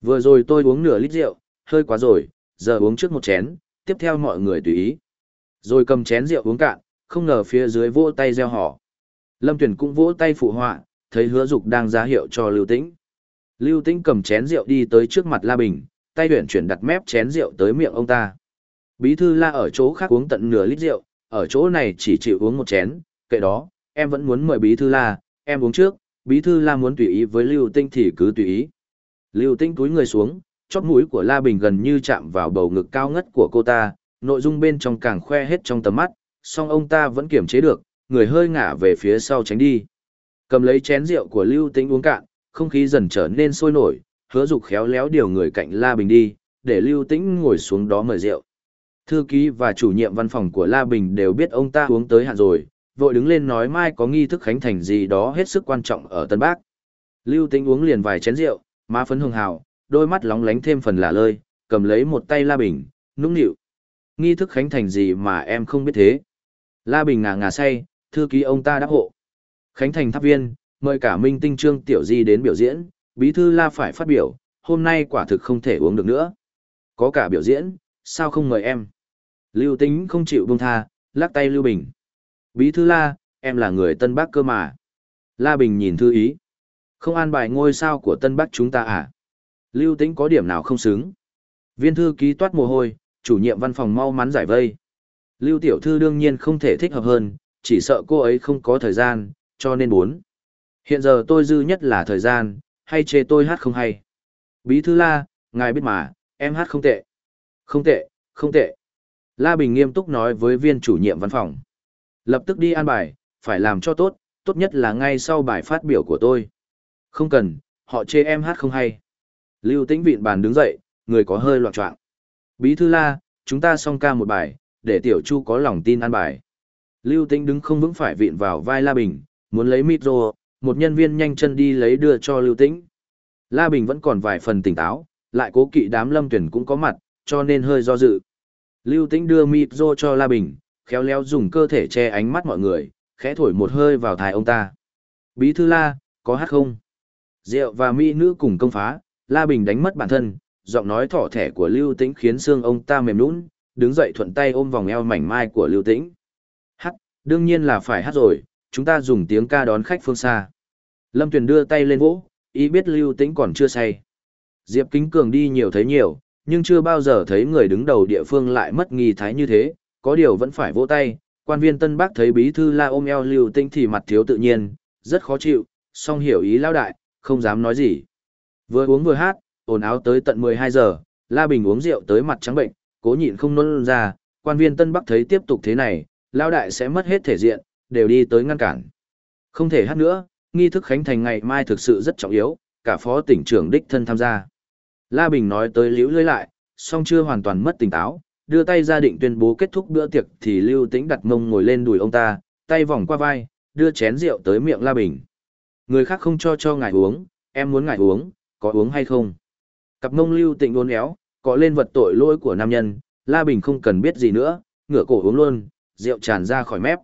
Vừa rồi tôi uống nửa lít rượu, hơi quá rồi, giờ uống trước một chén, tiếp theo mọi người tùy ý. Rồi cầm chén rượu uống cạn, không ngờ phía dưới vỗ tay reo hò. Lâm Tuyển cũng vỗ tay phụ họa, thấy hứa dục đang ra hiệu cho Lưu Tĩnh. Lưu Tĩnh cầm chén rượu đi tới trước mặt La Bình, tay tuyển chuyển đặt mép chén rượu tới miệng ông ta. Bí thư La ở chỗ khác uống tận nửa lít rượu, ở chỗ này chỉ chịu uống một chén, kệ đó, em vẫn muốn mời bí thư La, em uống trước, bí thư La muốn tùy ý với Lưu Tĩnh thì cứ tùy ý. Lưu Tĩnh túi người xuống, chóp mũi của La Bình gần như chạm vào bầu ngực cao ngất của cô ta, nội dung bên trong càng khoe hết trong tầm mắt, song ông ta vẫn kiềm chế được, người hơi ngả về phía sau tránh đi. Cầm lấy chén rượu của Lưu Tĩnh uống cạn, không khí dần trở nên sôi nổi, hứa dục khéo léo điều người cạnh La Bình đi, để Lưu Tĩnh ngồi xuống đó mời rượu. Thư ký và chủ nhiệm văn phòng của La Bình đều biết ông ta uống tới hạn rồi, vội đứng lên nói mai có nghi thức khánh thành gì đó hết sức quan trọng ở Tân Bắc. Lưu Tĩnh uống liền vài chén rượu, má phấn hường hào, đôi mắt lóng lánh thêm phần lạ lơi, cầm lấy một tay La Bình, nũng nịu. Nghi thức khánh thành gì mà em không biết thế? La Bình ngà ngà say, thư ký ông ta đáp hộ. Khánh thành tháp viên, mời cả Minh Tinh Trương Tiểu Di đến biểu diễn, bí thư La phải phát biểu, hôm nay quả thực không thể uống được nữa. Có cả biểu diễn, sao không mời em? Lưu Tính không chịu buông tha, lắc tay Lưu Bình. Bí thư La, em là người Tân Bắc cơ mà. La Bình nhìn thư ý. Không an bài ngôi sao của Tân Bắc chúng ta à? Lưu Tĩnh có điểm nào không xứng? Viên thư ký toát mồ hôi, chủ nhiệm văn phòng mau mắn giải vây. Lưu Tiểu Thư đương nhiên không thể thích hợp hơn, chỉ sợ cô ấy không có thời gian, cho nên muốn. Hiện giờ tôi dư nhất là thời gian, hay chê tôi hát không hay. Bí thư la, ngài biết mà, em hát không tệ. Không tệ, không tệ. La Bình nghiêm túc nói với viên chủ nhiệm văn phòng. Lập tức đi an bài, phải làm cho tốt, tốt nhất là ngay sau bài phát biểu của tôi. Không cần, họ chê em hát không hay. Lưu Tĩnh vịn bàn đứng dậy, người có hơi loạn trọng. Bí thư la, chúng ta xong ca một bài, để tiểu chu có lòng tin ăn bài. Lưu Tĩnh đứng không vững phải vịn vào vai La Bình, muốn lấy micro, một nhân viên nhanh chân đi lấy đưa cho Lưu Tĩnh. La Bình vẫn còn vài phần tỉnh táo, lại cố kỵ đám lâm tuyển cũng có mặt, cho nên hơi do dự. Lưu Tĩnh đưa micro cho La Bình, khéo léo dùng cơ thể che ánh mắt mọi người, khẽ thổi một hơi vào thai ông ta. Bí thư La, có hát không? Rượu và mỹ nữ cùng công phá, La Bình đánh mất bản thân, giọng nói thỏ thẻ của Lưu Tĩnh khiến xương ông ta mềm nhũn, đứng dậy thuận tay ôm vòng eo mảnh mai của Lưu Tĩnh. Hát, đương nhiên là phải hát rồi, chúng ta dùng tiếng ca đón khách phương xa. Lâm Tuyền đưa tay lên vỗ, ý biết Lưu Tĩnh còn chưa say. Diệp Kính Cường đi nhiều thấy nhiều, nhưng chưa bao giờ thấy người đứng đầu địa phương lại mất nghi thái như thế, có điều vẫn phải vỗ tay. Quan viên Tân Bắc thấy bí thư la ôm eo Lưu Tĩnh thì mặt thiếu tự nhiên, rất khó chịu, song hiểu ý lao đại, không dám nói gì. Vừa uống vừa hát, ồn áo tới tận 12 giờ, La Bình uống rượu tới mặt trắng bệnh, cố nhịn không nôn ra, quan viên Tân Bắc thấy tiếp tục thế này, lao đại sẽ mất hết thể diện, đều đi tới ngăn cản. Không thể hát nữa, nghi thức khánh thành ngày mai thực sự rất trọng yếu, cả phó tỉnh trưởng đích thân tham gia. La Bình nói tới liễu lưới lại, song chưa hoàn toàn mất tỉnh táo, đưa tay ra định tuyên bố kết thúc bữa tiệc thì Lưu Tĩnh đặt mông ngồi lên đùi ông ta, tay vòng qua vai, đưa chén rượu tới miệng La Bình. Người khác không cho cho ngài uống, em muốn ngài uống, có uống hay không? Cặp mông Lưu tịnh uốn éo, có lên vật tội lỗi của nam nhân, La Bình không cần biết gì nữa, ngửa cổ uống luôn, rượu tràn ra khỏi mép.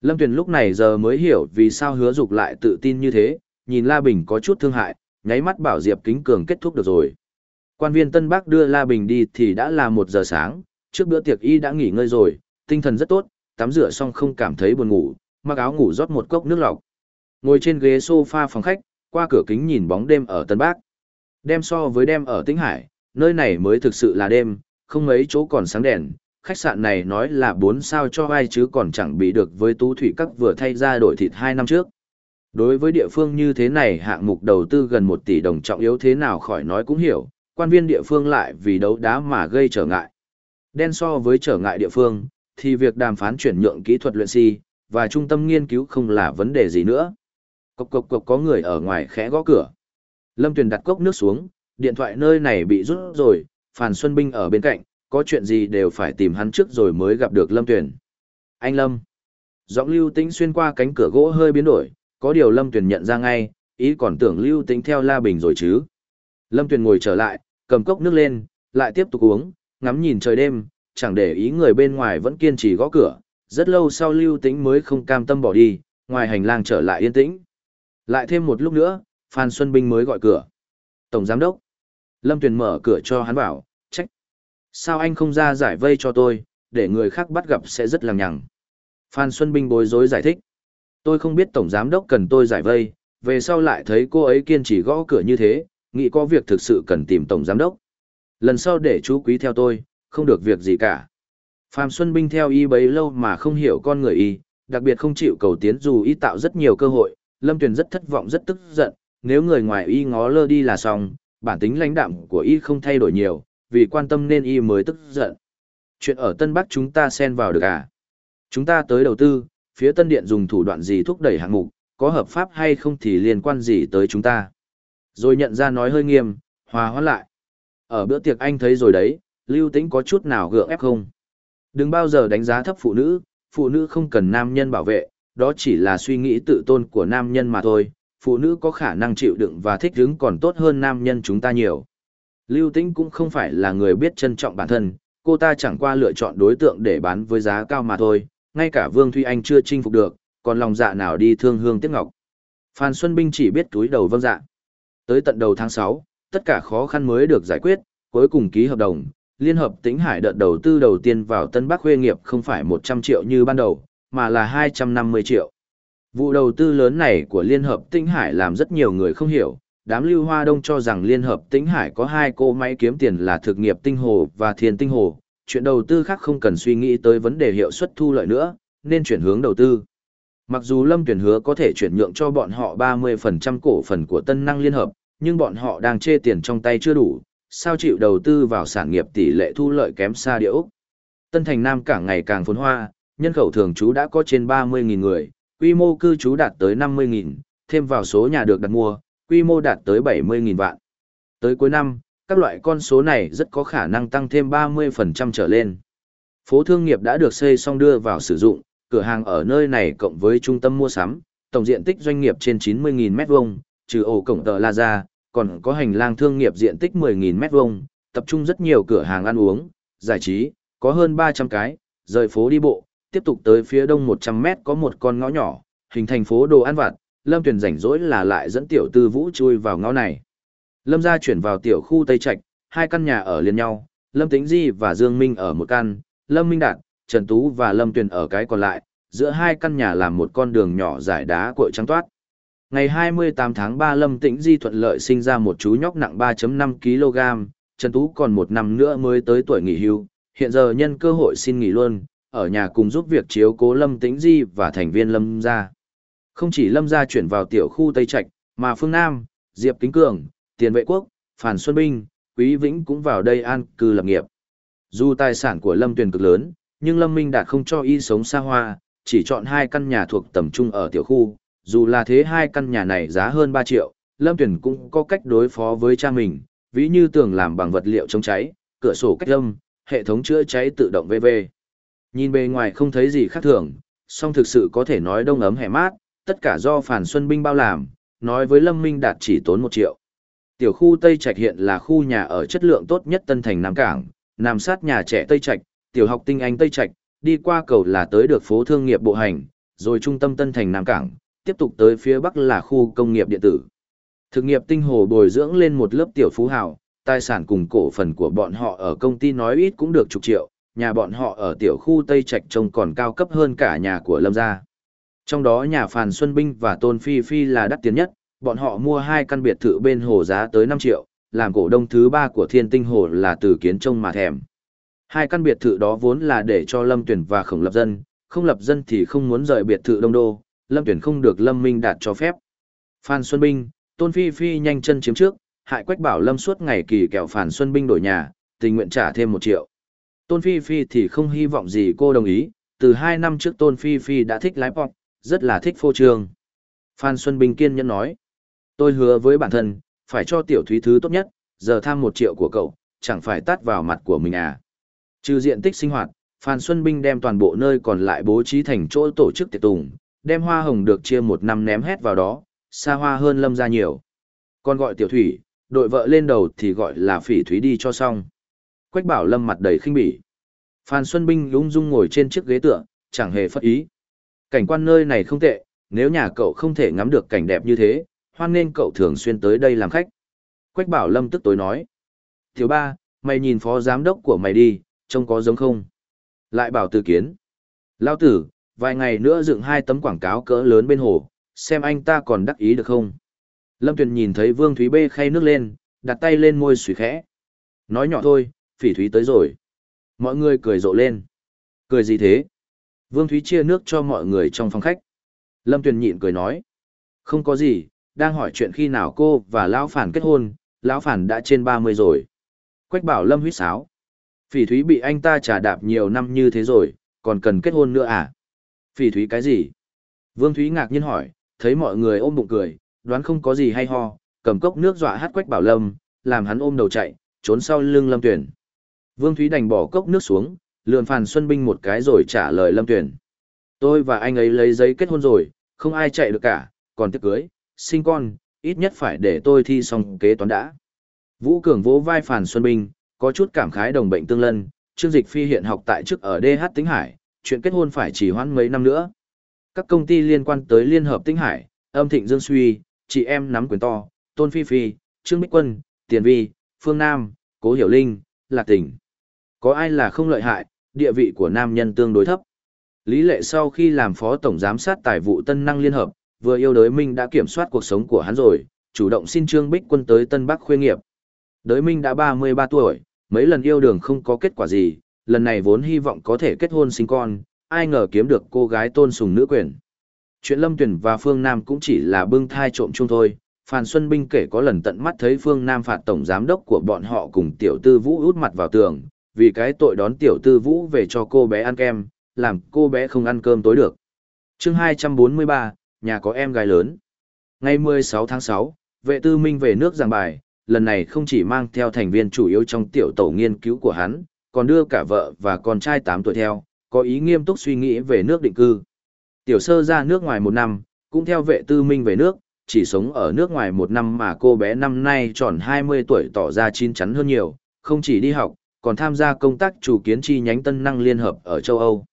Lâm Tuyền lúc này giờ mới hiểu vì sao hứa dục lại tự tin như thế, nhìn La Bình có chút thương hại, nháy mắt bảo Diệp Kính Cường kết thúc được rồi. Quan viên Tân Bắc đưa La Bình đi thì đã là một giờ sáng, trước bữa tiệc y đã nghỉ ngơi rồi, tinh thần rất tốt, tắm rửa xong không cảm thấy buồn ngủ, mặc áo ngủ rót một cốc nước lọc. Ngồi trên ghế sofa phòng khách, qua cửa kính nhìn bóng đêm ở Tân Bắc. Đêm so với đêm ở Tĩnh Hải, nơi này mới thực sự là đêm, không mấy chỗ còn sáng đèn, khách sạn này nói là 4 sao cho ai chứ còn chẳng bị được với tú thủy các vừa thay ra đổi thịt 2 năm trước. Đối với địa phương như thế này hạng mục đầu tư gần 1 tỷ đồng trọng yếu thế nào khỏi nói cũng hiểu, quan viên địa phương lại vì đấu đá mà gây trở ngại. Đen so với trở ngại địa phương, thì việc đàm phán chuyển nhượng kỹ thuật luyện si, và trung tâm nghiên cứu không là vấn đề gì nữa. Cộc cộc cộc có người ở ngoài khẽ gõ cửa. Lâm Tuyền đặt cốc nước xuống, điện thoại nơi này bị rút rồi, Phàn Xuân Binh ở bên cạnh, có chuyện gì đều phải tìm hắn trước rồi mới gặp được Lâm Tuyền. Anh Lâm. Giọng Lưu Tĩnh xuyên qua cánh cửa gỗ hơi biến đổi, có điều Lâm Tuyền nhận ra ngay, ý còn tưởng Lưu Tĩnh theo La Bình rồi chứ. Lâm Tuyền ngồi trở lại, cầm cốc nước lên, lại tiếp tục uống, ngắm nhìn trời đêm, chẳng để ý người bên ngoài vẫn kiên trì gõ cửa. Rất lâu sau Lưu Tĩnh mới không cam tâm bỏ đi, ngoài hành lang trở lại yên tĩnh. Lại thêm một lúc nữa, Phan Xuân Binh mới gọi cửa. Tổng Giám Đốc. Lâm Tuyền mở cửa cho hắn bảo, trách. Sao anh không ra giải vây cho tôi, để người khác bắt gặp sẽ rất lằng nhằng. Phan Xuân Binh bối rối giải thích. Tôi không biết Tổng Giám Đốc cần tôi giải vây, về sau lại thấy cô ấy kiên trì gõ cửa như thế, nghĩ có việc thực sự cần tìm Tổng Giám Đốc. Lần sau để chú quý theo tôi, không được việc gì cả. Phạm Xuân Binh theo y bấy lâu mà không hiểu con người y, đặc biệt không chịu cầu tiến dù y tạo rất nhiều cơ hội, Lâm Tuyền rất thất vọng rất tức giận, nếu người ngoài y ngó lơ đi là xong, bản tính lãnh đạm của y không thay đổi nhiều, vì quan tâm nên y mới tức giận. Chuyện ở Tân Bắc chúng ta xen vào được à? Chúng ta tới đầu tư, phía Tân Điện dùng thủ đoạn gì thúc đẩy hạng mục, có hợp pháp hay không thì liên quan gì tới chúng ta. Rồi nhận ra nói hơi nghiêm, hòa hoãn lại. Ở bữa tiệc anh thấy rồi đấy, lưu tĩnh có chút nào gượng ép không? Đừng bao giờ đánh giá thấp phụ nữ, phụ nữ không cần nam nhân bảo vệ, đó chỉ là suy nghĩ tự tôn của nam nhân mà thôi, phụ nữ có khả năng chịu đựng và thích ứng còn tốt hơn nam nhân chúng ta nhiều. Lưu Tĩnh cũng không phải là người biết trân trọng bản thân, cô ta chẳng qua lựa chọn đối tượng để bán với giá cao mà thôi, ngay cả Vương Thuy Anh chưa chinh phục được, còn lòng dạ nào đi thương hương tiếc ngọc. Phan Xuân Binh chỉ biết túi đầu vâng dạ. Tới tận đầu tháng 6, tất cả khó khăn mới được giải quyết, cuối cùng ký hợp đồng, Liên hợp Tĩnh Hải đợt đầu tư đầu tiên vào Tân Bắc Huê nghiệp không phải 100 triệu như ban đầu, mà là 250 triệu. Vụ đầu tư lớn này của Liên hợp Tĩnh Hải làm rất nhiều người không hiểu, đám lưu hoa đông cho rằng Liên hợp Tĩnh Hải có hai cô máy kiếm tiền là thực nghiệp tinh hồ và thiên tinh hồ, chuyện đầu tư khác không cần suy nghĩ tới vấn đề hiệu suất thu lợi nữa, nên chuyển hướng đầu tư. Mặc dù Lâm Tuyển hứa có thể chuyển nhượng cho bọn họ 30% cổ phần của Tân Năng Liên Hợp, nhưng bọn họ đang chê tiền trong tay chưa đủ, sao chịu đầu tư vào sản nghiệp tỷ lệ thu lợi kém xa địa Úc. Tân Thành Nam càng ngày càng phồn hoa, nhân khẩu thường trú đã có trên 30.000 người, quy mô cư trú đạt tới 50.000, thêm vào số nhà được đặt mua, quy mô đạt tới 70.000 vạn. Tới cuối năm, các loại con số này rất có khả năng tăng thêm 30% trở lên. Phố thương nghiệp đã được xây xong đưa vào sử dụng, cửa hàng ở nơi này cộng với trung tâm mua sắm, tổng diện tích doanh nghiệp trên 90.000 m2, trừ ổ cổng tờ La Ra, còn có hành lang thương nghiệp diện tích 10.000 m2, tập trung rất nhiều cửa hàng ăn uống, giải trí, có hơn 300 cái, rời phố đi bộ, tiếp tục tới phía đông 100 m có một con ngõ nhỏ, hình thành phố đồ ăn vặt, Lâm Tuyền rảnh rỗi là lại dẫn tiểu tư vũ chui vào ngõ này. Lâm gia chuyển vào tiểu khu Tây Trạch, hai căn nhà ở liền nhau, Lâm Tĩnh Di và Dương Minh ở một căn, Lâm Minh Đạt, Trần Tú và Lâm Tuyền ở cái còn lại, giữa hai căn nhà làm một con đường nhỏ dài đá cội trắng toát. Ngày 28 tháng 3 Lâm Tĩnh Di thuận lợi sinh ra một chú nhóc nặng 3.5 kg, Trần Tú còn một năm nữa mới tới tuổi nghỉ hưu, hiện giờ nhân cơ hội xin nghỉ luôn, ở nhà cùng giúp việc chiếu cố Lâm Tĩnh Di và thành viên Lâm gia. Không chỉ Lâm gia chuyển vào tiểu khu Tây Trạch, mà phương Nam, Diệp Kính Cường, Tiền Vệ Quốc, Phản Xuân Binh, Quý Vĩnh cũng vào đây an cư lập nghiệp. Dù tài sản của Lâm Tuyền cực lớn, nhưng Lâm Minh Đạt không cho y sống xa hoa, chỉ chọn hai căn nhà thuộc tầm trung ở tiểu khu, dù là thế hai căn nhà này giá hơn 3 triệu, Lâm Tuyền cũng có cách đối phó với cha mình, ví như tường làm bằng vật liệu chống cháy, cửa sổ cách âm, hệ thống chữa cháy tự động VV. Nhìn bề ngoài không thấy gì khác thường, song thực sự có thể nói đông ấm hẻ mát, tất cả do Phản Xuân Binh bao làm, nói với Lâm Minh Đạt chỉ tốn một triệu. Tiểu khu Tây Trạch hiện là khu nhà ở chất lượng tốt nhất Tân Thành Nam Cảng, nằm sát nhà trẻ Tây Trạch, tiểu học tinh anh Tây Trạch, đi qua cầu là tới được phố thương nghiệp bộ hành, rồi trung tâm Tân Thành Nam Cảng, tiếp tục tới phía bắc là khu công nghiệp điện tử. Thực nghiệp tinh hồ bồi dưỡng lên một lớp tiểu phú hào, tài sản cùng cổ phần của bọn họ ở công ty nói ít cũng được chục triệu, nhà bọn họ ở tiểu khu Tây Trạch trông còn cao cấp hơn cả nhà của Lâm gia. Trong đó nhà Phàn Xuân Binh và Tôn Phi Phi là đắt tiền nhất, bọn họ mua hai căn biệt thự bên hồ giá tới 5 triệu, làm cổ đông thứ ba của Thiên Tinh Hồ là từ kiến trông mà thèm. Hai căn biệt thự đó vốn là để cho Lâm Tuyển và Khổng Lập Dân, không lập dân thì không muốn rời biệt thự Đông Đô, Lâm Tuyển không được Lâm Minh đạt cho phép. Phan Xuân Binh, Tôn Phi Phi nhanh chân chiếm trước, hại Quách Bảo Lâm suốt ngày kỳ kẹo Phan Xuân Binh đổi nhà, tình nguyện trả thêm một triệu. Tôn Phi Phi thì không hy vọng gì cô đồng ý, từ hai năm trước Tôn Phi Phi đã thích lái pop, rất là thích phô trương. Phan Xuân Bình kiên nhẫn nói, tôi hứa với bản thân, phải cho tiểu thúy thứ tốt nhất, giờ tham một triệu của cậu, chẳng phải tắt vào mặt của mình à. Trừ diện tích sinh hoạt, Phan Xuân Bình đem toàn bộ nơi còn lại bố trí thành chỗ tổ chức tiệc tùng, đem hoa hồng được chia một năm ném hết vào đó, xa hoa hơn lâm ra nhiều. Còn gọi tiểu thủy, đội vợ lên đầu thì gọi là phỉ thúy đi cho xong. Quách bảo lâm mặt đầy khinh bỉ. Phan Xuân Binh lung dung ngồi trên chiếc ghế tựa, chẳng hề phất ý. Cảnh quan nơi này không tệ, nếu nhà cậu không thể ngắm được cảnh đẹp như thế, hoan nên cậu thường xuyên tới đây làm khách. Quách bảo lâm tức tối nói. Thiếu ba, mày nhìn phó giám đốc của mày đi, trông có giống không? Lại bảo từ kiến. Lao tử, vài ngày nữa dựng hai tấm quảng cáo cỡ lớn bên hồ, xem anh ta còn đắc ý được không? Lâm Tuyền nhìn thấy Vương Thúy bê khay nước lên, đặt tay lên môi suy khẽ. Nói nhỏ thôi, phỉ Thúy tới rồi. Mọi người cười rộ lên. Cười gì thế? Vương Thúy chia nước cho mọi người trong phòng khách. Lâm Tuyền nhịn cười nói. Không có gì, đang hỏi chuyện khi nào cô và Lão Phản kết hôn, Lão Phản đã trên 30 rồi. Quách bảo Lâm huyết sáo. Phỉ Thúy bị anh ta trả đạp nhiều năm như thế rồi, còn cần kết hôn nữa à? Phỉ Thúy cái gì? Vương Thúy ngạc nhiên hỏi, thấy mọi người ôm bụng cười, đoán không có gì hay ho, cầm cốc nước dọa hát Quách bảo Lâm, làm hắn ôm đầu chạy, trốn sau lưng Lâm Tuyền. Vương Thúy đành bỏ cốc nước xuống, lườn Phan Xuân Binh một cái rồi trả lời Lâm Tuyển. Tôi và anh ấy lấy giấy kết hôn rồi, không ai chạy được cả, còn tiếc cưới, sinh con, ít nhất phải để tôi thi xong kế toán đã. Vũ Cường vỗ vai Phan Xuân Binh, có chút cảm khái đồng bệnh tương lân, Trương Dịch Phi hiện học tại chức ở DH Tĩnh Hải, chuyện kết hôn phải chỉ hoãn mấy năm nữa. Các công ty liên quan tới Liên hợp Tĩnh Hải, Âm Thịnh Dương Suy, chị em nắm quyền to, Tôn Phi Phi, Trương Bích Quân, Tiền Vi, Phương Nam, Cố Hiểu Linh, Lạc Tỉnh. Có ai là không lợi hại, địa vị của nam nhân tương đối thấp. Lý Lệ sau khi làm phó tổng giám sát tài vụ Tân Năng Liên Hợp, vừa yêu đới Minh đã kiểm soát cuộc sống của hắn rồi, chủ động xin Trương Bích Quân tới Tân Bắc khuê nghiệp. Đới Minh đã 33 tuổi, mấy lần yêu đường không có kết quả gì, lần này vốn hy vọng có thể kết hôn sinh con, ai ngờ kiếm được cô gái tôn sùng nữ quyền. Chuyện Lâm Tuyển và Phương Nam cũng chỉ là bưng thai trộm chung thôi, Phan Xuân Binh kể có lần tận mắt thấy Phương Nam phạt tổng giám đốc của bọn họ cùng tiểu tư vũ út mặt vào tường, vì cái tội đón tiểu tư vũ về cho cô bé ăn kem, làm cô bé không ăn cơm tối được. chương 243, nhà có em gái lớn. Ngày 16 tháng 6, vệ tư minh về nước giảng bài, lần này không chỉ mang theo thành viên chủ yếu trong tiểu tổ nghiên cứu của hắn, còn đưa cả vợ và con trai 8 tuổi theo, có ý nghiêm túc suy nghĩ về nước định cư. Tiểu sơ ra nước ngoài một năm, cũng theo vệ tư minh về nước, chỉ sống ở nước ngoài một năm mà cô bé năm nay tròn 20 tuổi tỏ ra chín chắn hơn nhiều, không chỉ đi học, còn tham gia công tác chủ kiến chi nhánh tân năng liên hợp ở châu Âu.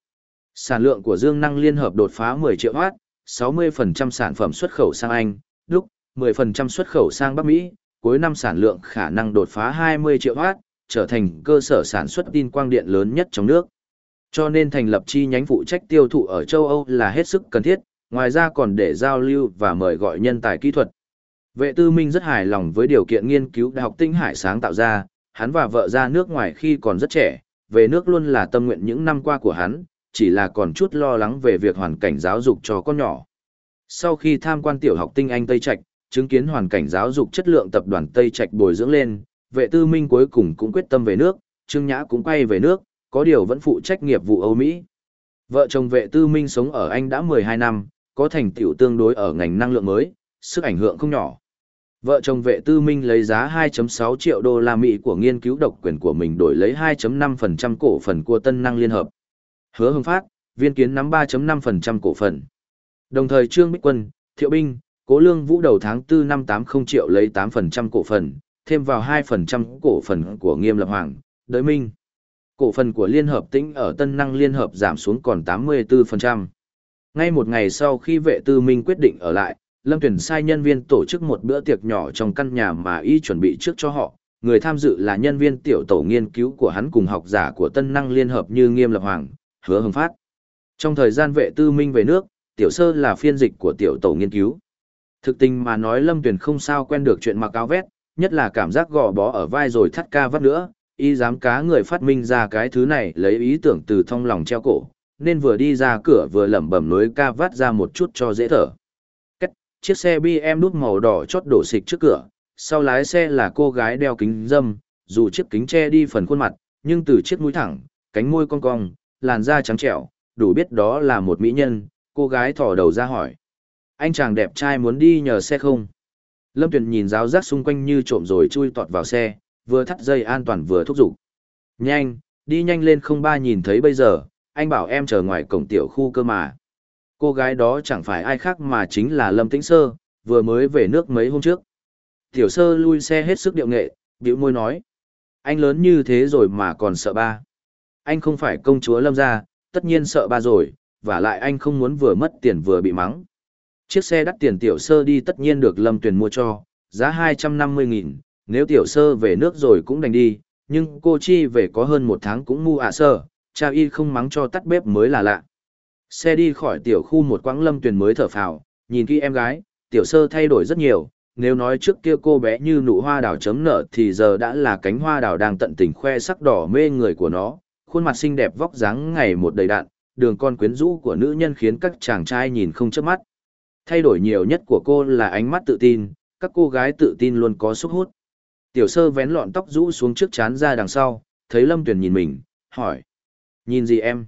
Sản lượng của Dương năng liên hợp đột phá 10 triệu watt, 60% sản phẩm xuất khẩu sang Anh, Đức, 10% xuất khẩu sang Bắc Mỹ, cuối năm sản lượng khả năng đột phá 20 triệu watt, trở thành cơ sở sản xuất tin quang điện lớn nhất trong nước. Cho nên thành lập chi nhánh phụ trách tiêu thụ ở châu Âu là hết sức cần thiết, ngoài ra còn để giao lưu và mời gọi nhân tài kỹ thuật. Vệ tư minh rất hài lòng với điều kiện nghiên cứu Đại học Tinh Hải sáng tạo ra, hắn và vợ ra nước ngoài khi còn rất trẻ, về nước luôn là tâm nguyện những năm qua của hắn, chỉ là còn chút lo lắng về việc hoàn cảnh giáo dục cho con nhỏ. Sau khi tham quan tiểu học Tinh Anh Tây Trạch, chứng kiến hoàn cảnh giáo dục chất lượng tập đoàn Tây Trạch bồi dưỡng lên, vệ tư minh cuối cùng cũng quyết tâm về nước, Trương Nhã cũng quay về nước, có điều vẫn phụ trách nghiệp vụ Âu Mỹ. Vợ chồng vệ tư minh sống ở Anh đã 12 năm, có thành tựu tương đối ở ngành năng lượng mới, sức ảnh hưởng không nhỏ. Vợ chồng vệ tư minh lấy giá 2.6 triệu đô la Mỹ của nghiên cứu độc quyền của mình đổi lấy 2.5% cổ phần của Tân Năng Liên Hợp. Hứa Hưng Phát, viên kiến nắm 3.5% cổ phần. Đồng thời Trương Bích Quân, Thiệu Binh, Cố Lương Vũ đầu tháng 4 năm 80 triệu lấy 8% cổ phần, thêm vào 2% cổ phần của Nghiêm Lập Hoàng, Đới Minh. Cổ phần của Liên Hợp Tĩnh ở Tân Năng Liên Hợp giảm xuống còn 84%. Ngay một ngày sau khi vệ tư minh quyết định ở lại, Lâm Tuyển sai nhân viên tổ chức một bữa tiệc nhỏ trong căn nhà mà y chuẩn bị trước cho họ. Người tham dự là nhân viên tiểu tổ nghiên cứu của hắn cùng học giả của Tân Năng Liên Hợp như Nghiêm Lập Hoàng, Hứa Hưng Phát. Trong thời gian vệ tư minh về nước, tiểu sơ là phiên dịch của tiểu tổ nghiên cứu. Thực tình mà nói Lâm Tuyền không sao quen được chuyện mặc áo vét, nhất là cảm giác gò bó ở vai rồi thắt ca vắt nữa, y dám cá người phát minh ra cái thứ này lấy ý tưởng từ thông lòng treo cổ, nên vừa đi ra cửa vừa lẩm bẩm nối ca vắt ra một chút cho dễ thở. Chiếc xe BM nút màu đỏ chót đổ xịch trước cửa, sau lái xe là cô gái đeo kính dâm, dù chiếc kính che đi phần khuôn mặt, nhưng từ chiếc mũi thẳng, cánh môi cong cong, làn da trắng trẻo, đủ biết đó là một mỹ nhân, cô gái thỏ đầu ra hỏi. Anh chàng đẹp trai muốn đi nhờ xe không? Lâm Tuyền nhìn giáo giác xung quanh như trộm rồi chui tọt vào xe, vừa thắt dây an toàn vừa thúc giục. Nhanh, đi nhanh lên không ba nhìn thấy bây giờ, anh bảo em chờ ngoài cổng tiểu khu cơ mà. Cô gái đó chẳng phải ai khác mà chính là Lâm Tĩnh Sơ, vừa mới về nước mấy hôm trước. Tiểu sơ lui xe hết sức điệu nghệ, bĩu môi nói. Anh lớn như thế rồi mà còn sợ ba. Anh không phải công chúa Lâm gia, tất nhiên sợ ba rồi, và lại anh không muốn vừa mất tiền vừa bị mắng. Chiếc xe đắt tiền tiểu sơ đi tất nhiên được Lâm Tuyền mua cho, giá 250.000, nếu tiểu sơ về nước rồi cũng đành đi, nhưng cô chi về có hơn một tháng cũng mu ạ sơ, cha y không mắng cho tắt bếp mới là lạ. Xe đi khỏi tiểu khu một quãng lâm tuyền mới thở phào, nhìn kỹ em gái, tiểu sơ thay đổi rất nhiều, nếu nói trước kia cô bé như nụ hoa đào chấm nở thì giờ đã là cánh hoa đào đang tận tình khoe sắc đỏ mê người của nó, khuôn mặt xinh đẹp vóc dáng ngày một đầy đặn, đường con quyến rũ của nữ nhân khiến các chàng trai nhìn không chớp mắt. Thay đổi nhiều nhất của cô là ánh mắt tự tin, các cô gái tự tin luôn có sức hút. Tiểu sơ vén lọn tóc rũ xuống trước chán ra đằng sau, thấy Lâm Tuyền nhìn mình, hỏi. Nhìn gì em?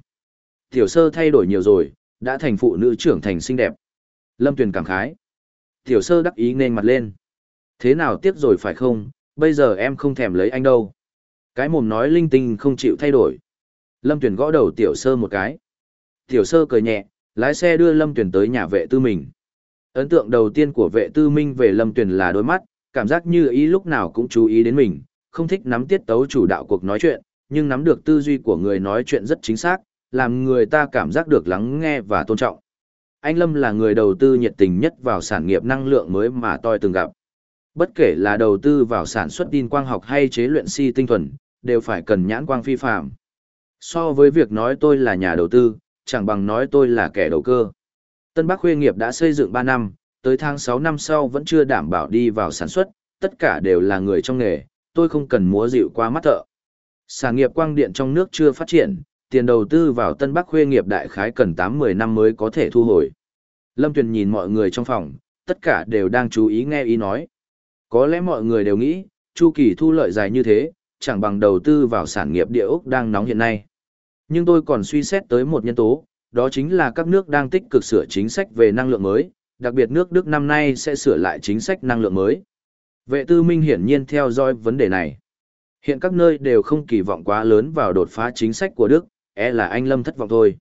Tiểu sơ thay đổi nhiều rồi, đã thành phụ nữ trưởng thành xinh đẹp. Lâm Tuyền cảm khái. Tiểu sơ đắc ý nên mặt lên. Thế nào tiếc rồi phải không, bây giờ em không thèm lấy anh đâu. Cái mồm nói linh tinh không chịu thay đổi. Lâm Tuyền gõ đầu tiểu sơ một cái. Tiểu sơ cười nhẹ, lái xe đưa Lâm Tuyền tới nhà vệ tư mình. Ấn tượng đầu tiên của vệ tư minh về Lâm Tuyền là đôi mắt, cảm giác như ý lúc nào cũng chú ý đến mình, không thích nắm tiết tấu chủ đạo cuộc nói chuyện, nhưng nắm được tư duy của người nói chuyện rất chính xác, làm người ta cảm giác được lắng nghe và tôn trọng. Anh Lâm là người đầu tư nhiệt tình nhất vào sản nghiệp năng lượng mới mà tôi từng gặp. Bất kể là đầu tư vào sản xuất tin quang học hay chế luyện si tinh thuần, đều phải cần nhãn quang phi phạm. So với việc nói tôi là nhà đầu tư, chẳng bằng nói tôi là kẻ đầu cơ. Tân Bắc Khuê nghiệp đã xây dựng 3 năm, tới tháng 6 năm sau vẫn chưa đảm bảo đi vào sản xuất, tất cả đều là người trong nghề, tôi không cần múa dịu qua mắt thợ. Sản nghiệp quang điện trong nước chưa phát triển, tiền đầu tư vào Tân Bắc Khuê nghiệp đại khái cần 8-10 năm mới có thể thu hồi. Lâm Tuyền nhìn mọi người trong phòng, tất cả đều đang chú ý nghe ý nói. Có lẽ mọi người đều nghĩ, chu kỳ thu lợi dài như thế, chẳng bằng đầu tư vào sản nghiệp địa ốc đang nóng hiện nay. Nhưng tôi còn suy xét tới một nhân tố, đó chính là các nước đang tích cực sửa chính sách về năng lượng mới, đặc biệt nước Đức năm nay sẽ sửa lại chính sách năng lượng mới. Vệ tư minh hiển nhiên theo dõi vấn đề này. Hiện các nơi đều không kỳ vọng quá lớn vào đột phá chính sách của Đức, e là anh Lâm thất vọng thôi.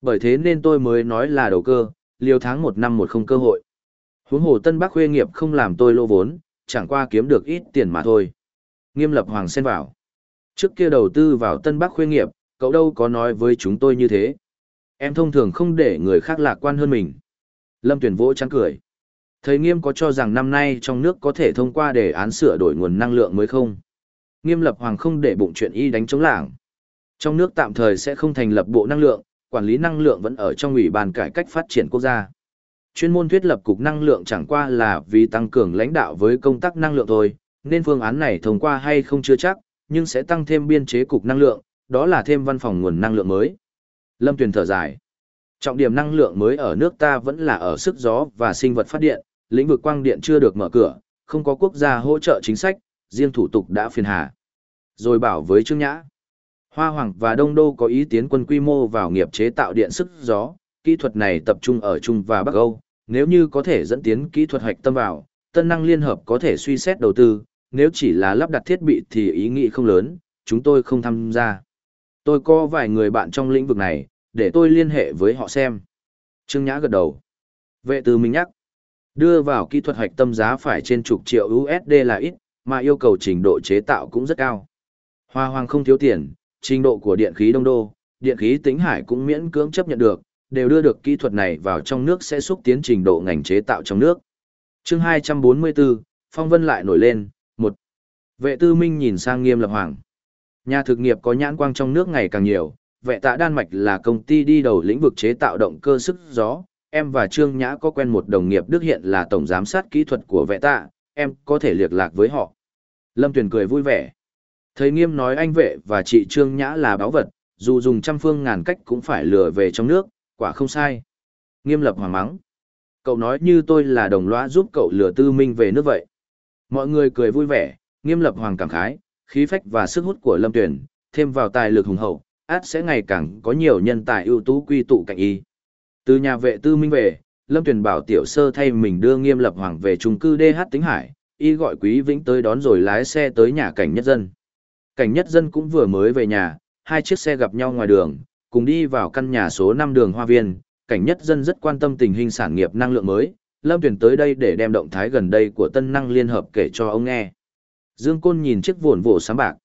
Bởi thế nên tôi mới nói là đầu cơ, liều tháng một năm một không cơ hội. Huống hồ Tân Bắc khuê nghiệp không làm tôi lô vốn, chẳng qua kiếm được ít tiền mà thôi. Nghiêm lập hoàng xen vào. Trước kia đầu tư vào Tân Bắc khuê nghiệp, cậu đâu có nói với chúng tôi như thế. Em thông thường không để người khác lạc quan hơn mình. Lâm Tuyển vỗ trắng cười. Thầy Nghiêm có cho rằng năm nay trong nước có thể thông qua đề án sửa đổi nguồn năng lượng mới không? Nghiêm lập hoàng không để bụng chuyện y đánh chống lảng. Trong nước tạm thời sẽ không thành lập bộ năng lượng, quản lý năng lượng vẫn ở trong ủy ban cải cách phát triển quốc gia. Chuyên môn thiết lập cục năng lượng chẳng qua là vì tăng cường lãnh đạo với công tác năng lượng thôi, nên phương án này thông qua hay không chưa chắc, nhưng sẽ tăng thêm biên chế cục năng lượng, đó là thêm văn phòng nguồn năng lượng mới. Lâm Tuyền thở dài. Trọng điểm năng lượng mới ở nước ta vẫn là ở sức gió và sinh vật phát điện, lĩnh vực quang điện chưa được mở cửa, không có quốc gia hỗ trợ chính sách, riêng thủ tục đã phiền hà. Rồi bảo với Trương Nhã. Hoa Hoàng và Đông Đô có ý tiến quân quy mô vào nghiệp chế tạo điện sức gió, kỹ thuật này tập trung ở Trung và Bắc Âu, nếu như có thể dẫn tiến kỹ thuật hoạch tâm vào, tân năng liên hợp có thể suy xét đầu tư, nếu chỉ là lắp đặt thiết bị thì ý nghĩ không lớn, chúng tôi không tham gia. Tôi có vài người bạn trong lĩnh vực này, để tôi liên hệ với họ xem. Trương Nhã gật đầu. Vệ từ mình nhắc. Đưa vào kỹ thuật hoạch tâm giá phải trên chục triệu USD là ít, mà yêu cầu trình độ chế tạo cũng rất cao. Hoa Hoàng không thiếu tiền, trình độ của điện khí Đông Đô, điện khí tính Hải cũng miễn cưỡng chấp nhận được, đều đưa được kỹ thuật này vào trong nước sẽ xúc tiến trình độ ngành chế tạo trong nước. Chương 244, Phong Vân lại nổi lên, một Vệ tư minh nhìn sang nghiêm lập hoàng. Nhà thực nghiệp có nhãn quang trong nước ngày càng nhiều, vệ tạ Đan Mạch là công ty đi đầu lĩnh vực chế tạo động cơ sức gió. Em và Trương Nhã có quen một đồng nghiệp Đức hiện là tổng giám sát kỹ thuật của vệ tạ, em có thể liệt lạc với họ. Lâm Tuyền cười vui vẻ. Thầy nghiêm nói anh vệ và chị Trương Nhã là báo vật, dù dùng trăm phương ngàn cách cũng phải lừa về trong nước, quả không sai. Nghiêm lập hoàng mắng. Cậu nói như tôi là đồng lõa giúp cậu lừa tư minh về nước vậy. Mọi người cười vui vẻ, nghiêm lập hoàng cảm khái, khí phách và sức hút của lâm tuyển, thêm vào tài lực hùng hậu, át sẽ ngày càng có nhiều nhân tài ưu tú quy tụ cạnh y. Từ nhà vệ tư minh về, lâm tuyển bảo tiểu sơ thay mình đưa nghiêm lập hoàng về trung cư DH Tính Hải, y gọi quý vĩnh tới đón rồi lái xe tới nhà cảnh nhất dân. Cảnh nhất dân cũng vừa mới về nhà, hai chiếc xe gặp nhau ngoài đường, cùng đi vào căn nhà số 5 đường Hoa Viên. Cảnh nhất dân rất quan tâm tình hình sản nghiệp năng lượng mới, Lâm Tuyền tới đây để đem động thái gần đây của Tân Năng Liên Hợp kể cho ông nghe. Dương Côn nhìn chiếc vồn vổ sáng bạc.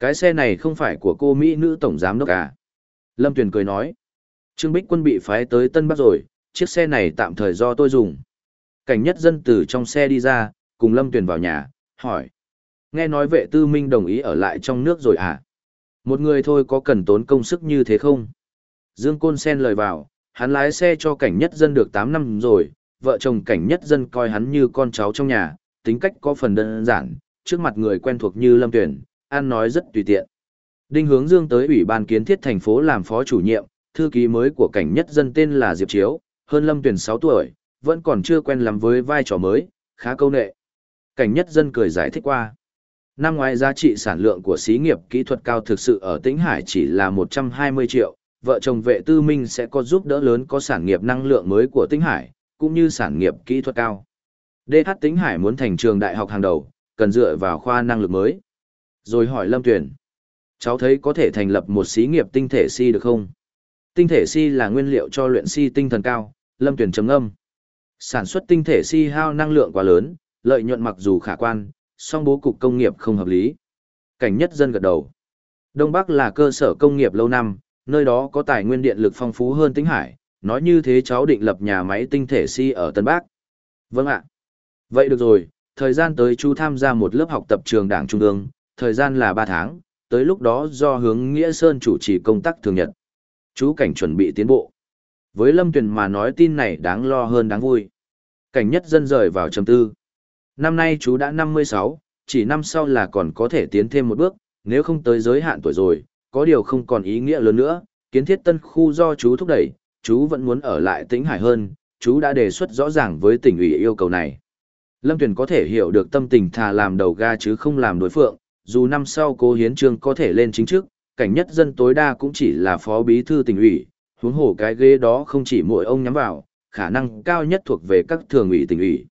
Cái xe này không phải của cô Mỹ nữ tổng giám đốc à? Lâm Tuyền cười nói. Trương Bích Quân bị phái tới Tân Bắc rồi, chiếc xe này tạm thời do tôi dùng. Cảnh nhất dân từ trong xe đi ra, cùng Lâm Tuyền vào nhà, hỏi. Nghe nói vệ tư minh đồng ý ở lại trong nước rồi à? Một người thôi có cần tốn công sức như thế không? Dương Côn Sen lời vào, hắn lái xe cho cảnh nhất dân được 8 năm rồi, vợ chồng cảnh nhất dân coi hắn như con cháu trong nhà, tính cách có phần đơn giản, trước mặt người quen thuộc như Lâm Tuyển, ăn nói rất tùy tiện. Đinh hướng Dương tới Ủy ban kiến thiết thành phố làm phó chủ nhiệm, thư ký mới của cảnh nhất dân tên là Diệp Chiếu, hơn Lâm Tuyển 6 tuổi, vẫn còn chưa quen lắm với vai trò mới, khá câu nệ. Cảnh nhất dân cười giải thích qua. Năm ngoái giá trị sản lượng của xí nghiệp kỹ thuật cao thực sự ở Tĩnh Hải chỉ là 120 triệu, vợ chồng vệ tư minh sẽ có giúp đỡ lớn có sản nghiệp năng lượng mới của Tĩnh Hải, cũng như sản nghiệp kỹ thuật cao. DH Tĩnh Hải muốn thành trường đại học hàng đầu, cần dựa vào khoa năng lực mới. Rồi hỏi Lâm Tuyển, cháu thấy có thể thành lập một xí nghiệp tinh thể si được không? Tinh thể si là nguyên liệu cho luyện si tinh thần cao, Lâm Tuyển chấm âm. Sản xuất tinh thể si hao năng lượng quá lớn, lợi nhuận mặc dù khả quan, song bố cục công nghiệp không hợp lý. Cảnh nhất dân gật đầu. Đông Bắc là cơ sở công nghiệp lâu năm, nơi đó có tài nguyên điện lực phong phú hơn Tĩnh Hải, nói như thế cháu định lập nhà máy tinh thể si ở Tân Bắc. Vâng ạ. Vậy được rồi, thời gian tới chú tham gia một lớp học tập trường đảng trung ương, thời gian là 3 tháng, tới lúc đó do hướng Nghĩa Sơn chủ trì công tác thường nhật. Chú cảnh chuẩn bị tiến bộ. Với Lâm Tuyền mà nói tin này đáng lo hơn đáng vui. Cảnh nhất dân rời vào trầm tư. Năm nay chú đã 56, chỉ năm sau là còn có thể tiến thêm một bước, nếu không tới giới hạn tuổi rồi, có điều không còn ý nghĩa lớn nữa, kiến thiết tân khu do chú thúc đẩy, chú vẫn muốn ở lại tĩnh hải hơn, chú đã đề xuất rõ ràng với tỉnh ủy yêu cầu này. Lâm Tuyền có thể hiểu được tâm tình thà làm đầu ga chứ không làm đối phượng, dù năm sau cô Hiến Trương có thể lên chính chức, cảnh nhất dân tối đa cũng chỉ là phó bí thư tỉnh ủy, huống hồ cái ghế đó không chỉ mỗi ông nhắm vào, khả năng cao nhất thuộc về các thường ủy tỉnh ủy.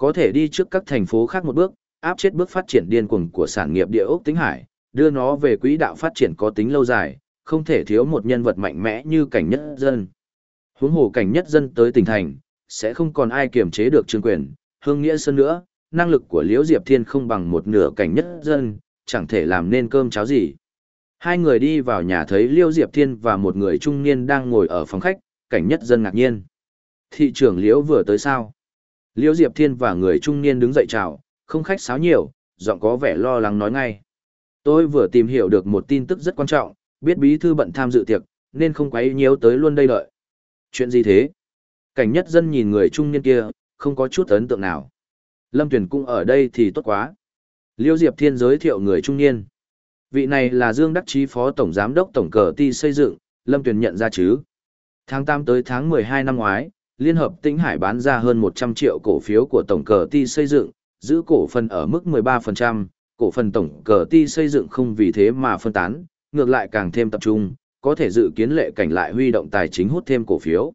Có thể đi trước các thành phố khác một bước, áp chết bước phát triển điên cuồng của sản nghiệp địa ốc tính hải, đưa nó về quỹ đạo phát triển có tính lâu dài, không thể thiếu một nhân vật mạnh mẽ như cảnh nhất dân. Huống hồ cảnh nhất dân tới tỉnh thành, sẽ không còn ai kiềm chế được trương quyền, hương nghĩa sơn nữa, năng lực của Liễu Diệp Thiên không bằng một nửa cảnh nhất dân, chẳng thể làm nên cơm cháo gì. Hai người đi vào nhà thấy Liễu Diệp Thiên và một người trung niên đang ngồi ở phòng khách, cảnh nhất dân ngạc nhiên. Thị trưởng Liễu vừa tới sao? Liễu Diệp Thiên và người trung niên đứng dậy chào, không khách sáo nhiều, giọng có vẻ lo lắng nói ngay. Tôi vừa tìm hiểu được một tin tức rất quan trọng, biết bí thư bận tham dự tiệc, nên không quấy nhiễu tới luôn đây đợi. Chuyện gì thế? Cảnh nhất dân nhìn người trung niên kia, không có chút ấn tượng nào. Lâm Tuyền cũng ở đây thì tốt quá. Liêu Diệp Thiên giới thiệu người trung niên. Vị này là Dương Đắc Chí Phó Tổng Giám đốc Tổng Cờ Ti xây dựng, Lâm Tuyền nhận ra chứ. Tháng 8 tới tháng 12 năm ngoái, Liên Hợp Tĩnh Hải bán ra hơn 100 triệu cổ phiếu của Tổng Cờ Ti xây dựng, giữ cổ phần ở mức 13%, cổ phần Tổng Cờ Ti xây dựng không vì thế mà phân tán, ngược lại càng thêm tập trung, có thể dự kiến lệ cảnh lại huy động tài chính hút thêm cổ phiếu.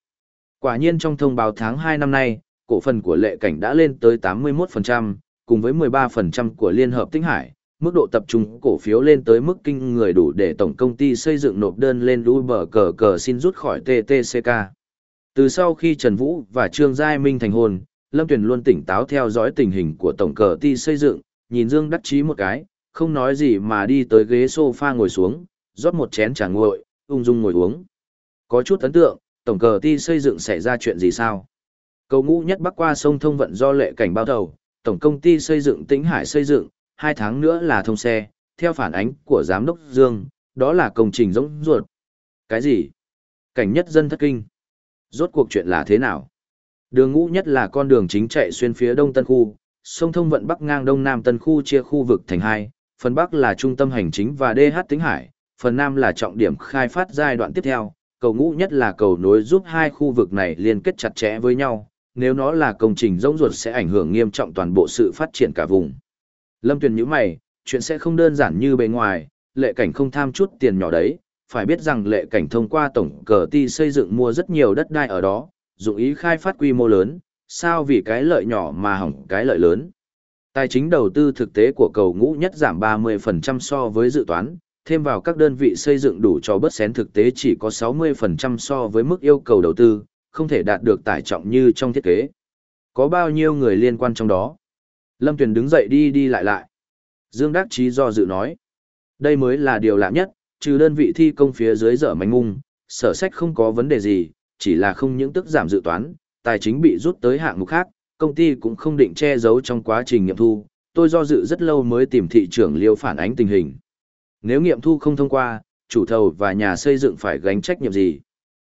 Quả nhiên trong thông báo tháng 2 năm nay, cổ phần của lệ cảnh đã lên tới 81%, cùng với 13% của Liên Hợp Tinh Hải, mức độ tập trung cổ phiếu lên tới mức kinh người đủ để tổng công ty xây dựng nộp đơn lên Uber cờ cờ xin rút khỏi TTCK. Từ sau khi Trần Vũ và Trương Giai Minh thành hôn, Lâm Tuyền luôn tỉnh táo theo dõi tình hình của tổng cờ ty xây dựng, nhìn Dương đắc chí một cái, không nói gì mà đi tới ghế sofa ngồi xuống, rót một chén trà nguội, ung dung ngồi uống. Có chút ấn tượng, tổng cờ ty xây dựng xảy ra chuyện gì sao? Cầu ngũ nhất bắc qua sông thông vận do lệ cảnh bao đầu, tổng công ty xây dựng tĩnh hải xây dựng, hai tháng nữa là thông xe, theo phản ánh của giám đốc Dương, đó là công trình rỗng ruột. Cái gì? Cảnh nhất dân thất kinh. Rốt cuộc chuyện là thế nào? Đường ngũ nhất là con đường chính chạy xuyên phía đông tân khu, sông thông vận bắc ngang đông nam tân khu chia khu vực thành hai, phần bắc là trung tâm hành chính và DH Tĩnh Hải, phần nam là trọng điểm khai phát giai đoạn tiếp theo, cầu ngũ nhất là cầu nối giúp hai khu vực này liên kết chặt chẽ với nhau, nếu nó là công trình rỗng ruột sẽ ảnh hưởng nghiêm trọng toàn bộ sự phát triển cả vùng. Lâm Tuyền nhíu mày, chuyện sẽ không đơn giản như bề ngoài, lệ cảnh không tham chút tiền nhỏ đấy, phải biết rằng lệ cảnh thông qua tổng cờ ti xây dựng mua rất nhiều đất đai ở đó, dụng ý khai phát quy mô lớn, sao vì cái lợi nhỏ mà hỏng cái lợi lớn. Tài chính đầu tư thực tế của cầu ngũ nhất giảm 30% so với dự toán, thêm vào các đơn vị xây dựng đủ cho bớt xén thực tế chỉ có 60% so với mức yêu cầu đầu tư, không thể đạt được tải trọng như trong thiết kế. Có bao nhiêu người liên quan trong đó? Lâm Tuyền đứng dậy đi đi lại lại. Dương Đắc Chí do dự nói. Đây mới là điều lạ nhất, trừ đơn vị thi công phía dưới dở manh mung, sở sách không có vấn đề gì, chỉ là không những tức giảm dự toán, tài chính bị rút tới hạng mục khác, công ty cũng không định che giấu trong quá trình nghiệm thu, tôi do dự rất lâu mới tìm thị trưởng liêu phản ánh tình hình. Nếu nghiệm thu không thông qua, chủ thầu và nhà xây dựng phải gánh trách nhiệm gì?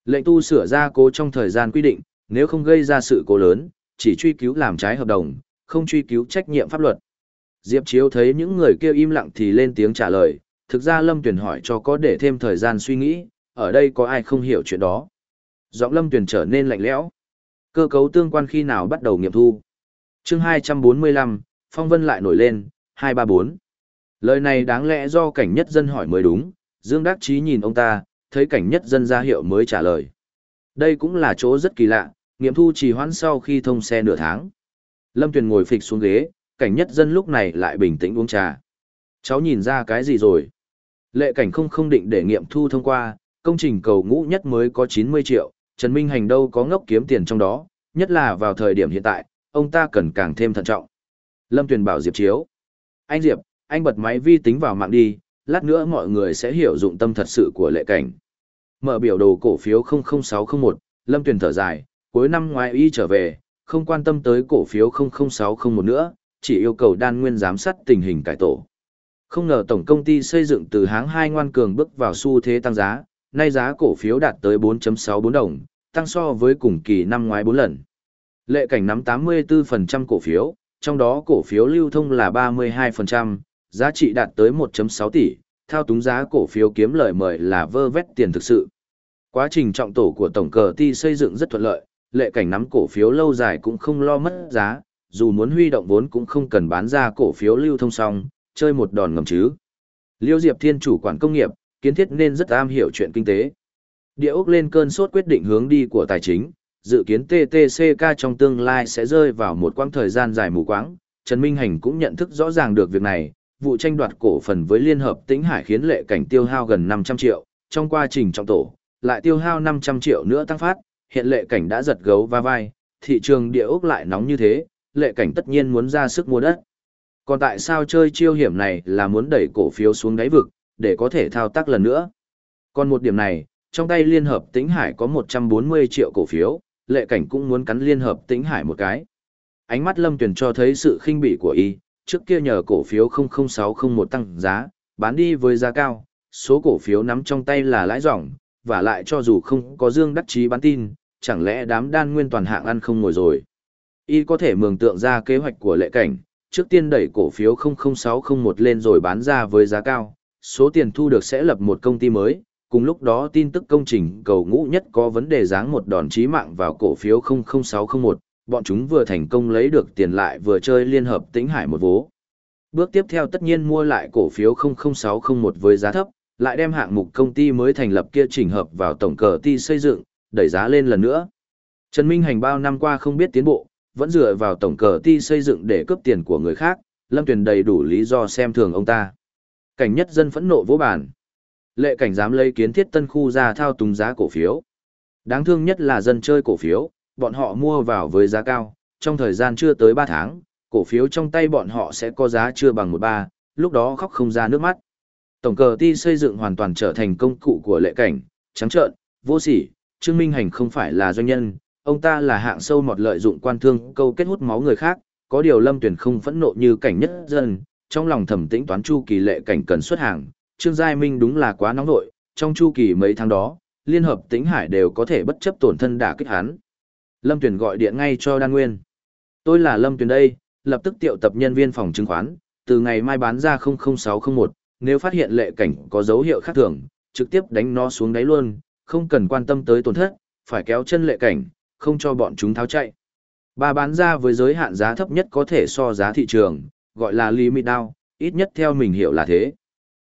Lệnh tu sửa ra cố trong thời gian quy định, nếu không gây ra sự cố lớn, chỉ truy cứu làm trái hợp đồng, không truy cứu trách nhiệm pháp luật. Diệp Chiếu thấy những người kêu im lặng thì lên tiếng trả lời, thực ra Lâm Tuyền hỏi cho có để thêm thời gian suy nghĩ, ở đây có ai không hiểu chuyện đó. Giọng Lâm Tuyền trở nên lạnh lẽo. Cơ cấu tương quan khi nào bắt đầu nghiệm thu. chương 245, Phong Vân lại nổi lên, 234. Lời này đáng lẽ do cảnh nhất dân hỏi mới đúng, Dương Đắc Chí nhìn ông ta, thấy cảnh nhất dân ra hiệu mới trả lời. Đây cũng là chỗ rất kỳ lạ, nghiệm thu trì hoãn sau khi thông xe nửa tháng. Lâm Tuyền ngồi phịch xuống ghế, cảnh nhất dân lúc này lại bình tĩnh uống trà. Cháu nhìn ra cái gì rồi? Lệ cảnh không không định để nghiệm thu thông qua, công trình cầu ngũ nhất mới có 90 triệu, Trần Minh Hành đâu có ngốc kiếm tiền trong đó, nhất là vào thời điểm hiện tại, ông ta cần càng thêm thận trọng. Lâm Tuyền bảo Diệp Chiếu. Anh Diệp, anh bật máy vi tính vào mạng đi, lát nữa mọi người sẽ hiểu dụng tâm thật sự của lệ cảnh. Mở biểu đồ cổ phiếu 00601, Lâm Tuyền thở dài, cuối năm ngoài y trở về, không quan tâm tới cổ phiếu 00601 nữa, chỉ yêu cầu đan nguyên giám sát tình hình cải tổ. Không ngờ tổng công ty xây dựng từ háng 2 ngoan cường bước vào xu thế tăng giá, nay giá cổ phiếu đạt tới 4.64 đồng, tăng so với cùng kỳ năm ngoái 4 lần. Lệ cảnh nắm 84% cổ phiếu, trong đó cổ phiếu lưu thông là 32%, giá trị đạt tới 1.6 tỷ, thao túng giá cổ phiếu kiếm lợi mời là vơ vét tiền thực sự. Quá trình trọng tổ của tổng cờ ti xây dựng rất thuận lợi, lệ cảnh nắm cổ phiếu lâu dài cũng không lo mất giá, dù muốn huy động vốn cũng không cần bán ra cổ phiếu lưu thông xong, chơi một đòn ngầm chứ. Liêu Diệp Thiên chủ quản công nghiệp, kiến thiết nên rất am hiểu chuyện kinh tế. Địa ốc lên cơn sốt quyết định hướng đi của tài chính, dự kiến TTCK trong tương lai sẽ rơi vào một quãng thời gian dài mù quáng. Trần Minh Hành cũng nhận thức rõ ràng được việc này, vụ tranh đoạt cổ phần với Liên Hợp Tĩnh Hải khiến lệ cảnh tiêu hao gần 500 triệu, trong quá trình trọng tổ, lại tiêu hao 500 triệu nữa tăng phát, hiện lệ cảnh đã giật gấu va vai, thị trường địa ốc lại nóng như thế, lệ cảnh tất nhiên muốn ra sức mua đất. Còn tại sao chơi chiêu hiểm này là muốn đẩy cổ phiếu xuống đáy vực, để có thể thao tác lần nữa? Còn một điểm này, trong tay Liên Hợp Tĩnh Hải có 140 triệu cổ phiếu, lệ cảnh cũng muốn cắn Liên Hợp Tĩnh Hải một cái. Ánh mắt Lâm Tuyền cho thấy sự khinh bỉ của y, trước kia nhờ cổ phiếu 00601 tăng giá, bán đi với giá cao, số cổ phiếu nắm trong tay là lãi ròng, và lại cho dù không có dương đắc chí bán tin, chẳng lẽ đám đan nguyên toàn hạng ăn không ngồi rồi. Y có thể mường tượng ra kế hoạch của lệ cảnh, trước tiên đẩy cổ phiếu 00601 lên rồi bán ra với giá cao, số tiền thu được sẽ lập một công ty mới, cùng lúc đó tin tức công trình cầu ngũ nhất có vấn đề dáng một đòn chí mạng vào cổ phiếu 00601, bọn chúng vừa thành công lấy được tiền lại vừa chơi liên hợp tĩnh hải một vố. Bước tiếp theo tất nhiên mua lại cổ phiếu 00601 với giá thấp, lại đem hạng mục công ty mới thành lập kia chỉnh hợp vào tổng cờ ti xây dựng, đẩy giá lên lần nữa. Trần Minh Hành bao năm qua không biết tiến bộ, vẫn dựa vào tổng cờ ti xây dựng để cướp tiền của người khác, Lâm Tuyền đầy đủ lý do xem thường ông ta. Cảnh nhất dân phẫn nộ vô bản. Lệ cảnh dám lấy kiến thiết tân khu ra thao túng giá cổ phiếu. Đáng thương nhất là dân chơi cổ phiếu, bọn họ mua vào với giá cao, trong thời gian chưa tới 3 tháng, cổ phiếu trong tay bọn họ sẽ có giá chưa bằng một ba, lúc đó khóc không ra nước mắt. Tổng cờ ti xây dựng hoàn toàn trở thành công cụ của lệ cảnh, trắng trợn, vô sỉ, Trương Minh Hành không phải là doanh nhân, ông ta là hạng sâu mọt lợi dụng quan thương câu kết hút máu người khác, có điều Lâm Tuyển không phẫn nộ như cảnh nhất dân, trong lòng thẩm tĩnh toán chu kỳ lệ cảnh cần xuất hàng, Trương Giai Minh đúng là quá nóng nội, trong chu kỳ mấy tháng đó, Liên hợp Tĩnh Hải đều có thể bất chấp tổn thân đả kích hắn. Lâm Tuyển gọi điện ngay cho Đan Nguyên. Tôi là Lâm Tuyển đây, lập tức triệu tập nhân viên phòng chứng khoán, từ ngày mai bán ra 00601, nếu phát hiện lệ cảnh có dấu hiệu khác thường, trực tiếp đánh nó xuống đáy luôn, không cần quan tâm tới tổn thất, phải kéo chân lệ cảnh, không cho bọn chúng tháo chạy. Bà bán ra với giới hạn giá thấp nhất có thể so giá thị trường, gọi là limit down, ít nhất theo mình hiểu là thế.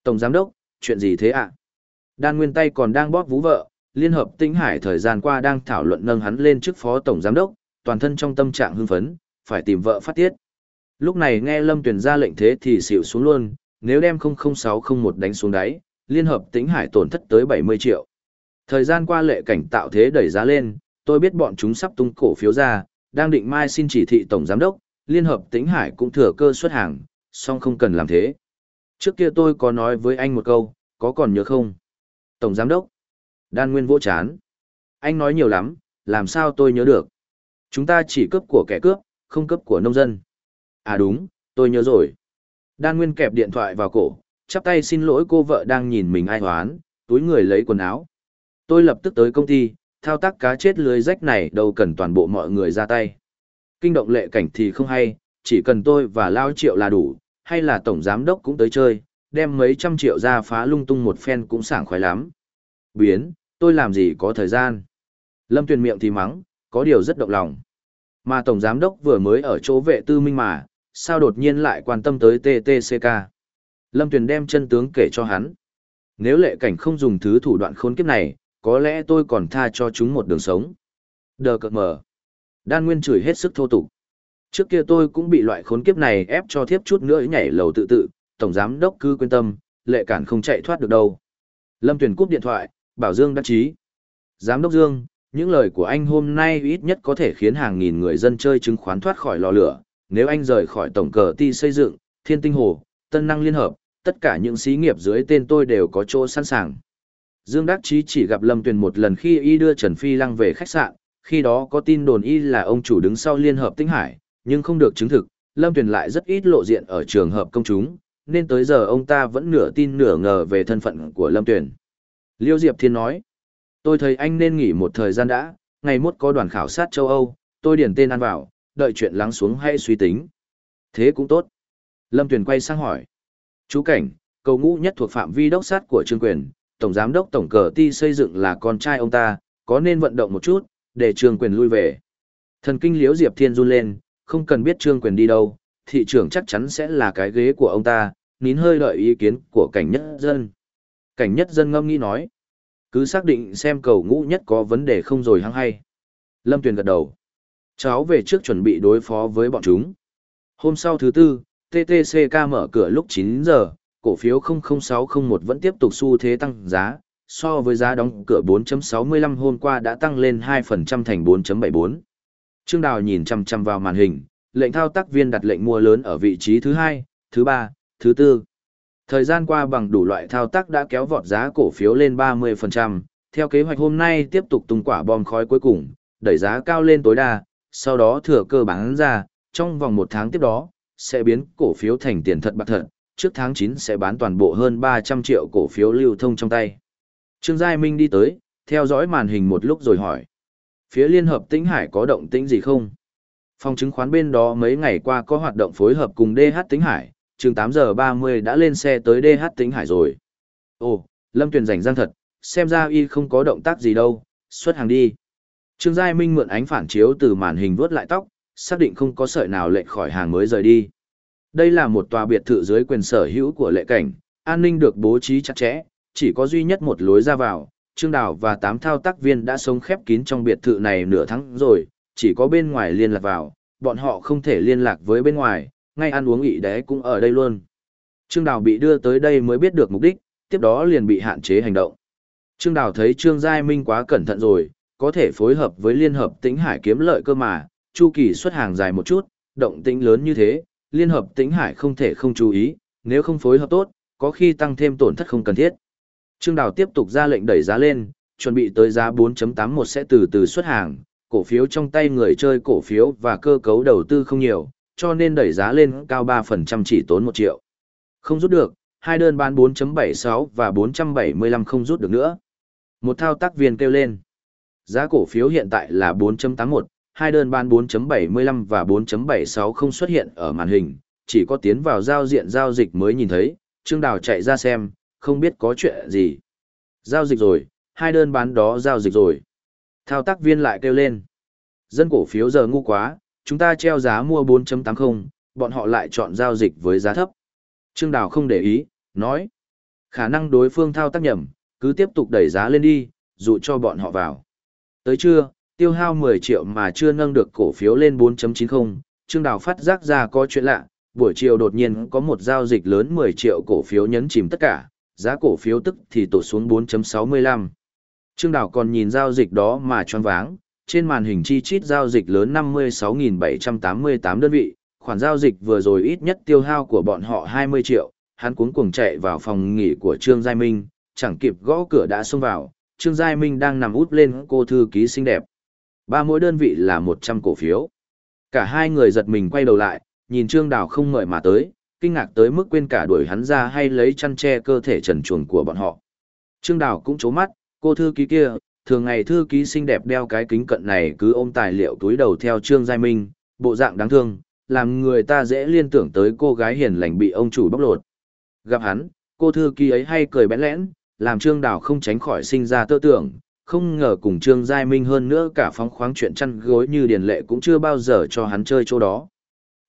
Tổng giám đốc, chuyện gì thế ạ? Đan Nguyên tay còn đang bóp vú vợ, Liên hợp Tinh Hải thời gian qua đang thảo luận nâng hắn lên chức phó tổng giám đốc, toàn thân trong tâm trạng hưng phấn, phải tìm vợ phát tiết. Lúc này nghe Lâm Tuyền ra lệnh thế thì xỉu xuống luôn, nếu đem 00601 đánh xuống đáy, Liên hợp Tĩnh Hải tổn thất tới 70 triệu. Thời gian qua lệ cảnh tạo thế đẩy giá lên, tôi biết bọn chúng sắp tung cổ phiếu ra, đang định mai xin chỉ thị tổng giám đốc, Liên hợp Tĩnh Hải cũng thừa cơ xuất hàng, song không cần làm thế. Trước kia tôi có nói với anh một câu, có còn nhớ không? Tổng giám đốc. Đan Nguyên vỗ chán. Anh nói nhiều lắm, làm sao tôi nhớ được? Chúng ta chỉ cướp của kẻ cướp, không cướp của nông dân. À đúng, Tôi nhớ rồi. Đan Nguyên kẹp điện thoại vào cổ, chắp tay xin lỗi cô vợ đang nhìn mình ai hoán, túi người lấy quần áo. Tôi lập tức tới công ty, thao tác cá chết lưới rách này đâu cần toàn bộ mọi người ra tay. Kinh động lệ cảnh thì không hay, chỉ cần tôi và Lao Triệu là đủ, hay là Tổng Giám Đốc cũng tới chơi, đem mấy trăm triệu ra phá lung tung một phen cũng sảng khoái lắm. Biến, tôi làm gì có thời gian. Lâm Tuyền miệng thì mắng, có điều rất động lòng. Mà Tổng Giám Đốc vừa mới ở chỗ vệ tư minh mà, sao đột nhiên lại quan tâm tới TTCK. Lâm Tuyền đem chân tướng kể cho hắn. Nếu lệ cảnh không dùng thứ thủ đoạn khốn kiếp này, có lẽ tôi còn tha cho chúng một đường sống. Đờ cợt mở. Đan Nguyên chửi hết sức thô tục. Trước kia tôi cũng bị loại khốn kiếp này ép cho thiếp chút nữa nhảy lầu tự tự, tổng giám đốc cứ quên tâm, lệ cản không chạy thoát được đâu. Lâm Tuyền cúp điện thoại, bảo Dương đắc chí. Giám đốc Dương, những lời của anh hôm nay ít nhất có thể khiến hàng nghìn người dân chơi chứng khoán thoát khỏi lò lửa. Nếu anh rời khỏi tổng cờ ti xây dựng, thiên tinh hồ, tân năng liên hợp, tất cả những xí nghiệp dưới tên tôi đều có chỗ sẵn sàng. Dương Đắc Chí chỉ gặp Lâm Tuyền một lần khi y đưa Trần Phi Lăng về khách sạn, khi đó có tin đồn y là ông chủ đứng sau Liên Hợp Tinh Hải, nhưng không được chứng thực, Lâm Tuyền lại rất ít lộ diện ở trường hợp công chúng, nên tới giờ ông ta vẫn nửa tin nửa ngờ về thân phận của Lâm Tuyền. Liêu Diệp Thiên nói, tôi thấy anh nên nghỉ một thời gian đã, ngày mốt có đoàn khảo sát châu Âu, tôi điền tên ăn vào, đợi chuyện lắng xuống hay suy tính. Thế cũng tốt. Lâm Tuyền quay sang hỏi. Chú Cảnh, cầu ngũ nhất thuộc phạm vi đốc sát của Trương Quyền, Tổng Giám đốc Tổng Cờ Ti xây dựng là con trai ông ta, có nên vận động một chút, để Trương Quyền lui về. Thần kinh liếu Diệp Thiên run lên, không cần biết Trương Quyền đi đâu, thị trưởng chắc chắn sẽ là cái ghế của ông ta, nín hơi đợi ý kiến của cảnh nhất dân. Cảnh nhất dân ngâm nghĩ nói, cứ xác định xem cầu ngũ nhất có vấn đề không rồi hăng hay. Lâm Tuyền gật đầu. Cháu về trước chuẩn bị đối phó với bọn chúng. Hôm sau thứ tư, TTCK mở cửa lúc 9 giờ, cổ phiếu 00601 vẫn tiếp tục xu thế tăng giá, so với giá đóng cửa 4.65 hôm qua đã tăng lên 2% thành 4.74. Trương Đào nhìn chăm chăm vào màn hình, lệnh thao tác viên đặt lệnh mua lớn ở vị trí thứ 2, thứ 3, thứ 4. Thời gian qua bằng đủ loại thao tác đã kéo vọt giá cổ phiếu lên 30%, theo kế hoạch hôm nay tiếp tục tung quả bom khói cuối cùng, đẩy giá cao lên tối đa, sau đó thừa cơ bán ra, trong vòng một tháng tiếp đó, sẽ biến cổ phiếu thành tiền thật bạc thật, trước tháng 9 sẽ bán toàn bộ hơn 300 triệu cổ phiếu lưu thông trong tay. Trương Giai Minh đi tới, theo dõi màn hình một lúc rồi hỏi. Phía Liên Hợp Tĩnh Hải có động tĩnh gì không? Phòng chứng khoán bên đó mấy ngày qua có hoạt động phối hợp cùng DH Tĩnh Hải, chừng 8 giờ 30 đã lên xe tới DH Tĩnh Hải rồi. Ồ, Lâm Tuyền rảnh rang thật, xem ra y không có động tác gì đâu, xuất hàng đi. Trương Giai Minh mượn ánh phản chiếu từ màn hình vuốt lại tóc, xác định không có sợi nào lệch khỏi hàng mới rời đi. Đây là một tòa biệt thự dưới quyền sở hữu của lệ cảnh, an ninh được bố trí chặt chẽ, chỉ có duy nhất một lối ra vào. Trương Đào và tám thao tác viên đã sống khép kín trong biệt thự này nửa tháng rồi, chỉ có bên ngoài liên lạc vào, bọn họ không thể liên lạc với bên ngoài, ngay ăn uống ị đế cũng ở đây luôn. Trương Đào bị đưa tới đây mới biết được mục đích, tiếp đó liền bị hạn chế hành động. Trương Đào thấy Trương Giai Minh quá cẩn thận rồi, có thể phối hợp với Liên Hợp Tĩnh Hải kiếm lợi cơ mà, chu kỳ xuất hàng dài một chút, động tĩnh lớn như thế, Liên Hợp Tĩnh Hải không thể không chú ý, nếu không phối hợp tốt, có khi tăng thêm tổn thất không cần thiết. Trương Đào tiếp tục ra lệnh đẩy giá lên, chuẩn bị tới giá 4.81 sẽ từ từ xuất hàng, cổ phiếu trong tay người chơi cổ phiếu và cơ cấu đầu tư không nhiều, cho nên đẩy giá lên cao 3% chỉ tốn 1 triệu. Không rút được, hai đơn bán 4.76 và 475 không rút được nữa. Một thao tác viên kêu lên. Giá cổ phiếu hiện tại là 4.81, hai đơn bán 4.75 và 4.76 không xuất hiện ở màn hình, chỉ có tiến vào giao diện giao dịch mới nhìn thấy, Trương Đào chạy ra xem, không biết có chuyện gì. Giao dịch rồi, hai đơn bán đó giao dịch rồi. Thao tác viên lại kêu lên. Dân cổ phiếu giờ ngu quá, chúng ta treo giá mua 4.80, bọn họ lại chọn giao dịch với giá thấp. Trương Đào không để ý, nói. Khả năng đối phương thao tác nhầm, cứ tiếp tục đẩy giá lên đi, dụ cho bọn họ vào. Tới trưa, tiêu hao 10 triệu mà chưa nâng được cổ phiếu lên 4.90, Trương Đào phát giác ra có chuyện lạ, buổi chiều đột nhiên có một giao dịch lớn 10 triệu cổ phiếu nhấn chìm tất cả, giá cổ phiếu tức thì tụt xuống 4.65. Trương Đào còn nhìn giao dịch đó mà choáng váng, trên màn hình chi chít giao dịch lớn 56.788 đơn vị, khoản giao dịch vừa rồi ít nhất tiêu hao của bọn họ 20 triệu, hắn cuống cuồng chạy vào phòng nghỉ của Trương Giai Minh, chẳng kịp gõ cửa đã xông vào, Trương Giai Minh đang nằm út lên cô thư ký xinh đẹp. Ba mỗi đơn vị là 100 cổ phiếu. Cả hai người giật mình quay đầu lại, nhìn Trương Đào không ngợi mà tới, kinh ngạc tới mức quên cả đuổi hắn ra hay lấy chăn che cơ thể trần truồng của bọn họ. Trương Đào cũng chố mắt, cô thư ký kia, thường ngày thư ký xinh đẹp đeo cái kính cận này cứ ôm tài liệu túi đầu theo Trương Giai Minh, bộ dạng đáng thương, làm người ta dễ liên tưởng tới cô gái hiền lành bị ông chủ bóc lột. Gặp hắn, cô thư ký ấy hay cười bẽn lẽn, làm Trương Đào không tránh khỏi sinh ra tơ tưởng, không ngờ cùng Trương Giai Minh hơn nữa cả phóng khoáng chuyện chăn gối như điền lệ cũng chưa bao giờ cho hắn chơi chỗ đó.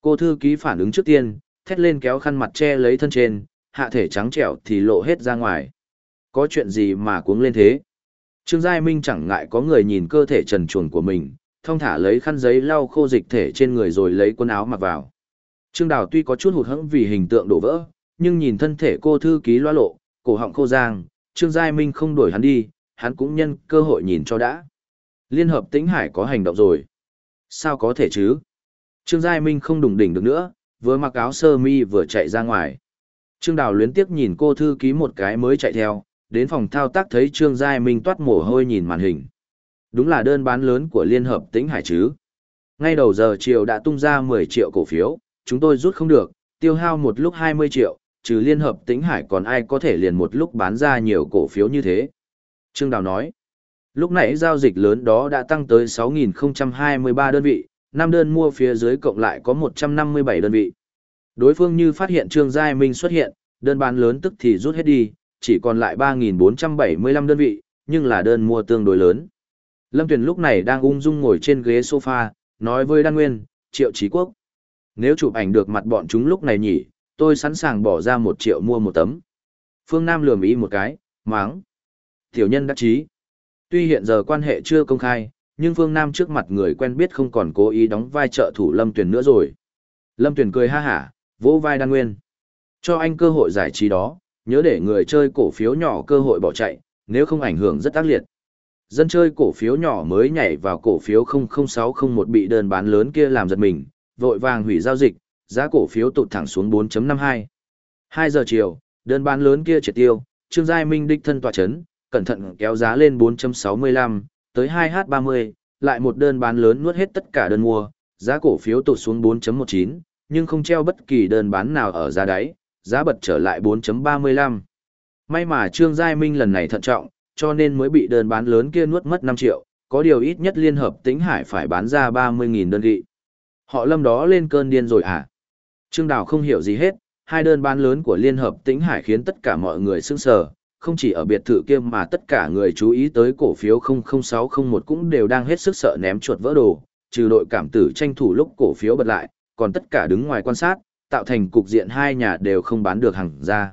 Cô thư ký phản ứng trước tiên, thét lên kéo khăn mặt che lấy thân trên, hạ thể trắng trẻo thì lộ hết ra ngoài. Có chuyện gì mà cuống lên thế? Trương Giai Minh chẳng ngại có người nhìn cơ thể trần truồng của mình, thông thả lấy khăn giấy lau khô dịch thể trên người rồi lấy quần áo mặc vào. Trương Đào tuy có chút hụt hẫng vì hình tượng đổ vỡ, nhưng nhìn thân thể cô thư ký loa lộ, cổ họng khô giang, Trương Giai Minh không đuổi hắn đi, hắn cũng nhân cơ hội nhìn cho đã. Liên hợp tĩnh hải có hành động rồi. Sao có thể chứ? Trương Giai Minh không đùng đỉnh được nữa, vừa mặc áo sơ mi vừa chạy ra ngoài. Trương Đào luyến tiếc nhìn cô thư ký một cái mới chạy theo, đến phòng thao tác thấy Trương Giai Minh toát mồ hôi nhìn màn hình. Đúng là đơn bán lớn của Liên Hợp Tĩnh Hải chứ. Ngay đầu giờ chiều đã tung ra 10 triệu cổ phiếu, chúng tôi rút không được, tiêu hao một lúc 20 triệu, trừ Liên Hợp Tĩnh Hải còn ai có thể liền một lúc bán ra nhiều cổ phiếu như thế. Trương Đào nói, lúc nãy giao dịch lớn đó đã tăng tới 6.023 đơn vị, năm đơn mua phía dưới cộng lại có 157 đơn vị. Đối phương như phát hiện Trương Giai Minh xuất hiện, đơn bán lớn tức thì rút hết đi, chỉ còn lại 3.475 đơn vị, nhưng là đơn mua tương đối lớn. Lâm Tuyền lúc này đang ung dung ngồi trên ghế sofa, nói với Đan Nguyên, Triệu Chí Quốc. Nếu chụp ảnh được mặt bọn chúng lúc này nhỉ, tôi sẵn sàng bỏ ra một triệu mua một tấm. Phương Nam lườm ý một cái, máng. Tiểu nhân đắc chí. Tuy hiện giờ quan hệ chưa công khai, nhưng Phương Nam trước mặt người quen biết không còn cố ý đóng vai trợ thủ Lâm Tuyền nữa rồi. Lâm Tuyền cười ha hả, vỗ vai Đan Nguyên. Cho anh cơ hội giải trí đó, nhớ để người chơi cổ phiếu nhỏ cơ hội bỏ chạy, nếu không ảnh hưởng rất ác liệt. Dân chơi cổ phiếu nhỏ mới nhảy vào cổ phiếu 00601 bị đơn bán lớn kia làm giật mình, vội vàng hủy giao dịch, giá cổ phiếu tụt thẳng xuống 4.52. 2 giờ chiều, đơn bán lớn kia triệt tiêu, Trương Giai Minh đích thân tòa chấn, cẩn thận kéo giá lên 4.65, tới 2H30, lại một đơn bán lớn nuốt hết tất cả đơn mua, giá cổ phiếu tụt xuống 4.19, nhưng không treo bất kỳ đơn bán nào ở giá đáy, giá bật trở lại 4.35. May mà Trương Giai Minh lần này thận trọng, cho nên mới bị đơn bán lớn kia nuốt mất 5 triệu, có điều ít nhất liên hợp tĩnh hải phải bán ra 30.000 đơn vị. Họ lâm đó lên cơn điên rồi à? Trương Đào không hiểu gì hết, hai đơn bán lớn của liên hợp tĩnh hải khiến tất cả mọi người sững sờ, không chỉ ở biệt thự kia mà tất cả người chú ý tới cổ phiếu 00601 cũng đều đang hết sức sợ ném chuột vỡ đồ, trừ đội cảm tử tranh thủ lúc cổ phiếu bật lại, còn tất cả đứng ngoài quan sát, tạo thành cục diện hai nhà đều không bán được hàng ra.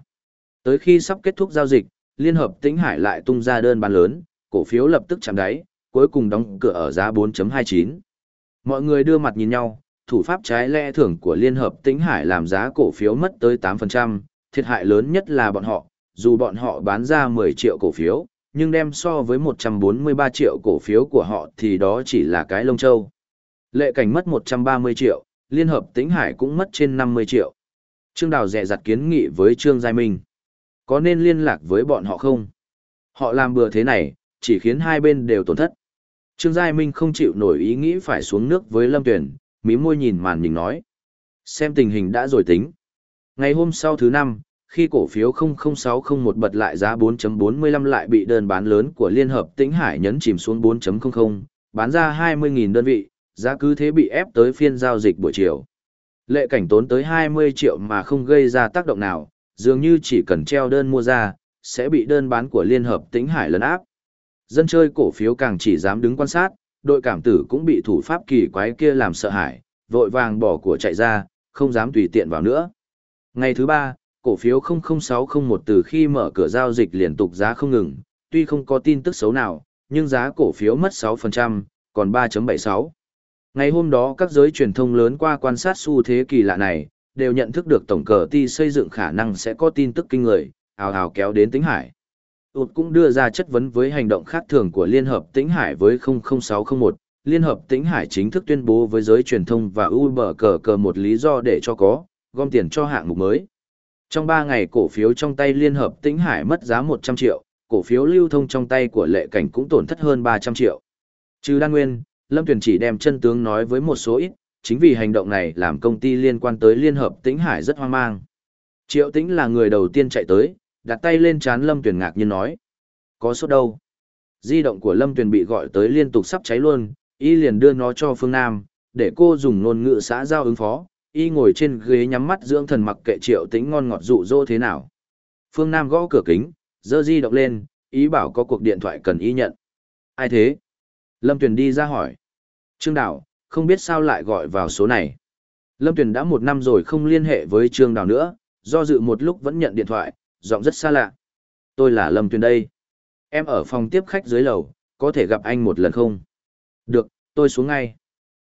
Tới khi sắp kết thúc giao dịch, Liên hợp Tĩnh Hải lại tung ra đơn bán lớn, cổ phiếu lập tức chạm đáy, cuối cùng đóng cửa ở giá 4.29. Mọi người đưa mặt nhìn nhau, thủ pháp trái lẽ thưởng của Liên hợp Tĩnh Hải làm giá cổ phiếu mất tới 8%, thiệt hại lớn nhất là bọn họ, dù bọn họ bán ra 10 triệu cổ phiếu, nhưng đem so với 143 triệu cổ phiếu của họ thì đó chỉ là cái lông châu. Lệ cảnh mất 130 triệu, Liên hợp Tĩnh Hải cũng mất trên 50 triệu. Trương Đào dè dặt kiến nghị với Trương Giai Minh. Có nên liên lạc với bọn họ không? Họ làm bừa thế này, chỉ khiến hai bên đều tổn thất. Trương Giai Minh không chịu nổi ý nghĩ phải xuống nước với Lâm Tuyển, mí môi nhìn màn mình nói. Xem tình hình đã rồi tính. Ngày hôm sau thứ năm, khi cổ phiếu 00601 bật lại giá 4.45 lại bị đơn bán lớn của Liên Hợp Tĩnh Hải nhấn chìm xuống 4.00, bán ra 20.000 đơn vị, giá cứ thế bị ép tới phiên giao dịch buổi chiều. Lệ cảnh tốn tới 20 triệu mà không gây ra tác động nào, dường như chỉ cần treo đơn mua ra, sẽ bị đơn bán của Liên Hợp Tĩnh Hải lấn áp. Dân chơi cổ phiếu càng chỉ dám đứng quan sát, đội cảm tử cũng bị thủ pháp kỳ quái kia làm sợ hãi, vội vàng bỏ của chạy ra, không dám tùy tiện vào nữa. Ngày thứ ba, cổ phiếu 00601 từ khi mở cửa giao dịch liên tục giá không ngừng, tuy không có tin tức xấu nào, nhưng giá cổ phiếu mất 6%, còn 3.76. Ngày hôm đó các giới truyền thông lớn qua quan sát xu thế kỳ lạ này, đều nhận thức được tổng cờ ti xây dựng khả năng sẽ có tin tức kinh người, hào hào kéo đến tính hải. Ụt cũng đưa ra chất vấn với hành động khác thường của Liên hợp Tĩnh Hải với 00601. Liên hợp Tĩnh Hải chính thức tuyên bố với giới truyền thông và Uber cờ cờ một lý do để cho có, gom tiền cho hạng mục mới. Trong 3 ngày cổ phiếu trong tay Liên hợp Tĩnh Hải mất giá 100 triệu, cổ phiếu lưu thông trong tay của lệ cảnh cũng tổn thất hơn 300 triệu. Trừ đan nguyên, Lâm Tuyền chỉ đem chân tướng nói với một số ít, chính vì hành động này làm công ty liên quan tới Liên Hợp Tĩnh Hải rất hoang mang. Triệu Tĩnh là người đầu tiên chạy tới, đặt tay lên chán Lâm Tuyền ngạc nhiên nói. Có sốt đâu? Di động của Lâm Tuyền bị gọi tới liên tục sắp cháy luôn, y liền đưa nó cho Phương Nam, để cô dùng ngôn ngữ xã giao ứng phó, y ngồi trên ghế nhắm mắt dưỡng thần mặc kệ Triệu Tĩnh ngon ngọt dụ dỗ thế nào. Phương Nam gõ cửa kính, dơ di động lên, ý bảo có cuộc điện thoại cần y nhận. Ai thế? Lâm Tuyền đi ra hỏi. Trương Đào, không biết sao lại gọi vào số này. Lâm Tuyền đã một năm rồi không liên hệ với Trương Đào nữa, do dự một lúc vẫn nhận điện thoại, giọng rất xa lạ. Tôi là Lâm Tuyền đây. Em ở phòng tiếp khách dưới lầu, có thể gặp anh một lần không? Được, tôi xuống ngay.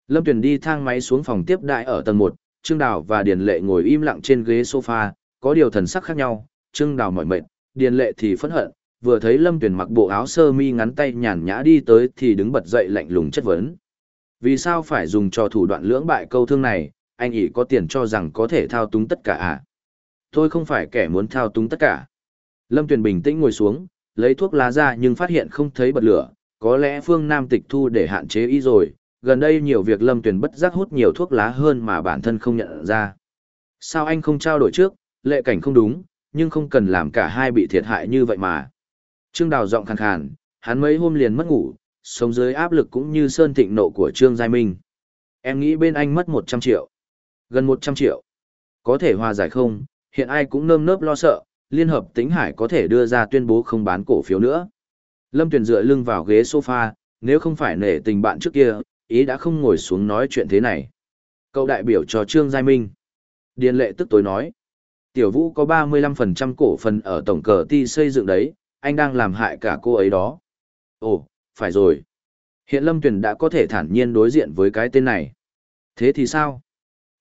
Lâm Tuyền đi thang máy xuống phòng tiếp đại ở tầng một. Trương Đào và Điền Lệ ngồi im lặng trên ghế sofa, có điều thần sắc khác nhau, Trương Đào mỏi mệt, Điền Lệ thì phẫn hận, vừa thấy Lâm Tuyền mặc bộ áo sơ mi ngắn tay nhàn nhã đi tới thì đứng bật dậy lạnh lùng chất vấn. Vì sao phải dùng cho thủ đoạn lưỡng bại câu thương này, anh ỷ có tiền cho rằng có thể thao túng tất cả à? Tôi không phải kẻ muốn thao túng tất cả. Lâm Tuyền bình tĩnh ngồi xuống, lấy thuốc lá ra nhưng phát hiện không thấy bật lửa, có lẽ Phương Nam tịch thu để hạn chế ý rồi, gần đây nhiều việc Lâm Tuyền bất giác hút nhiều thuốc lá hơn mà bản thân không nhận ra. Sao anh không trao đổi trước, lệ cảnh không đúng, nhưng không cần làm cả hai bị thiệt hại như vậy mà. Trương Đào giọng khàn khàn, hắn mấy hôm liền mất ngủ, sống dưới áp lực cũng như sơn thịnh nộ của Trương Giai Minh. Em nghĩ bên anh mất 100 triệu. Gần 100 triệu. Có thể hòa giải không, hiện ai cũng nơm nớp lo sợ, Liên Hợp Tĩnh Hải có thể đưa ra tuyên bố không bán cổ phiếu nữa. Lâm Tuyền dựa lưng vào ghế sofa, nếu không phải nể tình bạn trước kia, ý đã không ngồi xuống nói chuyện thế này. Cậu đại biểu cho Trương Giai Minh. Điền lệ tức tối nói. Tiểu Vũ có 35% cổ phần ở tổng cờ ti xây dựng đấy, anh đang làm hại cả cô ấy đó. Ồ, phải rồi. Hiện Lâm Tuyền đã có thể thản nhiên đối diện với cái tên này. Thế thì sao?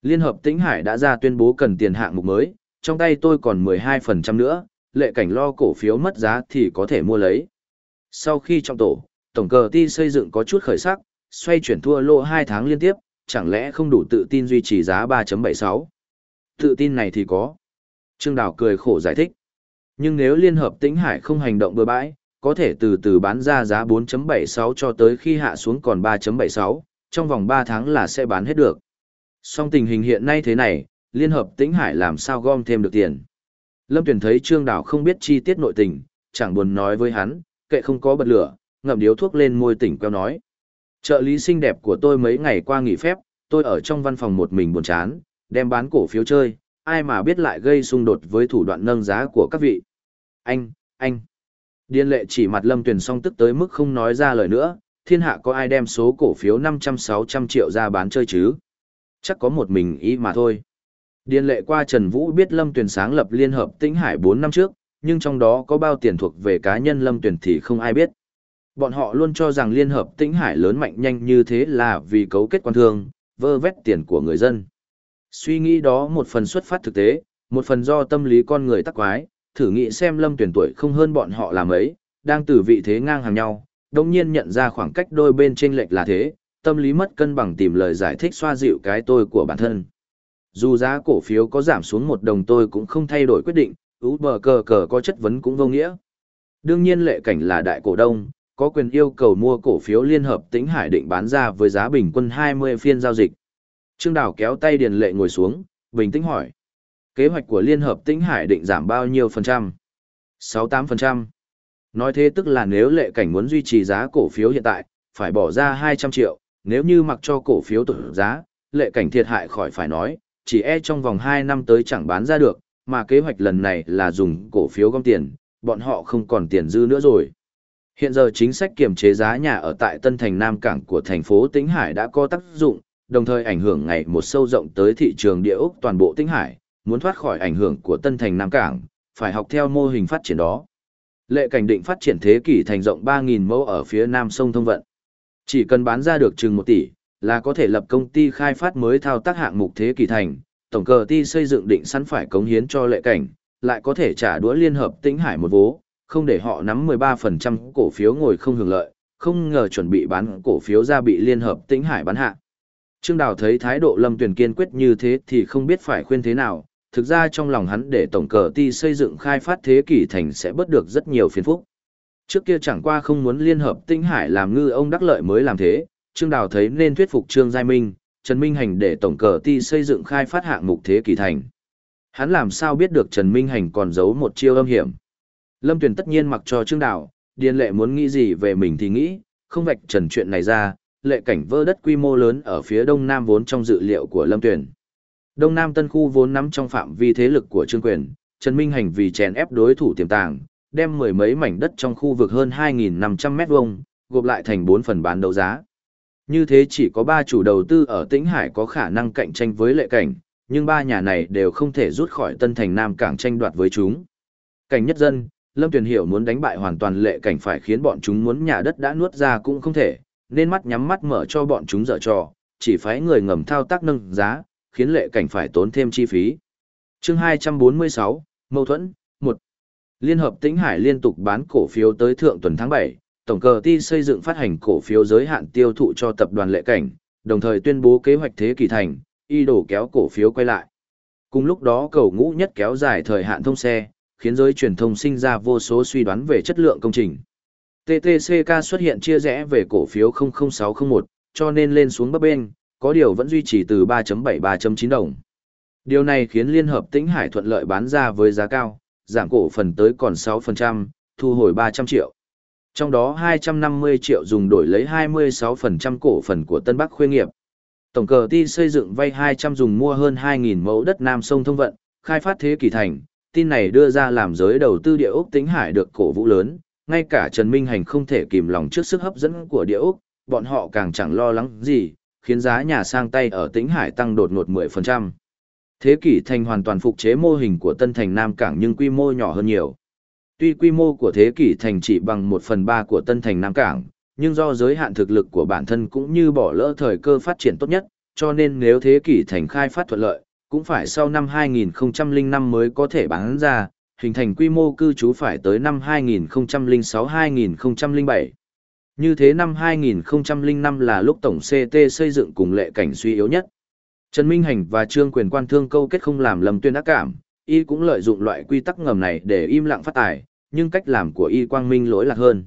Liên hợp Tĩnh Hải đã ra tuyên bố cần tiền hạng mục mới, trong tay tôi còn 12% nữa, lệ cảnh lo cổ phiếu mất giá thì có thể mua lấy. Sau khi trong tổ, tổng cờ ti xây dựng có chút khởi sắc, xoay chuyển thua lỗ 2 tháng liên tiếp, chẳng lẽ không đủ tự tin duy trì giá 3.76? Tự tin này thì có. Trương Đào cười khổ giải thích. Nhưng nếu Liên hợp Tĩnh Hải không hành động bừa bãi, có thể từ từ bán ra giá 4.76 cho tới khi hạ xuống còn 3.76, trong vòng 3 tháng là sẽ bán hết được. Song tình hình hiện nay thế này, Liên hợp Tĩnh Hải làm sao gom thêm được tiền. Lâm Tuyền thấy Trương Đào không biết chi tiết nội tình, chẳng buồn nói với hắn, kệ không có bật lửa, ngậm điếu thuốc lên môi tỉnh queo nói. Trợ lý xinh đẹp của tôi mấy ngày qua nghỉ phép, tôi ở trong văn phòng một mình buồn chán, đem bán cổ phiếu chơi, ai mà biết lại gây xung đột với thủ đoạn nâng giá của các vị. Anh, anh. Điên lệ chỉ mặt Lâm Tuyền song tức tới mức không nói ra lời nữa, thiên hạ có ai đem số cổ phiếu 500-600 triệu ra bán chơi chứ? Chắc có một mình ý mà thôi. Điên lệ qua Trần Vũ biết Lâm Tuyền sáng lập Liên Hợp Tĩnh Hải 4 năm trước, nhưng trong đó có bao tiền thuộc về cá nhân Lâm Tuyền thì không ai biết. Bọn họ luôn cho rằng Liên Hợp Tĩnh Hải lớn mạnh nhanh như thế là vì cấu kết quan thương, vơ vét tiền của người dân. Suy nghĩ đó một phần xuất phát thực tế, một phần do tâm lý con người tắc quái, thử nghĩ xem lâm tuyển tuổi không hơn bọn họ làm ấy, đang từ vị thế ngang hàng nhau, đồng nhiên nhận ra khoảng cách đôi bên trên lệch là thế, tâm lý mất cân bằng tìm lời giải thích xoa dịu cái tôi của bản thân. Dù giá cổ phiếu có giảm xuống một đồng tôi cũng không thay đổi quyết định, ú bờ cờ cờ có chất vấn cũng vô nghĩa. Đương nhiên lệ cảnh là đại cổ đông, có quyền yêu cầu mua cổ phiếu liên hợp tính hải định bán ra với giá bình quân 20 phiên giao dịch. Trương Đào kéo tay Điền Lệ ngồi xuống, bình tĩnh hỏi. Kế hoạch của Liên Hợp tính Hải định giảm bao nhiêu phần trăm? 68%. Nói thế tức là nếu lệ cảnh muốn duy trì giá cổ phiếu hiện tại, phải bỏ ra 200 triệu, nếu như mặc cho cổ phiếu tụt giá, lệ cảnh thiệt hại khỏi phải nói, chỉ e trong vòng 2 năm tới chẳng bán ra được, mà kế hoạch lần này là dùng cổ phiếu gom tiền, bọn họ không còn tiền dư nữa rồi. Hiện giờ chính sách kiểm chế giá nhà ở tại Tân Thành Nam Cảng của thành phố Tĩnh Hải đã có tác dụng, đồng thời ảnh hưởng ngày một sâu rộng tới thị trường địa ốc toàn bộ Tĩnh Hải, muốn thoát khỏi ảnh hưởng của Tân Thành Nam Cảng, phải học theo mô hình phát triển đó. Lệ cảnh định phát triển thế kỷ thành rộng 3.000 mẫu ở phía nam sông Thông Vận. Chỉ cần bán ra được chừng 1 tỷ, là có thể lập công ty khai phát mới thao tác hạng mục thế kỷ thành, tổng cờ ty xây dựng định sẵn phải cống hiến cho lệ cảnh, lại có thể trả đũa liên hợp tĩnh hải một vố, không để họ nắm 13% cổ phiếu ngồi không hưởng lợi, không ngờ chuẩn bị bán cổ phiếu ra bị liên hợp tĩnh hải bán hạ. Trương Đào thấy thái độ Lâm Tuyền kiên quyết như thế thì không biết phải khuyên thế nào, thực ra trong lòng hắn để tổng cờ ti xây dựng khai phát thế kỷ thành sẽ bớt được rất nhiều phiền phức. Trước kia chẳng qua không muốn liên hợp tinh hải làm ngư ông đắc lợi mới làm thế, Trương Đào thấy nên thuyết phục Trương Giai Minh, Trần Minh Hành để tổng cờ ti xây dựng khai phát hạng mục thế kỷ thành. Hắn làm sao biết được Trần Minh Hành còn giấu một chiêu âm hiểm. Lâm Tuyền tất nhiên mặc cho Trương Đào, Điền Lệ muốn nghĩ gì về mình thì nghĩ, không vạch trần chuyện này ra, lệ cảnh vỡ đất quy mô lớn ở phía đông nam vốn trong dự liệu của Lâm Tuyền. Đông Nam Tân khu vốn nắm trong phạm vi thế lực của Trương Quyền, Trần Minh Hành vì chèn ép đối thủ tiềm tàng, đem mười mấy mảnh đất trong khu vực hơn 2.500 mét vuông, gộp lại thành 4 phần bán đấu giá. Như thế chỉ có 3 chủ đầu tư ở Tĩnh Hải có khả năng cạnh tranh với lệ cảnh, nhưng ba nhà này đều không thể rút khỏi Tân Thành Nam Cảng tranh đoạt với chúng. Cảnh nhất dân, Lâm Tuyền Hiểu muốn đánh bại hoàn toàn lệ cảnh phải khiến bọn chúng muốn nhà đất đã nuốt ra cũng không thể, nên mắt nhắm mắt mở cho bọn chúng dở trò, chỉ phái người ngầm thao tác nâng giá, khiến lệ cảnh phải tốn thêm chi phí. chương 246, Mâu thuẫn, 1. Liên hợp Tĩnh Hải liên tục bán cổ phiếu tới thượng tuần tháng 7, tổng cờ ti xây dựng phát hành cổ phiếu giới hạn tiêu thụ cho tập đoàn lệ cảnh, đồng thời tuyên bố kế hoạch thế kỷ thành, y đổ kéo cổ phiếu quay lại. Cùng lúc đó cầu ngũ nhất kéo dài thời hạn thông xe, khiến giới truyền thông sinh ra vô số suy đoán về chất lượng công trình. TTCK xuất hiện chia rẽ về cổ phiếu 00601, cho nên lên xuống bấp bên, có điều vẫn duy trì từ 3.7-3.9 đồng. Điều này khiến Liên Hợp Tĩnh Hải thuận lợi bán ra với giá cao, giảm cổ phần tới còn 6%, thu hồi 300 triệu. Trong đó 250 triệu dùng đổi lấy 26% cổ phần của Tân Bắc Khuê nghiệp. Tổng cờ ti xây dựng vay 200 dùng mua hơn 2.000 mẫu đất Nam Sông Thông Vận, khai phát thế kỷ thành. Tin này đưa ra làm giới đầu tư địa ốc Tĩnh Hải được cổ vũ lớn, ngay cả Trần Minh Hành không thể kìm lòng trước sức hấp dẫn của địa ốc, bọn họ càng chẳng lo lắng gì, khiến giá nhà sang tay ở Tĩnh Hải tăng đột ngột 10%. Thế kỷ thành hoàn toàn phục chế mô hình của Tân Thành Nam Cảng nhưng quy mô nhỏ hơn nhiều. Tuy quy mô của thế kỷ thành chỉ bằng 1 phần 3 của Tân Thành Nam Cảng, nhưng do giới hạn thực lực của bản thân cũng như bỏ lỡ thời cơ phát triển tốt nhất, cho nên nếu thế kỷ thành khai phát thuận lợi, cũng phải sau năm 2005 mới có thể bán ra, hình thành quy mô cư trú phải tới năm 2006-2007. Như thế năm 2005 là lúc tổng CT xây dựng cùng lệ cảnh suy yếu nhất. Trần Minh Hành và Trương Quyền quan thương câu kết không làm lầm tuyên ác cảm, y cũng lợi dụng loại quy tắc ngầm này để im lặng phát tài, nhưng cách làm của y quang minh lỗi lạc hơn.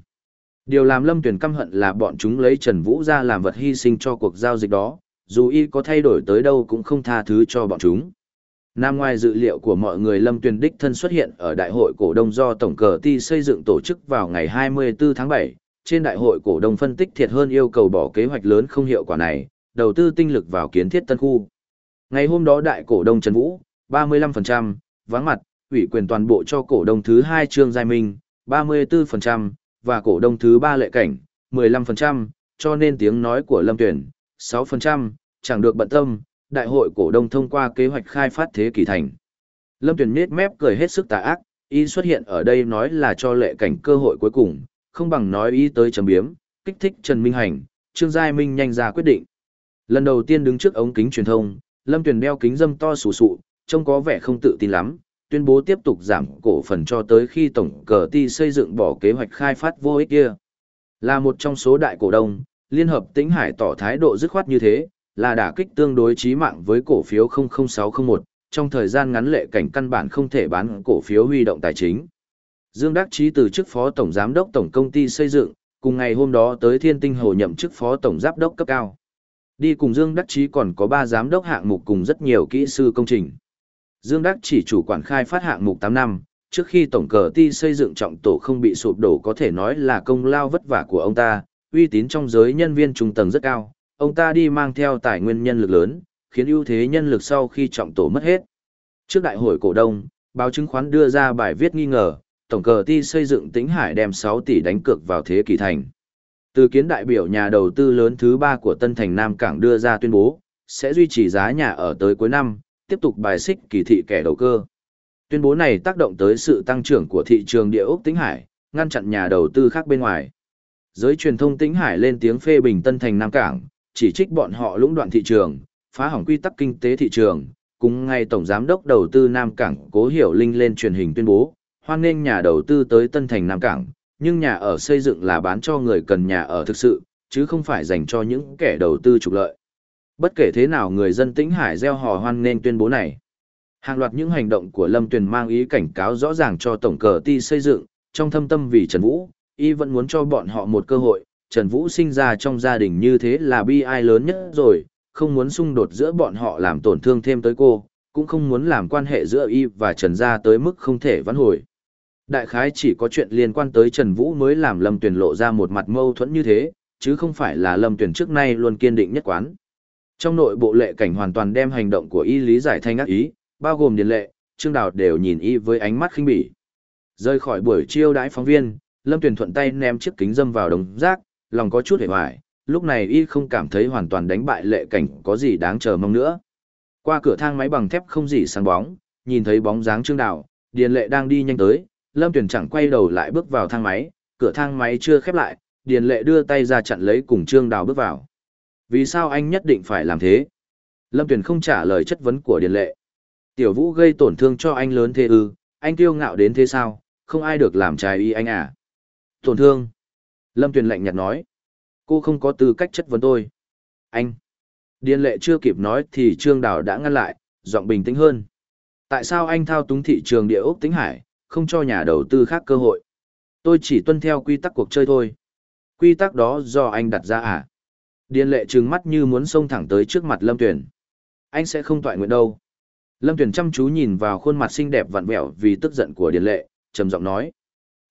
Điều làm Lâm Tuyền căm hận là bọn chúng lấy Trần Vũ ra làm vật hy sinh cho cuộc giao dịch đó, dù y có thay đổi tới đâu cũng không tha thứ cho bọn chúng. Nam ngoài dự liệu của mọi người Lâm Tuyền đích thân xuất hiện ở đại hội cổ đông do Tổng cờ ti xây dựng tổ chức vào ngày 24 tháng 7, trên đại hội cổ đông phân tích thiệt hơn yêu cầu bỏ kế hoạch lớn không hiệu quả này, đầu tư tinh lực vào kiến thiết tân khu. Ngày hôm đó đại cổ đông Trần Vũ, 35%, vắng mặt, ủy quyền toàn bộ cho cổ đông thứ hai Trương Giai Minh, 34%, và cổ đông thứ ba Lệ Cảnh, 15%, cho nên tiếng nói của Lâm Tuyển, 6%, chẳng được bận tâm, đại hội cổ đông thông qua kế hoạch khai phát thế kỷ thành. Lâm Tuyền nết mép cười hết sức tà ác, y xuất hiện ở đây nói là cho Lệ Cảnh cơ hội cuối cùng, không bằng nói ý tới chấm biếm, kích thích Trần Minh Hành, Trương Giai Minh nhanh ra quyết định. Lần đầu tiên đứng trước ống kính truyền thông, Lâm Tuyền đeo kính dâm to sù sụ, trông có vẻ không tự tin lắm, tuyên bố tiếp tục giảm cổ phần cho tới khi tổng cờ ti xây dựng bỏ kế hoạch khai phát vô ích kia. Là một trong số đại cổ đông, Liên hợp Tĩnh Hải tỏ thái độ dứt khoát như thế, là đả kích tương đối chí mạng với cổ phiếu 00601, trong thời gian ngắn lệ cảnh căn bản không thể bán cổ phiếu huy động tài chính. Dương Đắc Chí từ chức phó tổng giám đốc tổng công ty xây dựng, cùng ngày hôm đó tới Thiên Tinh Hồ nhậm chức phó tổng giám đốc cấp cao. Đi cùng Dương Đắc Chí còn có 3 giám đốc hạng mục cùng rất nhiều kỹ sư công trình. Dương Đắc chỉ chủ quản khai phát hạng mục 8 năm, trước khi tổng cờ ti xây dựng trọng tổ không bị sụp đổ có thể nói là công lao vất vả của ông ta, uy tín trong giới nhân viên trung tầng rất cao, ông ta đi mang theo tài nguyên nhân lực lớn, khiến ưu thế nhân lực sau khi trọng tổ mất hết. Trước đại hội cổ đông, báo chứng khoán đưa ra bài viết nghi ngờ, tổng cờ ti xây dựng Tĩnh Hải đem 6 tỷ đánh cược vào thế kỷ thành. Từ kiến đại biểu nhà đầu tư lớn thứ 3 của Tân Thành Nam Cảng đưa ra tuyên bố, sẽ duy trì giá nhà ở tới cuối năm, tiếp tục bài xích kỳ thị kẻ đầu cơ. Tuyên bố này tác động tới sự tăng trưởng của thị trường địa ốc Tĩnh Hải, ngăn chặn nhà đầu tư khác bên ngoài. Giới truyền thông Tĩnh Hải lên tiếng phê bình Tân Thành Nam Cảng, chỉ trích bọn họ lũng đoạn thị trường, phá hỏng quy tắc kinh tế thị trường. Cùng ngày Tổng Giám đốc Đầu tư Nam Cảng Cố Hiểu Linh lên truyền hình tuyên bố, hoan nghênh nhà đầu tư tới Tân Thành Nam Cảng, nhưng nhà ở xây dựng là bán cho người cần nhà ở thực sự, chứ không phải dành cho những kẻ đầu tư trục lợi. Bất kể thế nào người dân Tĩnh Hải gieo hò hoan nghênh tuyên bố này. Hàng loạt những hành động của Lâm Tuyền mang ý cảnh cáo rõ ràng cho tổng cờ ti xây dựng, trong thâm tâm vì Trần Vũ, y vẫn muốn cho bọn họ một cơ hội, Trần Vũ sinh ra trong gia đình như thế là bi ai lớn nhất rồi, không muốn xung đột giữa bọn họ làm tổn thương thêm tới cô, cũng không muốn làm quan hệ giữa y và Trần Gia tới mức không thể vãn hồi. Đại khái chỉ có chuyện liên quan tới Trần Vũ mới làm Lâm Tuyền lộ ra một mặt mâu thuẫn như thế, chứ không phải là Lâm Tuyền trước nay luôn kiên định nhất quán. Trong nội bộ lệ cảnh hoàn toàn đem hành động của y lý giải thanh ác ý, bao gồm điền lệ, Trương Đào đều nhìn y với ánh mắt khinh bỉ. Rơi khỏi buổi chiêu đãi phóng viên, Lâm Tuyền thuận tay ném chiếc kính dâm vào đống rác, lòng có chút hề hoài, lúc này y không cảm thấy hoàn toàn đánh bại lệ cảnh có gì đáng chờ mong nữa. Qua cửa thang máy bằng thép không gì sáng bóng, nhìn thấy bóng dáng Trương Đào, Điền Lệ đang đi nhanh tới, Lâm tuyển chẳng quay đầu lại bước vào thang máy, cửa thang máy chưa khép lại, Điền Lệ đưa tay ra chặn lấy cùng Trương Đào bước vào. Vì sao anh nhất định phải làm thế? Lâm tuyển không trả lời chất vấn của Điền Lệ. Tiểu Vũ gây tổn thương cho anh lớn thế ư, anh kiêu ngạo đến thế sao, không ai được làm trái y anh à? Tổn thương. Lâm Tuyền lạnh nhạt nói. Cô không có tư cách chất vấn tôi. Anh. Điền lệ chưa kịp nói thì Trương Đào đã ngăn lại, giọng bình tĩnh hơn. Tại sao anh thao túng thị trường địa ốc tính hải, không cho nhà đầu tư khác cơ hội? Tôi chỉ tuân theo quy tắc cuộc chơi thôi. Quy tắc đó do anh đặt ra à? Điền lệ trừng mắt như muốn xông thẳng tới trước mặt Lâm Tuyền. Anh sẽ không toại nguyện đâu. Lâm Tuyền chăm chú nhìn vào khuôn mặt xinh đẹp vặn vẹo vì tức giận của Điền lệ, trầm giọng nói.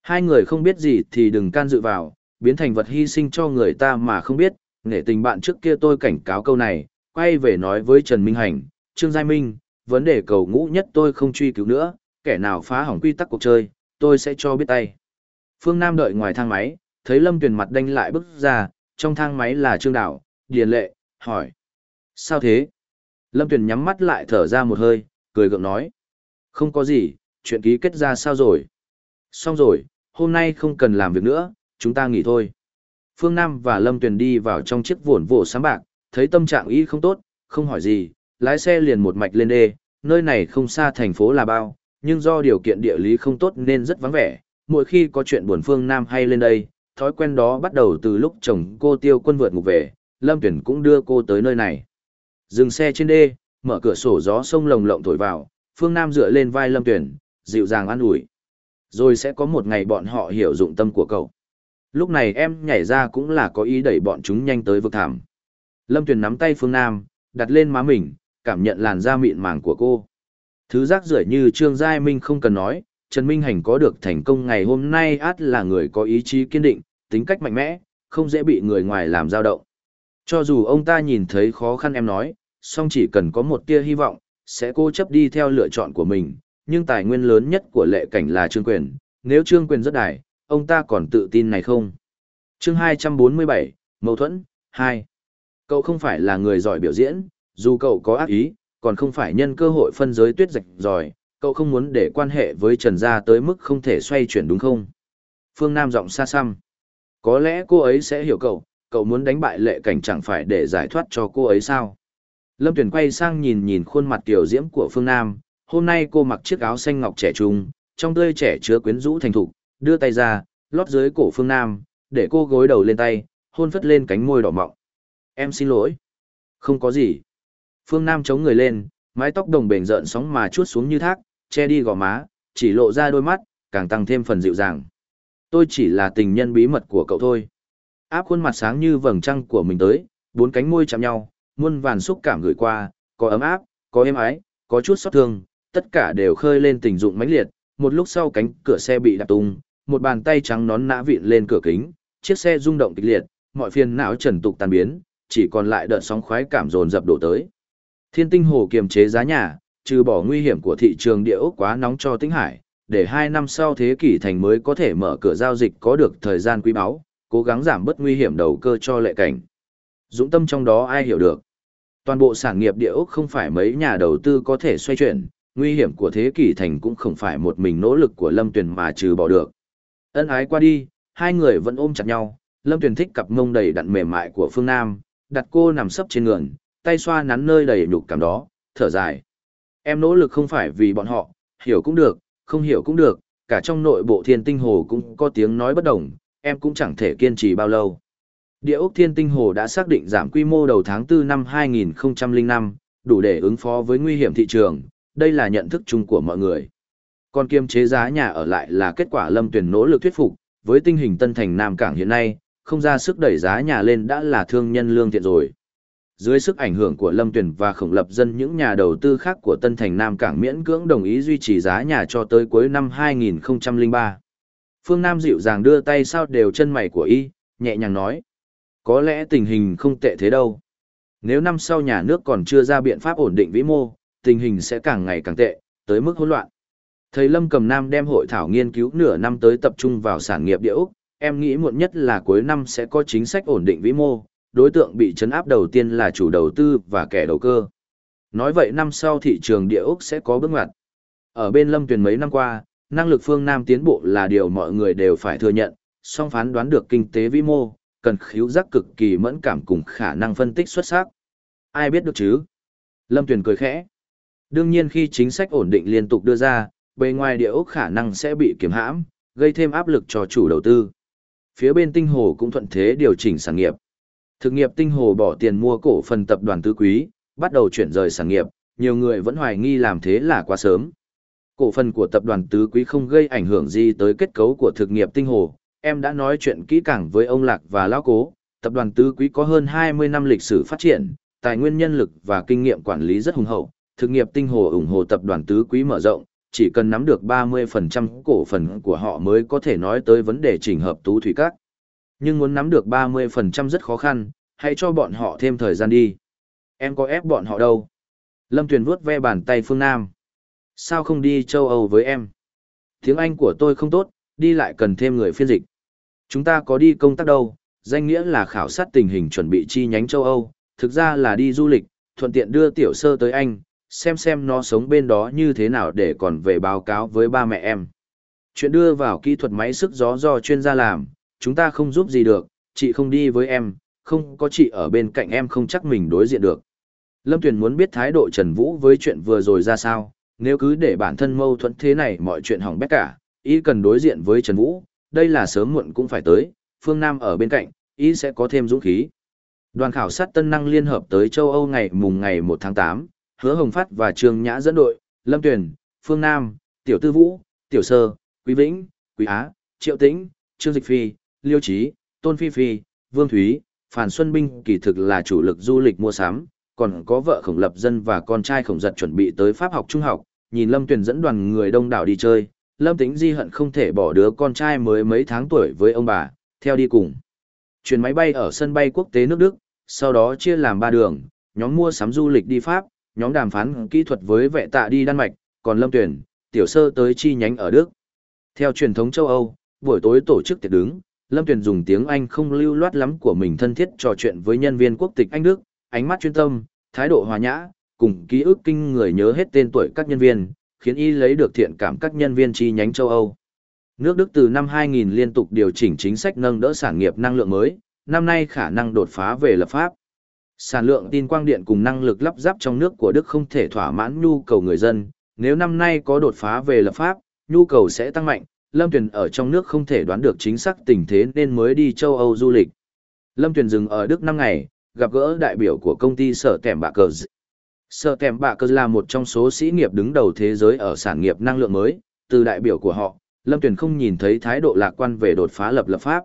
Hai người không biết gì thì đừng can dự vào, biến thành vật hy sinh cho người ta mà không biết, nghệ tình bạn trước kia tôi cảnh cáo câu này, quay về nói với Trần Minh Hành, Trương Giai Minh, vấn đề cầu ngũ nhất tôi không truy cứu nữa, kẻ nào phá hỏng quy tắc cuộc chơi, tôi sẽ cho biết tay. Phương Nam đợi ngoài thang máy, thấy Lâm Tuyền mặt đanh lại bước ra, trong thang máy là Trương Đảo, Điền Lệ, hỏi. Sao thế? Lâm Tuyền nhắm mắt lại thở ra một hơi, cười gượng nói. Không có gì, chuyện ký kết ra sao rồi? Xong rồi, hôm nay không cần làm việc nữa, chúng ta nghỉ thôi. Phương Nam và Lâm Tuyền đi vào trong chiếc vồn vổ sáng bạc, thấy tâm trạng y không tốt, không hỏi gì, lái xe liền một mạch lên đê, nơi này không xa thành phố là bao, nhưng do điều kiện địa lý không tốt nên rất vắng vẻ, mỗi khi có chuyện buồn Phương Nam hay lên đây, thói quen đó bắt đầu từ lúc chồng cô tiêu quân vượt ngục về, Lâm Tuyển cũng đưa cô tới nơi này. Dừng xe trên đê, mở cửa sổ gió sông lồng lộng thổi vào, Phương Nam dựa lên vai Lâm Tuyển, dịu dàng an ủi. Rồi sẽ có một ngày bọn họ hiểu dụng tâm của cậu. Lúc này em nhảy ra cũng là có ý đẩy bọn chúng nhanh tới vực thảm. Lâm Tuyền nắm tay Phương Nam, đặt lên má mình, cảm nhận làn da mịn màng của cô. Thứ rác rưởi như Trương Giai Minh không cần nói, Trần Minh Hành có được thành công ngày hôm nay át là người có ý chí kiên định, tính cách mạnh mẽ, không dễ bị người ngoài làm dao động. Cho dù ông ta nhìn thấy khó khăn em nói, song chỉ cần có một tia hy vọng, sẽ cố chấp đi theo lựa chọn của mình, nhưng tài nguyên lớn nhất của lệ cảnh là Trương Quyền, nếu Trương Quyền rất đài, ông ta còn tự tin này không? chương 247, Mâu thuẫn, 2. Cậu không phải là người giỏi biểu diễn, dù cậu có ác ý, còn không phải nhân cơ hội phân giới tuyết rạch giỏi, cậu không muốn để quan hệ với Trần Gia tới mức không thể xoay chuyển đúng không? Phương Nam giọng xa xăm. Có lẽ cô ấy sẽ hiểu cậu, cậu muốn đánh bại lệ cảnh chẳng phải để giải thoát cho cô ấy sao? Lâm Tuyền quay sang nhìn nhìn khuôn mặt tiểu diễm của Phương Nam, hôm nay cô mặc chiếc áo xanh ngọc trẻ trung, trong tươi trẻ chứa quyến rũ thành thục, đưa tay ra, lót dưới cổ Phương Nam, để cô gối đầu lên tay, hôn phất lên cánh môi đỏ mọng. Em xin lỗi. Không có gì. Phương Nam chống người lên, mái tóc đồng bền rợn sóng mà chuốt xuống như thác, che đi gò má, chỉ lộ ra đôi mắt, càng tăng thêm phần dịu dàng. Tôi chỉ là tình nhân bí mật của cậu thôi. Áp khuôn mặt sáng như vầng trăng của mình tới, bốn cánh môi chạm nhau, muôn vàn xúc cảm gửi qua, có ấm áp, có êm ái, có chút xót thương, tất cả đều khơi lên tình dụng mãnh liệt. Một lúc sau cánh cửa xe bị đạp tung, một bàn tay trắng nón nã vịn lên cửa kính, chiếc xe rung động kịch liệt, mọi phiền não trần tục tan biến, chỉ còn lại đợt sóng khoái cảm dồn dập đổ tới. Thiên tinh hồ kiềm chế giá nhà, trừ bỏ nguy hiểm của thị trường địa ốc quá nóng cho tinh hải, để hai năm sau thế kỷ thành mới có thể mở cửa giao dịch có được thời gian quý báu, cố gắng giảm bớt nguy hiểm đầu cơ cho lệ cảnh. Dũng tâm trong đó ai hiểu được. Toàn bộ sản nghiệp địa ốc không phải mấy nhà đầu tư có thể xoay chuyển, nguy hiểm của thế kỷ thành cũng không phải một mình nỗ lực của Lâm Tuyền mà trừ bỏ được. Ân ái qua đi, hai người vẫn ôm chặt nhau, Lâm Tuyền thích cặp mông đầy đặn mềm mại của Phương Nam, đặt cô nằm sấp trên ngườn, tay xoa nắn nơi đầy nhục cảm đó, thở dài. Em nỗ lực không phải vì bọn họ, hiểu cũng được, không hiểu cũng được, cả trong nội bộ thiên tinh hồ cũng có tiếng nói bất đồng, em cũng chẳng thể kiên trì bao lâu. Địa ốc thiên tinh hồ đã xác định giảm quy mô đầu tháng 4 năm 2005, đủ để ứng phó với nguy hiểm thị trường, đây là nhận thức chung của mọi người. Còn kiềm chế giá nhà ở lại là kết quả lâm tuyển nỗ lực thuyết phục, với tình hình tân thành Nam Cảng hiện nay, không ra sức đẩy giá nhà lên đã là thương nhân lương thiện rồi. dưới sức ảnh hưởng của Lâm Tuyển và Khổng Lập Dân những nhà đầu tư khác của Tân Thành Nam Cảng miễn cưỡng đồng ý duy trì giá nhà cho tới cuối năm 2003. Phương Nam dịu dàng đưa tay sao đều chân mày của y, nhẹ nhàng nói. Có lẽ tình hình không tệ thế đâu. Nếu năm sau nhà nước còn chưa ra biện pháp ổn định vĩ mô, tình hình sẽ càng ngày càng tệ, tới mức hỗn loạn. Thầy Lâm Cầm Nam đem hội thảo nghiên cứu nửa năm tới tập trung vào sản nghiệp địa ốc, em nghĩ muộn nhất là cuối năm sẽ có chính sách ổn định vĩ mô, đối tượng bị chấn áp đầu tiên là chủ đầu tư và kẻ đầu cơ. Nói vậy năm sau thị trường địa ốc sẽ có bước ngoặt. Ở bên Lâm Tuyền mấy năm qua, năng lực phương Nam tiến bộ là điều mọi người đều phải thừa nhận, song phán đoán được kinh tế vĩ mô, cần khíu giác cực kỳ mẫn cảm cùng khả năng phân tích xuất sắc. Ai biết được chứ? Lâm Tuyền cười khẽ. Đương nhiên khi chính sách ổn định liên tục đưa ra, bề ngoài địa ốc khả năng sẽ bị kiểm hãm, gây thêm áp lực cho chủ đầu tư. Phía bên tinh hồ cũng thuận thế điều chỉnh sản nghiệp. Thực nghiệp tinh hồ bỏ tiền mua cổ phần tập đoàn tứ quý, bắt đầu chuyển rời sản nghiệp, nhiều người vẫn hoài nghi làm thế là quá sớm. Cổ phần của tập đoàn tứ quý không gây ảnh hưởng gì tới kết cấu của thực nghiệp tinh hồ. Em đã nói chuyện kỹ càng với ông Lạc và Lão Cố, tập đoàn tứ quý có hơn 20 năm lịch sử phát triển, tài nguyên nhân lực và kinh nghiệm quản lý rất hùng hậu. Thực nghiệp tinh hồ ủng hộ tập đoàn tứ quý mở rộng, chỉ cần nắm được 30% cổ phần của họ mới có thể nói tới vấn đề chỉnh hợp tú thủy các. Nhưng muốn nắm được 30% rất khó khăn, hãy cho bọn họ thêm thời gian đi. Em có ép bọn họ đâu. Lâm Tuyền vuốt ve bàn tay Phương Nam. Sao không đi châu Âu với em? Tiếng Anh của tôi không tốt, đi lại cần thêm người phiên dịch. Chúng ta có đi công tác đâu, danh nghĩa là khảo sát tình hình chuẩn bị chi nhánh châu Âu, thực ra là đi du lịch, thuận tiện đưa tiểu sơ tới anh, xem xem nó sống bên đó như thế nào để còn về báo cáo với ba mẹ em. Chuyện đưa vào kỹ thuật máy sức gió do chuyên gia làm, chúng ta không giúp gì được, chị không đi với em, không có chị ở bên cạnh em không chắc mình đối diện được. Lâm Tuyền muốn biết thái độ Trần Vũ với chuyện vừa rồi ra sao, nếu cứ để bản thân mâu thuẫn thế này mọi chuyện hỏng bét cả, ý cần đối diện với Trần Vũ, đây là sớm muộn cũng phải tới, phương Nam ở bên cạnh, ý sẽ có thêm dũng khí. Đoàn khảo sát Tân Năng liên hợp tới châu Âu ngày mùng ngày 1 tháng 8, Hứa Hồng Phát và Trương Nhã dẫn đội, Lâm Tuyền, Phương Nam, Tiểu Tư Vũ, Tiểu Sơ, Quý Vĩnh, Quý Á, Triệu Tĩnh, Trương Dịch Phi, Liêu Trí, Tôn Phi Phi, Vương Thúy, Phản Xuân Binh kỳ thực là chủ lực du lịch mua sắm, còn có vợ khổng lập dân và con trai khổng giật chuẩn bị tới Pháp học trung học, nhìn Lâm Tuyền dẫn đoàn người đông đảo đi chơi, Lâm Tĩnh Di hận không thể bỏ đứa con trai mới mấy tháng tuổi với ông bà, theo đi cùng. Chuyển máy bay ở sân bay quốc tế nước Đức, sau đó chia làm ba đường, nhóm mua sắm du lịch đi Pháp, nhóm đàm phán kỹ thuật với vệ tạ đi Đan Mạch, còn Lâm Tuyển, tiểu sơ tới chi nhánh ở Đức. Theo truyền thống châu Âu, buổi tối tổ chức tiệc đứng, Lâm Tuyển dùng tiếng Anh không lưu loát lắm của mình thân thiết trò chuyện với nhân viên quốc tịch Anh Đức, ánh mắt chuyên tâm, thái độ hòa nhã, cùng ký ức kinh người nhớ hết tên tuổi các nhân viên, khiến y lấy được thiện cảm các nhân viên chi nhánh châu Âu. Nước Đức từ năm 2000 liên tục điều chỉnh chính sách nâng đỡ sản nghiệp năng lượng mới, năm nay khả năng đột phá về lập pháp. Sản lượng tin quang điện cùng năng lực lắp ráp trong nước của Đức không thể thỏa mãn nhu cầu người dân, nếu năm nay có đột phá về lập pháp, nhu cầu sẽ tăng mạnh, Lâm Tuyền ở trong nước không thể đoán được chính xác tình thế nên mới đi châu Âu du lịch. Lâm Tuyền dừng ở Đức 5 ngày, gặp gỡ đại biểu của công ty Sở tèm bạc Cờ Sở tèm bạc Cờ là một trong số sĩ nghiệp đứng đầu thế giới ở sản nghiệp năng lượng mới, từ đại biểu của họ, Lâm Tuyền không nhìn thấy thái độ lạc quan về đột phá lập lập pháp.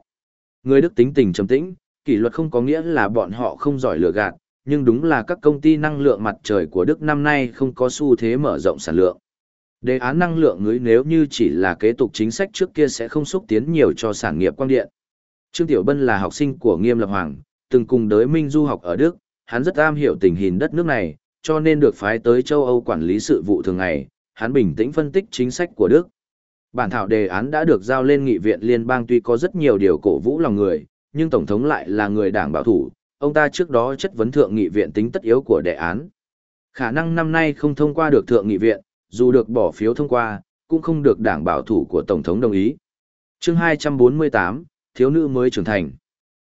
Người Đức tính tình trầm tĩnh, kỷ luật không có nghĩa là bọn họ không giỏi lừa gạt, nhưng đúng là các công ty năng lượng mặt trời của Đức năm nay không có xu thế mở rộng sản lượng. Đề án năng lượng ngưới nếu như chỉ là kế tục chính sách trước kia sẽ không xúc tiến nhiều cho sản nghiệp quang điện. Trương Tiểu Bân là học sinh của Nghiêm Lập Hoàng, từng cùng đới Minh du học ở Đức, hắn rất am hiểu tình hình đất nước này, cho nên được phái tới châu Âu quản lý sự vụ thường ngày, hắn bình tĩnh phân tích chính sách của Đức. Bản thảo đề án đã được giao lên nghị viện liên bang tuy có rất nhiều điều cổ vũ lòng người, nhưng Tổng thống lại là người đảng bảo thủ, ông ta trước đó chất vấn thượng nghị viện tính tất yếu của đề án. Khả năng năm nay không thông qua được thượng nghị viện, dù được bỏ phiếu thông qua, cũng không được đảng bảo thủ của Tổng thống đồng ý. chương 248, Thiếu nữ mới trưởng thành.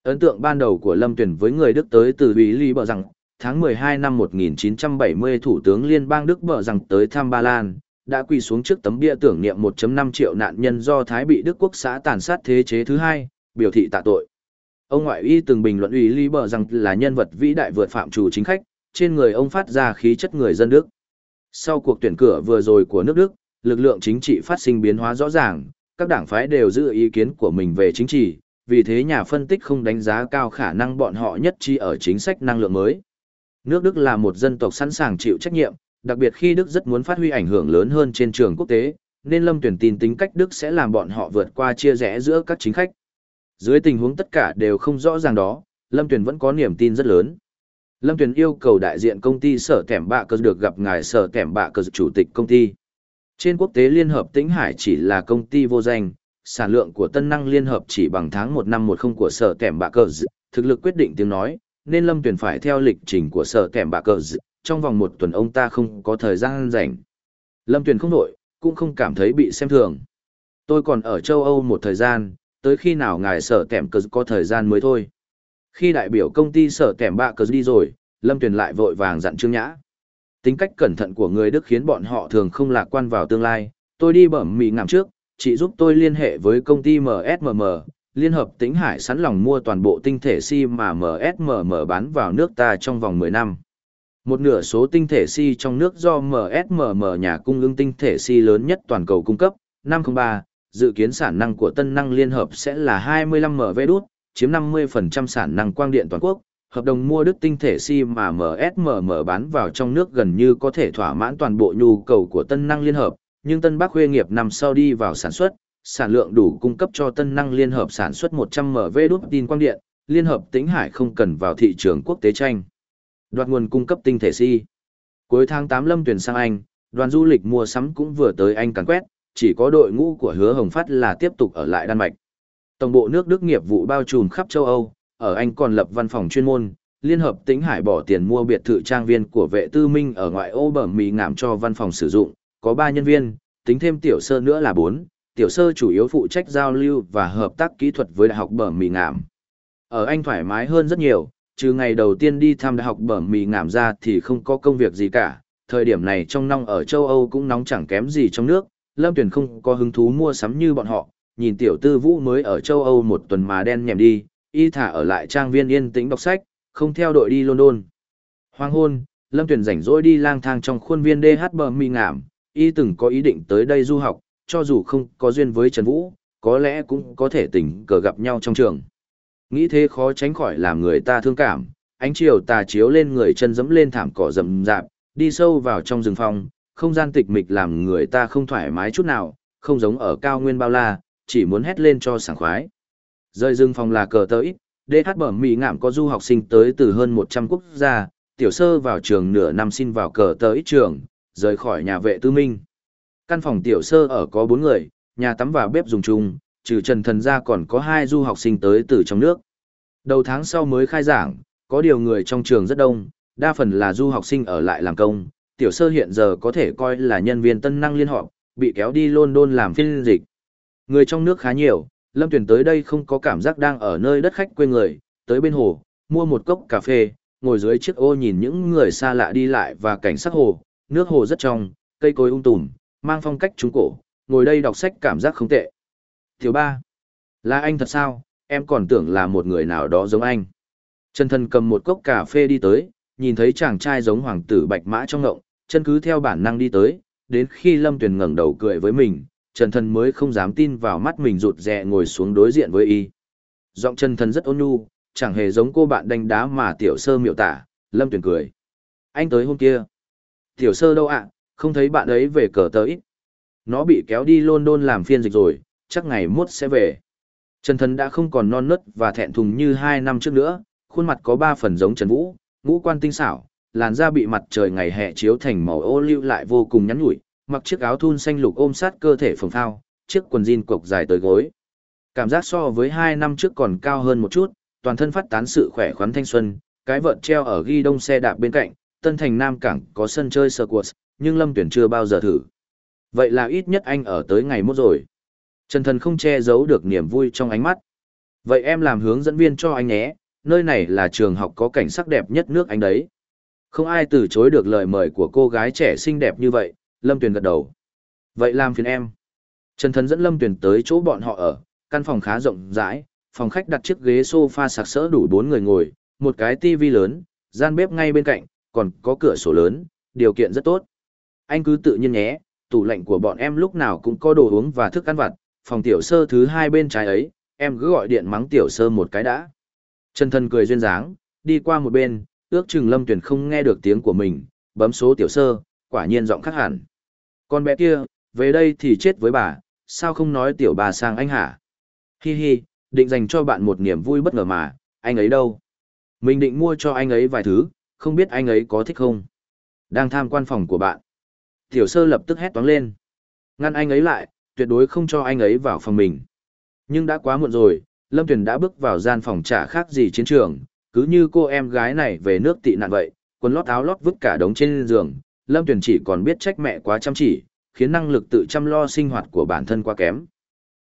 Ấn tượng ban đầu của Lâm Tuyển với người Đức tới từ Ý Lý bờ rằng, tháng 12 năm 1970 Thủ tướng Liên bang Đức bờ rằng tới thăm Ba Lan, đã quỳ xuống trước tấm bia tưởng niệm 1.5 triệu nạn nhân do Thái bị Đức quốc xã tàn sát thế chế thứ hai, biểu thị tạ tội. Ông ngoại y từng bình luận ủy Lý Bờ rằng là nhân vật vĩ đại vượt phạm chủ chính khách, trên người ông phát ra khí chất người dân Đức. Sau cuộc tuyển cử vừa rồi của nước Đức, lực lượng chính trị phát sinh biến hóa rõ ràng, các đảng phái đều giữ ý kiến của mình về chính trị, vì thế nhà phân tích không đánh giá cao khả năng bọn họ nhất trí ở chính sách năng lượng mới. Nước Đức là một dân tộc sẵn sàng chịu trách nhiệm, đặc biệt khi Đức rất muốn phát huy ảnh hưởng lớn hơn trên trường quốc tế, nên Lâm Tuyển tin tính cách Đức sẽ làm bọn họ vượt qua chia rẽ giữa các chính khách. Dưới tình huống tất cả đều không rõ ràng đó, Lâm tuyền vẫn có niềm tin rất lớn. Lâm tuyền yêu cầu đại diện công ty sở kẻm bạ cơ được gặp ngài sở kẻm bạ cơ chủ tịch công ty. Trên quốc tế Liên Hợp Tĩnh Hải chỉ là công ty vô danh, sản lượng của tân năng liên hợp chỉ bằng tháng một năm một không của sở kẻm bạ cơ thực lực quyết định tiếng nói, nên Lâm tuyền phải theo lịch trình của sở kẻm bạ cơ trong vòng một tuần ông ta không có thời gian rảnh. Lâm tuyền không nổi, cũng không cảm thấy bị xem thường. Tôi còn ở châu Âu một thời gian, tới khi nào ngài sở tẻm cơ có thời gian mới thôi. Khi đại biểu công ty sở tẻm bạ cơ đi rồi, Lâm Tuyền lại vội vàng dặn Trương Nhã. Tính cách cẩn thận của người Đức khiến bọn họ thường không lạc quan vào tương lai, tôi đi bẩm mì ngảm trước, chị giúp tôi liên hệ với công ty MSMM, Liên hợp Tĩnh Hải sẵn lòng mua toàn bộ tinh thể si mà MSMM bán vào nước ta trong vòng 10 năm. Một nửa số tinh thể si trong nước do MSMM nhà cung ứng tinh thể si lớn nhất toàn cầu cung cấp, 503, dự kiến sản năng của tân năng liên hợp sẽ là 25 MV đút, chiếm 50% sản năng quang điện toàn quốc. Hợp đồng mua đức tinh thể si mà MSMM bán vào trong nước gần như có thể thỏa mãn toàn bộ nhu cầu của tân năng liên hợp, nhưng Tân Bắc Khuê nghiệp nằm sau đi vào sản xuất, sản lượng đủ cung cấp cho tân năng liên hợp sản xuất 100 MV đút tin quang điện, liên hợp tĩnh hải không cần vào thị trường quốc tế tranh. Đoạt nguồn cung cấp tinh thể si. Cuối tháng 8 lâm tuyển sang Anh, đoàn du lịch mua sắm cũng vừa tới Anh càn quét, chỉ có đội ngũ của hứa hồng phát là tiếp tục ở lại Đan Mạch. Tổng bộ nước Đức nghiệp vụ bao trùm khắp châu Âu, ở Anh còn lập văn phòng chuyên môn, Liên hợp Tĩnh Hải bỏ tiền mua biệt thự trang viên của vệ tư minh ở ngoại ô bờ mì ngảm cho văn phòng sử dụng, có 3 nhân viên, tính thêm tiểu sơ nữa là 4, tiểu sơ chủ yếu phụ trách giao lưu và hợp tác kỹ thuật với đại học bờ mì ngảm. Ở Anh thoải mái hơn rất nhiều, trừ ngày đầu tiên đi thăm đại học bờ mì ngảm ra thì không có công việc gì cả, thời điểm này trong nong ở châu Âu cũng nóng chẳng kém gì trong nước, Lâm Tuyền không có hứng thú mua sắm như bọn họ, nhìn tiểu tư vũ mới ở châu Âu một tuần mà đen nhèm đi, y thả ở lại trang viên yên tĩnh đọc sách, không theo đội đi London. Hoàng hôn, Lâm Tuyền rảnh rỗi đi lang thang trong khuôn viên DH bờ mì ngảm, y từng có ý định tới đây du học, cho dù không có duyên với Trần Vũ, có lẽ cũng có thể tình cờ gặp nhau trong trường. Nghĩ thế khó tránh khỏi làm người ta thương cảm, ánh chiều tà chiếu lên người chân dẫm lên thảm cỏ rậm rạp, đi sâu vào trong rừng phong, không gian tịch mịch làm người ta không thoải mái chút nào, không giống ở cao nguyên bao la, chỉ muốn hét lên cho sảng khoái. Rơi rừng phòng là cờ tới, DH bẩm mì ngạm có du học sinh tới từ hơn 100 quốc gia, tiểu sơ vào trường nửa năm xin vào cờ tới trường, rời khỏi nhà vệ tư minh. Căn phòng tiểu sơ ở có 4 người, nhà tắm và bếp dùng chung, trừ Trần Thần ra còn có hai du học sinh tới từ trong nước. Đầu tháng sau mới khai giảng, có điều người trong trường rất đông, đa phần là du học sinh ở lại làm công, tiểu sơ hiện giờ có thể coi là nhân viên tân năng liên họp, bị kéo đi London làm phiên dịch. Người trong nước khá nhiều, Lâm Tuyền tới đây không có cảm giác đang ở nơi đất khách quê người, tới bên hồ, mua một cốc cà phê, ngồi dưới chiếc ô nhìn những người xa lạ đi lại và cảnh sắc hồ, nước hồ rất trong, cây cối ung tùm, mang phong cách trung cổ, ngồi đây đọc sách cảm giác không tệ. Tiểu ba, là anh thật sao, em còn tưởng là một người nào đó giống anh. Trần Thần cầm một cốc cà phê đi tới, nhìn thấy chàng trai giống hoàng tử bạch mã trong ngộng, chân cứ theo bản năng đi tới, đến khi Lâm Tuyền ngẩng đầu cười với mình, Trần Thần mới không dám tin vào mắt mình rụt rè ngồi xuống đối diện với y. Giọng Trần Thần rất ôn nhu, chẳng hề giống cô bạn đánh đá mà tiểu sơ miệu tả, Lâm Tuyền cười. Anh tới hôm kia. Tiểu sơ đâu ạ, không thấy bạn ấy về cờ tới. Nó bị kéo đi London làm phiên dịch rồi, chắc ngày mốt sẽ về. Trần Thần đã không còn non nớt và thẹn thùng như hai năm trước nữa, khuôn mặt có ba phần giống Trần Vũ, ngũ quan tinh xảo, làn da bị mặt trời ngày hè chiếu thành màu ô lưu lại vô cùng nhắn nhủi, mặc chiếc áo thun xanh lục ôm sát cơ thể phồng phao, chiếc quần jean cộc dài tới gối. Cảm giác so với hai năm trước còn cao hơn một chút, toàn thân phát tán sự khỏe khoắn thanh xuân, cái vợt treo ở ghi đông xe đạp bên cạnh, Tân Thành Nam Cảng có sân chơi circuit, nhưng Lâm Tuyển chưa bao giờ thử. Vậy là ít nhất anh ở tới ngày mốt rồi. Trần Thần không che giấu được niềm vui trong ánh mắt. Vậy em làm hướng dẫn viên cho anh nhé, nơi này là trường học có cảnh sắc đẹp nhất nước anh đấy. Không ai từ chối được lời mời của cô gái trẻ xinh đẹp như vậy, Lâm Tuyền gật đầu. Vậy làm phiền em. Trần Thần dẫn Lâm Tuyền tới chỗ bọn họ ở, căn phòng khá rộng rãi, phòng khách đặt chiếc ghế sofa sạc sỡ đủ bốn người ngồi, một cái tivi lớn, gian bếp ngay bên cạnh, còn có cửa sổ lớn, điều kiện rất tốt. Anh cứ tự nhiên nhé, tủ lạnh của bọn em lúc nào cũng có đồ uống và thức ăn vặt, phòng tiểu sơ thứ hai bên trái ấy, em cứ gọi điện mắng tiểu sơ một cái đã. Trần Thần cười duyên dáng, đi qua một bên, ước chừng Lâm Tuyền không nghe được tiếng của mình, bấm số tiểu sơ, quả nhiên giọng khác hẳn. Con bé kia, về đây thì chết với bà, sao không nói tiểu bà sang anh hả? Hi hi, định dành cho bạn một niềm vui bất ngờ mà, anh ấy đâu? Mình định mua cho anh ấy vài thứ, không biết anh ấy có thích không? Đang tham quan phòng của bạn. Tiểu sơ lập tức hét toáng lên. Ngăn anh ấy lại, tuyệt đối không cho anh ấy vào phòng mình. Nhưng đã quá muộn rồi, Lâm Tuyền đã bước vào gian phòng trả khác gì chiến trường, cứ như cô em gái này về nước tị nạn vậy, quần lót áo lót vứt cả đống trên giường, Lâm Tuyền chỉ còn biết trách mẹ quá chăm chỉ, khiến năng lực tự chăm lo sinh hoạt của bản thân quá kém.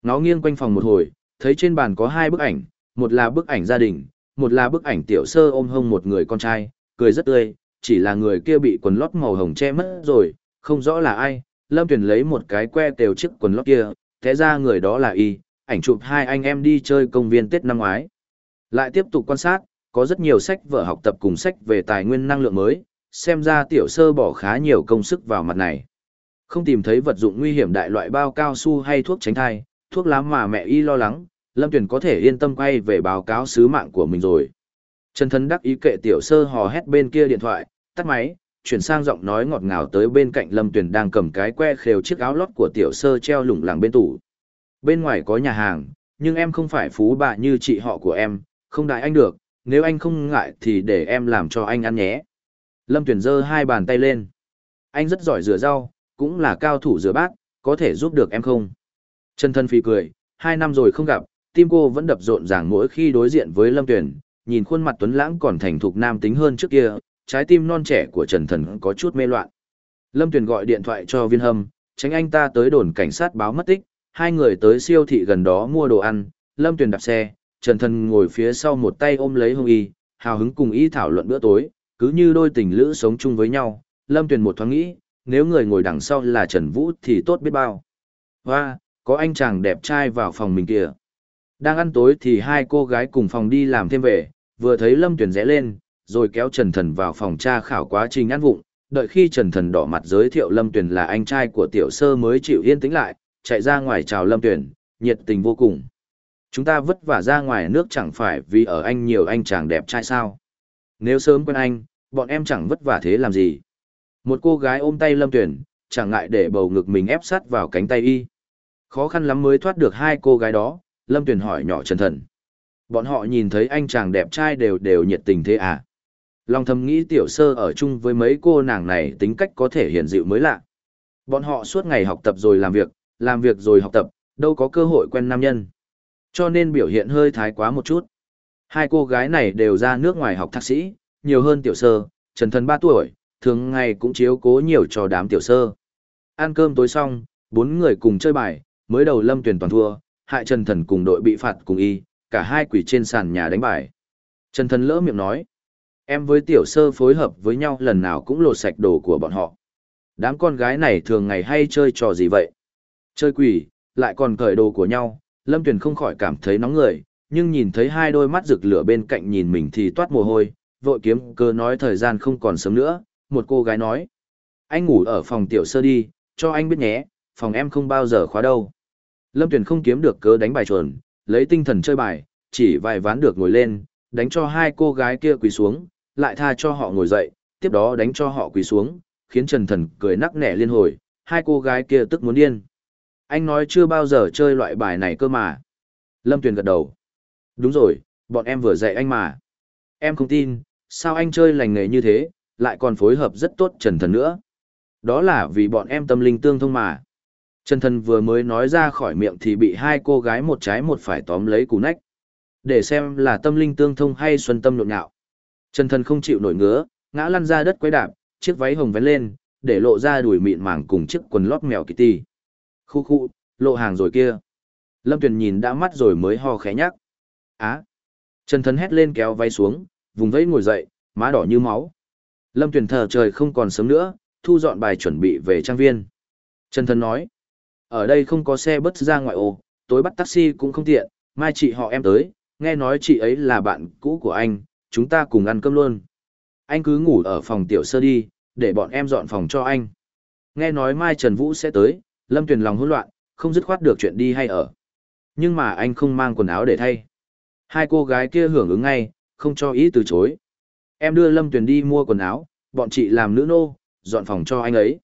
Nó nghiêng quanh phòng một hồi, thấy trên bàn có hai bức ảnh, một là bức ảnh gia đình, một là bức ảnh tiểu sơ ôm hông một người con trai, cười rất tươi, chỉ là người kia bị quần lót màu hồng che mất rồi, không rõ là ai, Lâm Tuyền lấy một cái que tều chiếc quần lót kia, thế ra người đó là y, ảnh chụp hai anh em đi chơi công viên Tết năm ngoái. Lại tiếp tục quan sát, có rất nhiều sách vở học tập cùng sách về tài nguyên năng lượng mới, xem ra tiểu sơ bỏ khá nhiều công sức vào mặt này. Không tìm thấy vật dụng nguy hiểm đại loại bao cao su hay thuốc tránh thai, thuốc lá mà mẹ y lo lắng, Lâm Tuyền có thể yên tâm quay về báo cáo sứ mạng của mình rồi. Trần Thân đắc ý kệ tiểu sơ hò hét bên kia điện thoại, tắt máy, chuyển sang giọng nói ngọt ngào tới bên cạnh Lâm Tuyền đang cầm cái que khều chiếc áo lót của tiểu sơ treo lủng lẳng bên tủ. Bên ngoài có nhà hàng, nhưng em không phải phú bà như chị họ của em, không đại anh được, nếu anh không ngại thì để em làm cho anh ăn nhé. Lâm Tuyền giơ hai bàn tay lên. Anh rất giỏi rửa rau, cũng là cao thủ rửa bát, có thể giúp được em không? Trần thân phi cười, hai năm rồi không gặp, tim cô vẫn đập rộn ràng mỗi khi đối diện với Lâm Tuyền, nhìn khuôn mặt tuấn lãng còn thành thục nam tính hơn trước kia, trái tim non trẻ của Trần Thần có chút mê loạn. Lâm Tuyền gọi điện thoại cho Viên Hâm, tránh anh ta tới đồn cảnh sát báo mất tích, hai người tới siêu thị gần đó mua đồ ăn, Lâm Tuyền đạp xe, Trần Thần ngồi phía sau một tay ôm lấy Hồng y, hào hứng cùng y thảo luận bữa tối, cứ như đôi tình lữ sống chung với nhau, Lâm Tuyền một thoáng nghĩ, nếu người ngồi đằng sau là Trần Vũ thì tốt biết bao. Hoa, có anh chàng đẹp trai vào phòng mình kìa. Đang ăn tối thì hai cô gái cùng phòng đi làm thêm về, vừa thấy Lâm Tuyền rẽ lên, rồi kéo Trần Thần vào phòng tra khảo quá trình ăn vụng, đợi khi Trần Thần đỏ mặt giới thiệu Lâm Tuyền là anh trai của tiểu sơ mới chịu yên tĩnh lại, chạy ra ngoài chào Lâm Tuyền, nhiệt tình vô cùng. Chúng ta vất vả ra ngoài nước chẳng phải vì ở anh nhiều anh chàng đẹp trai sao. Nếu sớm quen anh, bọn em chẳng vất vả thế làm gì. Một cô gái ôm tay Lâm Tuyền, chẳng ngại để bầu ngực mình ép sát vào cánh tay y. Khó khăn lắm mới thoát được hai cô gái đó, Lâm Tuyền hỏi nhỏ Trần Thần. Bọn họ nhìn thấy anh chàng đẹp trai đều đều nhiệt tình thế à? Long thầm nghĩ tiểu sơ ở chung với mấy cô nàng này tính cách có thể hiền dịu mới lạ. Bọn họ suốt ngày học tập rồi làm việc, làm việc rồi học tập, đâu có cơ hội quen nam nhân. Cho nên biểu hiện hơi thái quá một chút. Hai cô gái này đều ra nước ngoài học thạc sĩ, nhiều hơn tiểu sơ, Trần Thần 3 tuổi, thường ngày cũng chiếu cố nhiều cho đám tiểu sơ. Ăn cơm tối xong, bốn người cùng chơi bài, mới đầu lâm tuyển toàn thua, hại Trần Thần cùng đội bị phạt cùng y, cả hai quỷ trên sàn nhà đánh bài. Trần Thần lỡ miệng nói, em với tiểu sơ phối hợp với nhau lần nào cũng lột sạch đồ của bọn họ. Đám con gái này thường ngày hay chơi trò gì vậy? Chơi quỷ, lại còn cởi đồ của nhau, Lâm Tuyền không khỏi cảm thấy nóng người, nhưng nhìn thấy hai đôi mắt rực lửa bên cạnh nhìn mình thì toát mồ hôi, vội kiếm cơ nói thời gian không còn sớm nữa, một cô gái nói. Anh ngủ ở phòng tiểu sơ đi, cho anh biết nhé, phòng em không bao giờ khóa đâu. Lâm Tuyền không kiếm được cớ đánh bài chuồn, lấy tinh thần chơi bài, chỉ vài ván được ngồi lên, đánh cho hai cô gái kia quỳ xuống, lại tha cho họ ngồi dậy, tiếp đó đánh cho họ quỳ xuống, khiến Trần Thần cười nắc nẻ liên hồi, hai cô gái kia tức muốn điên. Anh nói chưa bao giờ chơi loại bài này cơ mà. Lâm Tuyền gật đầu. Đúng rồi, bọn em vừa dạy anh mà. Em không tin, sao anh chơi lành nghề như thế, lại còn phối hợp rất tốt Trần Thần nữa. Đó là vì bọn em tâm linh tương thông mà. Trần Thần vừa mới nói ra khỏi miệng thì bị hai cô gái một trái một phải tóm lấy cú nách. Để xem là tâm linh tương thông hay xuân tâm nhộn nhạo. Trần Thần không chịu nổi ngứa, ngã lăn ra đất quấy đạp, chiếc váy hồng vén lên, để lộ ra đùi mịn màng cùng chiếc quần lót mèo kitty. Khu khu, lộ hàng rồi kia. Lâm Tuyền nhìn đã mắt rồi mới ho khẽ nhắc. Á. Trần Thần hét lên kéo váy xuống, vùng vẫy ngồi dậy, má đỏ như máu. Lâm Tuyền thờ trời không còn sớm nữa, thu dọn bài chuẩn bị về trang viên. Trần Thần nói. Ở đây không có xe bus ra ngoại ô, tối bắt taxi cũng không tiện, mai chị họ em tới, nghe nói chị ấy là bạn cũ của anh, chúng ta cùng ăn cơm luôn. Anh cứ ngủ ở phòng tiểu sơ đi, để bọn em dọn phòng cho anh. Nghe nói mai Trần Vũ sẽ tới, Lâm Tuyền lòng hỗn loạn, không dứt khoát được chuyện đi hay ở. Nhưng mà anh không mang quần áo để thay. Hai cô gái kia hưởng ứng ngay, không cho ý từ chối. Em đưa Lâm Tuyền đi mua quần áo, bọn chị làm nữ nô, dọn phòng cho anh ấy.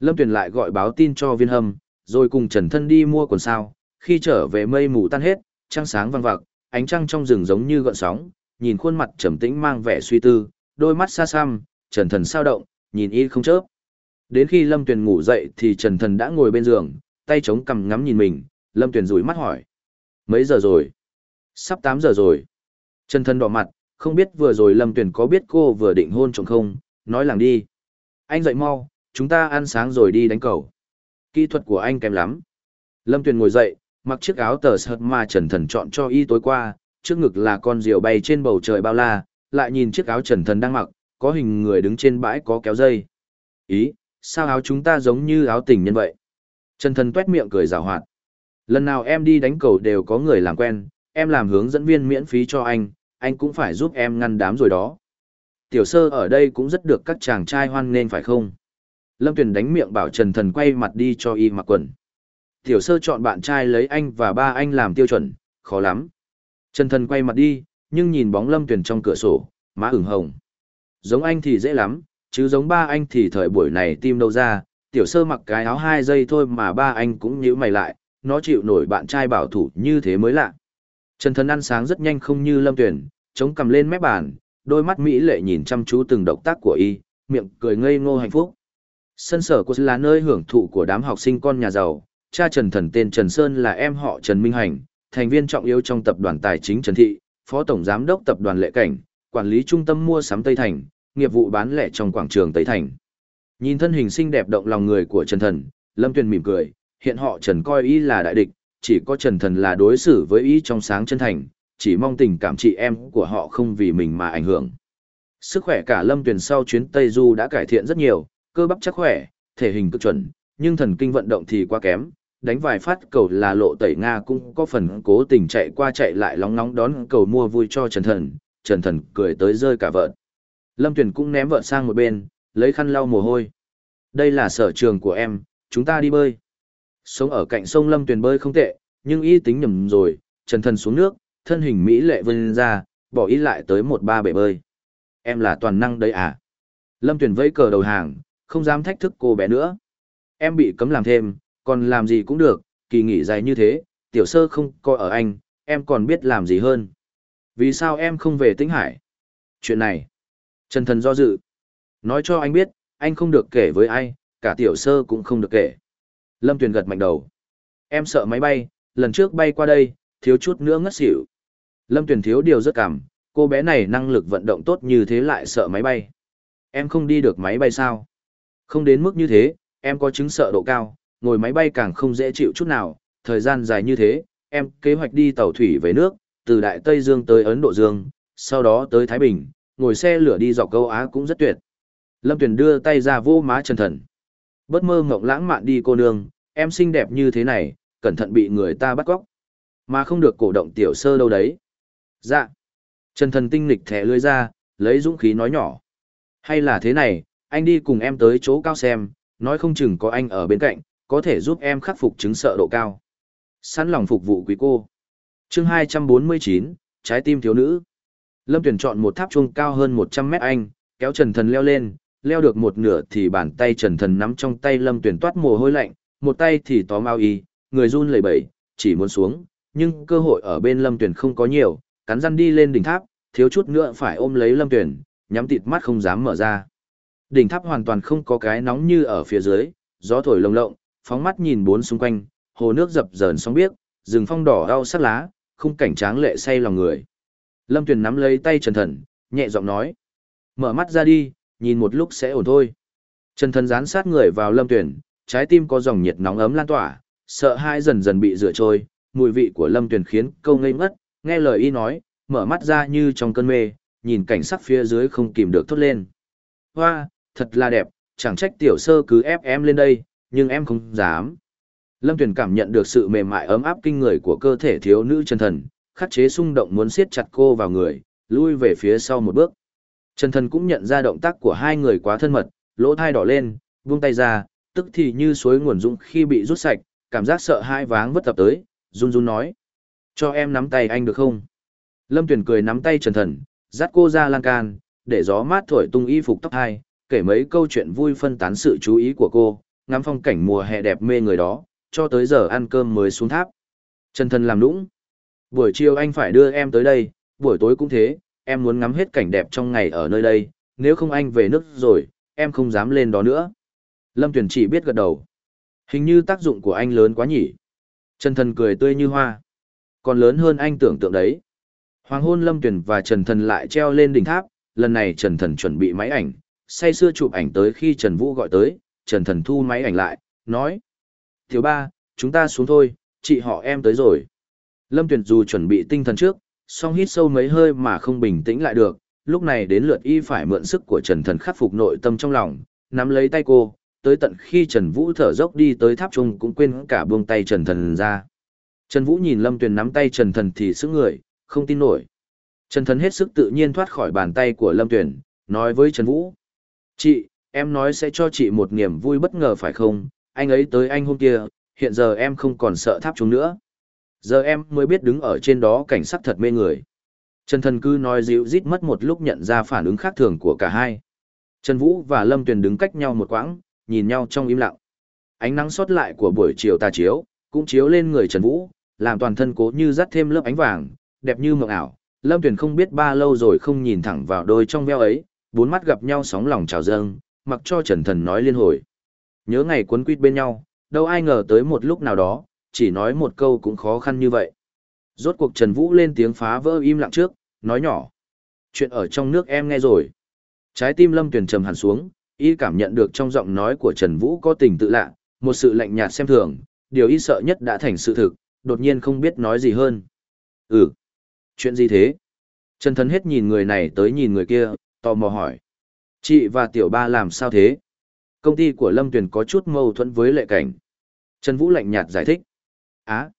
Lâm Tuyền lại gọi báo tin cho viên hâm, rồi cùng Trần Thân đi mua quần sao. Khi trở về mây mù tan hết, trăng sáng vang vặc, ánh trăng trong rừng giống như gợn sóng, nhìn khuôn mặt trầm tĩnh mang vẻ suy tư, đôi mắt xa xăm, Trần Thần sao động, nhìn y không chớp. Đến khi Lâm Tuyền ngủ dậy thì Trần Thần đã ngồi bên giường, tay chống cằm ngắm nhìn mình, Lâm Tuyền rủi mắt hỏi. Mấy giờ rồi? Sắp tám giờ rồi. Trần Thần đỏ mặt, không biết vừa rồi Lâm Tuyền có biết cô vừa định hôn chồng không, nói làng đi. Anh dậy mau, chúng ta ăn sáng rồi đi đánh cầu. Kỹ thuật của anh kém lắm. Lâm Tuyền ngồi dậy, mặc chiếc áo tờ sợt mà Trần Thần chọn cho y tối qua, trước ngực là con diều bay trên bầu trời bao la, lại nhìn chiếc áo Trần Thần đang mặc, có hình người đứng trên bãi có kéo dây. Ý, sao áo chúng ta giống như áo tình nhân vậy? Trần Thần tuét miệng cười rào hoạt. Lần nào em đi đánh cầu đều có người làm quen, em làm hướng dẫn viên miễn phí cho anh, anh cũng phải giúp em ngăn đám rồi đó. Tiểu sơ ở đây cũng rất được các chàng trai hoan nên phải không? Lâm Tuyền đánh miệng bảo Trần Thần quay mặt đi cho y mặc quần. Tiểu sơ chọn bạn trai lấy anh và ba anh làm tiêu chuẩn, khó lắm. Trần Thần quay mặt đi, nhưng nhìn bóng Lâm Tuyền trong cửa sổ, má ửng hồng. Giống anh thì dễ lắm, chứ giống ba anh thì thời buổi này tim đâu ra, tiểu sơ mặc cái áo hai giây thôi mà ba anh cũng nhíu mày lại, nó chịu nổi bạn trai bảo thủ như thế mới lạ. Trần Thần ăn sáng rất nhanh không như Lâm tuyển chống cầm lên mép bàn, đôi mắt mỹ lệ nhìn chăm chú từng động tác của y, miệng cười ngây ngô hạnh phúc. Sân sở của là nơi hưởng thụ của đám học sinh con nhà giàu, cha Trần Thần tên Trần Sơn là em họ Trần Minh Hành, thành viên trọng yếu trong tập đoàn tài chính Trần Thị, phó tổng giám đốc tập đoàn Lệ Cảnh, quản lý trung tâm mua sắm Tây Thành, nghiệp vụ bán lẻ trong quảng trường Tây Thành. Nhìn thân hình xinh đẹp động lòng người của Trần Thần, Lâm Tuyền mỉm cười, hiện họ Trần coi y là đại địch, chỉ có Trần Thần là đối xử với y trong sáng chân thành, chỉ mong tình cảm chị em của họ không vì mình mà ảnh hưởng. Sức khỏe cả Lâm Tuyền sau chuyến Tây Du đã cải thiện rất nhiều, cơ bắp chắc khỏe, thể hình cực chuẩn, nhưng thần kinh vận động thì quá kém, đánh vài phát cầu là lộ tẩy Nga cũng có phần cố tình chạy qua chạy lại lóng nóng đón cầu mua vui cho Trần Thần, Trần Thần cười tới rơi cả vợt. Lâm Tuyền cũng ném vợ sang một bên, lấy khăn lau mồ hôi. Đây là sở trường của em, chúng ta đi bơi. Sống ở cạnh sông Lâm Tuyền bơi không tệ, nhưng y tính nhầm rồi, Trần Thần xuống nước, thân hình Mỹ lệ vươn ra, bỏ ý lại tới một ba bể bơi. Em là toàn năng đấy à? Lâm Tuyền vẫy cờ đầu hàng, không dám thách thức cô bé nữa. Em bị cấm làm thêm, còn làm gì cũng được, kỳ nghỉ dài như thế, tiểu sơ không coi ở anh, em còn biết làm gì hơn. Vì sao em không về Tĩnh Hải? Chuyện này, Trần Thần do dự. Nói cho anh biết, anh không được kể với ai, cả tiểu sơ cũng không được kể. Lâm Tuyền gật mạnh đầu. Em sợ máy bay, lần trước bay qua đây, thiếu chút nữa ngất xỉu. Lâm Tuyền thiếu điều rất cảm, cô bé này năng lực vận động tốt như thế lại sợ máy bay. Em không đi được máy bay sao? Không đến mức như thế, em có chứng sợ độ cao, ngồi máy bay càng không dễ chịu chút nào, thời gian dài như thế, em kế hoạch đi tàu thủy về nước, từ Đại Tây Dương tới Ấn Độ Dương, sau đó tới Thái Bình, ngồi xe lửa đi dọc câu Á cũng rất tuyệt. Lâm Tuyền đưa tay ra vô má chân thần. Bớt mơ ngộng lãng mạn đi cô nương, em xinh đẹp như thế này, cẩn thận bị người ta bắt cóc. Mà không được cổ động tiểu sơ đâu đấy. Dạ. Trần thần tinh lịch thẻ lưới ra, lấy dũng khí nói nhỏ. Hay là thế này, anh đi cùng em tới chỗ cao xem, nói không chừng có anh ở bên cạnh, có thể giúp em khắc phục chứng sợ độ cao. Sẵn lòng phục vụ quý cô. chương 249, Trái tim thiếu nữ. Lâm Tuyển chọn một tháp chuông cao hơn 100 mét anh, kéo Trần Thần leo lên, leo được một nửa thì bàn tay Trần Thần nắm trong tay Lâm Tuyển toát mồ hôi lạnh, một tay thì tóm ao y, người run lẩy bẩy, chỉ muốn xuống, nhưng cơ hội ở bên Lâm Tuyển không có nhiều, cắn răng đi lên đỉnh tháp, thiếu chút nữa phải ôm lấy Lâm Tuyển, nhắm tịt mắt không dám mở ra. Đỉnh tháp hoàn toàn không có cái nóng như ở phía dưới, gió thổi lồng lộng, phóng mắt nhìn bốn xung quanh, hồ nước dập dờn sóng biếc, rừng phong đỏ đau sắc lá, khung cảnh tráng lệ say lòng người. Lâm Tuyền nắm lấy tay Trần Thần, nhẹ giọng nói: "Mở mắt ra đi, nhìn một lúc sẽ ổn thôi." Trần Thần dán sát người vào Lâm Tuyền, trái tim có dòng nhiệt nóng ấm lan tỏa, sợ hai dần dần bị rửa trôi, mùi vị của Lâm Tuyền khiến câu ngây ngất, nghe lời y nói, mở mắt ra như trong cơn mê, nhìn cảnh sắc phía dưới không kìm được thốt lên. Hoa, thật là đẹp, chẳng trách tiểu sơ cứ ép em lên đây, nhưng em không dám. Lâm Tuyền cảm nhận được sự mềm mại ấm áp kinh người của cơ thể thiếu nữ chân thần, khắc chế xung động muốn siết chặt cô vào người, lui về phía sau một bước. Trần thần cũng nhận ra động tác của hai người quá thân mật, lỗ thai đỏ lên, buông tay ra, tức thì như suối nguồn dũng khi bị rút sạch, cảm giác sợ hai váng vất tập tới, run run nói. Cho em nắm tay anh được không? Lâm Tuyền cười nắm tay Trần Thần, dắt cô ra lan can, để gió mát thổi tung y phục tóc hai, kể mấy câu chuyện vui phân tán sự chú ý của cô, ngắm phong cảnh mùa hè đẹp mê người đó, cho tới giờ ăn cơm mới xuống tháp. Trần Thần làm nũng. Buổi chiều anh phải đưa em tới đây, buổi tối cũng thế, em muốn ngắm hết cảnh đẹp trong ngày ở nơi đây, nếu không anh về nước rồi, em không dám lên đó nữa. Lâm Tuyền chỉ biết gật đầu. Hình như tác dụng của anh lớn quá nhỉ. Trần Thần cười tươi như hoa. Còn lớn hơn anh tưởng tượng đấy. Hoàng hôn Lâm Tuyền và Trần Thần lại treo lên đỉnh tháp, lần này Trần Thần chuẩn bị máy ảnh, say xưa chụp ảnh tới khi Trần Vũ gọi tới, Trần Thần thu máy ảnh lại, nói. Thiếu ba, chúng ta xuống thôi, chị họ em tới rồi. Lâm Tuyền dù chuẩn bị tinh thần trước, song hít sâu mấy hơi mà không bình tĩnh lại được, lúc này đến lượt y phải mượn sức của Trần Thần khắc phục nội tâm trong lòng, nắm lấy tay cô, tới tận khi Trần Vũ thở dốc đi tới tháp trung cũng quên cả buông tay Trần Thần ra. Trần Vũ nhìn Lâm Tuyền nắm tay Trần Thần thì sững người, không tin nổi. Trần Thần hết sức tự nhiên thoát khỏi bàn tay của Lâm Tuyền, nói với Trần Vũ. Chị, em nói sẽ cho chị một niềm vui bất ngờ phải không? Anh ấy tới anh hôm kia, hiện giờ em không còn sợ tháp trung nữa. Giờ em mới biết đứng ở trên đó cảnh sắc thật mê người. Trần Thần cứ nói dịu rít mất một lúc nhận ra phản ứng khác thường của cả hai. Trần Vũ và Lâm Tuyền đứng cách nhau một quãng, nhìn nhau trong im lặng. Ánh nắng sót lại của buổi chiều tà chiếu, cũng chiếu lên người Trần Vũ, làm toàn thân cố như dắt thêm lớp ánh vàng, đẹp như mộng ảo. Lâm Tuyền không biết ba lâu rồi không nhìn thẳng vào đôi trong veo ấy, bốn mắt gặp nhau sóng lòng trào dâng, mặc cho Trần Thần nói liên hồi. Nhớ ngày cuốn quýt bên nhau, đâu ai ngờ tới một lúc nào đó, chỉ nói một câu cũng khó khăn như vậy. Rốt cuộc Trần Vũ lên tiếng phá vỡ im lặng trước, nói nhỏ. Chuyện ở trong nước em nghe rồi. Trái tim Lâm Tuyền trầm hẳn xuống, y cảm nhận được trong giọng nói của Trần Vũ có tình tự lạ, một sự lạnh nhạt xem thường, điều y sợ nhất đã thành sự thực, đột nhiên không biết nói gì hơn. Ừ, chuyện gì thế? Trần Thần hết nhìn người này tới nhìn người kia, tò mò hỏi. Chị và Tiểu Ba làm sao thế? Công ty của Lâm Tuyền có chút mâu thuẫn với lệ cảnh. Trần Vũ lạnh nhạt giải thích. Á.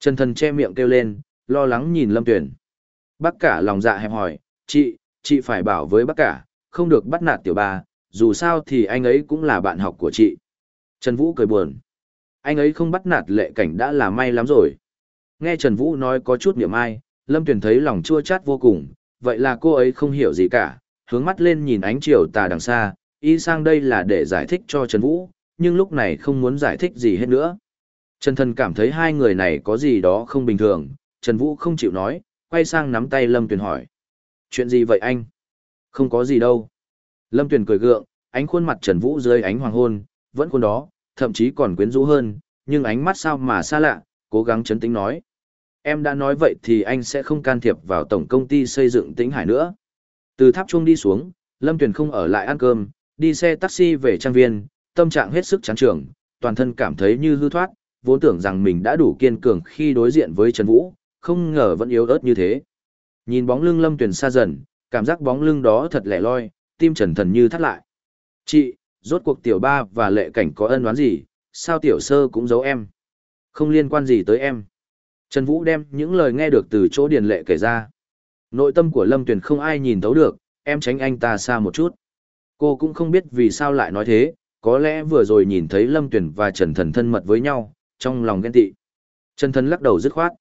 Trần Thần che miệng kêu lên, lo lắng nhìn Lâm Tuyền. Bác cả lòng dạ hẹp hỏi, chị, chị phải bảo với bác cả, không được bắt nạt Tiểu Ba, dù sao thì anh ấy cũng là bạn học của chị. Trần Vũ cười buồn. Anh ấy không bắt nạt lệ cảnh đã là may lắm rồi. Nghe Trần Vũ nói có chút niệm ai, Lâm Tuyền thấy lòng chua chát vô cùng, vậy là cô ấy không hiểu gì cả, hướng mắt lên nhìn ánh chiều tà đằng xa, y sang đây là để giải thích cho Trần Vũ, nhưng lúc này không muốn giải thích gì hết nữa. Trần Thần cảm thấy hai người này có gì đó không bình thường, Trần Vũ không chịu nói, quay sang nắm tay Lâm Tuyền hỏi. Chuyện gì vậy anh? Không có gì đâu. Lâm Tuyền cười gượng, ánh khuôn mặt Trần Vũ dưới ánh hoàng hôn, vẫn khuôn đó, thậm chí còn quyến rũ hơn, nhưng ánh mắt sao mà xa lạ, cố gắng chấn tĩnh nói. Em đã nói vậy thì anh sẽ không can thiệp vào tổng công ty xây dựng tĩnh hải nữa. Từ tháp chuông đi xuống, Lâm Tuyền không ở lại ăn cơm, đi xe taxi về trang viên, tâm trạng hết sức chán trường, toàn thân cảm thấy như hư thoát, vốn tưởng rằng mình đã đủ kiên cường khi đối diện với Trần Vũ, không ngờ vẫn yếu ớt như thế. Nhìn bóng lưng Lâm Tuyền xa dần, cảm giác bóng lưng đó thật lẻ loi, tim trần thần như thắt lại. Chị, rốt cuộc tiểu ba và lệ cảnh có ân oán gì, sao tiểu sơ cũng giấu em? Không liên quan gì tới em. Trần Vũ đem những lời nghe được từ chỗ điền lệ kể ra. Nội tâm của Lâm Tuyền không ai nhìn thấu được, em tránh anh ta xa một chút. Cô cũng không biết vì sao lại nói thế, có lẽ vừa rồi nhìn thấy Lâm Tuyền và Trần Thần thân mật với nhau, trong lòng ghen tị. Trần Thần lắc đầu dứt khoát.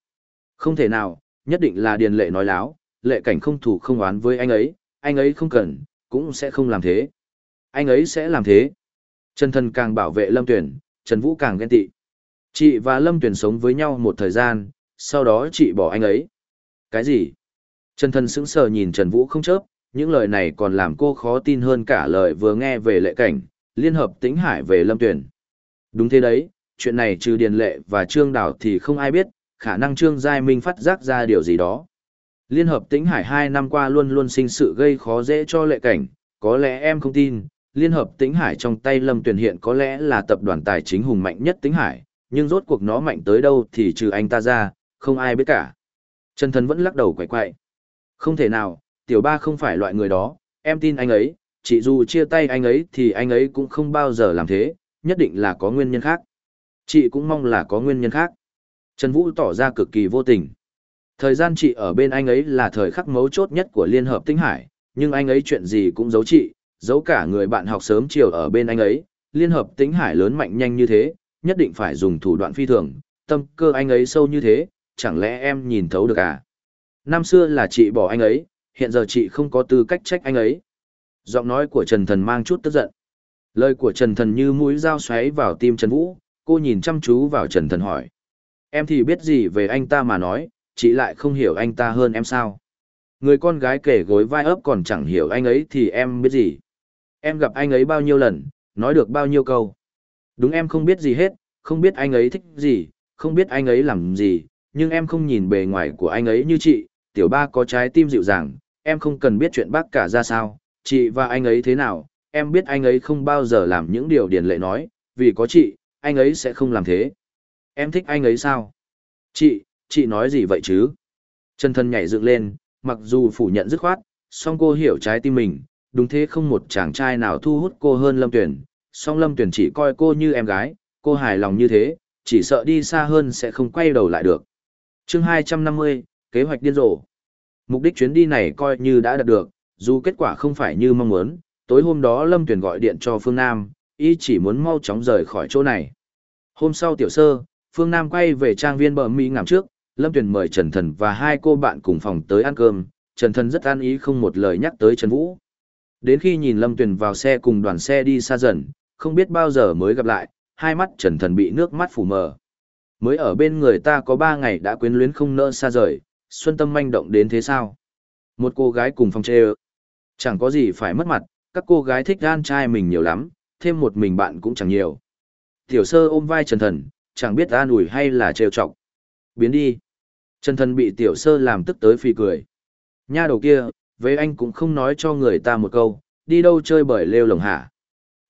Không thể nào, nhất định là điền lệ nói láo, lệ cảnh không thủ không oán với anh ấy, anh ấy không cần, cũng sẽ không làm thế. Anh ấy sẽ làm thế. Trần Thần càng bảo vệ Lâm Tuyển, Trần Vũ càng ghen tị. Chị và Lâm Tuyển sống với nhau một thời gian, sau đó chị bỏ anh ấy. Cái gì? Trần Thần sững sờ nhìn Trần Vũ không chớp, những lời này còn làm cô khó tin hơn cả lời vừa nghe về lệ cảnh, liên hợp tĩnh hải về Lâm Tuyển. Đúng thế đấy, chuyện này trừ Điền Lệ và Trương Đào thì không ai biết, khả năng Trương Giai Minh phát giác ra điều gì đó. Liên hợp tĩnh hải hai năm qua luôn luôn sinh sự gây khó dễ cho lệ cảnh, có lẽ em không tin, Liên hợp tĩnh hải trong tay Lâm Tuyền hiện có lẽ là tập đoàn tài chính hùng mạnh nhất tĩnh hải, nhưng rốt cuộc nó mạnh tới đâu thì trừ anh ta ra, không ai biết cả. Trần Thần vẫn lắc đầu quậy quậy. Không thể nào, tiểu ba không phải loại người đó, em tin anh ấy, chỉ dù chia tay anh ấy thì anh ấy cũng không bao giờ làm thế, nhất định là có nguyên nhân khác. Chị cũng mong là có nguyên nhân khác. Trần Vũ tỏ ra cực kỳ vô tình. Thời gian chị ở bên anh ấy là thời khắc mấu chốt nhất của Liên Hợp Tinh Hải, nhưng anh ấy chuyện gì cũng giấu chị, giấu cả người bạn học sớm chiều ở bên anh ấy. Liên Hợp Tinh Hải lớn mạnh nhanh như thế, nhất định phải dùng thủ đoạn phi thường, tâm cơ anh ấy sâu như thế, chẳng lẽ em nhìn thấu được à? Năm xưa là chị bỏ anh ấy, hiện giờ chị không có tư cách trách anh ấy. Giọng nói của Trần Thần mang chút tức giận. Lời của Trần Thần như mũi dao xoáy vào tim Trần Vũ, cô nhìn chăm chú vào Trần Thần hỏi. Em thì biết gì về anh ta mà nói, chị lại không hiểu anh ta hơn em sao. Người con gái kể gối vai ấp còn chẳng hiểu anh ấy thì em biết gì. Em gặp anh ấy bao nhiêu lần, nói được bao nhiêu câu. Đúng em không biết gì hết, không biết anh ấy thích gì, không biết anh ấy làm gì, nhưng em không nhìn bề ngoài của anh ấy như chị, tiểu ba có trái tim dịu dàng, em không cần biết chuyện bác cả ra sao, chị và anh ấy thế nào, em biết anh ấy không bao giờ làm những điều điển lệ nói, vì có chị, anh ấy sẽ không làm thế. Em thích anh ấy sao? Chị, chị nói gì vậy chứ? Trần thân nhảy dựng lên, mặc dù phủ nhận dứt khoát, song cô hiểu trái tim mình, đúng thế không một chàng trai nào thu hút cô hơn Lâm Tuyển, song Lâm Tuyển chỉ coi cô như em gái, cô hài lòng như thế, chỉ sợ đi xa hơn sẽ không quay đầu lại được. chương 250, kế hoạch điên rồ. Mục đích chuyến đi này coi như đã đạt được, dù kết quả không phải như mong muốn, tối hôm đó Lâm Tuyển gọi điện cho Phương Nam, y chỉ muốn mau chóng rời khỏi chỗ này. Hôm sau tiểu sơ, Phương Nam quay về trang viên bờ Mỹ ngảm trước, Lâm Tuyền mời Trần Thần và hai cô bạn cùng phòng tới ăn cơm, Trần Thần rất an ý không một lời nhắc tới Trần Vũ. Đến khi nhìn Lâm Tuyền vào xe cùng đoàn xe đi xa dần, không biết bao giờ mới gặp lại, hai mắt Trần Thần bị nước mắt phủ mờ. Mới ở bên người ta có ba ngày đã quyến luyến không nỡ xa rời, xuân tâm manh động đến thế sao? Một cô gái cùng phòng chê Chẳng có gì phải mất mặt, các cô gái thích gan trai mình nhiều lắm, thêm một mình bạn cũng chẳng nhiều. Tiểu sơ ôm vai Trần Thần, chẳng biết an ủi hay là trêu chọc. Biến đi. Trần Thần bị tiểu sơ làm tức tới phì cười. Nha đầu kia, với anh cũng không nói cho người ta một câu, đi đâu chơi bởi lêu lồng hả.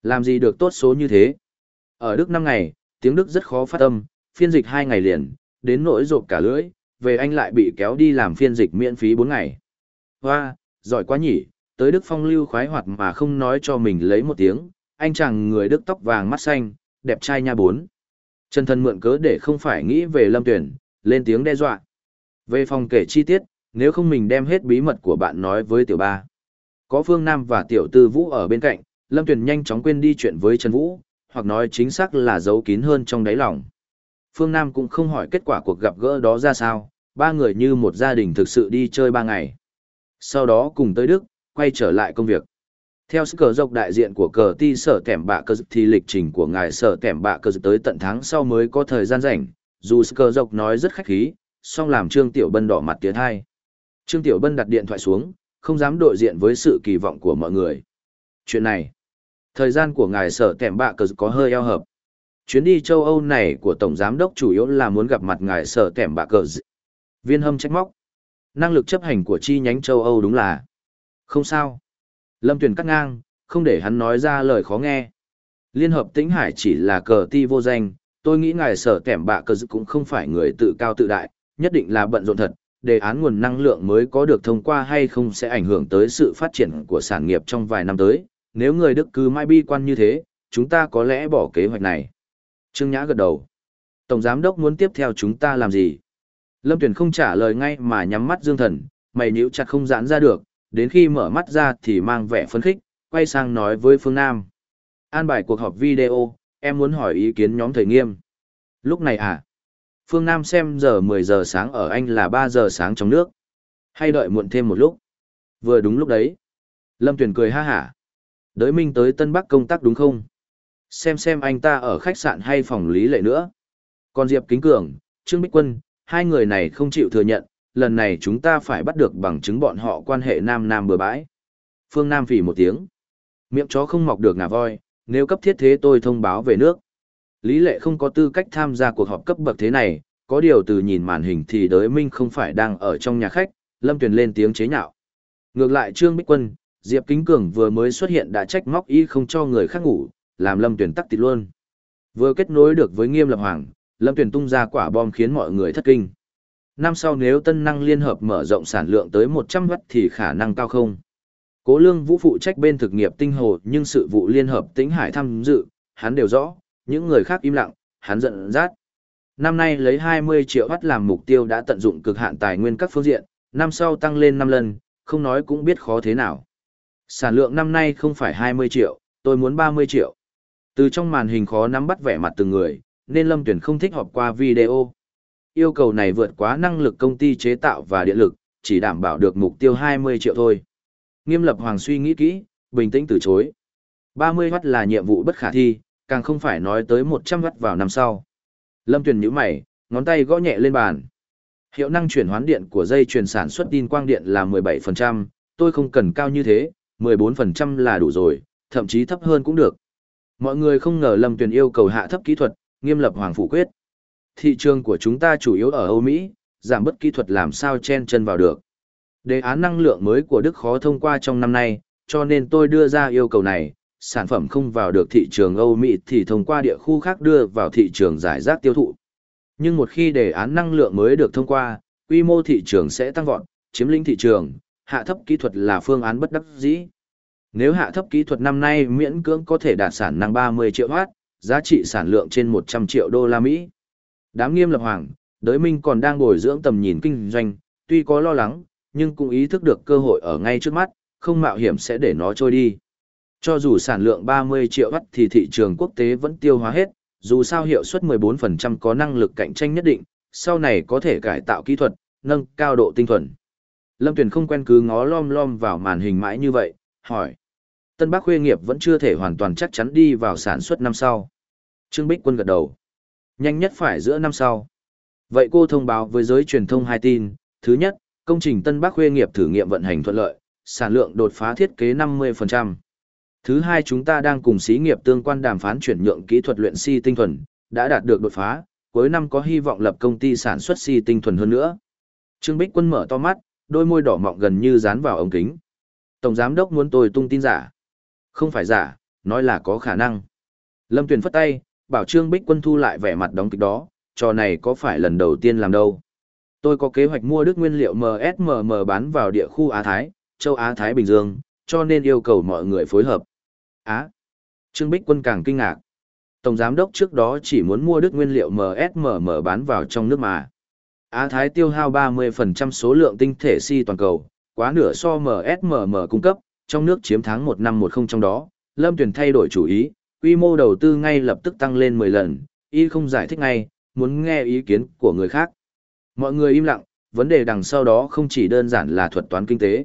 Làm gì được tốt số như thế. Ở Đức năm ngày, tiếng Đức rất khó phát âm, phiên dịch hai ngày liền, đến nỗi rộp cả lưỡi, về anh lại bị kéo đi làm phiên dịch miễn phí bốn ngày. Hoa, giỏi quá nhỉ, tới Đức phong lưu khoái hoạt mà không nói cho mình lấy một tiếng, anh chàng người Đức tóc vàng mắt xanh, đẹp trai nha bốn. Trần Thần mượn cớ để không phải nghĩ về Lâm Tuyển, lên tiếng đe dọa. Về phòng kể chi tiết, nếu không mình đem hết bí mật của bạn nói với tiểu ba. Có Phương Nam và tiểu tư Vũ ở bên cạnh, Lâm Tuyển nhanh chóng quên đi chuyện với Trần Vũ, hoặc nói chính xác là giấu kín hơn trong đáy lòng. Phương Nam cũng không hỏi kết quả cuộc gặp gỡ đó ra sao, ba người như một gia đình thực sự đi chơi ba ngày. Sau đó cùng tới Đức, quay trở lại công việc. Theo sự cờ dọc đại diện của cờ ti sở tẻm bạ cờ thì lịch trình của ngài sở tẻm bạ cờ tới tận tháng sau mới có thời gian rảnh, dù sự cờ dọc nói rất khách khí, song làm Trương Tiểu Bân đỏ mặt tiến hai. Trương Tiểu Bân đặt điện thoại xuống, không dám đội diện với sự kỳ vọng của mọi người. Chuyện này, thời gian của ngài sở tẻm bạ cờ có hơi eo hợp. Chuyến đi châu Âu này của Tổng Giám đốc chủ yếu là muốn gặp mặt ngài sở tẻm bạ cờ. Viên hâm trách móc. Năng lực chấp hành của chi nhánh châu Âu đúng là không sao. Lâm Tuyền cắt ngang, không để hắn nói ra lời khó nghe. Liên hợp tĩnh hải chỉ là cờ ti vô danh, tôi nghĩ ngài sở kẻm bạ cờ dự cũng không phải người tự cao tự đại, nhất định là bận rộn thật, đề án nguồn năng lượng mới có được thông qua hay không sẽ ảnh hưởng tới sự phát triển của sản nghiệp trong vài năm tới. Nếu người Đức cứ mãi bi quan như thế, chúng ta có lẽ bỏ kế hoạch này. Trương Nhã gật đầu. Tổng giám đốc muốn tiếp theo chúng ta làm gì? Lâm Tuyền không trả lời ngay mà nhắm mắt dương thần, mày níu chặt không giãn ra được, đến khi mở mắt ra thì mang vẻ phấn khích, quay sang nói với Phương Nam. An bài cuộc họp video, em muốn hỏi ý kiến nhóm thầy nghiêm. Lúc này à? Phương Nam xem giờ 10 giờ sáng ở Anh là 3 giờ sáng trong nước. Hay đợi muộn thêm một lúc? Vừa đúng lúc đấy. Lâm Tuyền cười ha hả. Đới Minh tới Tân Bắc công tác đúng không? Xem xem anh ta ở khách sạn hay phòng lý lệ nữa. Còn Diệp Kính Cường, Trương Bích Quân, hai người này không chịu thừa nhận, lần này chúng ta phải bắt được bằng chứng bọn họ quan hệ nam nam bừa bãi. Phương Nam phỉ một tiếng. Miệng chó không mọc được ngà voi, nếu cấp thiết thế tôi thông báo về nước. Lý lệ không có tư cách tham gia cuộc họp cấp bậc thế này, có điều từ nhìn màn hình thì đới minh không phải đang ở trong nhà khách, Lâm Tuyền lên tiếng chế nhạo. Ngược lại Trương Bích Quân, Diệp Kính Cường vừa mới xuất hiện đã trách móc y không cho người khác ngủ, làm Lâm Tuyền tắc tịt luôn. Vừa kết nối được với Nghiêm Lập Hoàng, Lâm Tuyền tung ra quả bom khiến mọi người thất kinh năm sau nếu tân năng liên hợp mở rộng sản lượng tới 100 vắt thì khả năng cao không. Cố lương vũ phụ trách bên thực nghiệp tinh hồ nhưng sự vụ liên hợp tĩnh hải tham dự, hắn đều rõ, những người khác im lặng, hắn giận rát. Năm nay lấy 20 triệu watt làm mục tiêu đã tận dụng cực hạn tài nguyên các phương diện, năm sau tăng lên 5 lần, không nói cũng biết khó thế nào. Sản lượng năm nay không phải 20 triệu, tôi muốn 30 triệu. Từ trong màn hình khó nắm bắt vẻ mặt từng người, nên Lâm Tuyển không thích họp qua video. Yêu cầu này vượt quá năng lực công ty chế tạo và điện lực, chỉ đảm bảo được mục tiêu 20 triệu thôi. Nghiêm lập hoàng suy nghĩ kỹ, bình tĩnh từ chối. 30 watt là nhiệm vụ bất khả thi, càng không phải nói tới 100 watt vào năm sau. Lâm Tuyền nhíu mày, ngón tay gõ nhẹ lên bàn. Hiệu năng chuyển hoán điện của dây chuyển sản xuất tin quang điện là 17%, tôi không cần cao như thế, 14% là đủ rồi, thậm chí thấp hơn cũng được. Mọi người không ngờ Lâm Tuyền yêu cầu hạ thấp kỹ thuật, nghiêm lập hoàng phủ quyết. Thị trường của chúng ta chủ yếu ở Âu Mỹ, giảm bất kỹ thuật làm sao chen chân vào được. Đề án năng lượng mới của Đức khó thông qua trong năm nay, cho nên tôi đưa ra yêu cầu này, sản phẩm không vào được thị trường Âu Mỹ thì thông qua địa khu khác đưa vào thị trường giải rác tiêu thụ. Nhưng một khi đề án năng lượng mới được thông qua, quy mô thị trường sẽ tăng vọt, chiếm lĩnh thị trường, hạ thấp kỹ thuật là phương án bất đắc dĩ. Nếu hạ thấp kỹ thuật năm nay miễn cưỡng có thể đạt sản năng 30 triệu watt, giá trị sản lượng trên 100 triệu đô la Mỹ. Đám nghiêm lập hoàng, đới minh còn đang bồi dưỡng tầm nhìn kinh doanh, tuy có lo lắng, nhưng cũng ý thức được cơ hội ở ngay trước mắt, không mạo hiểm sẽ để nó trôi đi. Cho dù sản lượng 30 triệu watt thì thị trường quốc tế vẫn tiêu hóa hết, dù sao hiệu suất 14% có năng lực cạnh tranh nhất định, sau này có thể cải tạo kỹ thuật, nâng cao độ tinh thuần. Lâm Tuyền không quen cứ ngó lom lom vào màn hình mãi như vậy, hỏi. Tân Bắc Khuê nghiệp vẫn chưa thể hoàn toàn chắc chắn đi vào sản xuất năm sau. Trương Bích Quân gật đầu. Nhanh nhất phải giữa năm sau. Vậy cô thông báo với giới truyền thông hai tin. Thứ nhất, công trình Tân Bắc Khuê nghiệp thử nghiệm vận hành thuận lợi, sản lượng đột phá thiết kế 50%. Thứ hai chúng ta đang cùng xí nghiệp tương quan đàm phán chuyển nhượng kỹ thuật luyện si tinh thuần, đã đạt được đột phá, cuối năm có hy vọng lập công ty sản xuất si tinh thuần hơn nữa. Trương Bích Quân mở to mắt, đôi môi đỏ mọng gần như dán vào ống kính. Tổng giám đốc muốn tôi tung tin giả. Không phải giả, nói là có khả năng. Lâm Tuyền phất tay, bảo Trương Bích Quân thu lại vẻ mặt đóng kịch đó, trò này có phải lần đầu tiên làm đâu. Tôi có kế hoạch mua đức nguyên liệu MSMM bán vào địa khu Á Thái, châu Á Thái Bình Dương, cho nên yêu cầu mọi người phối hợp. Á. Trương Bích Quân càng kinh ngạc. Tổng giám đốc trước đó chỉ muốn mua đức nguyên liệu MSMM bán vào trong nước mà. Á Thái tiêu hao 30% số lượng tinh thể si toàn cầu, quá nửa so MSMM cung cấp, trong nước chiếm tháng 1 năm 10 trong đó, Lâm Tuyền thay đổi chủ ý, quy mô đầu tư ngay lập tức tăng lên 10 lần, y không giải thích ngay, muốn nghe ý kiến của người khác. Mọi người im lặng, vấn đề đằng sau đó không chỉ đơn giản là thuật toán kinh tế.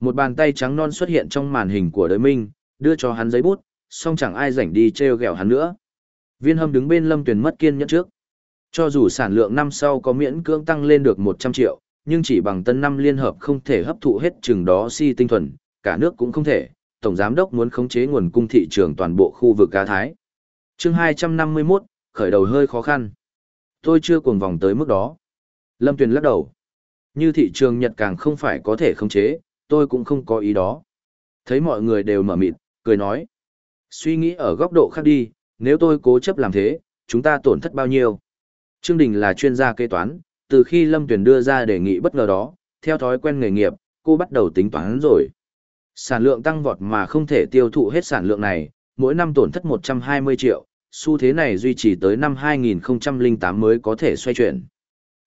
Một bàn tay trắng non xuất hiện trong màn hình của đời minh, đưa cho hắn giấy bút, song chẳng ai rảnh đi treo gẹo hắn nữa. Viên hâm đứng bên lâm tuyền mất kiên nhẫn trước. Cho dù sản lượng năm sau có miễn cưỡng tăng lên được 100 triệu, nhưng chỉ bằng tân năm liên hợp không thể hấp thụ hết chừng đó si tinh thuần, cả nước cũng không thể. Tổng giám đốc muốn khống chế nguồn cung thị trường toàn bộ khu vực cá thái. chương 251, khởi đầu hơi khó khăn. Tôi chưa cuồng vòng tới mức đó. Lâm Tuyền lắc đầu. Như thị trường Nhật càng không phải có thể khống chế, tôi cũng không có ý đó. Thấy mọi người đều mở mịt, cười nói. Suy nghĩ ở góc độ khác đi, nếu tôi cố chấp làm thế, chúng ta tổn thất bao nhiêu? Trương Đình là chuyên gia kế toán, từ khi Lâm Tuyền đưa ra đề nghị bất ngờ đó, theo thói quen nghề nghiệp, cô bắt đầu tính toán rồi. Sản lượng tăng vọt mà không thể tiêu thụ hết sản lượng này, mỗi năm tổn thất 120 triệu, xu thế này duy trì tới năm 2008 mới có thể xoay chuyển.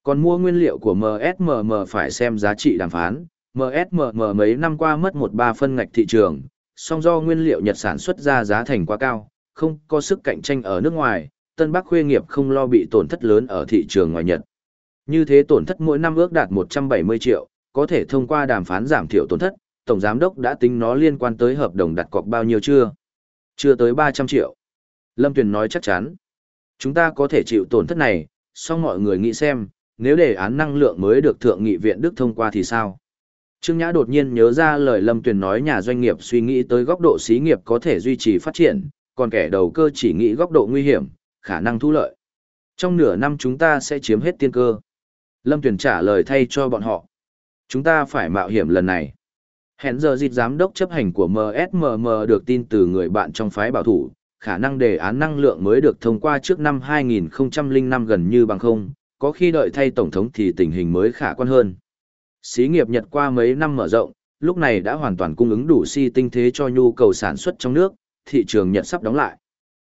Còn mua nguyên liệu của MSMM phải xem giá trị đàm phán, MSMM mấy năm qua mất một ba phân ngạch thị trường, song do nguyên liệu Nhật sản xuất ra giá thành quá cao, không có sức cạnh tranh ở nước ngoài, Tân Bắc Khuê nghiệp không lo bị tổn thất lớn ở thị trường ngoài Nhật. Như thế tổn thất mỗi năm ước đạt 170 triệu, có thể thông qua đàm phán giảm thiểu tổn thất, Tổng Giám đốc đã tính nó liên quan tới hợp đồng đặt cọc bao nhiêu chưa? Chưa tới 300 triệu. Lâm Tuyền nói chắc chắn. Chúng ta có thể chịu tổn thất này, song mọi người nghĩ xem, nếu đề án năng lượng mới được Thượng nghị viện Đức thông qua thì sao? Trương Nhã đột nhiên nhớ ra lời Lâm Tuyền nói nhà doanh nghiệp suy nghĩ tới góc độ xí nghiệp có thể duy trì phát triển, còn kẻ đầu cơ chỉ nghĩ góc độ nguy hiểm, khả năng thu lợi. Trong nửa năm chúng ta sẽ chiếm hết tiên cơ. Lâm Tuyền trả lời thay cho bọn họ. Chúng ta phải mạo hiểm lần này. Hẹn giờ dịch giám đốc chấp hành của MSMM được tin từ người bạn trong phái bảo thủ, khả năng đề án năng lượng mới được thông qua trước năm 2005 gần như bằng không, có khi đợi thay tổng thống thì tình hình mới khả quan hơn. Xí nghiệp Nhật qua mấy năm mở rộng, lúc này đã hoàn toàn cung ứng đủ si tinh thế cho nhu cầu sản xuất trong nước, thị trường Nhật sắp đóng lại.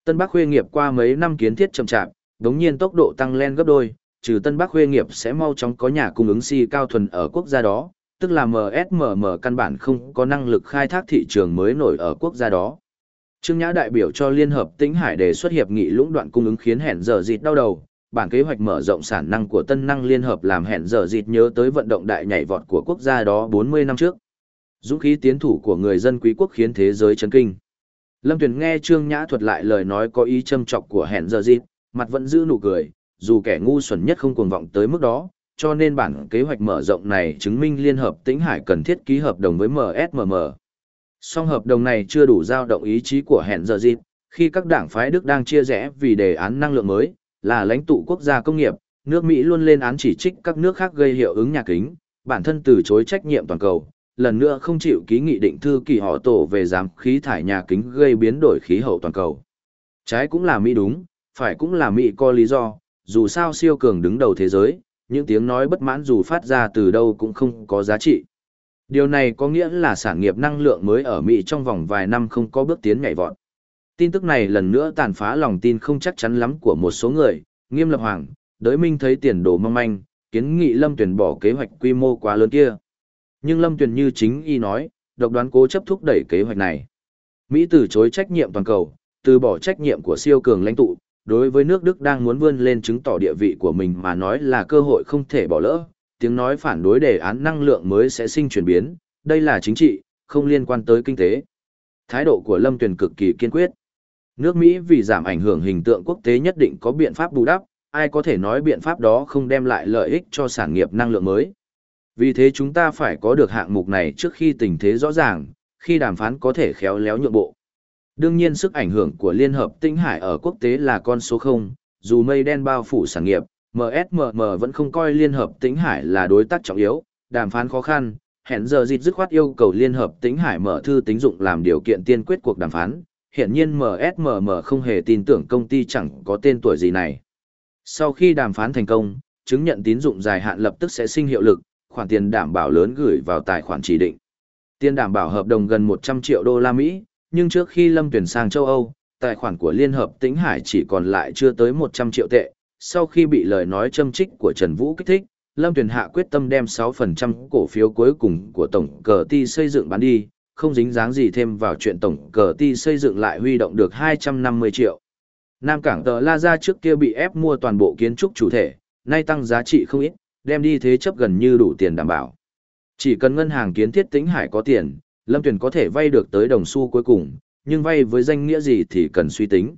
Tân Bắc Khuê nghiệp qua mấy năm kiến thiết chậm chạp, đống nhiên tốc độ tăng lên gấp đôi, trừ Tân Bắc Khuê nghiệp sẽ mau chóng có nhà cung ứng si cao thuần ở quốc gia đó, tức là MSMM căn bản không có năng lực khai thác thị trường mới nổi ở quốc gia đó. Trương Nhã đại biểu cho Liên hợp Tĩnh Hải đề xuất hiệp nghị lũng đoạn cung ứng khiến hẹn giờ dịt đau đầu, bản kế hoạch mở rộng sản năng của tân năng liên hợp làm hẹn giờ dịt nhớ tới vận động đại nhảy vọt của quốc gia đó 40 năm trước. Dũng khí tiến thủ của người dân quý quốc khiến thế giới chấn kinh. Lâm Tuyền nghe Trương Nhã thuật lại lời nói có ý châm chọc của hẹn giờ dịt, mặt vẫn giữ nụ cười, dù kẻ ngu xuẩn nhất không cuồng vọng tới mức đó, cho nên bản kế hoạch mở rộng này chứng minh Liên Hợp Tĩnh Hải cần thiết ký hợp đồng với MSMM. Song hợp đồng này chưa đủ giao động ý chí của hẹn giờ dịp, khi các đảng phái Đức đang chia rẽ vì đề án năng lượng mới, là lãnh tụ quốc gia công nghiệp, nước Mỹ luôn lên án chỉ trích các nước khác gây hiệu ứng nhà kính, bản thân từ chối trách nhiệm toàn cầu, lần nữa không chịu ký nghị định thư kỳ họ tổ về giảm khí thải nhà kính gây biến đổi khí hậu toàn cầu. Trái cũng là Mỹ đúng, phải cũng là Mỹ có lý do, dù sao siêu cường đứng đầu thế giới, những tiếng nói bất mãn dù phát ra từ đâu cũng không có giá trị. Điều này có nghĩa là sản nghiệp năng lượng mới ở Mỹ trong vòng vài năm không có bước tiến nhảy vọt. Tin tức này lần nữa tàn phá lòng tin không chắc chắn lắm của một số người, nghiêm lập hoàng, đới minh thấy tiền đồ mong manh, kiến nghị Lâm Tuyền bỏ kế hoạch quy mô quá lớn kia. Nhưng Lâm Tuyền như chính y nói, độc đoán cố chấp thúc đẩy kế hoạch này. Mỹ từ chối trách nhiệm toàn cầu, từ bỏ trách nhiệm của siêu cường lãnh tụ, đối với nước Đức đang muốn vươn lên chứng tỏ địa vị của mình mà nói là cơ hội không thể bỏ lỡ, tiếng nói phản đối đề án năng lượng mới sẽ sinh chuyển biến, đây là chính trị, không liên quan tới kinh tế. Thái độ của Lâm Tuyền cực kỳ kiên quyết. Nước Mỹ vì giảm ảnh hưởng hình tượng quốc tế nhất định có biện pháp bù đắp, ai có thể nói biện pháp đó không đem lại lợi ích cho sản nghiệp năng lượng mới. Vì thế chúng ta phải có được hạng mục này trước khi tình thế rõ ràng, khi đàm phán có thể khéo léo nhượng bộ. Đương nhiên sức ảnh hưởng của Liên Hợp Tinh Hải ở quốc tế là con số 0, dù mây đen bao phủ sản nghiệp, MSMM vẫn không coi Liên Hợp Tĩnh Hải là đối tác trọng yếu, đàm phán khó khăn, hẹn giờ dịch dứt khoát yêu cầu Liên Hợp Tĩnh Hải mở thư tính dụng làm điều kiện tiên quyết cuộc đàm phán. Hiện nhiên MSMM không hề tin tưởng công ty chẳng có tên tuổi gì này. Sau khi đàm phán thành công, chứng nhận tín dụng dài hạn lập tức sẽ sinh hiệu lực, khoản tiền đảm bảo lớn gửi vào tài khoản chỉ định. Tiền đảm bảo hợp đồng gần 100 triệu đô la Mỹ, nhưng trước khi Lâm tuyển sang châu Âu, tài khoản của Liên Hợp Tĩnh Hải chỉ còn lại chưa tới 100 triệu tệ, sau khi bị lời nói châm trích của Trần Vũ kích thích, Lâm Tuyền Hạ quyết tâm đem 6% cổ phiếu cuối cùng của tổng cờ ti xây dựng bán đi, không dính dáng gì thêm vào chuyện tổng cờ ti xây dựng lại huy động được 250 triệu. Nam Cảng tờ La Gia trước kia bị ép mua toàn bộ kiến trúc chủ thể, nay tăng giá trị không ít, đem đi thế chấp gần như đủ tiền đảm bảo. Chỉ cần ngân hàng kiến thiết tính hải có tiền, Lâm Tuyền có thể vay được tới đồng xu cuối cùng, nhưng vay với danh nghĩa gì thì cần suy tính.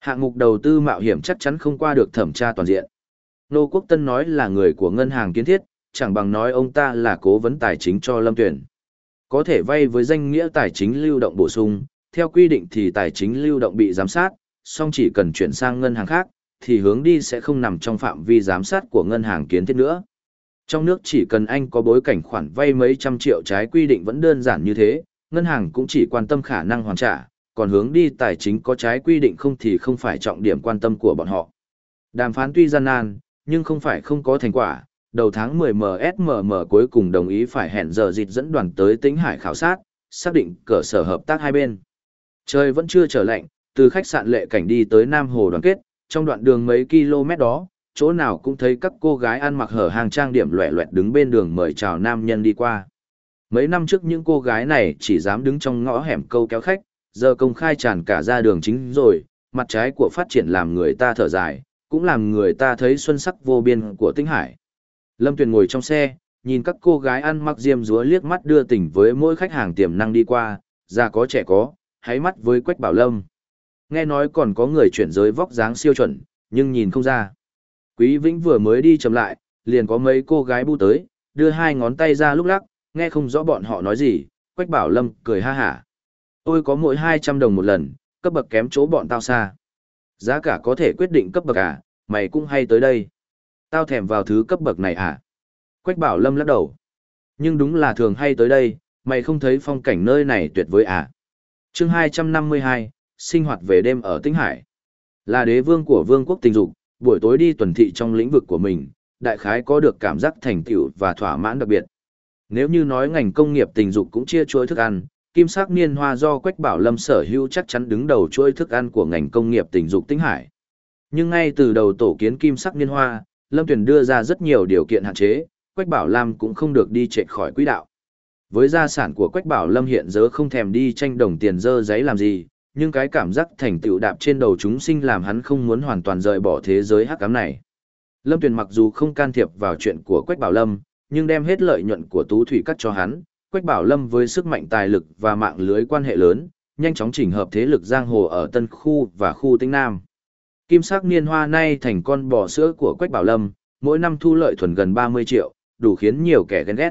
Hạng mục đầu tư mạo hiểm chắc chắn không qua được thẩm tra toàn diện. Nô Quốc Tân nói là người của ngân hàng kiến thiết, chẳng bằng nói ông ta là cố vấn tài chính cho Lâm Tuyền, Có thể vay với danh nghĩa tài chính lưu động bổ sung, theo quy định thì tài chính lưu động bị giám sát, song chỉ cần chuyển sang ngân hàng khác, thì hướng đi sẽ không nằm trong phạm vi giám sát của ngân hàng kiến thiết nữa. Trong nước chỉ cần anh có bối cảnh khoản vay mấy trăm triệu trái quy định vẫn đơn giản như thế, ngân hàng cũng chỉ quan tâm khả năng hoàn trả, còn hướng đi tài chính có trái quy định không thì không phải trọng điểm quan tâm của bọn họ. Đàm phán tuy gian nan, nhưng không phải không có thành quả. Đầu tháng 10 MSMM cuối cùng đồng ý phải hẹn giờ dịch dẫn đoàn tới Tĩnh Hải khảo sát, xác định cơ sở hợp tác hai bên. Trời vẫn chưa trở lạnh, từ khách sạn lệ cảnh đi tới Nam Hồ đoàn kết, trong đoạn đường mấy km đó, chỗ nào cũng thấy các cô gái ăn mặc hở hàng trang điểm loẹ loẹt đứng bên đường mời chào nam nhân đi qua. Mấy năm trước những cô gái này chỉ dám đứng trong ngõ hẻm câu kéo khách, giờ công khai tràn cả ra đường chính rồi, mặt trái của phát triển làm người ta thở dài, cũng làm người ta thấy xuân sắc vô biên của tinh hải. Lâm Tuyền ngồi trong xe, nhìn các cô gái ăn mặc diêm dúa liếc mắt đưa tình với mỗi khách hàng tiềm năng đi qua, già có trẻ có, hãy mắt với Quách Bảo Lâm. Nghe nói còn có người chuyển giới vóc dáng siêu chuẩn, nhưng nhìn không ra. Quý Vĩnh vừa mới đi chậm lại, liền có mấy cô gái bu tới, đưa hai ngón tay ra lúc lắc, nghe không rõ bọn họ nói gì, Quách Bảo Lâm cười ha hả. Tôi có mỗi 200 đồng một lần, cấp bậc kém chỗ bọn tao xa. Giá cả có thể quyết định cấp bậc à, mày cũng hay tới đây. Tao thèm vào thứ cấp bậc này à? Quách bảo lâm lắc đầu. Nhưng đúng là thường hay tới đây, mày không thấy phong cảnh nơi này tuyệt vời à? chương 252, sinh hoạt về đêm ở Tĩnh Hải. Là đế vương của vương quốc tình dục, buổi tối đi tuần thị trong lĩnh vực của mình, đại khái có được cảm giác thành tựu và thỏa mãn đặc biệt. Nếu như nói ngành công nghiệp tình dục cũng chia chuỗi thức ăn, kim sắc niên hoa do Quách Bảo Lâm sở hữu chắc chắn đứng đầu chuỗi thức ăn của ngành công nghiệp tình dục Tĩnh Hải. Nhưng ngay từ đầu tổ kiến kim sắc niên hoa, Lâm Tuyền đưa ra rất nhiều điều kiện hạn chế, Quách Bảo lâm cũng không được đi chạy khỏi quỹ đạo. Với gia sản của Quách Bảo Lâm hiện giờ không thèm đi tranh đồng tiền dơ giấy làm gì, nhưng cái cảm giác thành tựu đạp trên đầu chúng sinh làm hắn không muốn hoàn toàn rời bỏ thế giới hắc ám này. Lâm Tuyền mặc dù không can thiệp vào chuyện của Quách Bảo Lâm, nhưng đem hết lợi nhuận của Tú Thủy cắt cho hắn, Quách Bảo Lâm với sức mạnh tài lực và mạng lưới quan hệ lớn, nhanh chóng chỉnh hợp thế lực giang hồ ở Tân Khu và khu Tinh Nam. Kim sắc niên hoa nay thành con bò sữa của Quách Bảo Lâm, mỗi năm thu lợi thuần gần 30 triệu, đủ khiến nhiều kẻ ghen ghét.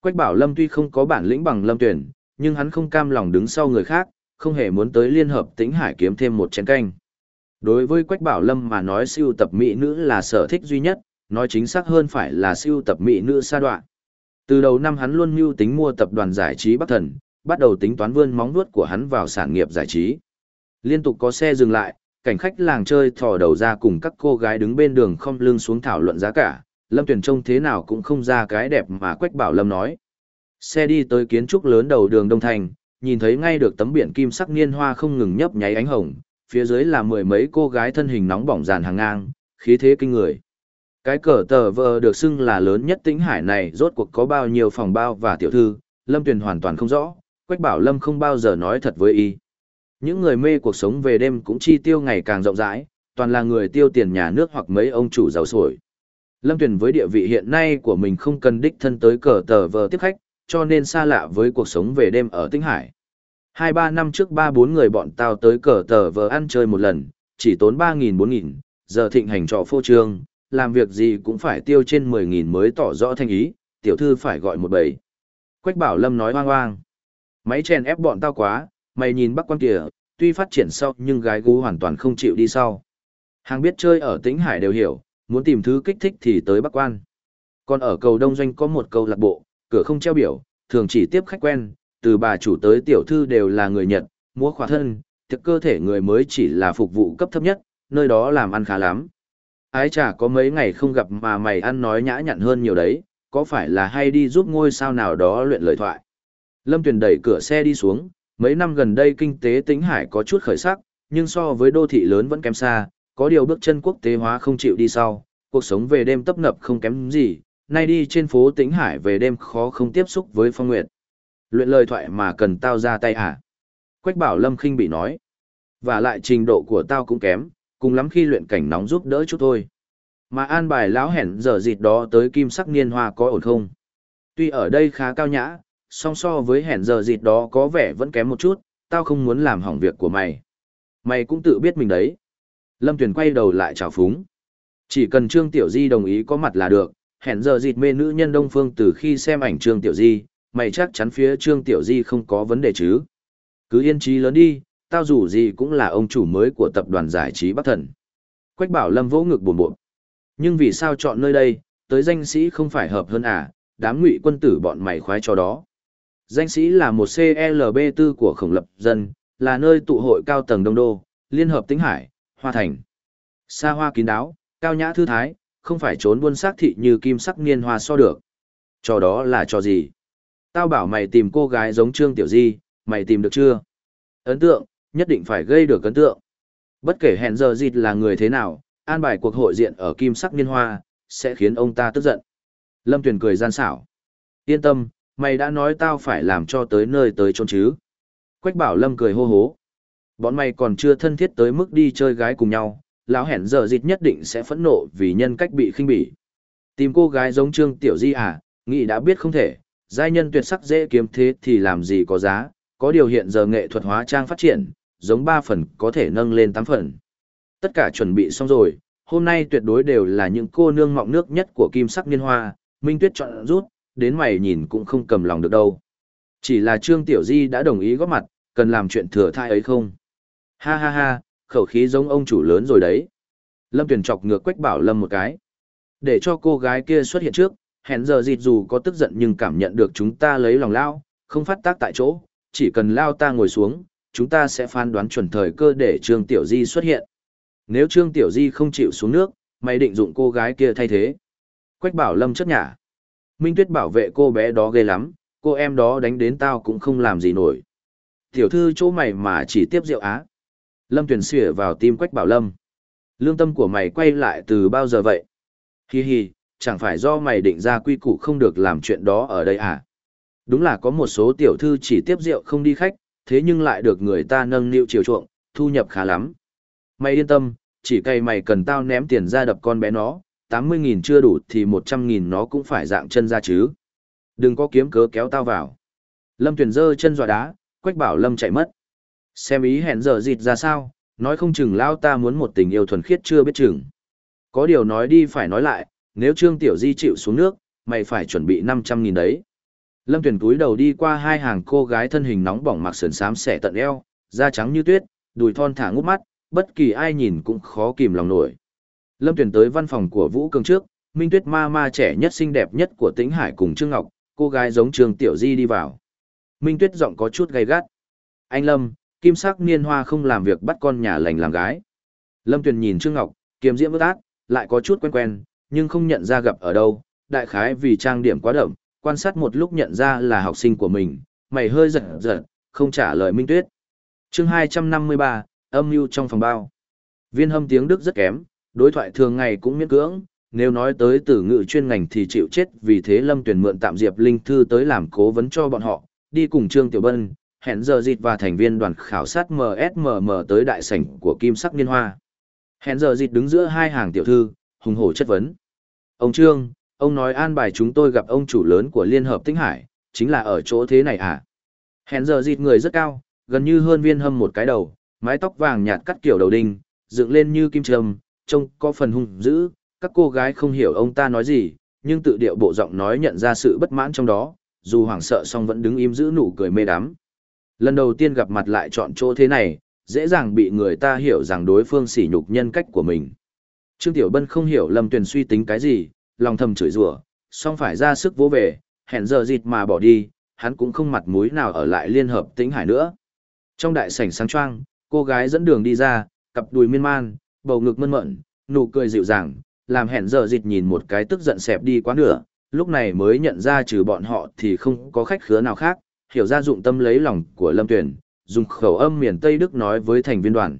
Quách Bảo Lâm tuy không có bản lĩnh bằng Lâm Tuyển, nhưng hắn không cam lòng đứng sau người khác, không hề muốn tới liên hợp Tĩnh Hải kiếm thêm một chén canh. Đối với Quách Bảo Lâm mà nói siêu tập mỹ nữ là sở thích duy nhất, nói chính xác hơn phải là siêu tập mỹ nữ sa đoạn. Từ đầu năm hắn luôn mưu tính mua tập đoàn giải trí Bắc Thần, bắt đầu tính toán vươn móng vuốt của hắn vào sản nghiệp giải trí. Liên tục có xe dừng lại, cảnh khách làng chơi thò đầu ra cùng các cô gái đứng bên đường không lưng xuống thảo luận giá cả, Lâm Tuyển trông thế nào cũng không ra cái đẹp mà Quách Bảo Lâm nói. Xe đi tới kiến trúc lớn đầu đường Đông Thành, nhìn thấy ngay được tấm biển kim sắc niên hoa không ngừng nhấp nháy ánh hồng, phía dưới là mười mấy cô gái thân hình nóng bỏng dàn hàng ngang, khí thế kinh người. Cái cờ tờ vờ được xưng là lớn nhất tĩnh hải này rốt cuộc có bao nhiêu phòng bao và tiểu thư, Lâm Tuyền hoàn toàn không rõ, Quách Bảo Lâm không bao giờ nói thật với y. Những người mê cuộc sống về đêm cũng chi tiêu ngày càng rộng rãi, toàn là người tiêu tiền nhà nước hoặc mấy ông chủ giàu sổi. Lâm Tuyền với địa vị hiện nay của mình không cần đích thân tới cờ tờ vờ tiếp khách, cho nên xa lạ với cuộc sống về đêm ở Tinh Hải. Hai ba năm trước ba bốn người bọn tao tới cờ tờ vờ ăn chơi một lần, chỉ tốn ba nghìn bốn nghìn, giờ thịnh hành trọ phô trương, làm việc gì cũng phải tiêu trên mười nghìn mới tỏ rõ thanh ý, tiểu thư phải gọi một bầy. Quách bảo lâm nói hoang hoang. Máy chèn ép bọn tao quá, mày nhìn bắc quan kìa, tuy phát triển sau nhưng gái gú hoàn toàn không chịu đi sau. Hàng biết chơi ở tĩnh hải đều hiểu, muốn tìm thứ kích thích thì tới bắc quan. Còn ở cầu đông doanh có một câu lạc bộ, cửa không treo biểu, thường chỉ tiếp khách quen, từ bà chủ tới tiểu thư đều là người Nhật, múa khóa thân, thực cơ thể người mới chỉ là phục vụ cấp thấp nhất, nơi đó làm ăn khá lắm. Ái chả có mấy ngày không gặp mà mày ăn nói nhã nhặn hơn nhiều đấy, có phải là hay đi giúp ngôi sao nào đó luyện lời thoại. Lâm Tuyền đẩy cửa xe đi xuống, mấy năm gần đây kinh tế tính hải có chút khởi sắc, nhưng so với đô thị lớn vẫn kém xa, có điều bước chân quốc tế hóa không chịu đi sau, cuộc sống về đêm tấp nập không kém gì, nay đi trên phố Tĩnh Hải về đêm khó không tiếp xúc với Phong Nguyệt. Luyện lời thoại mà cần tao ra tay hả? Quách bảo Lâm khinh bị nói. Và lại trình độ của tao cũng kém, cùng lắm khi luyện cảnh nóng giúp đỡ chút thôi. Mà an bài lão hẹn giờ dịt đó tới kim sắc niên hoa có ổn không? Tuy ở đây khá cao nhã, song so với hẹn giờ dịt đó có vẻ vẫn kém một chút, tao không muốn làm hỏng việc của mày. Mày cũng tự biết mình đấy. Lâm Tuyền quay đầu lại chào phúng. Chỉ cần Trương Tiểu Di đồng ý có mặt là được, hẹn giờ dịt mê nữ nhân Đông Phương từ khi xem ảnh Trương Tiểu Di, mày chắc chắn phía Trương Tiểu Di không có vấn đề chứ. Cứ yên trí lớn đi, tao dù gì cũng là ông chủ mới của tập đoàn giải trí Bắc Thần. Quách bảo Lâm vỗ ngực buồn buồn. Nhưng vì sao chọn nơi đây, tới danh sĩ không phải hợp hơn à, đám ngụy quân tử bọn mày khoái cho đó. Danh sĩ là một CLB tư của khổng lập dân, là nơi tụ hội cao tầng đông đô, liên hợp Tĩnh hải, hoa thành. Xa hoa kín đáo, cao nhã thư thái, không phải trốn buôn xác thị như kim sắc niên hoa so được. Cho đó là cho gì? Tao bảo mày tìm cô gái giống Trương Tiểu Di, mày tìm được chưa? Ấn tượng, nhất định phải gây được ấn tượng. Bất kể hẹn giờ dịt là người thế nào, an bài cuộc hội diện ở kim sắc niên hoa, sẽ khiến ông ta tức giận. Lâm Tuyền cười gian xảo. Yên tâm, mày đã nói tao phải làm cho tới nơi tới chôn chứ. Quách bảo Lâm cười hô hố. Bọn mày còn chưa thân thiết tới mức đi chơi gái cùng nhau, lão hẹn giờ dịch nhất định sẽ phẫn nộ vì nhân cách bị khinh bỉ. Tìm cô gái giống Trương Tiểu Di à, nghĩ đã biết không thể, giai nhân tuyệt sắc dễ kiếm thế thì làm gì có giá, có điều hiện giờ nghệ thuật hóa trang phát triển, giống 3 phần có thể nâng lên 8 phần. Tất cả chuẩn bị xong rồi, hôm nay tuyệt đối đều là những cô nương mọng nước nhất của kim sắc niên hoa, Minh Tuyết chọn rút, đến mày nhìn cũng không cầm lòng được đâu. Chỉ là Trương Tiểu Di đã đồng ý góp mặt, cần làm chuyện thừa thai ấy không? Ha ha ha, khẩu khí giống ông chủ lớn rồi đấy. Lâm Tuyền chọc ngược Quách Bảo Lâm một cái. Để cho cô gái kia xuất hiện trước, hẹn giờ dịt dù có tức giận nhưng cảm nhận được chúng ta lấy lòng lao, không phát tác tại chỗ, chỉ cần lao ta ngồi xuống, chúng ta sẽ phán đoán chuẩn thời cơ để Trương Tiểu Di xuất hiện. Nếu Trương Tiểu Di không chịu xuống nước, mày định dụng cô gái kia thay thế. Quách bảo lâm chất nhả. Minh Tuyết bảo vệ cô bé đó ghê lắm, cô em đó đánh đến tao cũng không làm gì nổi. Tiểu thư chỗ mày mà chỉ tiếp rượu á. Lâm tuyển xỉa vào tim Quách bảo lâm. Lương tâm của mày quay lại từ bao giờ vậy? Hi hi, chẳng phải do mày định ra quy củ không được làm chuyện đó ở đây à? Đúng là có một số tiểu thư chỉ tiếp rượu không đi khách, thế nhưng lại được người ta nâng niu chiều chuộng, thu nhập khá lắm. Mày yên tâm, chỉ cây mày cần tao ném tiền ra đập con bé nó, 80.000 chưa đủ thì 100.000 nó cũng phải dạng chân ra chứ. Đừng có kiếm cớ kéo tao vào. Lâm Tuyền giơ chân dọa đá, Quách Bảo Lâm chạy mất. Xem ý hẹn giờ dịt ra sao, nói không chừng lao ta muốn một tình yêu thuần khiết chưa biết chừng. Có điều nói đi phải nói lại, nếu Trương Tiểu Di chịu xuống nước, mày phải chuẩn bị 500.000 đấy. Lâm tuyển túi đầu đi qua hai hàng cô gái thân hình nóng bỏng mặc sườn xám xẻ tận eo, da trắng như tuyết, đùi thon thả ngút mắt, bất kỳ ai nhìn cũng khó kìm lòng nổi. Lâm tuyển tới văn phòng của Vũ cường trước, Minh Tuyết ma ma trẻ nhất xinh đẹp nhất của Tĩnh Hải cùng Trương Ngọc, cô gái giống Trương Tiểu Di đi vào. Minh Tuyết giọng có chút gay gắt. Anh Lâm, kim sắc niên hoa không làm việc bắt con nhà lành làm gái. Lâm Tuyền nhìn Trương Ngọc, kiềm diễm bất ác, lại có chút quen quen, nhưng không nhận ra gặp ở đâu, đại khái vì trang điểm quá đậm, quan sát một lúc nhận ra là học sinh của mình, mày hơi giật giật, không trả lời Minh Tuyết. chương 253, âm mưu trong phòng bao. Viên hâm tiếng Đức rất kém, đối thoại thường ngày cũng miễn cưỡng, nếu nói tới từ ngữ chuyên ngành thì chịu chết vì thế Lâm Tuyền mượn tạm Diệp Linh Thư tới làm cố vấn cho bọn họ, đi cùng Trương Tiểu Bân, hẹn giờ dịt và thành viên đoàn khảo sát MSMM tới đại sảnh của Kim Sắc Niên Hoa. Hẹn giờ dịt đứng giữa hai hàng tiểu thư, hùng hổ chất vấn. Ông Trương, ông nói an bài chúng tôi gặp ông chủ lớn của Liên Hợp Tĩnh Hải, chính là ở chỗ thế này à? Hẹn giờ dịt người rất cao, gần như hơn viên hâm một cái đầu, mái tóc vàng nhạt cắt kiểu đầu đinh, dựng lên như kim trâm, trông có phần hung dữ, các cô gái không hiểu ông ta nói gì, nhưng tự điệu bộ giọng nói nhận ra sự bất mãn trong đó, dù hoảng sợ song vẫn đứng im giữ nụ cười mê đắm. Lần đầu tiên gặp mặt lại chọn chỗ thế này, dễ dàng bị người ta hiểu rằng đối phương sỉ nhục nhân cách của mình. Trương Tiểu Bân không hiểu Lâm Tuyền suy tính cái gì, lòng thầm chửi rủa, song phải ra sức vỗ về, hẹn giờ dịt mà bỏ đi, hắn cũng không mặt mũi nào ở lại liên hợp tĩnh hải nữa. Trong đại sảnh sáng choang, cô gái dẫn đường đi ra, cặp đùi miên man, bầu ngực mơn mận, nụ cười dịu dàng, làm hẹn giờ dịt nhìn một cái tức giận xẹp đi quá nửa, lúc này mới nhận ra trừ bọn họ thì không có khách khứa nào khác, hiểu ra dụng tâm lấy lòng của Lâm Tuyền, dùng khẩu âm miền Tây Đức nói với thành viên đoàn.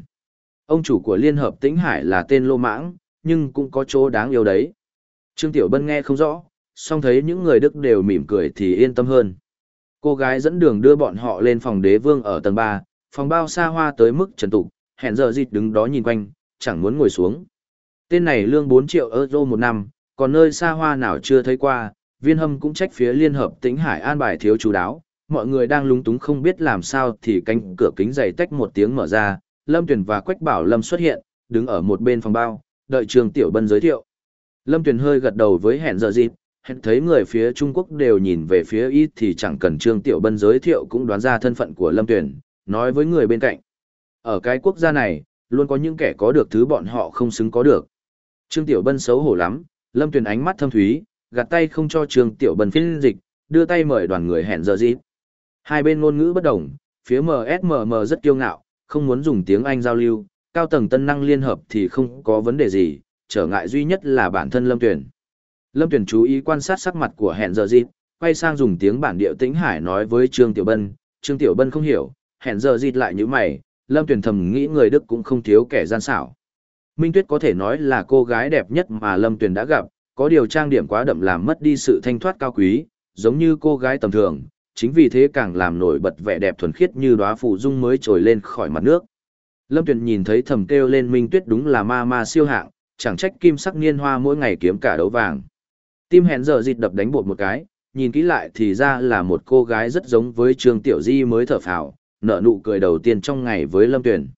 Ông chủ của Liên Hợp Tĩnh Hải là tên Lô Mãng, nhưng cũng có chỗ đáng yêu đấy. Trương Tiểu Bân nghe không rõ, song thấy những người Đức đều mỉm cười thì yên tâm hơn. Cô gái dẫn đường đưa bọn họ lên phòng đế vương ở tầng 3, phòng bao xa hoa tới mức trần tục, hẹn giờ dịch đứng đó nhìn quanh, chẳng muốn ngồi xuống. Tên này lương 4 triệu euro một năm, còn nơi xa hoa nào chưa thấy qua, viên hâm cũng trách phía Liên Hợp Tĩnh Hải an bài thiếu chú đáo, mọi người đang lúng túng không biết làm sao thì cánh cửa kính dày tách một tiếng mở ra, Lâm Tuyền và Quách Bảo Lâm xuất hiện, đứng ở một bên phòng bao, đợi Trường Tiểu Bân giới thiệu. Lâm Tuyền hơi gật đầu với hẹn giờ dịp, hẹn thấy người phía Trung Quốc đều nhìn về phía ít thì chẳng cần Trương Tiểu Bân giới thiệu cũng đoán ra thân phận của Lâm Tuyền, nói với người bên cạnh. Ở cái quốc gia này, luôn có những kẻ có được thứ bọn họ không xứng có được. Trương Tiểu Bân xấu hổ lắm, Lâm Tuyền ánh mắt thâm thúy, gạt tay không cho Trương Tiểu Bân phiên dịch, đưa tay mời đoàn người hẹn giờ dịp. Hai bên ngôn ngữ bất đồng, phía MSMM rất kiêu ngạo, không muốn dùng tiếng Anh giao lưu, cao tầng tân năng liên hợp thì không có vấn đề gì, trở ngại duy nhất là bản thân Lâm Tuyển. Lâm Tuyển chú ý quan sát sắc mặt của hẹn giờ dịp, quay sang dùng tiếng bản địa tĩnh hải nói với Trương Tiểu Bân, Trương Tiểu Bân không hiểu, hẹn giờ dịp lại như mày, Lâm Tuyển thầm nghĩ người Đức cũng không thiếu kẻ gian xảo. Minh Tuyết có thể nói là cô gái đẹp nhất mà Lâm Tuyển đã gặp, có điều trang điểm quá đậm làm mất đi sự thanh thoát cao quý, giống như cô gái tầm thường, chính vì thế càng làm nổi bật vẻ đẹp thuần khiết như đóa phụ dung mới trồi lên khỏi mặt nước. Lâm Tuyền nhìn thấy thầm kêu lên Minh Tuyết đúng là ma ma siêu hạng, chẳng trách kim sắc niên hoa mỗi ngày kiếm cả đấu vàng. Tim hẹn giờ dịt đập đánh bột một cái, nhìn kỹ lại thì ra là một cô gái rất giống với Trương Tiểu Di mới thở phào, nở nụ cười đầu tiên trong ngày với Lâm Tuyền.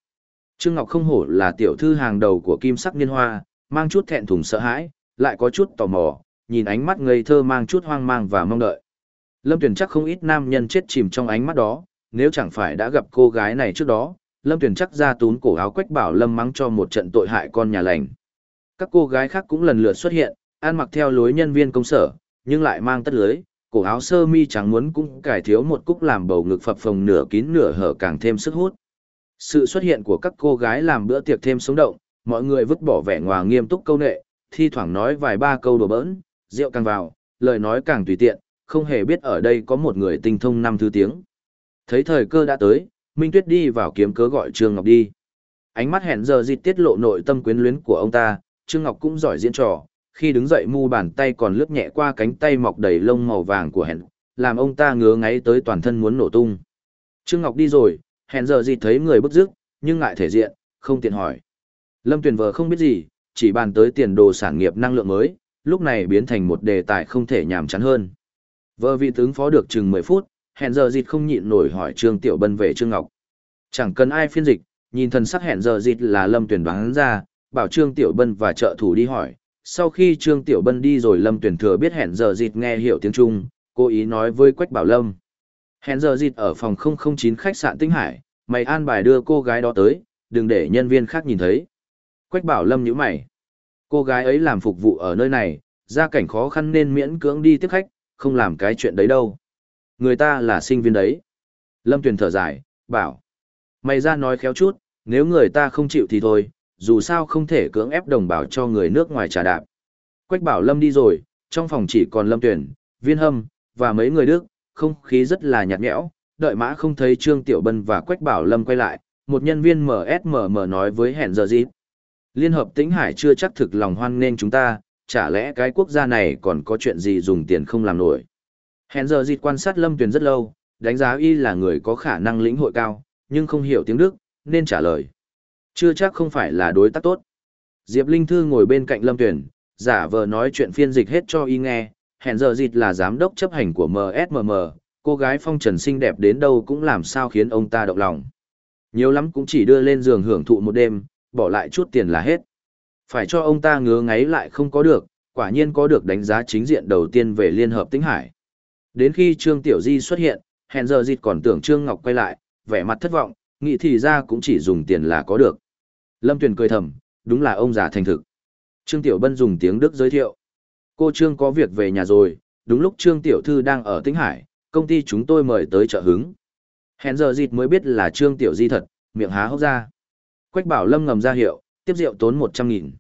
Trương Ngọc không hổ là tiểu thư hàng đầu của kim sắc niên hoa, mang chút thẹn thùng sợ hãi, lại có chút tò mò, nhìn ánh mắt ngây thơ mang chút hoang mang và mong đợi. Lâm Tuyền chắc không ít nam nhân chết chìm trong ánh mắt đó, nếu chẳng phải đã gặp cô gái này trước đó, Lâm Tuyền chắc ra tún cổ áo quách bảo Lâm mắng cho một trận tội hại con nhà lành. Các cô gái khác cũng lần lượt xuất hiện, ăn mặc theo lối nhân viên công sở, nhưng lại mang tất lưới, cổ áo sơ mi trắng muốn cũng cải thiếu một cúc làm bầu ngực phập phồng nửa kín nửa hở càng thêm sức hút. Sự xuất hiện của các cô gái làm bữa tiệc thêm sống động, mọi người vứt bỏ vẻ ngoài nghiêm túc câu nệ, thi thoảng nói vài ba câu đùa bỡn, rượu càng vào, lời nói càng tùy tiện, không hề biết ở đây có một người tinh thông năm thứ tiếng. Thấy thời cơ đã tới, Minh Tuyết đi vào kiếm cớ gọi Trương Ngọc đi. Ánh mắt hẹn giờ dịt tiết lộ nội tâm quyến luyến của ông ta, Trương Ngọc cũng giỏi diễn trò, khi đứng dậy mu bàn tay còn lướt nhẹ qua cánh tay mọc đầy lông màu vàng của hẹn, làm ông ta ngứa ngáy tới toàn thân muốn nổ tung. Trương Ngọc đi rồi, hẹn giờ dịt thấy người bức rức, nhưng ngại thể diện, không tiện hỏi. Lâm Tuyền vợ không biết gì, chỉ bàn tới tiền đồ sản nghiệp năng lượng mới, lúc này biến thành một đề tài không thể nhàm chán hơn. Vợ vị tướng phó được chừng 10 phút, hẹn giờ dịt không nhịn nổi hỏi Trương Tiểu Bân về Trương Ngọc. Chẳng cần ai phiên dịch, nhìn thần sắc hẹn giờ dịt là Lâm Tuyển đoán ra, bảo Trương Tiểu Bân và trợ thủ đi hỏi. Sau khi Trương Tiểu Bân đi rồi Lâm Tuyển thừa biết hẹn giờ dịt nghe hiểu tiếng Trung, cố ý nói với Quách Bảo Lâm. Hẹn giờ dịt ở phòng 009 khách sạn Tinh Hải, mày an bài đưa cô gái đó tới, đừng để nhân viên khác nhìn thấy. Quách Bảo Lâm nhíu mày. Cô gái ấy làm phục vụ ở nơi này, gia cảnh khó khăn nên miễn cưỡng đi tiếp khách, không làm cái chuyện đấy đâu. Người ta là sinh viên đấy. Lâm Tuyền thở dài, bảo. Mày ra nói khéo chút, nếu người ta không chịu thì thôi, dù sao không thể cưỡng ép đồng bào cho người nước ngoài trả đạp. Quách bảo Lâm đi rồi, trong phòng chỉ còn Lâm Tuyền, Viên Hâm, và mấy người Đức, không khí rất là nhạt nhẽo. Đợi mã không thấy Trương Tiểu Bân và Quách bảo Lâm quay lại, một nhân viên MSMM nói với hẹn giờ gì. Liên hợp Tĩnh Hải chưa chắc thực lòng hoan nên chúng ta, chả lẽ cái quốc gia này còn có chuyện gì dùng tiền không làm nổi. Hẹn giờ dịt quan sát Lâm Tuyền rất lâu, đánh giá y là người có khả năng lĩnh hội cao, nhưng không hiểu tiếng Đức, nên trả lời. Chưa chắc không phải là đối tác tốt. Diệp Linh Thư ngồi bên cạnh Lâm Tuyền, giả vờ nói chuyện phiên dịch hết cho y nghe, hẹn giờ dịt là giám đốc chấp hành của MSMM, cô gái phong trần xinh đẹp đến đâu cũng làm sao khiến ông ta động lòng. Nhiều lắm cũng chỉ đưa lên giường hưởng thụ một đêm, bỏ lại chút tiền là hết. Phải cho ông ta ngứa ngáy lại không có được, quả nhiên có được đánh giá chính diện đầu tiên về Liên Hợp Tĩnh Hải. Đến khi Trương Tiểu Di xuất hiện, hẹn giờ dịt còn tưởng Trương Ngọc quay lại, vẻ mặt thất vọng, nghĩ thì ra cũng chỉ dùng tiền là có được. Lâm Tuyền cười thầm, đúng là ông già thành thực. Trương Tiểu Bân dùng tiếng Đức giới thiệu. Cô Trương có việc về nhà rồi, đúng lúc Trương Tiểu Thư đang ở Tĩnh Hải, công ty chúng tôi mời tới trợ hứng. Hẹn giờ dịt mới biết là Trương Tiểu Di thật, miệng há hốc ra. Quách bảo Lâm ngầm ra hiệu, tiếp rượu tốn một trăm nghìn.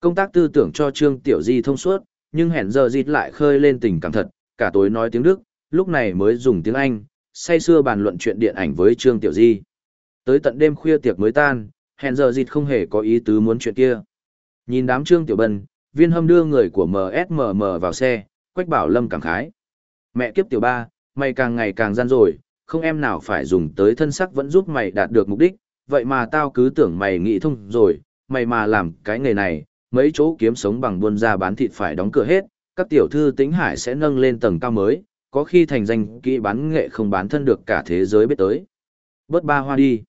Công tác tư tưởng cho Trương Tiểu Di thông suốt, nhưng hẹn giờ dịt lại khơi lên tình cảm thật, cả tối nói tiếng Đức, lúc này mới dùng tiếng Anh, say xưa bàn luận chuyện điện ảnh với Trương Tiểu Di. Tới tận đêm khuya tiệc mới tan, hẹn giờ dịt không hề có ý tứ muốn chuyện kia. Nhìn đám Trương Tiểu Bân, viên hâm đưa người của MSMM vào xe, Quách Bảo Lâm cảm khái. Mẹ kiếp Tiểu Ba, mày càng ngày càng gian rồi, không em nào phải dùng tới thân sắc vẫn giúp mày đạt được mục đích, vậy mà tao cứ tưởng mày nghĩ thông rồi, mày mà làm cái nghề này, mấy chỗ kiếm sống bằng buôn ra bán thịt phải đóng cửa hết, các tiểu thư tính hải sẽ nâng lên tầng cao mới, có khi thành danh kỹ bán nghệ không bán thân được cả thế giới biết tới. Bớt ba hoa đi.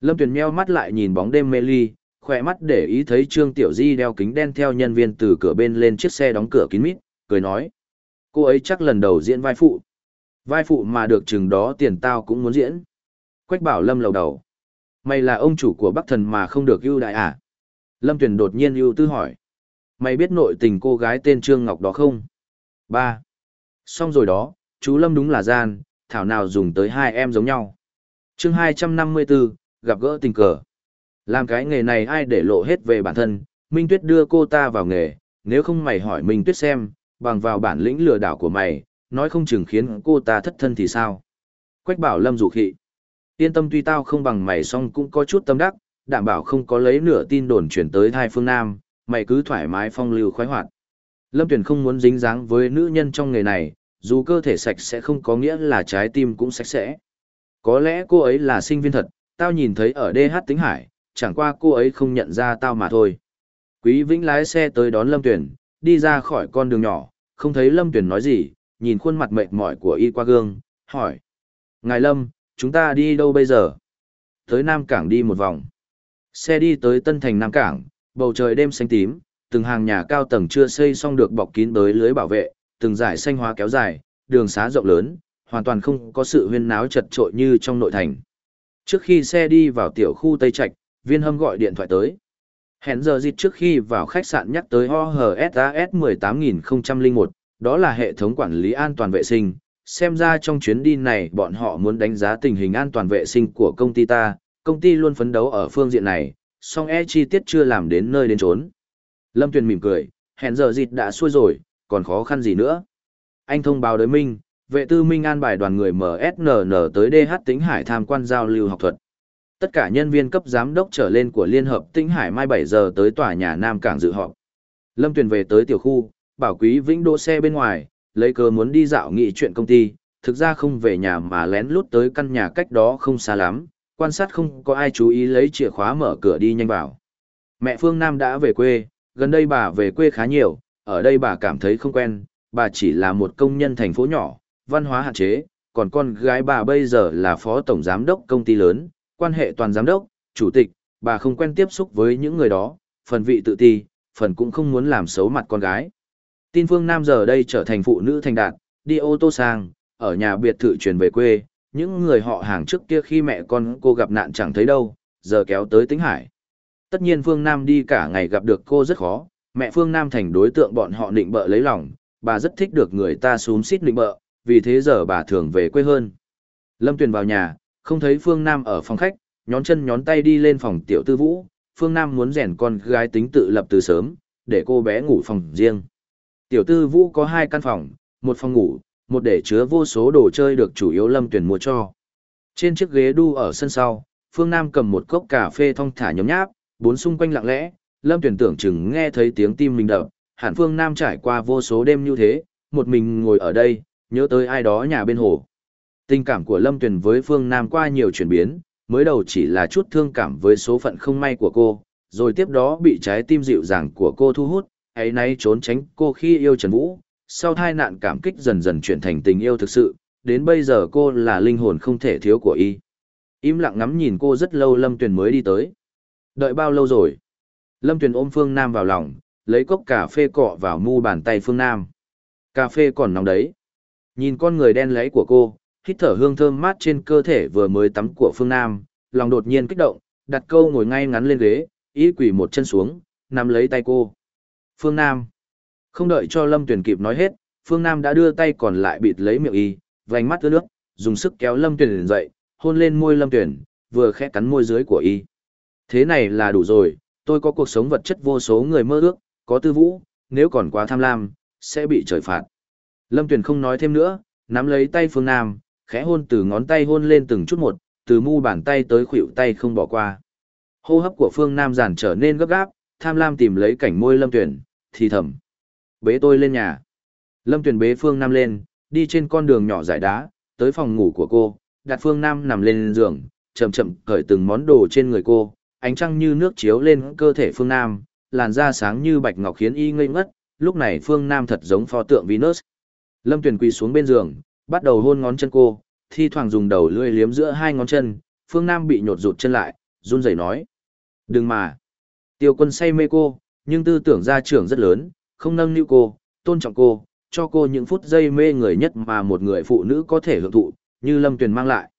Lâm Tuyền meo mắt lại nhìn bóng đêm mê ly, khỏe mắt để ý thấy Trương Tiểu Di đeo kính đen theo nhân viên từ cửa bên lên chiếc xe đóng cửa kín mít, cười nói. Cô ấy chắc lần đầu diễn vai phụ. Vai phụ mà được chừng đó tiền tao cũng muốn diễn. Quách bảo Lâm lầu đầu. Mày là ông chủ của Bắc Thần mà không được ưu đại à? Lâm Tuyền đột nhiên ưu tư hỏi. Mày biết nội tình cô gái tên Trương Ngọc đó không? Ba. Xong rồi đó, chú Lâm đúng là gian, thảo nào dùng tới hai em giống nhau. chương 254, gặp gỡ tình cờ. Làm cái nghề này ai để lộ hết về bản thân, Minh Tuyết đưa cô ta vào nghề, nếu không mày hỏi Minh Tuyết xem, bằng vào bản lĩnh lừa đảo của mày, nói không chừng khiến cô ta thất thân thì sao. Quách bảo Lâm dụ khị. Yên tâm tuy tao không bằng mày song cũng có chút tâm đắc, đảm bảo không có lấy nửa tin đồn chuyển tới thai phương Nam, mày cứ thoải mái phong lưu khoái hoạt. Lâm Tuyền không muốn dính dáng với nữ nhân trong nghề này, dù cơ thể sạch sẽ không có nghĩa là trái tim cũng sạch sẽ. Có lẽ cô ấy là sinh viên thật, tao nhìn thấy ở DH Tính Hải, chẳng qua cô ấy không nhận ra tao mà thôi. Quý Vĩnh lái xe tới đón Lâm Tuyền, đi ra khỏi con đường nhỏ, không thấy Lâm Tuyền nói gì, nhìn khuôn mặt mệt mỏi của y qua gương, hỏi. Ngài Lâm, chúng ta đi đâu bây giờ? Tới Nam Cảng đi một vòng. Xe đi tới Tân Thành Nam Cảng, bầu trời đêm xanh tím, từng hàng nhà cao tầng chưa xây xong được bọc kín bới lưới bảo vệ, từng dải xanh hóa kéo dài, đường xá rộng lớn, hoàn toàn không có sự huyên náo chật trội như trong nội thành. Trước khi xe đi vào tiểu khu Tây Trạch, viên hâm gọi điện thoại tới. Hẹn giờ dịch trước khi vào khách sạn nhắc tới OHSAS 18001, đó là hệ thống quản lý an toàn vệ sinh. Xem ra trong chuyến đi này bọn họ muốn đánh giá tình hình an toàn vệ sinh của công ty ta, công ty luôn phấn đấu ở phương diện này, song e chi tiết chưa làm đến nơi đến trốn. Lâm Tuyền mỉm cười, hẹn giờ dịch đã xuôi rồi, còn khó khăn gì nữa. Anh thông báo đối Minh, vệ tư Minh an bài đoàn người MSNN tới DH Tĩnh Hải tham quan giao lưu học thuật. Tất cả nhân viên cấp giám đốc trở lên của Liên hợp Tĩnh Hải mai 7 giờ tới tòa nhà Nam Cảng dự họp. Lâm Tuyền về tới tiểu khu, bảo Quý Vĩnh đỗ xe bên ngoài, lấy cớ muốn đi dạo nghị chuyện công ty, thực ra không về nhà mà lén lút tới căn nhà cách đó không xa lắm, quan sát không có ai chú ý lấy chìa khóa mở cửa đi nhanh vào. Mẹ Phương Nam đã về quê, gần đây bà về quê khá nhiều, ở đây bà cảm thấy không quen, bà chỉ là một công nhân thành phố nhỏ, văn hóa hạn chế, còn con gái bà bây giờ là phó tổng giám đốc công ty lớn, quan hệ toàn giám đốc, chủ tịch, bà không quen tiếp xúc với những người đó, phần vị tự ti, phần cũng không muốn làm xấu mặt con gái. Tin Phương Nam giờ đây trở thành phụ nữ thành đạt, đi ô tô sang, ở nhà biệt thự chuyển về quê, những người họ hàng trước kia khi mẹ con cô gặp nạn chẳng thấy đâu, giờ kéo tới tính hải. Tất nhiên Phương Nam đi cả ngày gặp được cô rất khó, mẹ Phương Nam thành đối tượng bọn họ định bợ lấy lòng, bà rất thích được người ta xuống xít định bợ, vì thế giờ bà thường về quê hơn. Lâm Tuyền vào nhà, không thấy Phương Nam ở phòng khách, nhón chân nhón tay đi lên phòng tiểu tư vũ, Phương Nam muốn rèn con gái tính tự lập từ sớm, để cô bé ngủ phòng riêng. Tiểu tư vũ có hai căn phòng, một phòng ngủ, một để chứa vô số đồ chơi được chủ yếu Lâm Tuyền mua cho. Trên chiếc ghế đu ở sân sau, Phương Nam cầm một cốc cà phê thong thả nhóm nháp, bốn xung quanh lặng lẽ, Lâm Tuyền tưởng chừng nghe thấy tiếng tim mình đập, hẳn Phương Nam trải qua vô số đêm như thế, một mình ngồi ở đây, nhớ tới ai đó nhà bên hồ. Tình cảm của Lâm Tuyền với Phương Nam qua nhiều chuyển biến, mới đầu chỉ là chút thương cảm với số phận không may của cô, rồi tiếp đó bị trái tim dịu dàng của cô thu hút, ấy nay trốn tránh cô khi yêu Trần Vũ, sau tai nạn cảm kích dần dần chuyển thành tình yêu thực sự, đến bây giờ cô là linh hồn không thể thiếu của y. Im lặng ngắm nhìn cô rất lâu Lâm Tuyền mới đi tới. Đợi bao lâu rồi? Lâm Tuyền ôm Phương Nam vào lòng, lấy cốc cà phê cọ vào mu bàn tay Phương Nam. Cà phê còn nóng đấy. Nhìn con người đen lấy của cô, hít thở hương thơm mát trên cơ thể vừa mới tắm của Phương Nam, lòng đột nhiên kích động, đặt câu ngồi ngay ngắn lên ghế, ý quỳ một chân xuống, nắm lấy tay cô. Phương Nam. Không đợi cho Lâm Tuyền kịp nói hết, Phương Nam đã đưa tay còn lại bịt lấy miệng y, vành mắt ướt nước, dùng sức kéo Lâm Tuyền dậy, hôn lên môi Lâm Tuyền, vừa khẽ cắn môi dưới của y. Thế này là đủ rồi, tôi có cuộc sống vật chất vô số người mơ ước, có tư vũ, nếu còn quá tham lam, sẽ bị trời phạt. Lâm Tuyền không nói thêm nữa, nắm lấy tay Phương Nam, khẽ hôn từ ngón tay hôn lên từng chút một, từ mu bàn tay tới khuỷu tay không bỏ qua. Hô hấp của Phương Nam giản trở nên gấp gáp, tham lam tìm lấy cảnh môi Lâm Tuyền, thì thầm. Bế tôi lên nhà. Lâm Tuyền bế Phương Nam lên, đi trên con đường nhỏ dải đá, tới phòng ngủ của cô, đặt Phương Nam nằm lên giường, chậm chậm cởi từng món đồ trên người cô, ánh trăng như nước chiếu lên cơ thể Phương Nam, làn da sáng như bạch ngọc khiến y ngây ngất, lúc này Phương Nam thật giống pho tượng Venus. Lâm Tuyền quỳ xuống bên giường, bắt đầu hôn ngón chân cô, thi thoảng dùng đầu lưỡi liếm giữa hai ngón chân, Phương Nam bị nhột rụt chân lại, run rẩy nói. Đừng mà. Tiêu quân say mê cô, nhưng tư tưởng gia trưởng rất lớn, không nâng niu cô, tôn trọng cô, cho cô những phút giây mê người nhất mà một người phụ nữ có thể hưởng thụ, như Lâm Tuyền mang lại.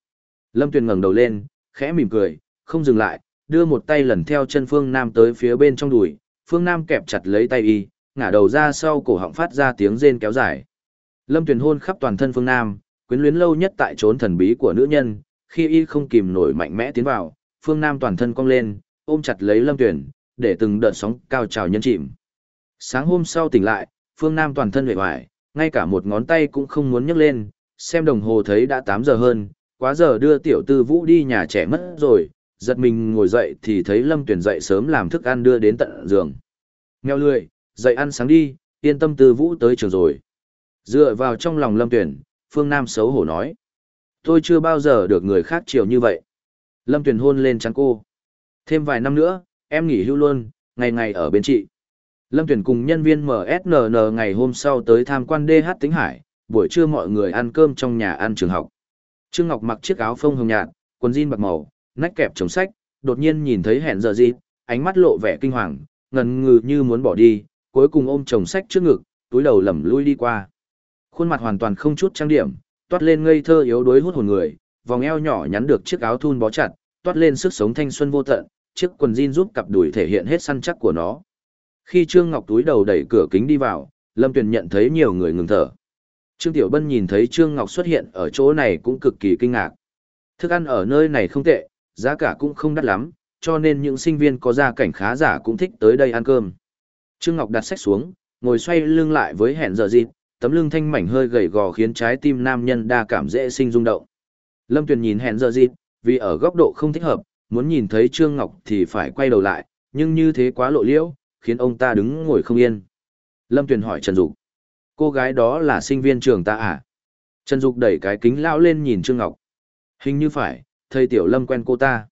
Lâm Tuyền ngẩng đầu lên, khẽ mỉm cười, không dừng lại, đưa một tay lần theo chân Phương Nam tới phía bên trong đùi, Phương Nam kẹp chặt lấy tay y, ngả đầu ra sau cổ họng phát ra tiếng rên kéo dài. Lâm Tuyền hôn khắp toàn thân Phương Nam, quyến luyến lâu nhất tại trốn thần bí của nữ nhân, khi y không kìm nổi mạnh mẽ tiến vào, Phương Nam toàn thân cong lên, ôm chặt lấy Lâm Tuyền, để từng đợt sóng cao trào nhân chìm. Sáng hôm sau tỉnh lại, Phương Nam toàn thân vệ vải, ngay cả một ngón tay cũng không muốn nhấc lên, xem đồng hồ thấy đã 8 giờ hơn, quá giờ đưa tiểu tư vũ đi nhà trẻ mất rồi, giật mình ngồi dậy thì thấy Lâm Tuyền dậy sớm làm thức ăn đưa đến tận giường. Nghèo lười, dậy ăn sáng đi, yên tâm tư vũ tới trường rồi. Dựa vào trong lòng Lâm Tuyền, Phương Nam xấu hổ nói. Tôi chưa bao giờ được người khác chiều như vậy. Lâm Tuyền hôn lên trắng cô. Thêm vài năm nữa, em nghỉ hưu luôn, ngày ngày ở bên chị. Lâm Tuyền cùng nhân viên MSNN ngày hôm sau tới tham quan DH Tĩnh Hải, buổi trưa mọi người ăn cơm trong nhà ăn trường học. Trương Ngọc mặc chiếc áo phông hồng nhạt, quần jean bạc màu, nách kẹp chồng sách, đột nhiên nhìn thấy hẹn giờ gì, ánh mắt lộ vẻ kinh hoàng, ngần ngừ như muốn bỏ đi, cuối cùng ôm chồng sách trước ngực, túi đầu lầm lui đi qua. Khuôn mặt hoàn toàn không chút trang điểm, toát lên ngây thơ yếu đuối hút hồn người, vòng eo nhỏ nhắn được chiếc áo thun bó chặt, toát lên sức sống thanh xuân vô tận, chiếc quần jean giúp cặp đùi thể hiện hết săn chắc của nó. Khi Trương Ngọc túi đầu đẩy cửa kính đi vào, Lâm Tuyền nhận thấy nhiều người ngừng thở. Trương Tiểu Bân nhìn thấy Trương Ngọc xuất hiện ở chỗ này cũng cực kỳ kinh ngạc. Thức ăn ở nơi này không tệ, giá cả cũng không đắt lắm, cho nên những sinh viên có gia cảnh khá giả cũng thích tới đây ăn cơm. Trương Ngọc đặt sách xuống, ngồi xoay lưng lại với hẹn giờ dịp, tấm lưng thanh mảnh hơi gầy gò khiến trái tim nam nhân đa cảm dễ sinh rung động. Lâm Tuyền nhìn hẹn giờ dịp, vì ở góc độ không thích hợp, muốn nhìn thấy Trương Ngọc thì phải quay đầu lại, nhưng như thế quá lộ liễu, khiến ông ta đứng ngồi không yên. Lâm Tuyền hỏi Trần Dục, cô gái đó là sinh viên trường ta à? Trần Dục đẩy cái kính lão lên nhìn Trương Ngọc. Hình như phải, thầy Tiểu Lâm quen cô ta.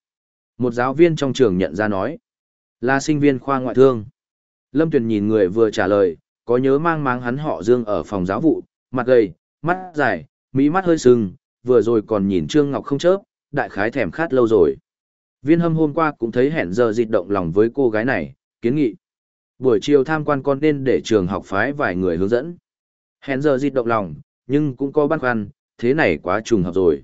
Một giáo viên trong trường nhận ra nói, là sinh viên khoa ngoại thương. Lâm Tuyền nhìn người vừa trả lời, có nhớ mang máng hắn họ Dương ở phòng giáo vụ, mặt gầy, mắt dài, mỹ mắt hơi sưng, vừa rồi còn nhìn Trương Ngọc không chớp, đại khái thèm khát lâu rồi. Viên hâm hôm qua cũng thấy hẹn giờ dịch động lòng với cô gái này, kiến nghị. Buổi chiều tham quan con nên để trường học phái vài người hướng dẫn. Hẹn giờ dịt động lòng, nhưng cũng có băn khoăn, thế này quá trùng hợp rồi.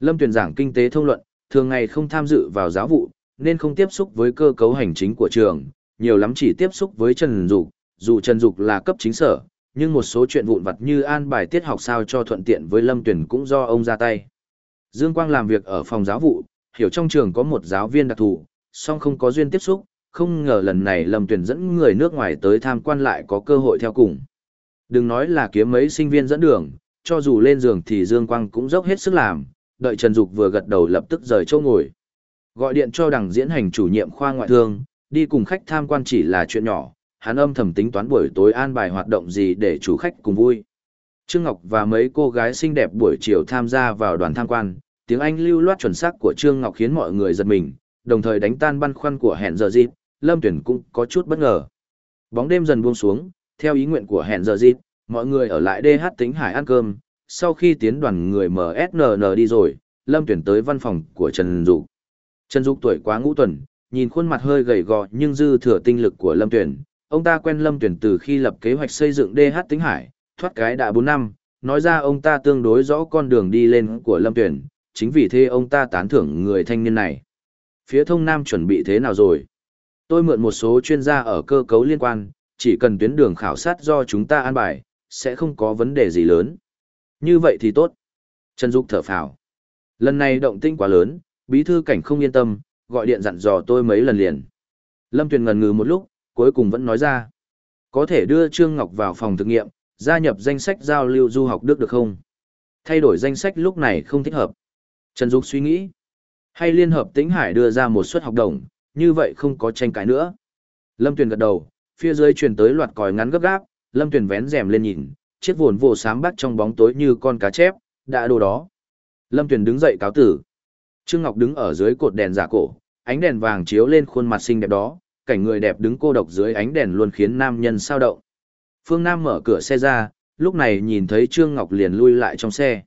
Lâm Tuyền giảng kinh tế thông luận, thường ngày không tham dự vào giáo vụ, nên không tiếp xúc với cơ cấu hành chính của trường, nhiều lắm chỉ tiếp xúc với Trần Dục, dù Trần Dục là cấp chính sở, nhưng một số chuyện vụn vặt như an bài tiết học sao cho thuận tiện với Lâm Tuyền cũng do ông ra tay. Dương Quang làm việc ở phòng giáo vụ, hiểu trong trường có một giáo viên đặc thù, song không có duyên tiếp xúc, không ngờ lần này Lâm Tuyền dẫn người nước ngoài tới tham quan lại có cơ hội theo cùng. Đừng nói là kiếm mấy sinh viên dẫn đường, cho dù lên giường thì Dương Quang cũng dốc hết sức làm, đợi Trần Dục vừa gật đầu lập tức rời chỗ ngồi. Gọi điện cho đằng diễn hành chủ nhiệm khoa ngoại thương, đi cùng khách tham quan chỉ là chuyện nhỏ, hắn âm thầm tính toán buổi tối an bài hoạt động gì để chủ khách cùng vui. Trương Ngọc và mấy cô gái xinh đẹp buổi chiều tham gia vào đoàn tham quan, tiếng Anh lưu loát chuẩn xác của Trương Ngọc khiến mọi người giật mình, đồng thời đánh tan băn khoăn của hẹn giờ dịp, Lâm Tuyển cũng có chút bất ngờ. Bóng đêm dần buông xuống, theo ý nguyện của hẹn giờ dịp, mọi người ở lại DH tính hải ăn cơm, sau khi tiến đoàn người MSNN đi rồi, Lâm Tuyển tới văn phòng của Trần Dục. Trần Dục tuổi quá ngũ tuần, nhìn khuôn mặt hơi gầy gò nhưng dư thừa tinh lực của Lâm Tuyển, ông ta quen Lâm Tuyển từ khi lập kế hoạch xây dựng DH tính hải, thoát cái đã 4 năm, nói ra ông ta tương đối rõ con đường đi lên của Lâm Tuyển, chính vì thế ông ta tán thưởng người thanh niên này. Phía thông nam chuẩn bị thế nào rồi? Tôi mượn một số chuyên gia ở cơ cấu liên quan, chỉ cần tuyến đường khảo sát do chúng ta an bài, sẽ không có vấn đề gì lớn. Như vậy thì tốt. Trần Dục thở phào. Lần này động tinh quá lớn, bí thư cảnh không yên tâm, gọi điện dặn dò tôi mấy lần liền. Lâm Tuyền ngần ngừ một lúc, cuối cùng vẫn nói ra. Có thể đưa Trương Ngọc vào phòng thực nghiệm, gia nhập danh sách giao lưu du học Đức được không? Thay đổi danh sách lúc này không thích hợp. Trần Dục suy nghĩ. Hay Liên Hợp Tĩnh Hải đưa ra một suất học đồng, như vậy không có tranh cãi nữa. Lâm Tuyền gật đầu, phía dưới truyền tới loạt còi ngắn gấp gáp, Lâm Tuyền vén rèm lên nhìn, chiếc vồn vồ sám bắt trong bóng tối như con cá chép, đã đồ đó. Lâm Tuyền đứng dậy cáo tử. Trương Ngọc đứng ở dưới cột đèn giả cổ, ánh đèn vàng chiếu lên khuôn mặt xinh đẹp đó, cảnh người đẹp đứng cô độc dưới ánh đèn luôn khiến nam nhân sao động. Phương Nam mở cửa xe ra, lúc này nhìn thấy Trương Ngọc liền lui lại trong xe.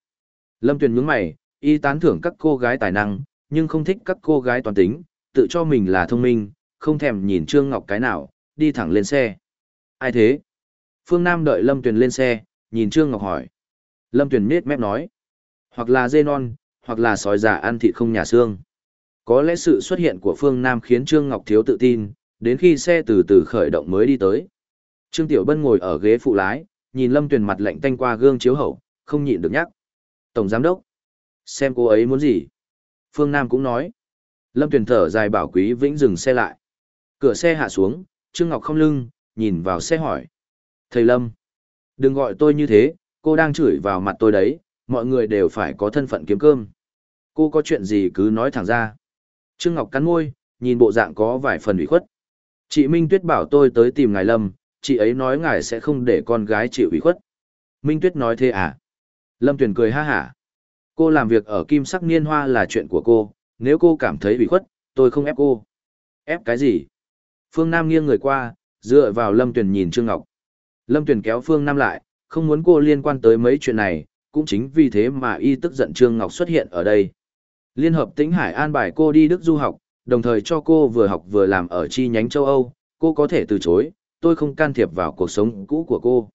Lâm Tuyền nhướng mày, y tán thưởng các cô gái tài năng, nhưng không thích các cô gái toàn tính, tự cho mình là thông minh, không thèm nhìn Trương Ngọc cái nào, đi thẳng lên xe. Ai thế? Phương Nam đợi Lâm Tuyền lên xe, nhìn Trương Ngọc hỏi. Lâm Tuyền nết mép nói. Hoặc là dê non, hoặc là sói già ăn thịt không nhà xương. Có lẽ sự xuất hiện của Phương Nam khiến Trương Ngọc thiếu tự tin, đến khi xe từ từ khởi động mới đi tới. Trương Tiểu Bân ngồi ở ghế phụ lái, nhìn Lâm Tuyền mặt lạnh tanh qua gương chiếu hậu, không nhịn được nhắc. Tổng Giám Đốc, xem cô ấy muốn gì? Phương Nam cũng nói. Lâm Tuyền thở dài bảo Quý Vĩnh dừng xe lại. Cửa xe hạ xuống, Trương Ngọc không lưng, nhìn vào xe hỏi. Thầy Lâm, đừng gọi tôi như thế, cô đang chửi vào mặt tôi đấy, mọi người đều phải có thân phận kiếm cơm. Cô có chuyện gì cứ nói thẳng ra. Trương Ngọc cắn môi, nhìn bộ dạng có vài phần ủy khuất. Chị Minh Tuyết bảo tôi tới tìm ngài Lâm, chị ấy nói ngài sẽ không để con gái chịu ủy khuất. Minh Tuyết nói thế à? Lâm Tuyền cười ha hả. Cô làm việc ở Kim Sắc Niên Hoa là chuyện của cô, nếu cô cảm thấy bị khuất, tôi không ép cô. Ép cái gì? Phương Nam nghiêng người qua, dựa vào Lâm Tuyền nhìn Trương Ngọc. Lâm Tuyền kéo Phương Nam lại, không muốn cô liên quan tới mấy chuyện này, cũng chính vì thế mà y tức giận Trương Ngọc xuất hiện ở đây. Liên hợp Tĩnh Hải an bài cô đi Đức du học, đồng thời cho cô vừa học vừa làm ở chi nhánh châu Âu, cô có thể từ chối, tôi không can thiệp vào cuộc sống cũ của cô.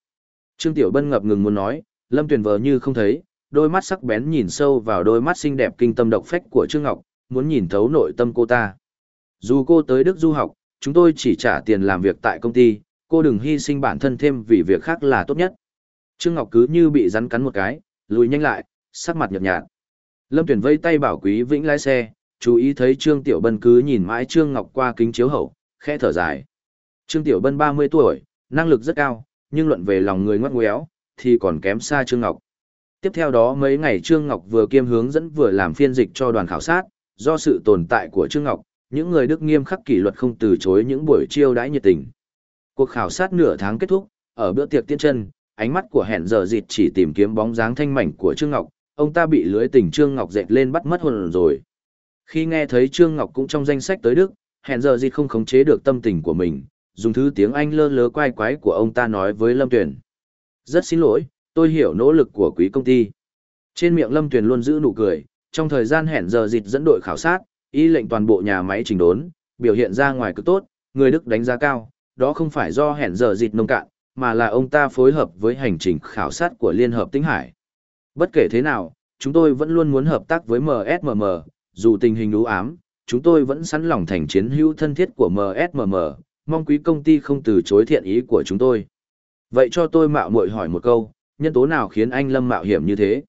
Trương Tiểu Bân ngập ngừng muốn nói, Lâm Tuyền vờ như không thấy, đôi mắt sắc bén nhìn sâu vào đôi mắt xinh đẹp kinh tâm độc phách của Trương Ngọc, muốn nhìn thấu nội tâm cô ta. Dù cô tới Đức du học, chúng tôi chỉ trả tiền làm việc tại công ty, cô đừng hy sinh bản thân thêm vì việc khác là tốt nhất. Trương Ngọc cứ như bị rắn cắn một cái, lùi nhanh lại, sắc mặt nhợt nhạt. Lâm Tuyển vây tay bảo Quý Vĩnh lái xe, chú ý thấy Trương Tiểu Bân cứ nhìn mãi Trương Ngọc qua kính chiếu hậu, khẽ thở dài. Trương Tiểu Bân 30 tuổi, năng lực rất cao, nhưng luận về lòng người ngoắc ngoéo, thì còn kém xa Trương Ngọc. Tiếp theo đó mấy ngày Trương Ngọc vừa kiêm hướng dẫn vừa làm phiên dịch cho đoàn khảo sát, do sự tồn tại của Trương Ngọc, những người Đức nghiêm khắc kỷ luật không từ chối những buổi chiêu đãi nhiệt tình. Cuộc khảo sát nửa tháng kết thúc, ở bữa tiệc tiên chân, ánh mắt của hẹn giờ dịt chỉ tìm kiếm bóng dáng thanh mảnh của Trương Ngọc, ông ta bị lưới tình Trương Ngọc dệt lên bắt mất hồn rồi. Khi nghe thấy Trương Ngọc cũng trong danh sách tới Đức, hẹn giờ dịt không khống chế được tâm tình của mình, dùng thứ tiếng Anh lơ lớ quay quái của ông ta nói với Lâm Tuyền. Rất xin lỗi, tôi hiểu nỗ lực của quý công ty. Trên miệng Lâm Tuyền luôn giữ nụ cười, trong thời gian hẹn giờ dịch dẫn đội khảo sát, y lệnh toàn bộ nhà máy trình đốn, biểu hiện ra ngoài cực tốt, người Đức đánh giá cao, đó không phải do hẹn giờ dịch nông cạn, mà là ông ta phối hợp với hành trình khảo sát của Liên Hợp Tĩnh Hải. Bất kể thế nào, chúng tôi vẫn luôn muốn hợp tác với MSMM, dù tình hình ưu ám, chúng tôi vẫn sẵn lòng thành chiến hữu thân thiết của MSMM, mong quý công ty không từ chối thiện ý của chúng tôi. Vậy cho tôi mạo muội hỏi một câu, nhân tố nào khiến anh Lâm mạo hiểm như thế?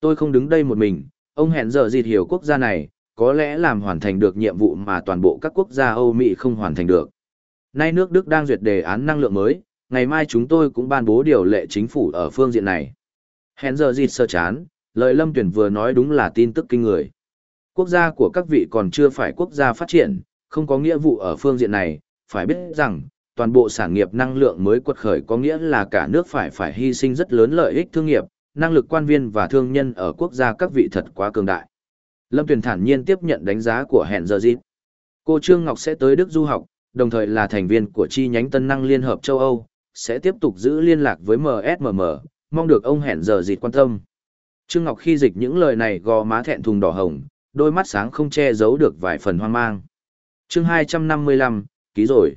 Tôi không đứng đây một mình, ông hẹn giờ dịt hiểu quốc gia này, có lẽ làm hoàn thành được nhiệm vụ mà toàn bộ các quốc gia Âu Mỹ không hoàn thành được. Nay nước Đức đang duyệt đề án năng lượng mới, ngày mai chúng tôi cũng ban bố điều lệ chính phủ ở phương diện này. Hẹn giờ dịt sơ chán, lời Lâm Tuyển vừa nói đúng là tin tức kinh người. Quốc gia của các vị còn chưa phải quốc gia phát triển, không có nghĩa vụ ở phương diện này, phải biết rằng, toàn bộ sản nghiệp năng lượng mới quật khởi có nghĩa là cả nước phải phải hy sinh rất lớn lợi ích thương nghiệp, năng lực quan viên và thương nhân ở quốc gia các vị thật quá cường đại. Lâm Tuyền thản nhiên tiếp nhận đánh giá của hẹn giờ dịp. Cô Trương Ngọc sẽ tới Đức du học, đồng thời là thành viên của chi nhánh Tân năng Liên hợp châu Âu, sẽ tiếp tục giữ liên lạc với MSMM, mong được ông hẹn giờ dịp quan tâm. Trương Ngọc khi dịch những lời này gò má thẹn thùng đỏ hồng, đôi mắt sáng không che giấu được vài phần hoang mang. chương 255, ký rồi.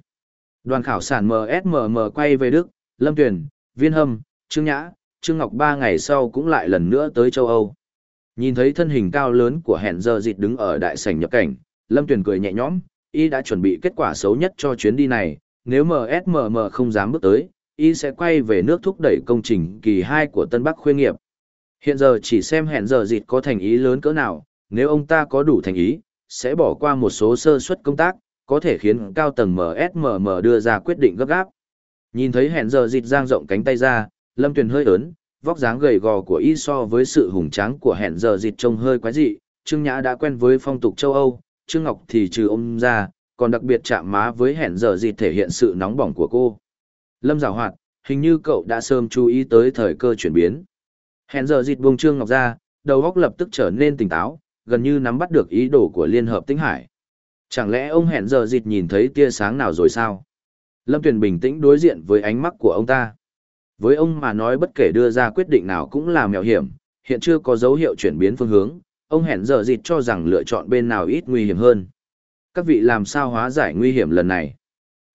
Đoàn khảo sản MSMM quay về Đức, Lâm Tuyền, Viên Hâm, Trương Nhã, Trương Ngọc ba ngày sau cũng lại lần nữa tới châu Âu. Nhìn thấy thân hình cao lớn của hẹn giờ dịt đứng ở đại sảnh nhập cảnh, Lâm Tuyền cười nhẹ nhõm, y đã chuẩn bị kết quả xấu nhất cho chuyến đi này, nếu MSMM không dám bước tới, y sẽ quay về nước thúc đẩy công trình kỳ 2 của Tân Bắc Khuê nghiệp. Hiện giờ chỉ xem hẹn giờ dịt có thành ý lớn cỡ nào, nếu ông ta có đủ thành ý, sẽ bỏ qua một số sơ suất công tác, có thể khiến cao tầng MSMM đưa ra quyết định gấp gáp. Nhìn thấy hẹn giờ dịt giang rộng cánh tay ra, Lâm Tuyền hơi ớn, vóc dáng gầy gò của y so với sự hùng tráng của hẹn giờ dịt trông hơi quái dị, Trương Nhã đã quen với phong tục châu Âu, Trương Ngọc thì trừ ôm ra, còn đặc biệt chạm má với hẹn giờ dịt thể hiện sự nóng bỏng của cô. Lâm giảo hoạt, hình như cậu đã sớm chú ý tới thời cơ chuyển biến. Hẹn giờ dịt buông Trương Ngọc ra, đầu óc lập tức trở nên tỉnh táo, gần như nắm bắt được ý đồ của Liên Hợp Tĩnh Hải. Chẳng lẽ ông hẹn giờ dịt nhìn thấy tia sáng nào rồi sao? Lâm Tuyền bình tĩnh đối diện với ánh mắt của ông ta. Với ông mà nói bất kể đưa ra quyết định nào cũng là mèo hiểm, hiện chưa có dấu hiệu chuyển biến phương hướng, ông hẹn giờ dịt cho rằng lựa chọn bên nào ít nguy hiểm hơn. Các vị làm sao hóa giải nguy hiểm lần này?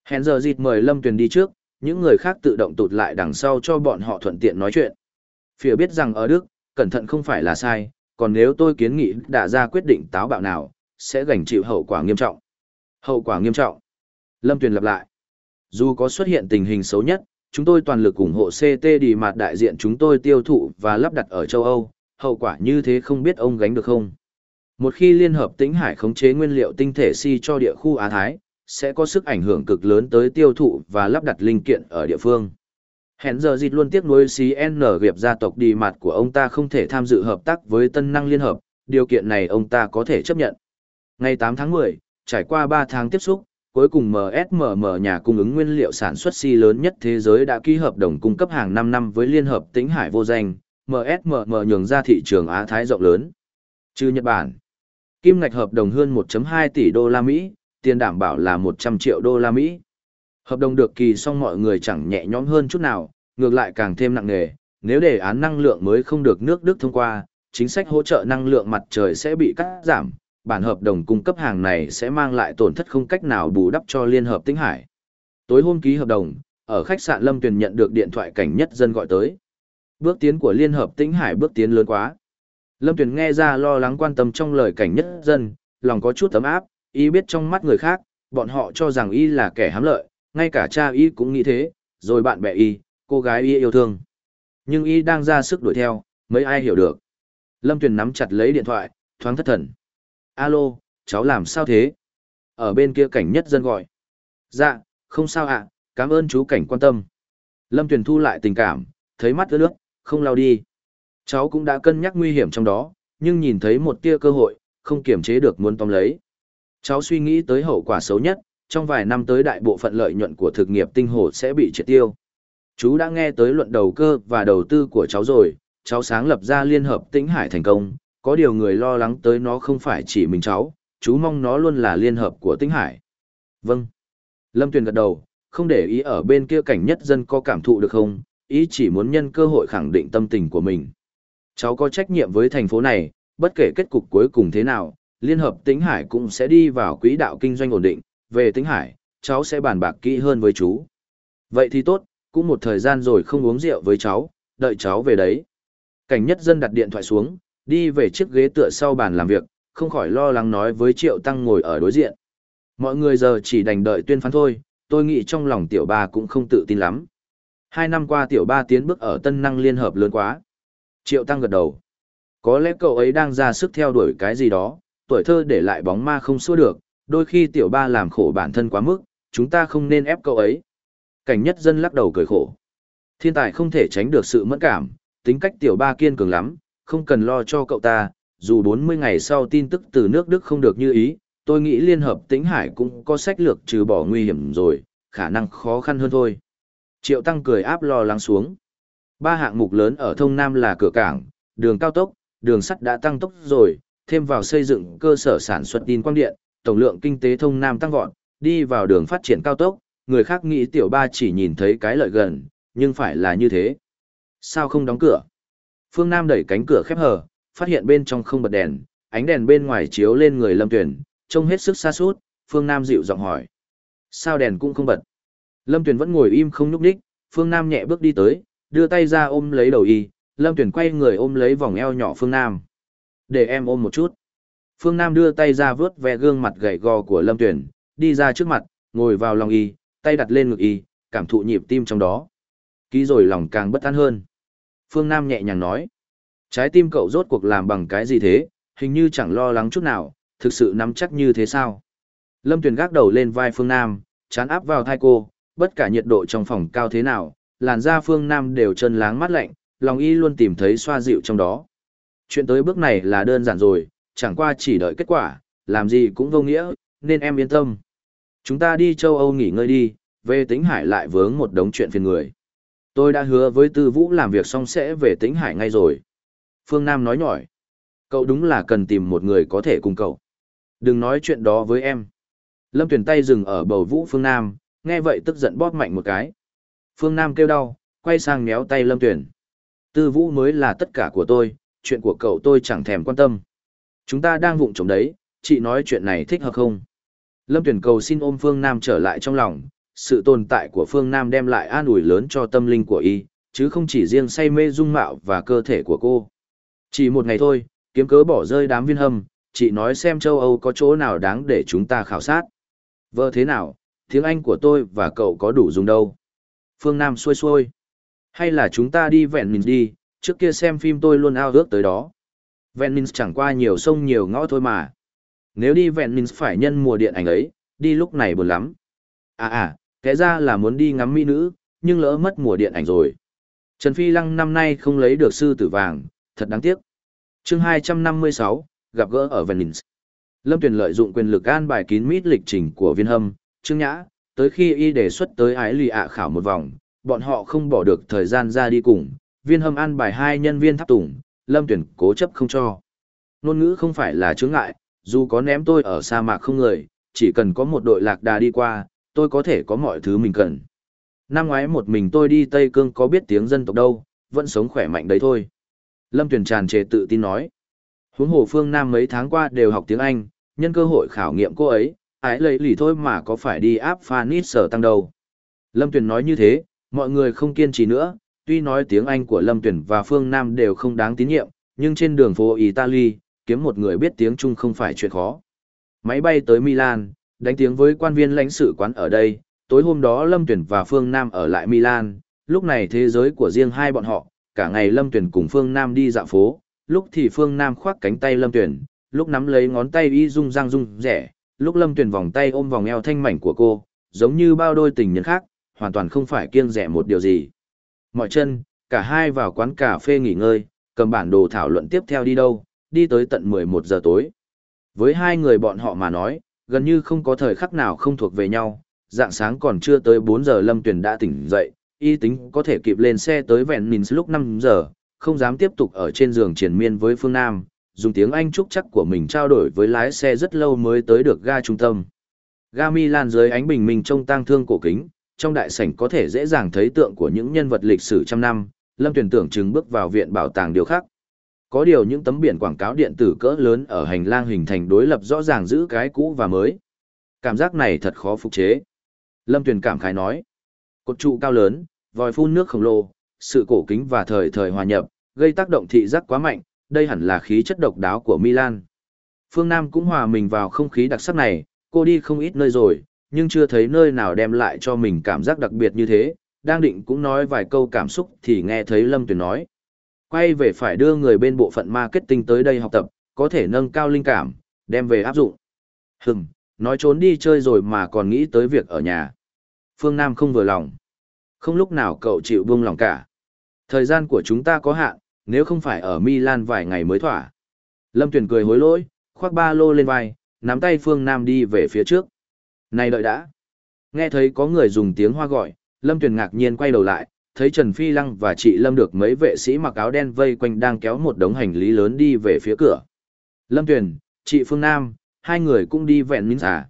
Hẹn giờ dịt mời Lâm Tuyền đi trước, những người khác tự động tụt lại đằng sau cho bọn họ thuận tiện nói chuyện. Phía biết rằng ở Đức, cẩn thận không phải là sai, còn nếu tôi kiến nghị đã ra quyết định táo bạo nào, sẽ gánh chịu hậu quả nghiêm trọng. Hậu quả nghiêm trọng. Lâm Tuyền lặp lại. Dù có xuất hiện tình hình xấu nhất, chúng tôi toàn lực ủng hộ CT đi mặt đại diện chúng tôi tiêu thụ và lắp đặt ở châu Âu, hậu quả như thế không biết ông gánh được không? Một khi Liên Hợp Tĩnh Hải khống chế nguyên liệu tinh thể si cho địa khu Á Thái, sẽ có sức ảnh hưởng cực lớn tới tiêu thụ và lắp đặt linh kiện ở địa phương. Hẹn giờ dịch luôn tiếc nuối CN nghiệp gia tộc đi mặt của ông ta không thể tham dự hợp tác với Tân Năng Liên Hợp, điều kiện này ông ta có thể chấp nhận. Ngày 8 tháng 10, trải qua 3 tháng tiếp xúc, cuối cùng MSMM nhà cung ứng nguyên liệu sản xuất xi si lớn nhất thế giới đã ký hợp đồng cung cấp hàng 5 năm với Liên Hợp Tĩnh Hải vô danh, MSMM nhường ra thị trường Á Thái rộng lớn. Trừ Nhật Bản, kim ngạch hợp đồng hơn 1.2 tỷ đô la Mỹ, tiền đảm bảo là 100 triệu đô la Mỹ. Hợp đồng được kỳ xong mọi người chẳng nhẹ nhõm hơn chút nào, ngược lại càng thêm nặng nề, nếu đề án năng lượng mới không được nước Đức thông qua, chính sách hỗ trợ năng lượng mặt trời sẽ bị cắt giảm, bản hợp đồng cung cấp hàng này sẽ mang lại tổn thất không cách nào bù đắp cho Liên Hợp Tĩnh Hải. Tối hôm ký hợp đồng, ở khách sạn Lâm Tuyền nhận được điện thoại cảnh nhất dân gọi tới. Bước tiến của Liên Hợp Tĩnh Hải bước tiến lớn quá. Lâm Tuyền nghe ra lo lắng quan tâm trong lời cảnh nhất dân, lòng có chút tấm áp, y biết trong mắt người khác, bọn họ cho rằng y là kẻ hám lợi, ngay cả cha y cũng nghĩ thế, rồi bạn bè y, cô gái y yêu thương. Nhưng y đang ra sức đuổi theo, mấy ai hiểu được. Lâm Tuyền nắm chặt lấy điện thoại, thoáng thất thần. Alo, cháu làm sao thế? Ở bên kia cảnh nhất dân gọi. Dạ, không sao ạ, cảm ơn chú cảnh quan tâm. Lâm Tuyền thu lại tình cảm, thấy mắt ướt nước, không lao đi. Cháu cũng đã cân nhắc nguy hiểm trong đó, nhưng nhìn thấy một tia cơ hội, không kiềm chế được muốn tóm lấy. Cháu suy nghĩ tới hậu quả xấu nhất, trong vài năm tới đại bộ phận lợi nhuận của thực nghiệp tinh hồ sẽ bị triệt tiêu. Chú đã nghe tới luận đầu cơ và đầu tư của cháu rồi, cháu sáng lập ra liên hợp tĩnh hải thành công, có điều người lo lắng tới nó không phải chỉ mình cháu, chú mong nó luôn là liên hợp của tĩnh hải. Vâng. Lâm Tuyền gật đầu, không để ý ở bên kia cảnh nhất dân có cảm thụ được không, ý chỉ muốn nhân cơ hội khẳng định tâm tình của mình. Cháu có trách nhiệm với thành phố này, bất kể kết cục cuối cùng thế nào, Liên hợp Tĩnh Hải cũng sẽ đi vào quỹ đạo kinh doanh ổn định, về Tĩnh Hải, cháu sẽ bàn bạc kỹ hơn với chú. Vậy thì tốt, cũng một thời gian rồi không uống rượu với cháu, đợi cháu về đấy. Cảnh nhất dân đặt điện thoại xuống, đi về chiếc ghế tựa sau bàn làm việc, không khỏi lo lắng nói với Triệu Tăng ngồi ở đối diện. Mọi người giờ chỉ đành đợi tuyên phán thôi, tôi nghĩ trong lòng tiểu ba cũng không tự tin lắm. Hai năm qua tiểu ba tiến bước ở tân năng liên hợp lớn quá. Triệu Tăng gật đầu. Có lẽ cậu ấy đang ra sức theo đuổi cái gì đó, tuổi thơ để lại bóng ma không xua được, đôi khi tiểu ba làm khổ bản thân quá mức, chúng ta không nên ép cậu ấy. Cảnh nhất dân lắc đầu cười khổ. Thiên tài không thể tránh được sự mẫn cảm, tính cách tiểu ba kiên cường lắm, không cần lo cho cậu ta, dù 40 ngày sau tin tức từ nước Đức không được như ý, tôi nghĩ Liên Hợp Tĩnh Hải cũng có sách lược trừ bỏ nguy hiểm rồi, khả năng khó khăn hơn thôi. Triệu Tăng cười áp lo lắng xuống. Ba hạng mục lớn ở thông Nam là cửa cảng, đường cao tốc, đường sắt đã tăng tốc rồi, thêm vào xây dựng cơ sở sản xuất tin quang điện, tổng lượng kinh tế thông Nam tăng vọt, đi vào đường phát triển cao tốc, người khác nghĩ tiểu ba chỉ nhìn thấy cái lợi gần, nhưng phải là như thế. Sao không đóng cửa? Phương Nam đẩy cánh cửa khép hờ, phát hiện bên trong không bật đèn, ánh đèn bên ngoài chiếu lên người Lâm Tuyền, trông hết sức xa suốt, Phương Nam dịu giọng hỏi. Sao đèn cũng không bật? Lâm Tuyền vẫn ngồi im không nhúc đích, Phương Nam nhẹ bước đi tới, đưa tay ra ôm lấy đầu y, Lâm Tuyền quay người ôm lấy vòng eo nhỏ Phương Nam. Để em ôm một chút. Phương Nam đưa tay ra vướt ve gương mặt gầy gò của Lâm Tuyền, đi ra trước mặt, ngồi vào lòng y, tay đặt lên ngực y, cảm thụ nhịp tim trong đó. Ký rồi lòng càng bất an hơn. Phương Nam nhẹ nhàng nói. Trái tim cậu rốt cuộc làm bằng cái gì thế, hình như chẳng lo lắng chút nào, thực sự nắm chắc như thế sao? Lâm Tuyền gác đầu lên vai Phương Nam, chán áp vào thai cô, bất cả nhiệt độ trong phòng cao thế nào, làn da Phương Nam đều chân láng mát lạnh, lòng y luôn tìm thấy xoa dịu trong đó. Chuyện tới bước này là đơn giản rồi, chẳng qua chỉ đợi kết quả, làm gì cũng vô nghĩa, nên em yên tâm. Chúng ta đi châu Âu nghỉ ngơi đi, về tính hải lại vướng một đống chuyện phiền người. Tôi đã hứa với Tư Vũ làm việc xong sẽ về Tĩnh hải ngay rồi. Phương Nam nói nhỏi. Cậu đúng là cần tìm một người có thể cùng cậu. Đừng nói chuyện đó với em. Lâm tuyển tay dừng ở bầu vũ Phương Nam, nghe vậy tức giận bóp mạnh một cái. Phương Nam kêu đau, quay sang méo tay Lâm tuyển. Tư Vũ mới là tất cả của tôi, chuyện của cậu tôi chẳng thèm quan tâm. Chúng ta đang vụng trộm đấy, chị nói chuyện này thích hợp không? Lâm tuyển cầu xin ôm Phương Nam trở lại trong lòng, sự tồn tại của Phương Nam đem lại an ủi lớn cho tâm linh của y, chứ không chỉ riêng say mê dung mạo và cơ thể của cô. Chỉ một ngày thôi, kiếm cớ bỏ rơi đám viên hâm, chị nói xem châu Âu có chỗ nào đáng để chúng ta khảo sát. Vợ thế nào, tiếng Anh của tôi và cậu có đủ dùng đâu. Phương Nam xuôi xuôi. Hay là chúng ta đi vẹn mình đi, trước kia xem phim tôi luôn ao ước tới đó. Vẹn mình chẳng qua nhiều sông nhiều ngõ thôi mà. Nếu đi vẹn mình phải nhân mùa điện ảnh ấy, đi lúc này buồn lắm. À à, kẻ ra là muốn đi ngắm mỹ nữ, nhưng lỡ mất mùa điện ảnh rồi. Trần Phi Lăng năm nay không lấy được sư tử vàng, thật đáng tiếc. chương 256, gặp gỡ ở Venice. Lâm Tuyền lợi dụng quyền lực an bài kín mít lịch trình của viên hâm, Trương Nhã, tới khi y đề xuất tới ái lì ạ khảo một vòng, bọn họ không bỏ được thời gian ra đi cùng, viên hâm an bài hai nhân viên tháp tùng, Lâm Tuyền cố chấp không cho. Nôn ngữ không phải là chướng ngại, dù có ném tôi ở sa mạc không người, chỉ cần có một đội lạc đà đi qua, tôi có thể có mọi thứ mình cần. Năm ngoái một mình tôi đi Tây Cương có biết tiếng dân tộc đâu, vẫn sống khỏe mạnh đấy thôi. Lâm Tuyền tràn trề tự tin nói. Huống hồ phương Nam mấy tháng qua đều học tiếng Anh, nhân cơ hội khảo nghiệm cô ấy, ái lấy lì thôi mà có phải đi áp phanit sở tăng đâu. Lâm Tuyền nói như thế, mọi người không kiên trì nữa, tuy nói tiếng Anh của Lâm Tuyền và phương Nam đều không đáng tín nhiệm, nhưng trên đường phố Italy, kiếm một người biết tiếng Trung không phải chuyện khó. Máy bay tới Milan, đánh tiếng với quan viên lãnh sự quán ở đây, tối hôm đó Lâm Tuyển và Phương Nam ở lại Milan, lúc này thế giới của riêng hai bọn họ, cả ngày Lâm Tuyển cùng Phương Nam đi dạo phố, lúc thì Phương Nam khoác cánh tay Lâm Tuyển, lúc nắm lấy ngón tay y rung răng rung rẻ, lúc Lâm Tuyển vòng tay ôm vòng eo thanh mảnh của cô, giống như bao đôi tình nhân khác, hoàn toàn không phải kiêng rẻ một điều gì. Mọi chân, cả hai vào quán cà phê nghỉ ngơi, cầm bản đồ thảo luận tiếp theo đi đâu, đi tới tận 11 giờ tối. Với hai người bọn họ mà nói, gần như không có thời khắc nào không thuộc về nhau, dạng sáng còn chưa tới 4 giờ Lâm Tuyền đã tỉnh dậy, y tính có thể kịp lên xe tới vẹn mình lúc 5 giờ, không dám tiếp tục ở trên giường triển miên với phương Nam, dùng tiếng Anh trúc chắc của mình trao đổi với lái xe rất lâu mới tới được ga trung tâm. Ga Milan dưới ánh bình minh trông tang thương cổ kính, trong đại sảnh có thể dễ dàng thấy tượng của những nhân vật lịch sử trăm năm, Lâm Tuyền tưởng chừng bước vào viện bảo tàng điều khác. Có điều những tấm biển quảng cáo điện tử cỡ lớn ở hành lang hình thành đối lập rõ ràng giữ cái cũ và mới. Cảm giác này thật khó phục chế. Lâm Tuyền cảm khái nói. Cột trụ cao lớn, vòi phun nước khổng lồ, sự cổ kính và thời thời hòa nhập, gây tác động thị giác quá mạnh, đây hẳn là khí chất độc đáo của Milan. Phương Nam cũng hòa mình vào không khí đặc sắc này, cô đi không ít nơi rồi, nhưng chưa thấy nơi nào đem lại cho mình cảm giác đặc biệt như thế, đang định cũng nói vài câu cảm xúc thì nghe thấy Lâm Tuyền nói. Quay về phải đưa người bên bộ phận marketing tới đây học tập, có thể nâng cao linh cảm, đem về áp dụng. Hừm, nói trốn đi chơi rồi mà còn nghĩ tới việc ở nhà. Phương Nam không vừa lòng. Không lúc nào cậu chịu buông lòng cả. Thời gian của chúng ta có hạn, nếu không phải ở Milan vài ngày mới thỏa. Lâm Tuyền cười hối lỗi, khoác ba lô lên vai, nắm tay Phương Nam đi về phía trước. Này đợi đã. Nghe thấy có người dùng tiếng hoa gọi, Lâm Tuyền ngạc nhiên quay đầu lại, thấy Trần Phi Lăng và chị Lâm được mấy vệ sĩ mặc áo đen vây quanh đang kéo một đống hành lý lớn đi về phía cửa. Lâm Tuyền, chị Phương Nam, hai người cũng đi vẹn minh giả.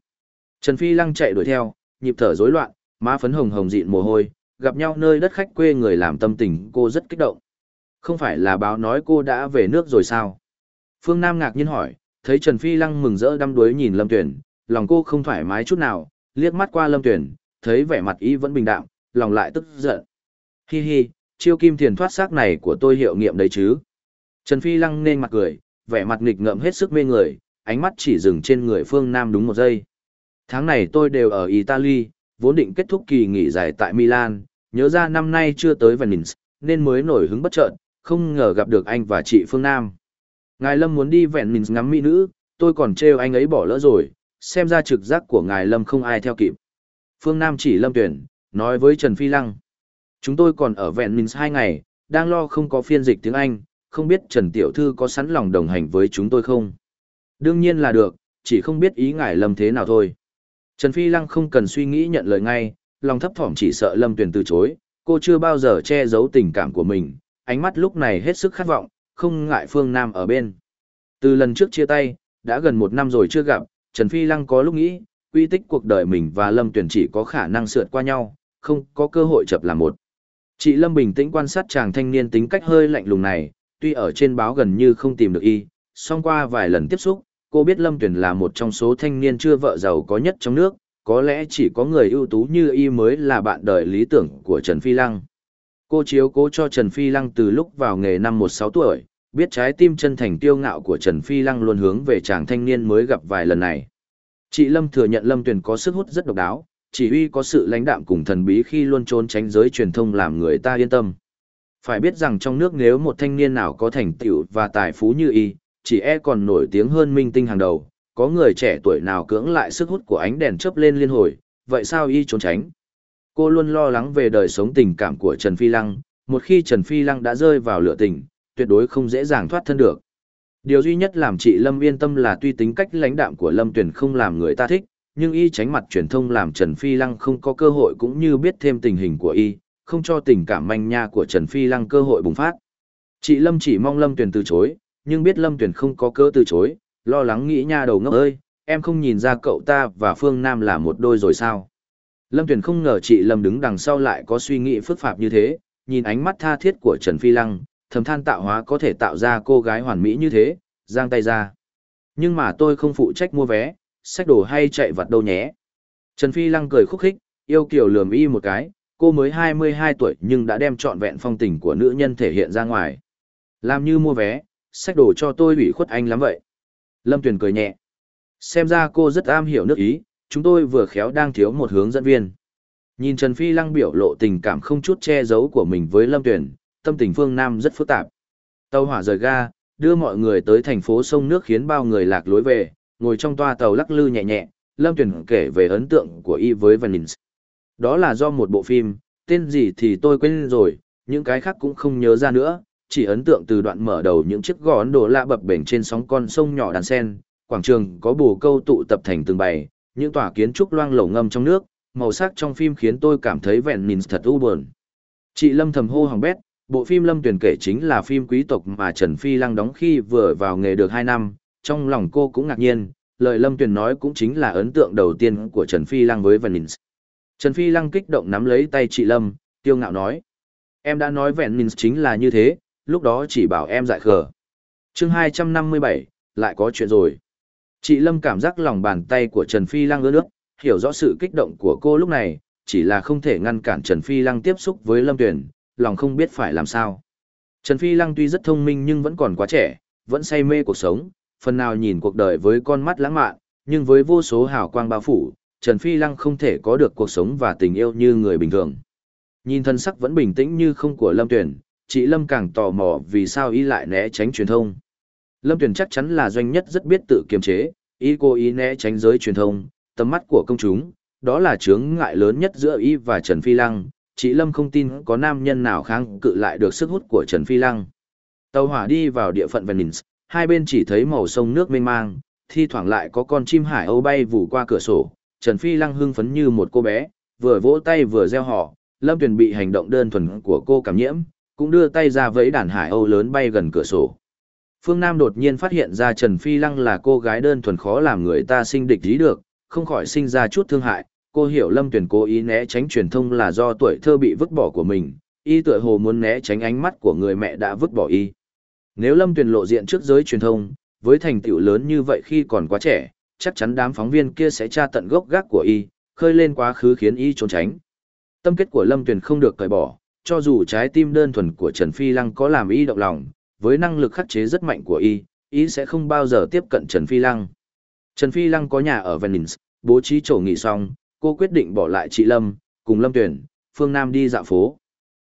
Trần Phi Lăng chạy đuổi theo, nhịp thở rối loạn, má phấn hồng hồng dịn mồ hôi, gặp nhau nơi đất khách quê người làm tâm tình cô rất kích động. Không phải là báo nói cô đã về nước rồi sao? Phương Nam ngạc nhiên hỏi, thấy Trần Phi Lăng mừng rỡ đăm đuối nhìn Lâm Tuyển, lòng cô không thoải mái chút nào, liếc mắt qua Lâm Tuyển, thấy vẻ mặt y vẫn bình đạm, lòng lại tức giận. Hi hi, chiêu kim thiền thoát xác này của tôi hiệu nghiệm đấy chứ. Trần Phi Lăng nên mặt cười, vẻ mặt nghịch ngợm hết sức mê người, ánh mắt chỉ dừng trên người Phương Nam đúng một giây. Tháng này tôi đều ở Italy, vốn định kết thúc kỳ nghỉ dài tại Milan, nhớ ra năm nay chưa tới Venice, nên mới nổi hứng bất chợt, không ngờ gặp được anh và chị Phương Nam. Ngài Lâm muốn đi Venice ngắm mỹ nữ, tôi còn trêu anh ấy bỏ lỡ rồi, xem ra trực giác của ngài Lâm không ai theo kịp. Phương Nam chỉ Lâm Tuyển, nói với Trần Phi Lăng. Chúng tôi còn ở Venice hai ngày, đang lo không có phiên dịch tiếng Anh, không biết Trần Tiểu Thư có sẵn lòng đồng hành với chúng tôi không? Đương nhiên là được, chỉ không biết ý ngài Lâm thế nào thôi. Trần Phi Lăng không cần suy nghĩ nhận lời ngay, lòng thấp thỏm chỉ sợ Lâm Tuyền từ chối, cô chưa bao giờ che giấu tình cảm của mình, ánh mắt lúc này hết sức khát vọng, không ngại Phương Nam ở bên. Từ lần trước chia tay, đã gần một năm rồi chưa gặp, Trần Phi Lăng có lúc nghĩ, quy tích cuộc đời mình và Lâm Tuyền chỉ có khả năng sượt qua nhau, không có cơ hội chập làm một. Chị Lâm bình tĩnh quan sát chàng thanh niên tính cách hơi lạnh lùng này, tuy ở trên báo gần như không tìm được y, song qua vài lần tiếp xúc, cô biết Lâm Tuyền là một trong số thanh niên chưa vợ giàu có nhất trong nước, có lẽ chỉ có người ưu tú như y mới là bạn đời lý tưởng của Trần Phi Lăng. Cô chiếu cố cho Trần Phi Lăng từ lúc vào nghề năm 16 tuổi, biết trái tim chân thành tiêu ngạo của Trần Phi Lăng luôn hướng về chàng thanh niên mới gặp vài lần này. Chị Lâm thừa nhận Lâm Tuyền có sức hút rất độc đáo, chỉ huy có sự lãnh đạm cùng thần bí khi luôn trốn tránh giới truyền thông làm người ta yên tâm. Phải biết rằng trong nước nếu một thanh niên nào có thành tựu và tài phú như y, chỉ e còn nổi tiếng hơn minh tinh hàng đầu, có người trẻ tuổi nào cưỡng lại sức hút của ánh đèn chớp lên liên hồi, vậy sao y trốn tránh? Cô luôn lo lắng về đời sống tình cảm của Trần Phi Lăng, một khi Trần Phi Lăng đã rơi vào lửa tình, tuyệt đối không dễ dàng thoát thân được. Điều duy nhất làm chị Lâm yên tâm là tuy tính cách lãnh đạm của Lâm Tuyền không làm người ta thích, nhưng y tránh mặt truyền thông làm Trần Phi Lăng không có cơ hội cũng như biết thêm tình hình của y, không cho tình cảm manh nha của Trần Phi Lăng cơ hội bùng phát. Chị Lâm chỉ mong Lâm Tuyền từ chối, nhưng biết Lâm Tuyền không có cơ từ chối, lo lắng nghĩ nha đầu ngốc ơi, em không nhìn ra cậu ta và Phương Nam là một đôi rồi sao. Lâm Tuyền không ngờ chị Lâm đứng đằng sau lại có suy nghĩ phức phạp như thế, nhìn ánh mắt tha thiết của Trần Phi Lăng, thầm than tạo hóa có thể tạo ra cô gái hoàn mỹ như thế, giang tay ra. Nhưng mà tôi không phụ trách mua vé, sách đồ hay chạy vặt đâu nhé. Trần Phi Lăng cười khúc khích, yêu kiều lườm y một cái, cô mới 22 tuổi nhưng đã đem trọn vẹn phong tình của nữ nhân thể hiện ra ngoài. Làm như mua vé, sách đồ cho tôi ủy khuất anh lắm vậy. Lâm Tuyền cười nhẹ. Xem ra cô rất am hiểu nước ý, chúng tôi vừa khéo đang thiếu một hướng dẫn viên. Nhìn Trần Phi Lăng biểu lộ tình cảm không chút che giấu của mình với Lâm Tuyền, tâm tình phương Nam rất phức tạp. Tàu hỏa rời ga, đưa mọi người tới thành phố sông nước khiến bao người lạc lối về, ngồi trong toa tàu lắc lư nhẹ nhẹ, Lâm Tuyền kể về ấn tượng của y với Vanins. Đó là do một bộ phim, tên gì thì tôi quên rồi, những cái khác cũng không nhớ ra nữa, chỉ ấn tượng từ đoạn mở đầu những chiếc gò Ấn Độ lạ bập bềnh trên sóng con sông nhỏ đàn sen, quảng trường có bồ câu tụ tập thành từng bày, những tòa kiến trúc loang lổ ngâm trong nước, màu sắc trong phim khiến tôi cảm thấy vẹn nhìn thật u buồn. Chị Lâm thầm hô hỏng bét, bộ phim Lâm Tuyền kể chính là phim quý tộc mà Trần Phi Lăng đóng khi vừa vào nghề được 2 năm, trong lòng cô cũng ngạc nhiên, lời Lâm Tuyền nói cũng chính là ấn tượng đầu tiên của Trần Phi Lăng với Venice. Trần Phi Lăng kích động nắm lấy tay chị Lâm, tiêu ngạo nói. Em đã nói vẹn chính là như thế, lúc đó chỉ bảo em dại khờ. chương 257, lại có chuyện rồi. Chị Lâm cảm giác lòng bàn tay của Trần Phi Lăng ướt nước, hiểu rõ sự kích động của cô lúc này, chỉ là không thể ngăn cản Trần Phi Lăng tiếp xúc với Lâm Tuyền, lòng không biết phải làm sao. Trần Phi Lăng tuy rất thông minh nhưng vẫn còn quá trẻ, vẫn say mê cuộc sống, phần nào nhìn cuộc đời với con mắt lãng mạn, nhưng với vô số hào quang bao phủ, Trần Phi Lăng không thể có được cuộc sống và tình yêu như người bình thường. Nhìn thân sắc vẫn bình tĩnh như không của Lâm Tuyển, chị Lâm càng tò mò vì sao y lại né tránh truyền thông. Lâm Tuyển chắc chắn là doanh nhất rất biết tự kiềm chế, y cố ý né tránh giới truyền thông, tầm mắt của công chúng, đó là chướng ngại lớn nhất giữa y và Trần Phi Lăng, chị Lâm không tin có nam nhân nào kháng cự lại được sức hút của Trần Phi Lăng. Tàu hỏa đi vào địa phận Venice, hai bên chỉ thấy màu sông nước mênh mang, thi thoảng lại có con chim hải âu bay vù qua cửa sổ, Trần Phi Lăng hưng phấn như một cô bé, vừa vỗ tay vừa reo hò, Lâm Tuyền bị hành động đơn thuần của cô cảm nhiễm, cũng đưa tay ra vẫy đàn hải âu lớn bay gần cửa sổ. Phương Nam đột nhiên phát hiện ra Trần Phi Lăng là cô gái đơn thuần khó làm người ta sinh địch ý được, không khỏi sinh ra chút thương hại. Cô hiểu Lâm Tuyền cố ý né tránh truyền thông là do tuổi thơ bị vứt bỏ của mình, y tựa hồ muốn né tránh ánh mắt của người mẹ đã vứt bỏ y. Nếu Lâm Tuyền lộ diện trước giới truyền thông, với thành tựu lớn như vậy khi còn quá trẻ, chắc chắn đám phóng viên kia sẽ tra tận gốc gác của y, khơi lên quá khứ khiến y trốn tránh. Tâm kết của Lâm Tuyền không được cởi bỏ, cho dù trái tim đơn thuần của Trần Phi Lăng có làm y động lòng, với năng lực khắc chế rất mạnh của y, y sẽ không bao giờ tiếp cận Trần Phi Lăng. Trần Phi Lăng có nhà ở Venice, bố trí chỗ nghỉ xong, cô quyết định bỏ lại chị Lâm, cùng Lâm Tuyển, Phương Nam đi dạo phố.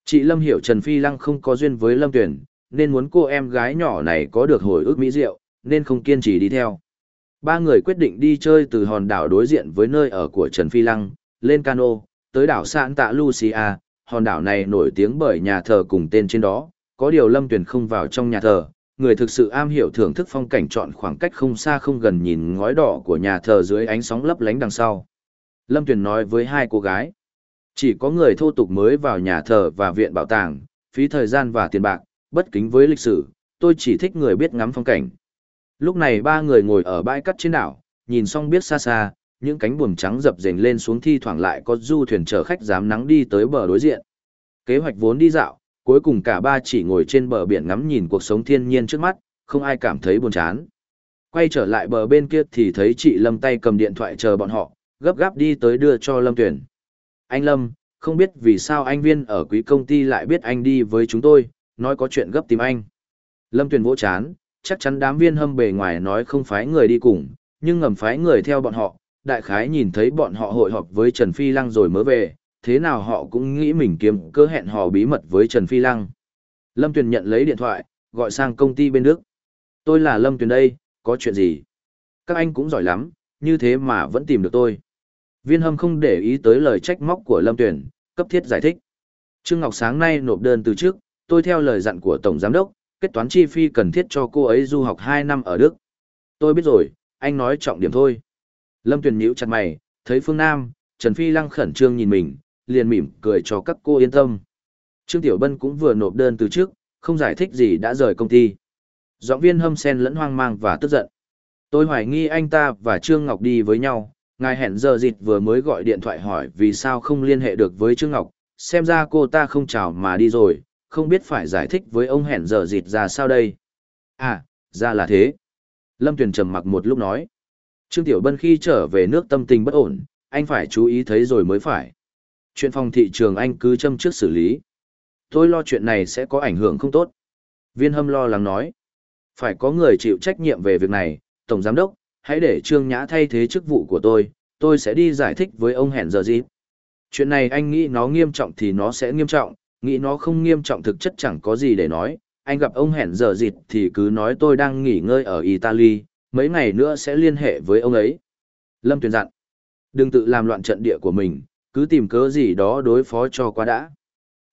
Chị Lâm hiểu Trần Phi Lăng không có duyên với Lâm Tuyển, nên muốn cô em gái nhỏ này có được hồi ức mỹ diệu, nên không kiên trì đi theo. Ba người quyết định đi chơi từ hòn đảo đối diện với nơi ở của Trần Phi Lăng, lên cano, tới đảo Sạn Tạ Lucia, hòn đảo này nổi tiếng bởi nhà thờ cùng tên trên đó, có điều Lâm Tuyền không vào trong nhà thờ, người thực sự am hiểu thưởng thức phong cảnh chọn khoảng cách không xa không gần nhìn ngói đỏ của nhà thờ dưới ánh sóng lấp lánh đằng sau. Lâm Tuyền nói với hai cô gái, chỉ có người thô tục mới vào nhà thờ và viện bảo tàng, phí thời gian và tiền bạc, bất kính với lịch sử, tôi chỉ thích người biết ngắm phong cảnh. Lúc này ba người ngồi ở bãi cắt trên đảo, nhìn xong biết xa xa, những cánh buồm trắng dập dềnh lên xuống thi thoảng lại có du thuyền chở khách dám nắng đi tới bờ đối diện. Kế hoạch vốn đi dạo, cuối cùng cả ba chỉ ngồi trên bờ biển ngắm nhìn cuộc sống thiên nhiên trước mắt, không ai cảm thấy buồn chán. Quay trở lại bờ bên kia thì thấy chị Lâm tay cầm điện thoại chờ bọn họ, gấp gáp đi tới đưa cho Lâm Tuyển. Anh Lâm, không biết vì sao anh Viên ở quý công ty lại biết anh đi với chúng tôi, nói có chuyện gấp tìm anh. Lâm Tuyền vỗ chán, chắc chắn đám viên hâm bề ngoài nói không phái người đi cùng, nhưng ngầm phái người theo bọn họ, đại khái nhìn thấy bọn họ hội họp với Trần Phi Lăng rồi mới về, thế nào họ cũng nghĩ mình kiếm cơ hẹn hò bí mật với Trần Phi Lăng. Lâm Tuyền nhận lấy điện thoại, gọi sang công ty bên Đức. Tôi là Lâm Tuyền đây, có chuyện gì? Các anh cũng giỏi lắm, như thế mà vẫn tìm được tôi. Viên hâm không để ý tới lời trách móc của Lâm Tuyền, cấp thiết giải thích. Trương Ngọc sáng nay nộp đơn từ trước, tôi theo lời dặn của Tổng Giám đốc, kết toán chi phí cần thiết cho cô ấy du học 2 năm ở Đức. Tôi biết rồi, anh nói trọng điểm thôi. Lâm Tuyền nhíu chặt mày, thấy Phương Nam, Trần Phi Lăng khẩn trương nhìn mình, liền mỉm cười cho các cô yên tâm. Trương Tiểu Bân cũng vừa nộp đơn từ trước, không giải thích gì đã rời công ty. Giọng viên hâm sen lẫn hoang mang và tức giận. Tôi hoài nghi anh ta và Trương Ngọc đi với nhau, ngài hẹn giờ dịt vừa mới gọi điện thoại hỏi vì sao không liên hệ được với Trương Ngọc, xem ra cô ta không chào mà đi rồi, không biết phải giải thích với ông hẹn giờ dịt ra sao đây. À, ra là thế. Lâm Tuyền trầm mặc một lúc nói. Trương Tiểu Bân khi trở về nước tâm tình bất ổn, anh phải chú ý thấy rồi mới phải. Chuyện phòng thị trường anh cứ châm trước xử lý. Tôi lo chuyện này sẽ có ảnh hưởng không tốt. Viên hâm lo lắng nói. Phải có người chịu trách nhiệm về việc này, Tổng Giám đốc, hãy để Trương Nhã thay thế chức vụ của tôi, tôi sẽ đi giải thích với ông hẹn giờ gì. Chuyện này anh nghĩ nó nghiêm trọng thì nó sẽ nghiêm trọng, nghĩ nó không nghiêm trọng thực chất chẳng có gì để nói. Anh gặp ông hẹn giờ dịt thì cứ nói tôi đang nghỉ ngơi ở Italy, mấy ngày nữa sẽ liên hệ với ông ấy. Lâm Tuyền dặn, đừng tự làm loạn trận địa của mình, cứ tìm cớ gì đó đối phó cho quá đã.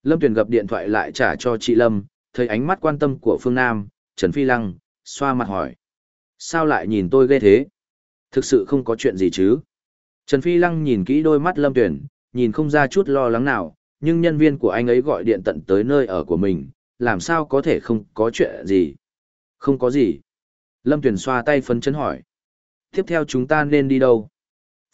Lâm Tuyền gặp điện thoại lại trả cho chị Lâm, thấy ánh mắt quan tâm của Phương Nam, Trần Phi Lăng, xoa mặt hỏi. Sao lại nhìn tôi ghê thế? Thực sự không có chuyện gì chứ? Trần Phi Lăng nhìn kỹ đôi mắt Lâm Tuyền, nhìn không ra chút lo lắng nào, nhưng nhân viên của anh ấy gọi điện tận tới nơi ở của mình, làm sao có thể không có chuyện gì? Không có gì. Lâm Tuyền xoa tay phấn chấn hỏi. Tiếp theo chúng ta nên đi đâu?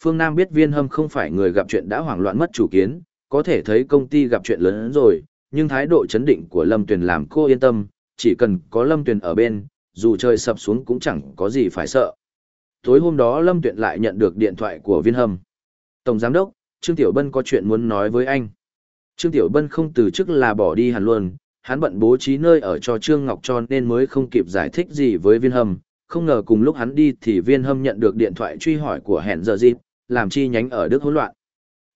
Phương Nam biết viên hâm không phải người gặp chuyện đã hoảng loạn mất chủ kiến, có thể thấy công ty gặp chuyện lớn hơn rồi, nhưng thái độ chấn định của Lâm Tuyền làm cô yên tâm, chỉ cần có Lâm Tuyền ở bên, dù trời sập xuống cũng chẳng có gì phải sợ. Tối hôm đó Lâm Tuyền lại nhận được điện thoại của viên hâm. Tổng Giám đốc, Trương Tiểu Bân có chuyện muốn nói với anh. Trương Tiểu Bân không từ chức là bỏ đi hẳn luôn, hắn bận bố trí nơi ở cho Trương Ngọc cho nên mới không kịp giải thích gì với viên hâm. Không ngờ cùng lúc hắn đi thì viên hâm nhận được điện thoại truy hỏi của hẹn giờ dịp, làm chi nhánh ở Đức hỗn loạn.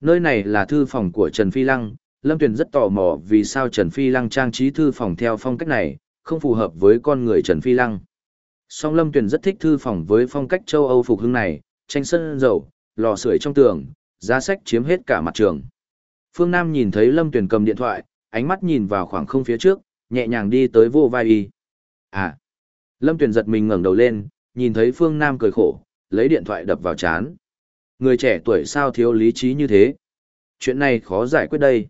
Nơi này là thư phòng của Trần Phi Lăng, Lâm Tuyền rất tò mò vì sao Trần Phi Lăng trang trí thư phòng theo phong cách này, không phù hợp với con người Trần Phi Lăng. Song Lâm Tuyền rất thích thư phòng với phong cách châu Âu phục hưng này, tranh sân dầu, lò sưởi trong tường, giá sách chiếm hết cả mặt trường. Phương Nam nhìn thấy Lâm Tuyền cầm điện thoại, ánh mắt nhìn vào khoảng không phía trước, nhẹ nhàng đi tới vô vai y. À! Lâm Tuyền giật mình ngẩng đầu lên, nhìn thấy Phương Nam cười khổ, lấy điện thoại đập vào chán. Người trẻ tuổi sao thiếu lý trí như thế? Chuyện này khó giải quyết đây.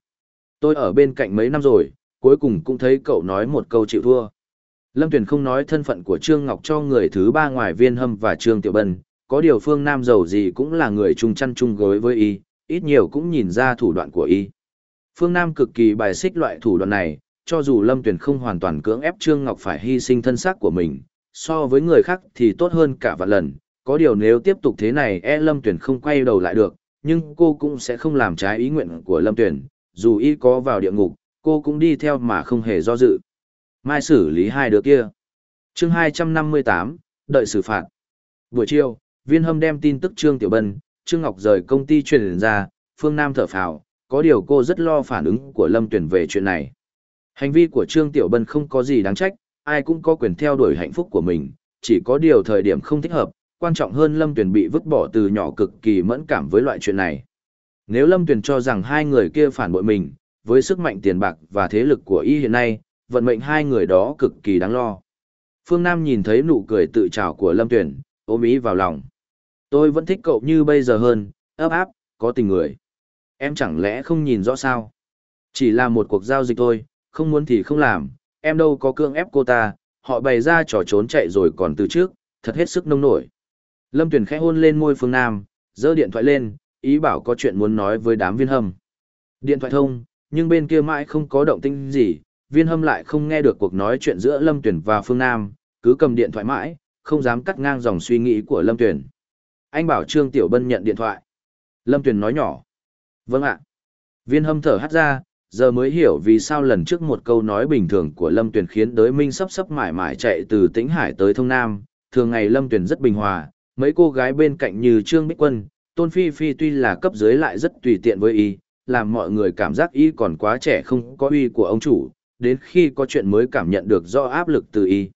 Tôi ở bên cạnh mấy năm rồi, cuối cùng cũng thấy cậu nói một câu chịu thua. Lâm Tuyền không nói thân phận của Trương Ngọc cho người thứ ba ngoài viên hâm và Trương Tiểu Bân, có điều phương Nam giàu gì cũng là người chung chăn chung gối với y, ít nhiều cũng nhìn ra thủ đoạn của y. Phương Nam cực kỳ bài xích loại thủ đoạn này, cho dù Lâm Tuyền không hoàn toàn cưỡng ép Trương Ngọc phải hy sinh thân xác của mình, so với người khác thì tốt hơn cả vạn lần, có điều nếu tiếp tục thế này e Lâm Tuyền không quay đầu lại được, nhưng cô cũng sẽ không làm trái ý nguyện của Lâm Tuyền, dù y có vào địa ngục, cô cũng đi theo mà không hề do dự. Mai xử lý hai đứa kia. chương 258, đợi xử phạt. Buổi chiều, viên hâm đem tin tức Trương Tiểu Bân, Trương Ngọc rời công ty truyền ra, phương Nam thở phào, có điều cô rất lo phản ứng của Lâm Tuyển về chuyện này. Hành vi của Trương Tiểu Bân không có gì đáng trách, ai cũng có quyền theo đuổi hạnh phúc của mình, chỉ có điều thời điểm không thích hợp, quan trọng hơn Lâm Tuyển bị vứt bỏ từ nhỏ cực kỳ mẫn cảm với loại chuyện này. Nếu Lâm Tuyển cho rằng hai người kia phản bội mình, với sức mạnh tiền bạc và thế lực của y hiện nay, vận mệnh hai người đó cực kỳ đáng lo. Phương Nam nhìn thấy nụ cười tự trào của Lâm Tuyển, ôm ý vào lòng. Tôi vẫn thích cậu như bây giờ hơn, ấp áp, có tình người. Em chẳng lẽ không nhìn rõ sao? Chỉ là một cuộc giao dịch thôi, không muốn thì không làm, em đâu có cương ép cô ta, họ bày ra trò trốn chạy rồi còn từ trước, thật hết sức nông nổi. Lâm Tuyền khẽ hôn lên môi Phương Nam, giơ điện thoại lên, ý bảo có chuyện muốn nói với đám viên hâm. Điện thoại thông, nhưng bên kia mãi không có động tĩnh gì, viên hâm lại không nghe được cuộc nói chuyện giữa Lâm Tuyền và Phương Nam, cứ cầm điện thoại mãi, không dám cắt ngang dòng suy nghĩ của Lâm Tuyền. Anh bảo Trương Tiểu Bân nhận điện thoại. Lâm Tuyền nói nhỏ. Vâng ạ. Viên hâm thở hắt ra, giờ mới hiểu vì sao lần trước một câu nói bình thường của Lâm Tuyền khiến đới minh sắp sắp mải mải chạy từ Tĩnh Hải tới Thông Nam. Thường ngày Lâm Tuyền rất bình hòa, mấy cô gái bên cạnh như Trương Bích Quân, Tôn Phi Phi tuy là cấp dưới lại rất tùy tiện với y, làm mọi người cảm giác y còn quá trẻ không có uy của ông chủ, đến khi có chuyện mới cảm nhận được do áp lực từ y.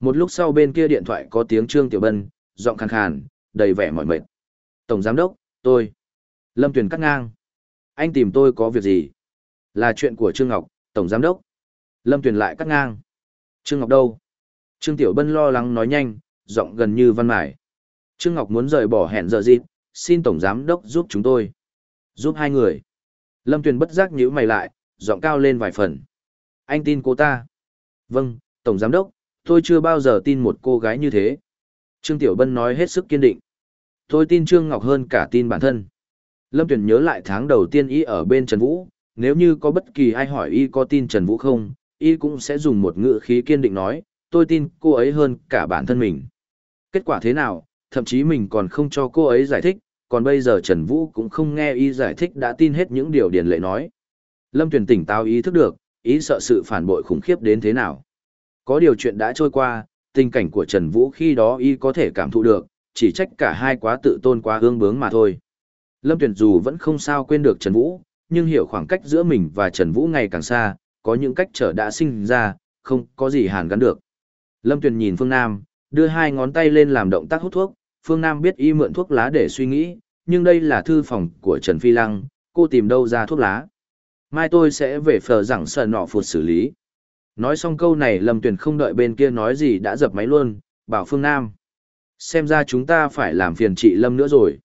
Một lúc sau bên kia điện thoại có tiếng Trương Tiểu Bân, giọng khàn khàn, đầy vẻ mỏi mệt. Tổng giám đốc, tôi. Lâm Tuyền cắt ngang. Anh tìm tôi có việc gì? Là chuyện của Trương Ngọc, tổng giám đốc. Lâm Tuyền lại cắt ngang. Trương Ngọc đâu? Trương Tiểu Bân lo lắng nói nhanh, giọng gần như văn mải. Trương Ngọc muốn rời bỏ hẹn giờ dịp, xin tổng giám đốc giúp chúng tôi. Giúp hai người. Lâm Tuyền bất giác nhíu mày lại, giọng cao lên vài phần. Anh tin cô ta. Vâng, tổng giám đốc, tôi chưa bao giờ tin một cô gái như thế. Trương Tiểu Bân nói hết sức kiên định. Tôi tin Trương Ngọc hơn cả tin bản thân. Lâm Tuyền nhớ lại tháng đầu tiên y ở bên Trần Vũ, nếu như có bất kỳ ai hỏi y có tin Trần Vũ không, y cũng sẽ dùng một ngữ khí kiên định nói, tôi tin cô ấy hơn cả bản thân mình. Kết quả thế nào, thậm chí mình còn không cho cô ấy giải thích, còn bây giờ Trần Vũ cũng không nghe y giải thích đã tin hết những điều Điền Lệ nói. Lâm Tuyền tỉnh táo ý thức được, ý sợ sự phản bội khủng khiếp đến thế nào. Có điều chuyện đã trôi qua, tình cảnh của Trần Vũ khi đó y có thể cảm thụ được, chỉ trách cả hai quá tự tôn quá hương bướng mà thôi. Lâm Tuyền dù vẫn không sao quên được Trần Vũ, nhưng hiểu khoảng cách giữa mình và Trần Vũ ngày càng xa, có những cách trở đã sinh ra, không có gì hàn gắn được. Lâm Tuyền nhìn Phương Nam, đưa hai ngón tay lên làm động tác hút thuốc, Phương Nam biết y mượn thuốc lá để suy nghĩ, nhưng đây là thư phòng của Trần Phi Lăng, cô tìm đâu ra thuốc lá. Mai tôi sẽ về phờ rằng sờ nọ phụt xử lý. Nói xong câu này Lâm Tuyền không đợi bên kia nói gì đã dập máy luôn, bảo Phương Nam. Xem ra chúng ta phải làm phiền chị Lâm nữa rồi.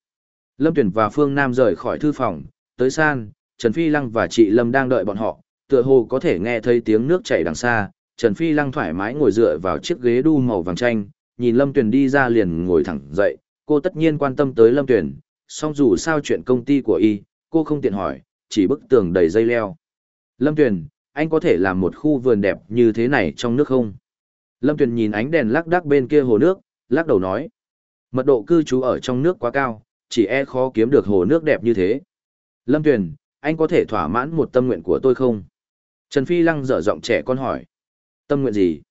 Lâm Tuyền và Phương Nam rời khỏi thư phòng, tới san, Trần Phi Lăng và chị Lâm đang đợi bọn họ, tựa hồ có thể nghe thấy tiếng nước chảy đằng xa. Trần Phi Lăng thoải mái ngồi dựa vào chiếc ghế đu màu vàng chanh, nhìn Lâm Tuyền đi ra liền ngồi thẳng dậy, cô tất nhiên quan tâm tới Lâm Tuyền, song dù sao chuyện công ty của y, cô không tiện hỏi, chỉ bức tường đầy dây leo. Lâm Tuyền, anh có thể làm một khu vườn đẹp như thế này trong nước không? Lâm Tuyền nhìn ánh đèn lắc đắc bên kia hồ nước, lắc đầu nói. Mật độ cư trú ở trong nước quá cao, chỉ e khó kiếm được hồ nước đẹp như thế. Lâm Tuyền, anh có thể thỏa mãn một tâm nguyện của tôi không? Trần Phi Lăng dở giọng trẻ con hỏi. Tâm nguyện gì?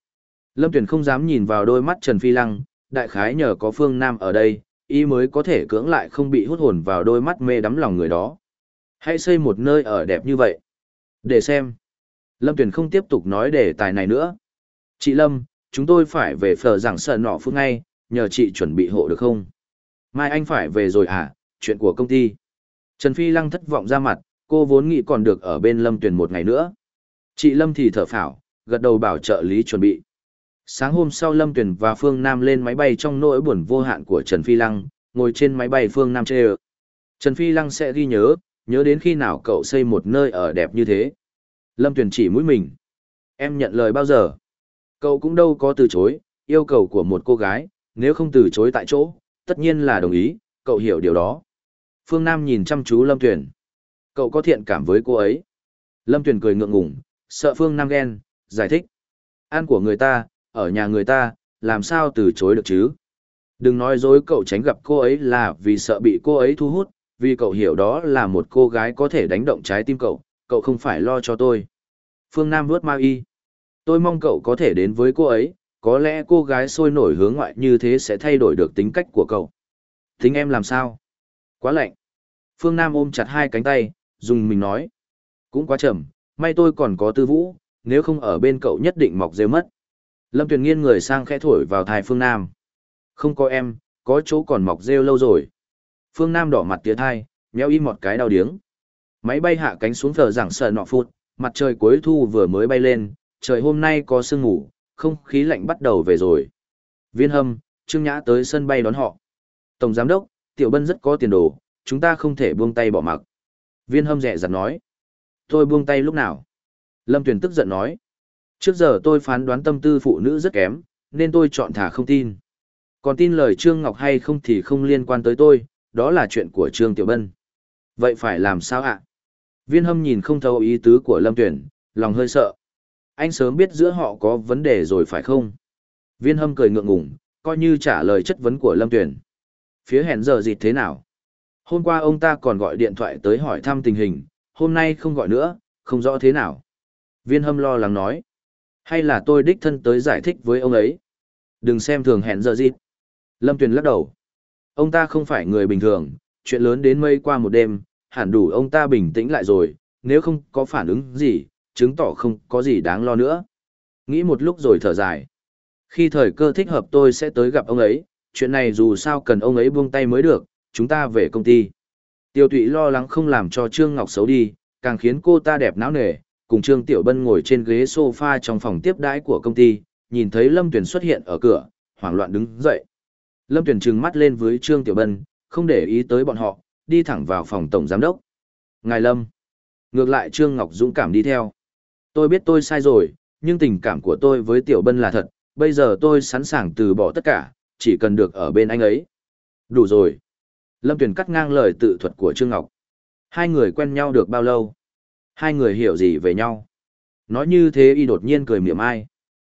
Lâm Tuyền không dám nhìn vào đôi mắt Trần Phi Lăng, đại khái nhờ có Phương Nam ở đây, y mới có thể cưỡng lại không bị hút hồn vào đôi mắt mê đắm lòng người đó. Hãy xây một nơi ở đẹp như vậy. Để xem. Lâm Tuyền không tiếp tục nói đề tài này nữa. Chị Lâm, chúng tôi phải về phở giảng sợ nọ phương ngay, nhờ chị chuẩn bị hộ được không? Mai anh phải về rồi à, chuyện của công ty. Trần Phi Lăng thất vọng ra mặt, cô vốn nghĩ còn được ở bên Lâm Tuyền một ngày nữa. Chị Lâm thì thở phào, gật đầu bảo trợ lý chuẩn bị. Sáng hôm sau Lâm Tuyền và Phương Nam lên máy bay trong nỗi buồn vô hạn của Trần Phi Lăng, ngồi trên máy bay Phương Nam chê Trần Phi Lăng sẽ ghi nhớ, nhớ đến khi nào cậu xây một nơi ở đẹp như thế. Lâm Tuyền chỉ mũi mình. Em nhận lời bao giờ? Cậu cũng đâu có từ chối, yêu cầu của một cô gái, nếu không từ chối tại chỗ, tất nhiên là đồng ý, cậu hiểu điều đó. Phương Nam nhìn chăm chú Lâm Tuyền. Cậu có thiện cảm với cô ấy. Lâm Tuyền cười ngượng ngùng, sợ Phương Nam ghen, giải thích. Ăn của người ta, ở nhà người ta, làm sao từ chối được chứ? Đừng nói dối cậu tránh gặp cô ấy là vì sợ bị cô ấy thu hút, vì cậu hiểu đó là một cô gái có thể đánh động trái tim cậu, cậu không phải lo cho tôi. Phương Nam vớt ma y. Tôi mong cậu có thể đến với cô ấy, có lẽ cô gái sôi nổi hướng ngoại như thế sẽ thay đổi được tính cách của cậu. Tính em làm sao? Quá lạnh. Phương Nam ôm chặt hai cánh tay, dùng mình nói. Cũng quá chậm, may tôi còn có tư vũ, nếu không ở bên cậu nhất định mọc rêu mất. Lâm Tuyền nghiêng người sang khẽ thổi vào thai Phương Nam. Không có em, có chỗ còn mọc rêu lâu rồi. Phương Nam đỏ mặt tía thai, méo im một cái đau điếng. Máy bay hạ cánh xuống thờ giảng sợ nọ phút, mặt trời cuối thu vừa mới bay lên, trời hôm nay có sương ngủ, không khí lạnh bắt đầu về rồi. Viên hâm, Trương Nhã tới sân bay đón họ. Tổng giám đốc, Tiểu Bân rất có tiền đồ, chúng ta không thể buông tay bỏ mặc. Viên hâm rẻ rặt nói. Tôi buông tay lúc nào? Lâm Tuyền tức giận nói. Trước giờ tôi phán đoán tâm tư phụ nữ rất kém, nên tôi chọn thả không tin. Còn tin lời Trương Ngọc hay không thì không liên quan tới tôi, đó là chuyện của Trương Tiểu Bân. Vậy phải làm sao ạ? Viên hâm nhìn không thấu ý tứ của Lâm Tuyển, lòng hơi sợ. Anh sớm biết giữa họ có vấn đề rồi phải không? Viên hâm cười ngượng ngùng, coi như trả lời chất vấn của Lâm Tuyền. Phía hẹn giờ gì thế nào? Hôm qua ông ta còn gọi điện thoại tới hỏi thăm tình hình, hôm nay không gọi nữa, không rõ thế nào. Viên hâm lo lắng nói. Hay là tôi đích thân tới giải thích với ông ấy? Đừng xem thường hẹn giờ gì. Lâm Tuyền lắc đầu. Ông ta không phải người bình thường, chuyện lớn đến mây qua một đêm, hẳn đủ ông ta bình tĩnh lại rồi, nếu không có phản ứng gì, chứng tỏ không có gì đáng lo nữa. Nghĩ một lúc rồi thở dài. Khi thời cơ thích hợp tôi sẽ tới gặp ông ấy, chuyện này dù sao cần ông ấy buông tay mới được, chúng ta về công ty. Tiêu tụy lo lắng không làm cho Trương Ngọc xấu đi, càng khiến cô ta đẹp não nề, cùng Trương Tiểu Bân ngồi trên ghế sofa trong phòng tiếp đãi của công ty, nhìn thấy Lâm Tuyển xuất hiện ở cửa, hoảng loạn đứng dậy. Lâm Tuyển trừng mắt lên với Trương Tiểu Bân, không để ý tới bọn họ, đi thẳng vào phòng tổng giám đốc. Ngài Lâm. Ngược lại Trương Ngọc Dũng cảm đi theo. Tôi biết tôi sai rồi, nhưng tình cảm của tôi với Tiểu Bân là thật, bây giờ tôi sẵn sàng từ bỏ tất cả, chỉ cần được ở bên anh ấy. Đủ rồi. Lâm Tuyền cắt ngang lời tự thuật của Trương Ngọc. Hai người quen nhau được bao lâu? Hai người hiểu gì về nhau? Nói như thế y đột nhiên cười miệng ai.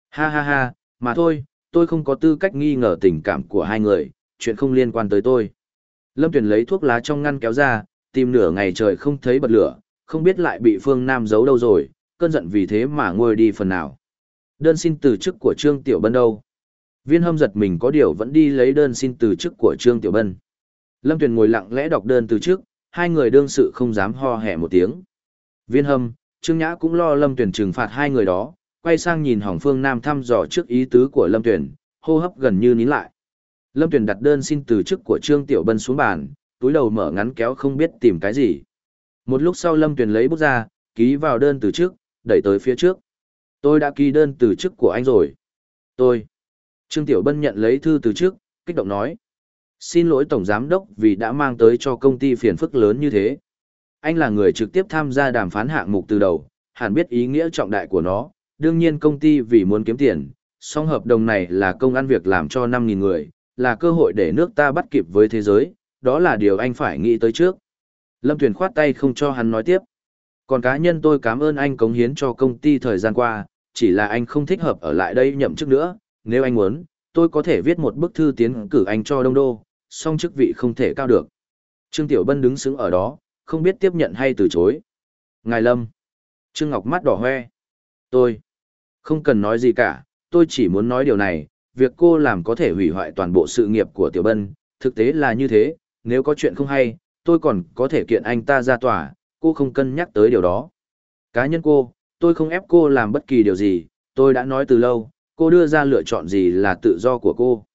Ha ha ha, mà thôi, tôi không có tư cách nghi ngờ tình cảm của hai người, chuyện không liên quan tới tôi. Lâm Tuyền lấy thuốc lá trong ngăn kéo ra, tìm nửa ngày trời không thấy bật lửa, không biết lại bị Phương Nam giấu đâu rồi, cơn giận vì thế mà ngồi đi phần nào. Đơn xin từ chức của Trương Tiểu Bân đâu? Viên hâm giật mình có điều vẫn đi lấy đơn xin từ chức của Trương Tiểu Bân. Lâm Tuyền ngồi lặng lẽ đọc đơn từ chức, hai người đương sự không dám ho hẻ một tiếng. Viên hâm, Trương Nhã cũng lo Lâm Tuyền trừng phạt hai người đó, quay sang nhìn Hỏng Phương Nam thăm dò trước ý tứ của Lâm Tuyền, hô hấp gần như nín lại. Lâm Tuyền đặt đơn xin từ chức của Trương Tiểu Bân xuống bàn, túi đầu mở ngắn kéo không biết tìm cái gì. Một lúc sau Lâm Tuyền lấy bút ra, ký vào đơn từ chức, đẩy tới phía trước. Tôi đã ký đơn từ chức của anh rồi. Tôi. Trương Tiểu Bân nhận lấy thư từ chức, kích động nói. Xin lỗi Tổng Giám Đốc vì đã mang tới cho công ty phiền phức lớn như thế. Anh là người trực tiếp tham gia đàm phán hạng mục từ đầu, hẳn biết ý nghĩa trọng đại của nó. Đương nhiên công ty vì muốn kiếm tiền, song hợp đồng này là công ăn việc làm cho 5.000 người, là cơ hội để nước ta bắt kịp với thế giới, đó là điều anh phải nghĩ tới trước. Lâm Tuyền khoát tay không cho hắn nói tiếp. Còn cá nhân tôi cảm ơn anh cống hiến cho công ty thời gian qua, chỉ là anh không thích hợp ở lại đây nhậm chức nữa, nếu anh muốn, tôi có thể viết một bức thư tiến cử anh cho Đông Đô, song chức vị không thể cao được. Trương Tiểu Bân đứng sững ở đó, không biết tiếp nhận hay từ chối. Ngài Lâm. Trương Ngọc mắt đỏ hoe. Tôi. Không cần nói gì cả, tôi chỉ muốn nói điều này, việc cô làm có thể hủy hoại toàn bộ sự nghiệp của Tiểu Bân, thực tế là như thế, nếu có chuyện không hay, tôi còn có thể kiện anh ta ra tòa, cô không cân nhắc tới điều đó. Cá nhân cô, tôi không ép cô làm bất kỳ điều gì, tôi đã nói từ lâu, cô đưa ra lựa chọn gì là tự do của cô.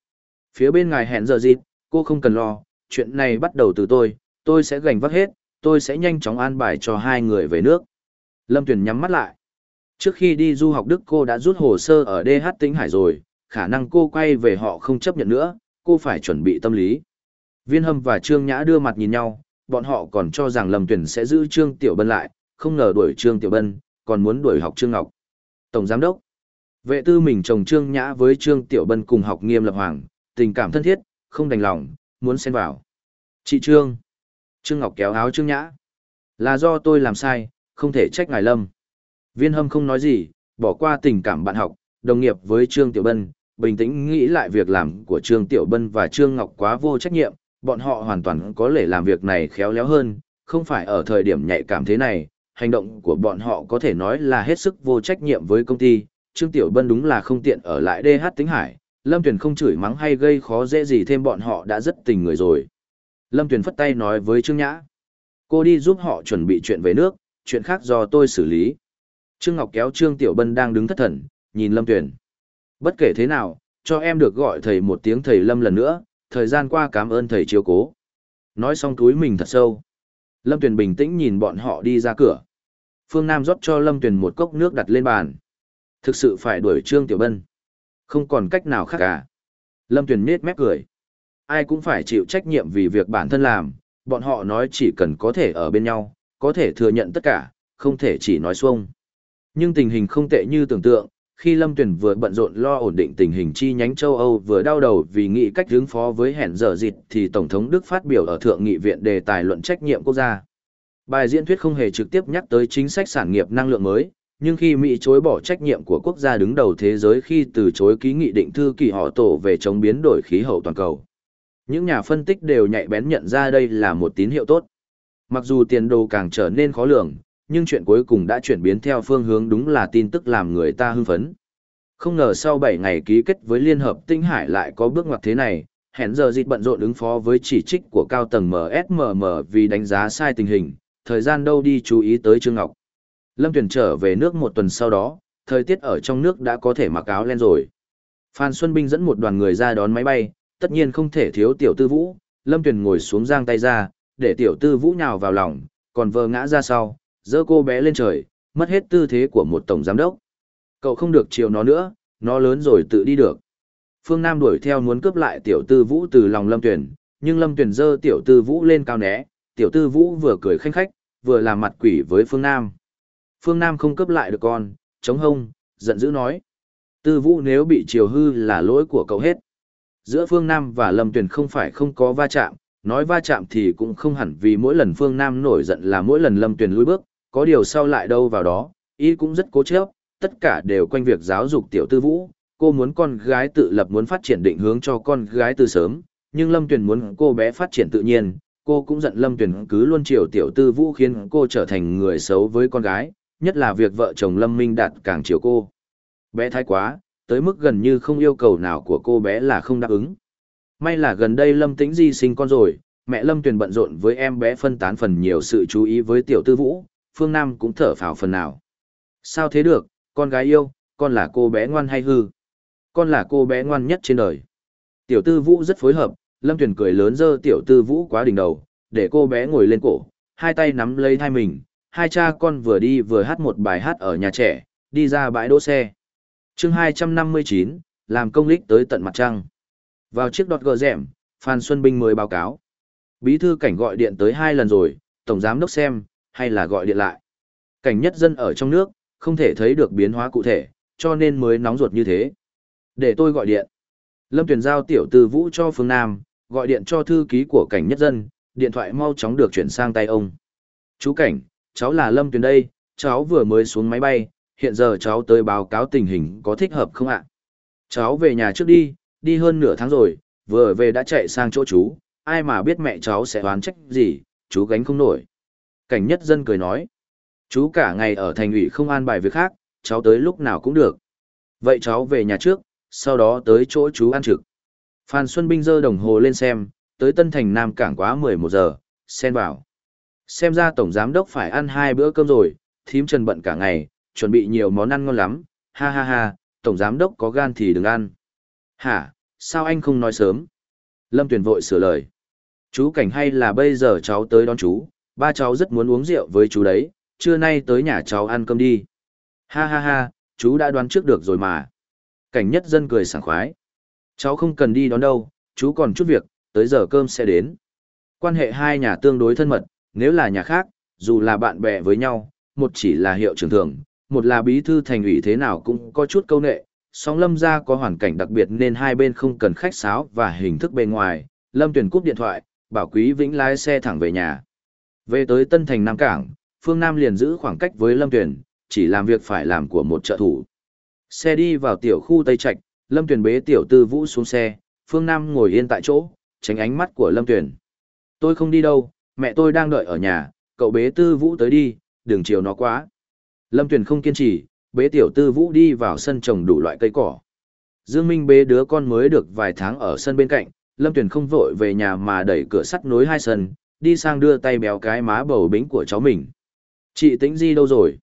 Phía bên ngài hẹn giờ gì, cô không cần lo, chuyện này bắt đầu từ tôi, tôi sẽ gành vác hết, tôi sẽ nhanh chóng an bài cho hai người về nước. Lâm Tuyền nhắm mắt lại. Trước khi đi du học Đức cô đã rút hồ sơ ở DH Tĩnh Hải rồi, khả năng cô quay về họ không chấp nhận nữa, cô phải chuẩn bị tâm lý. Viên Hâm và Trương Nhã đưa mặt nhìn nhau, bọn họ còn cho rằng Lâm Tuyền sẽ giữ Trương Tiểu Bân lại, không ngờ đuổi Trương Tiểu Bân, còn muốn đuổi học Trương Ngọc. Tổng Giám Đốc Vệ tư mình chồng Trương Nhã với Trương Tiểu Bân cùng học nghiêm lập hoàng, tình cảm thân thiết, không đành lòng, muốn xen vào. Chị Trương. Trương Ngọc kéo áo Trương Nhã. Là do tôi làm sai, không thể trách ngài Lâm. Viên Hâm không nói gì, bỏ qua tình cảm bạn học, đồng nghiệp với Trương Tiểu Bân, bình tĩnh nghĩ lại việc làm của Trương Tiểu Bân và Trương Ngọc quá vô trách nhiệm, bọn họ hoàn toàn có thể làm việc này khéo léo hơn, không phải ở thời điểm nhạy cảm thế này, hành động của bọn họ có thể nói là hết sức vô trách nhiệm với công ty. Trương Tiểu Bân đúng là không tiện ở lại DH Tính Hải, Lâm Tuyền không chửi mắng hay gây khó dễ gì thêm bọn họ đã rất tình người rồi. Lâm Tuyền phất tay nói với Trương Nhã. Cô đi giúp họ chuẩn bị chuyện về nước, chuyện khác do tôi xử lý. Trương Ngọc kéo Trương Tiểu Bân đang đứng thất thần, nhìn Lâm Tuyền. Bất kể thế nào, cho em được gọi thầy một tiếng thầy Lâm lần nữa, thời gian qua cảm ơn thầy chiếu cố. Nói xong túi mình thật sâu. Lâm Tuyền bình tĩnh nhìn bọn họ đi ra cửa. Phương Nam rót cho Lâm Tuyền một cốc nước đặt lên bàn. Thực sự phải đuổi Trương Tiểu Bân. Không còn cách nào khác cả. Lâm Tuyền nết mép cười. Ai cũng phải chịu trách nhiệm vì việc bản thân làm, bọn họ nói chỉ cần có thể ở bên nhau, có thể thừa nhận tất cả, không thể chỉ nói xuông. Nhưng tình hình không tệ như tưởng tượng, khi Lâm Tuyền vừa bận rộn lo ổn định tình hình chi nhánh châu Âu vừa đau đầu vì nghĩ cách hướng phó với hẹn giờ dịch thì Tổng thống Đức phát biểu ở Thượng nghị viện đề tài luận trách nhiệm quốc gia. Bài diễn thuyết không hề trực tiếp nhắc tới chính sách sản nghiệp năng lượng mới, nhưng khi Mỹ chối bỏ trách nhiệm của quốc gia đứng đầu thế giới khi từ chối ký nghị định thư kỳ họ tổ về chống biến đổi khí hậu toàn cầu. Những nhà phân tích đều nhạy bén nhận ra đây là một tín hiệu tốt. Mặc dù tiền đồ càng trở nên khó lường, nhưng chuyện cuối cùng đã chuyển biến theo phương hướng đúng là tin tức làm người ta hưng phấn. Không ngờ sau 7 ngày ký kết với Liên Hợp Tinh Hải lại có bước ngoặt thế này, hẹn giờ dịch bận rộn ứng phó với chỉ trích của cao tầng MSMM vì đánh giá sai tình hình, thời gian đâu đi chú ý tới Trương Ngọc. Lâm Tuyển trở về nước một tuần sau đó, thời tiết ở trong nước đã có thể mặc áo len rồi. Phan Xuân Binh dẫn một đoàn người ra đón máy bay, tất nhiên không thể thiếu tiểu tư vũ, Lâm Tuyển ngồi xuống giang tay ra, để tiểu tư vũ nhào vào lòng, còn vờ ngã ra sau, dơ cô bé lên trời, mất hết tư thế của một tổng giám đốc. Cậu không được chiều nó nữa, nó lớn rồi tự đi được. Phương Nam đuổi theo muốn cướp lại tiểu tư vũ từ lòng Lâm Tuyền, nhưng Lâm Tuyền dơ tiểu tư vũ lên cao né, tiểu tư vũ vừa cười khanh khách, vừa làm mặt quỷ với Phương Nam. Phương Nam không cướp lại được con, chống hông, giận dữ nói. Tư vũ nếu bị chiều hư là lỗi của cậu hết. Giữa Phương Nam và Lâm Tuyền không phải không có va chạm, nói va chạm thì cũng không hẳn vì mỗi lần Phương Nam nổi giận là mỗi lần Lâm Tuyền lùi bước, có điều sau lại đâu vào đó, ý cũng rất cố chấp, tất cả đều quanh việc giáo dục tiểu tư vũ, cô muốn con gái tự lập muốn phát triển định hướng cho con gái từ sớm, nhưng Lâm Tuyền muốn cô bé phát triển tự nhiên, cô cũng giận Lâm Tuyền cứ luôn chiều tiểu tư vũ khiến cô trở thành người xấu với con gái, nhất là việc vợ chồng Lâm Minh Đạt càng chiều cô. Bé thái quá, tới mức gần như không yêu cầu nào của cô bé là không đáp ứng. May là gần đây Lâm Tĩnh Di sinh con rồi, mẹ Lâm Tuyền bận rộn với em bé phân tán phần nhiều sự chú ý với tiểu tư vũ, Phương Nam cũng thở phào phần nào. Sao thế được, con gái yêu, con là cô bé ngoan hay hư? Con là cô bé ngoan nhất trên đời. Tiểu tư vũ rất phối hợp, Lâm Tuyền cười lớn dơ tiểu tư vũ quá đỉnh đầu, để cô bé ngồi lên cổ, hai tay nắm lấy thai mình, hai cha con vừa đi vừa hát một bài hát ở nhà trẻ, đi ra bãi đỗ xe. chương 259, làm công lích tới tận mặt trăng. Vào chiếc đọt gờ rẻm, Phan Xuân Binh mới báo cáo. Bí thư cảnh gọi điện tới hai lần rồi, Tổng Giám Đốc xem, hay là gọi điện lại. Cảnh nhất dân ở trong nước, không thể thấy được biến hóa cụ thể, cho nên mới nóng ruột như thế. Để tôi gọi điện. Lâm Tuyền giao tiểu tư vũ cho phương Nam, gọi điện cho thư ký của cảnh nhất dân, điện thoại mau chóng được chuyển sang tay ông. Chú cảnh, cháu là Lâm Tuyền đây, cháu vừa mới xuống máy bay, hiện giờ cháu tới báo cáo tình hình có thích hợp không ạ? Cháu về nhà trước đi, đi hơn nửa tháng rồi, vừa về đã chạy sang chỗ chú, ai mà biết mẹ cháu sẽ oán trách gì, chú gánh không nổi. Cảnh nhất dân cười nói, chú cả ngày ở thành ủy không an bài việc khác, cháu tới lúc nào cũng được. Vậy cháu về nhà trước, sau đó tới chỗ chú ăn trực. Phan Xuân Binh dơ đồng hồ lên xem, tới Tân Thành Nam Cảng quá 11 giờ, xen vào. Xem ra Tổng Giám Đốc phải ăn hai bữa cơm rồi, thím trần bận cả ngày, chuẩn bị nhiều món ăn ngon lắm, ha ha ha, Tổng Giám Đốc có gan thì đừng ăn. Hả, sao anh không nói sớm? Lâm Tuyền vội sửa lời. Chú cảnh hay là bây giờ cháu tới đón chú, ba cháu rất muốn uống rượu với chú đấy, trưa nay tới nhà cháu ăn cơm đi. Ha ha ha, chú đã đoán trước được rồi mà. Cảnh nhất dân cười sảng khoái. Cháu không cần đi đón đâu, chú còn chút việc, tới giờ cơm sẽ đến. Quan hệ hai nhà tương đối thân mật, nếu là nhà khác, dù là bạn bè với nhau, một chỉ là hiệu trưởng thường, một là bí thư thành ủy thế nào cũng có chút câu nệ. Song Lâm gia có hoàn cảnh đặc biệt nên hai bên không cần khách sáo và hình thức bên ngoài. Lâm tuyển cúp điện thoại, bảo Quý Vĩnh lái xe thẳng về nhà. Về tới Tân Thành Nam Cảng, Phương Nam liền giữ khoảng cách với Lâm Tuyền, chỉ làm việc phải làm của một trợ thủ. Xe đi vào tiểu khu Tây Trạch, Lâm Tuyền bế tiểu tư vũ xuống xe, Phương Nam ngồi yên tại chỗ, tránh ánh mắt của Lâm Tuyền. Tôi không đi đâu, mẹ tôi đang đợi ở nhà, cậu bế tư vũ tới đi, đừng chiều nó quá. Lâm Tuyền không kiên trì, bế tiểu tư vũ đi vào sân trồng đủ loại cây cỏ. Dương Minh bế đứa con mới được vài tháng ở sân bên cạnh, Lâm Tuyền không vội về nhà mà đẩy cửa sắt nối hai sân, đi sang đưa tay béo cái má bầu bính của cháu mình. Chị Tĩnh Di đâu rồi?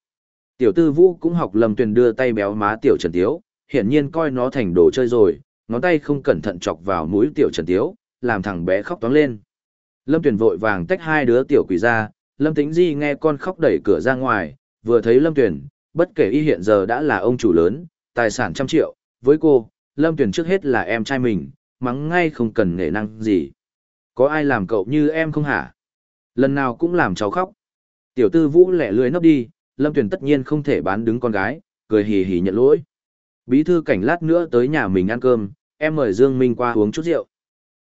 Tiểu tư vũ cũng học Lâm Tuyền đưa tay béo má tiểu Trần Tiếu, hiển nhiên coi nó thành đồ chơi rồi, ngón tay không cẩn thận chọc vào mũi tiểu Trần Tiếu, làm thằng bé khóc toáng lên. Lâm Tuyền vội vàng tách hai đứa tiểu quỷ ra, Lâm Tĩnh Di nghe con khóc đẩy cửa ra ngoài, vừa thấy Lâm Tuyền bất kể y hiện giờ đã là ông chủ lớn, tài sản trăm triệu, với cô, Lâm Tuyền trước hết là em trai mình, mắng ngay không cần nghệ năng gì. Có ai làm cậu như em không hả? Lần nào cũng làm cháu khóc. Tiểu tư vũ lẻ lưới nấp đi, Lâm Tuyển tất nhiên không thể bán đứng con gái, cười hì hì nhận lỗi. Bí thư cảnh lát nữa tới nhà mình ăn cơm, em mời Dương Minh qua uống chút rượu.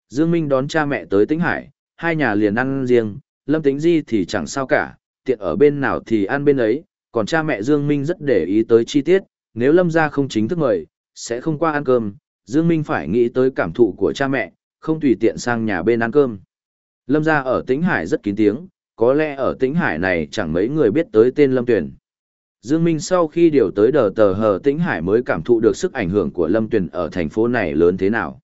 Dương Minh đón cha mẹ tới Tĩnh Hải, hai nhà liền ăn riêng, Lâm Tĩnh Di thì chẳng sao cả, tiện ở bên nào thì ăn bên ấy, còn cha mẹ Dương Minh rất để ý tới chi tiết, nếu Lâm gia không chính thức mời, sẽ không qua ăn cơm, Dương Minh phải nghĩ tới cảm thụ của cha mẹ, không tùy tiện sang nhà bên ăn cơm. Lâm gia ở Tĩnh Hải rất kín tiếng, có lẽ ở Tĩnh Hải này chẳng mấy người biết tới tên Lâm Tuyền. Dương Minh sau khi điều tới đờ tờ hờ Tĩnh Hải mới cảm thụ được sức ảnh hưởng của Lâm Tuyền ở thành phố này lớn thế nào.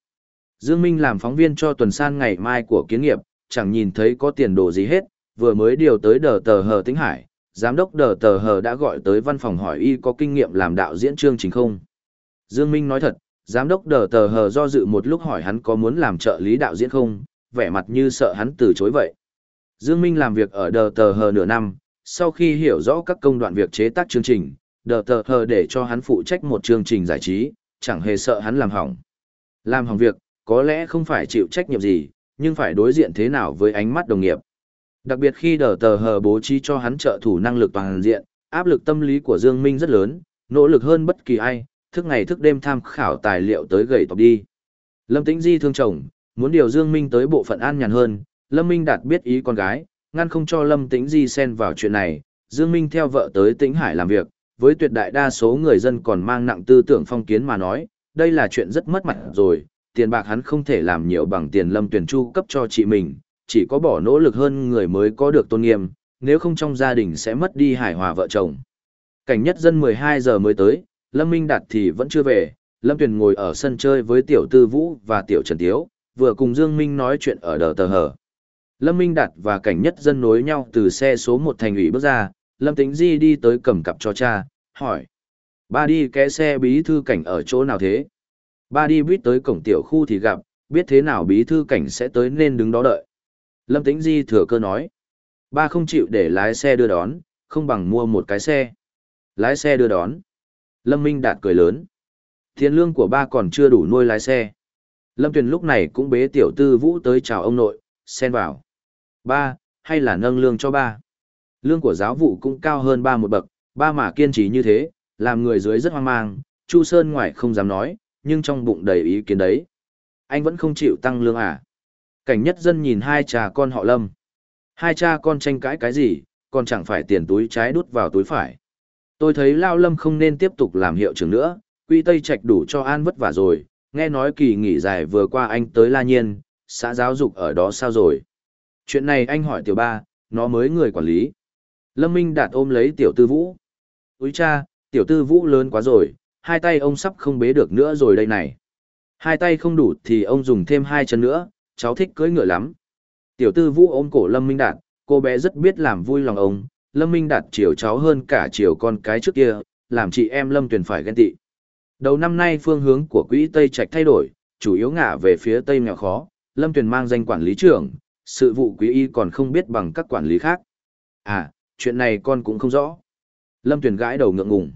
Dương Minh làm phóng viên cho tuần san ngày mai của kiến nghiệp, chẳng nhìn thấy có tiền đồ gì hết, vừa mới điều tới đờ tờ hờ Tĩnh Hải, giám đốc đờ tờ hờ đã gọi tới văn phòng hỏi y có kinh nghiệm làm đạo diễn chương trình không. Dương Minh nói thật, giám đốc đờ tờ hờ do dự một lúc hỏi hắn có muốn làm trợ lý đạo diễn không, vẻ mặt như sợ hắn từ chối vậy. Dương Minh làm việc ở đờ tờ hờ nửa năm, sau khi hiểu rõ các công đoạn việc chế tác chương trình, đờ tờ hờ để cho hắn phụ trách một chương trình giải trí, chẳng hề sợ hắn làm hỏng. Làm hỏng việc, có lẽ không phải chịu trách nhiệm gì, nhưng phải đối diện thế nào với ánh mắt đồng nghiệp. Đặc biệt khi đờ tờ hờ bố trí cho hắn trợ thủ năng lực toàn diện, áp lực tâm lý của Dương Minh rất lớn, nỗ lực hơn bất kỳ ai, thức ngày thức đêm tham khảo tài liệu tới gầy tộc đi. Lâm Tĩnh Di thương chồng, muốn điều Dương Minh tới bộ phận an nhàn hơn, Lâm Minh đạt biết ý con gái, ngăn không cho Lâm Tĩnh Di xen vào chuyện này, Dương Minh theo vợ tới Tĩnh Hải làm việc, với tuyệt đại đa số người dân còn mang nặng tư tưởng phong kiến mà nói, đây là chuyện rất mất mặt rồi, tiền bạc hắn không thể làm nhiều bằng tiền Lâm Tuyển Chu cấp cho chị mình, chỉ có bỏ nỗ lực hơn người mới có được tôn nghiêm, nếu không trong gia đình sẽ mất đi hài hòa vợ chồng. Cảnh nhất dân 12 giờ mới tới, Lâm Minh Đạt thì vẫn chưa về, Lâm Tuyền ngồi ở sân chơi với Tiểu Tư Vũ và Tiểu Trần Tiếu, vừa cùng Dương Minh nói chuyện ở đờ tờ hở. Lâm Minh Đạt và cảnh nhất dân nối nhau từ xe số một thành ủy bước ra, Lâm Tĩnh Di đi tới cầm cặp cho cha, hỏi. Ba đi ké xe bí thư cảnh ở chỗ nào thế? Ba đi biết tới cổng tiểu khu thì gặp, biết thế nào bí thư cảnh sẽ tới nên đứng đó đợi. Lâm Tĩnh Di thừa cơ nói. Ba không chịu để lái xe đưa đón, không bằng mua một cái xe. Lái xe đưa đón. Lâm Minh Đạt cười lớn. Tiền lương của ba còn chưa đủ nuôi lái xe. Lâm Tuyền lúc này cũng bế tiểu tư vũ tới chào ông nội, xen vào. Ba, hay là nâng lương cho ba. Lương của giáo vụ cũng cao hơn ba một bậc, ba mà kiên trì như thế, làm người dưới rất hoang mang, Chu Sơn ngoài không dám nói, nhưng trong bụng đầy ý kiến đấy. Anh vẫn không chịu tăng lương à? Cảnh nhất dân nhìn hai cha con họ Lâm. Hai cha con tranh cãi cái gì, còn chẳng phải tiền túi trái đút vào túi phải. Tôi thấy Lao Lâm không nên tiếp tục làm hiệu trưởng nữa, quy Tây Trạch đủ cho an vất vả rồi, nghe nói kỳ nghỉ dài vừa qua anh tới La Nhiên, xã giáo dục ở đó sao rồi. Chuyện này anh hỏi tiểu ba, nó mới người quản lý. Lâm Minh Đạt ôm lấy tiểu tư vũ. Úi cha, tiểu tư vũ lớn quá rồi, hai tay ông sắp không bế được nữa rồi đây này. Hai tay không đủ thì ông dùng thêm hai chân nữa, cháu thích cưỡi ngựa lắm. Tiểu tư vũ ôm cổ Lâm Minh Đạt, cô bé rất biết làm vui lòng ông, Lâm Minh Đạt chiều cháu hơn cả chiều con cái trước kia, làm chị em Lâm Tuyền phải ghen tị. Đầu năm nay phương hướng của quỹ Tây Trạch thay đổi, chủ yếu ngả về phía Tây nghèo khó, Lâm Tuyền mang danh quản lý trưởng, sự vụ quý y còn không biết bằng các quản lý khác. À, chuyện này con cũng không rõ. Lâm Tuyền gãi đầu ngượng ngùng.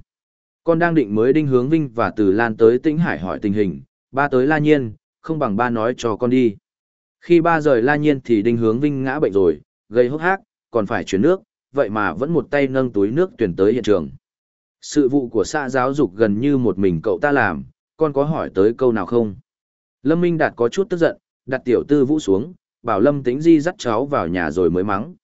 Con đang định mới đinh hướng Vinh và từ Lan tới Tĩnh Hải hỏi tình hình, ba tới La Nhiên, không bằng ba nói cho con đi. Khi ba rời La Nhiên thì đinh hướng Vinh ngã bệnh rồi, gây hốc hác, còn phải chuyển nước, vậy mà vẫn một tay nâng túi nước tuyển tới hiện trường. Sự vụ của xã giáo dục gần như một mình cậu ta làm, con có hỏi tới câu nào không? Lâm Minh Đạt có chút tức giận, đặt tiểu tư vũ xuống, bảo Lâm Tĩnh Di dắt cháu vào nhà rồi mới mắng.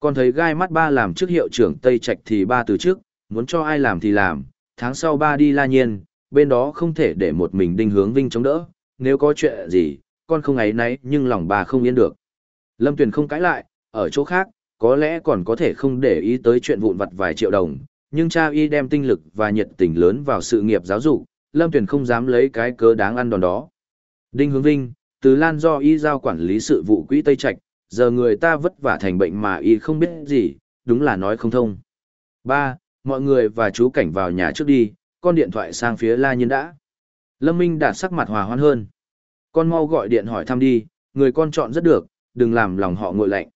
Con thấy gai mắt ba làm trước hiệu trưởng Tây Trạch thì ba từ trước, muốn cho ai làm thì làm, tháng sau ba đi la nhiên, bên đó không thể để một mình đinh hướng vinh chống đỡ, nếu có chuyện gì, con không ấy nấy nhưng lòng bà không yên được. Lâm Tuyền không cãi lại, ở chỗ khác, có lẽ còn có thể không để ý tới chuyện vụn vặt vài triệu đồng, nhưng cha y đem tinh lực và nhiệt tình lớn vào sự nghiệp giáo dục, Lâm Tuyền không dám lấy cái cớ đáng ăn đòn đó. Đinh Hướng Vinh, từ Lan do y giao quản lý sự vụ quỹ Tây Trạch, giờ người ta vất vả thành bệnh mà y không biết gì, đúng là nói không thông. Ba, Mọi người và chú cảnh vào nhà trước đi, con điện thoại sang phía La Nhiên đã. Lâm Minh đạt sắc mặt hòa hoan hơn. Con mau gọi điện hỏi thăm đi, người con chọn rất được, đừng làm lòng họ ngội lạnh.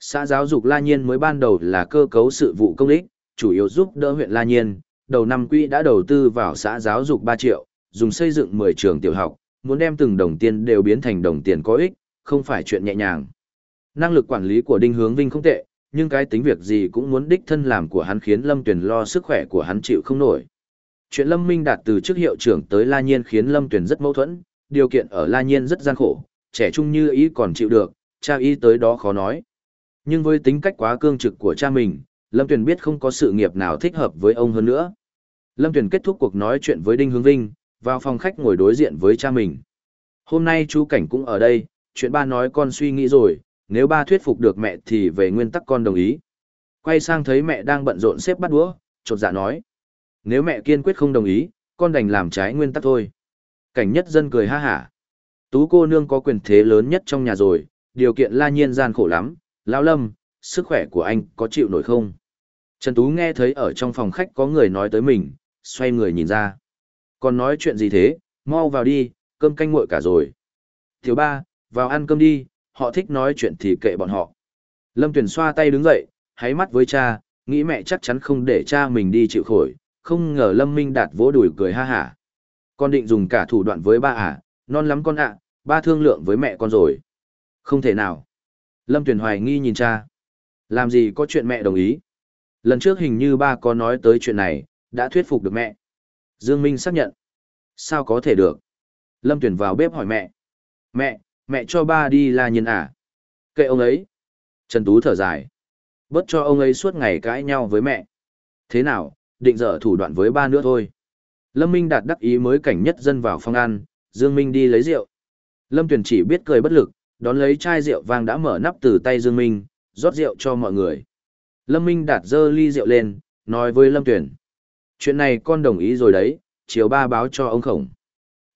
Xã giáo dục La Nhiên mới ban đầu là cơ cấu sự vụ công ích, chủ yếu giúp đỡ huyện La Nhiên. Đầu năm quỹ đã đầu tư vào xã giáo dục 3 triệu, dùng xây dựng 10 trường tiểu học, muốn đem từng đồng tiền đều biến thành đồng tiền có ích, không phải chuyện nhẹ nhàng. Năng lực quản lý của Đinh Hướng Vinh không tệ, nhưng cái tính việc gì cũng muốn đích thân làm của hắn khiến Lâm Tuyền lo sức khỏe của hắn chịu không nổi. Chuyện Lâm Minh đạt từ chức hiệu trưởng tới La Nhiên khiến Lâm Tuyền rất mâu thuẫn, điều kiện ở La Nhiên rất gian khổ, trẻ trung như ý còn chịu được, cha ý tới đó khó nói. Nhưng với tính cách quá cương trực của cha mình, Lâm Tuyền biết không có sự nghiệp nào thích hợp với ông hơn nữa. Lâm Tuyền kết thúc cuộc nói chuyện với Đinh Hướng Vinh, vào phòng khách ngồi đối diện với cha mình. Hôm nay chú Cảnh cũng ở đây, chuyện ba nói con suy nghĩ rồi, nếu ba thuyết phục được mẹ thì về nguyên tắc con đồng ý. Quay sang thấy mẹ đang bận rộn xếp bắt đũa, chột dạ nói. Nếu mẹ kiên quyết không đồng ý, con đành làm trái nguyên tắc thôi. Cảnh nhất dân cười ha hả. Tú cô nương có quyền thế lớn nhất trong nhà rồi, điều kiện la nhiên gian khổ lắm. Lão Lâm, sức khỏe của anh có chịu nổi không? Trần Tú nghe thấy ở trong phòng khách có người nói tới mình, xoay người nhìn ra. Còn nói chuyện gì thế, mau vào đi, cơm canh nguội cả rồi. Thiếu ba, vào ăn cơm đi, họ thích nói chuyện thì kệ bọn họ. Lâm Tuyền xoa tay đứng dậy, háy mắt với cha, nghĩ mẹ chắc chắn không để cha mình đi chịu khổ, không ngờ Lâm Minh Đạt vỗ đùi cười ha hả. Con định dùng cả thủ đoạn với ba à, non lắm con ạ, ba thương lượng với mẹ con rồi. Không thể nào. Lâm Tuyền hoài nghi nhìn cha. Làm gì có chuyện mẹ đồng ý. Lần trước hình như ba có nói tới chuyện này, đã thuyết phục được mẹ. Dương Minh xác nhận. Sao có thể được? Lâm Tuyền vào bếp hỏi mẹ. Mẹ, mẹ cho ba đi la nhiên à? Kệ ông ấy. Trần Tú thở dài. Bớt cho ông ấy suốt ngày cãi nhau với mẹ. Thế nào, định dở thủ đoạn với ba nữa thôi. Lâm Minh đạt đắc ý mới cảnh nhất dân vào phòng ăn, Dương Minh đi lấy rượu. Lâm Tuyền chỉ biết cười bất lực, đón lấy chai rượu vang đã mở nắp từ tay Dương Minh, rót rượu cho mọi người. Lâm Minh đạt dơ ly rượu lên, nói với Lâm Tuyền. Chuyện này con đồng ý rồi đấy, chiều ba báo cho ông khổng.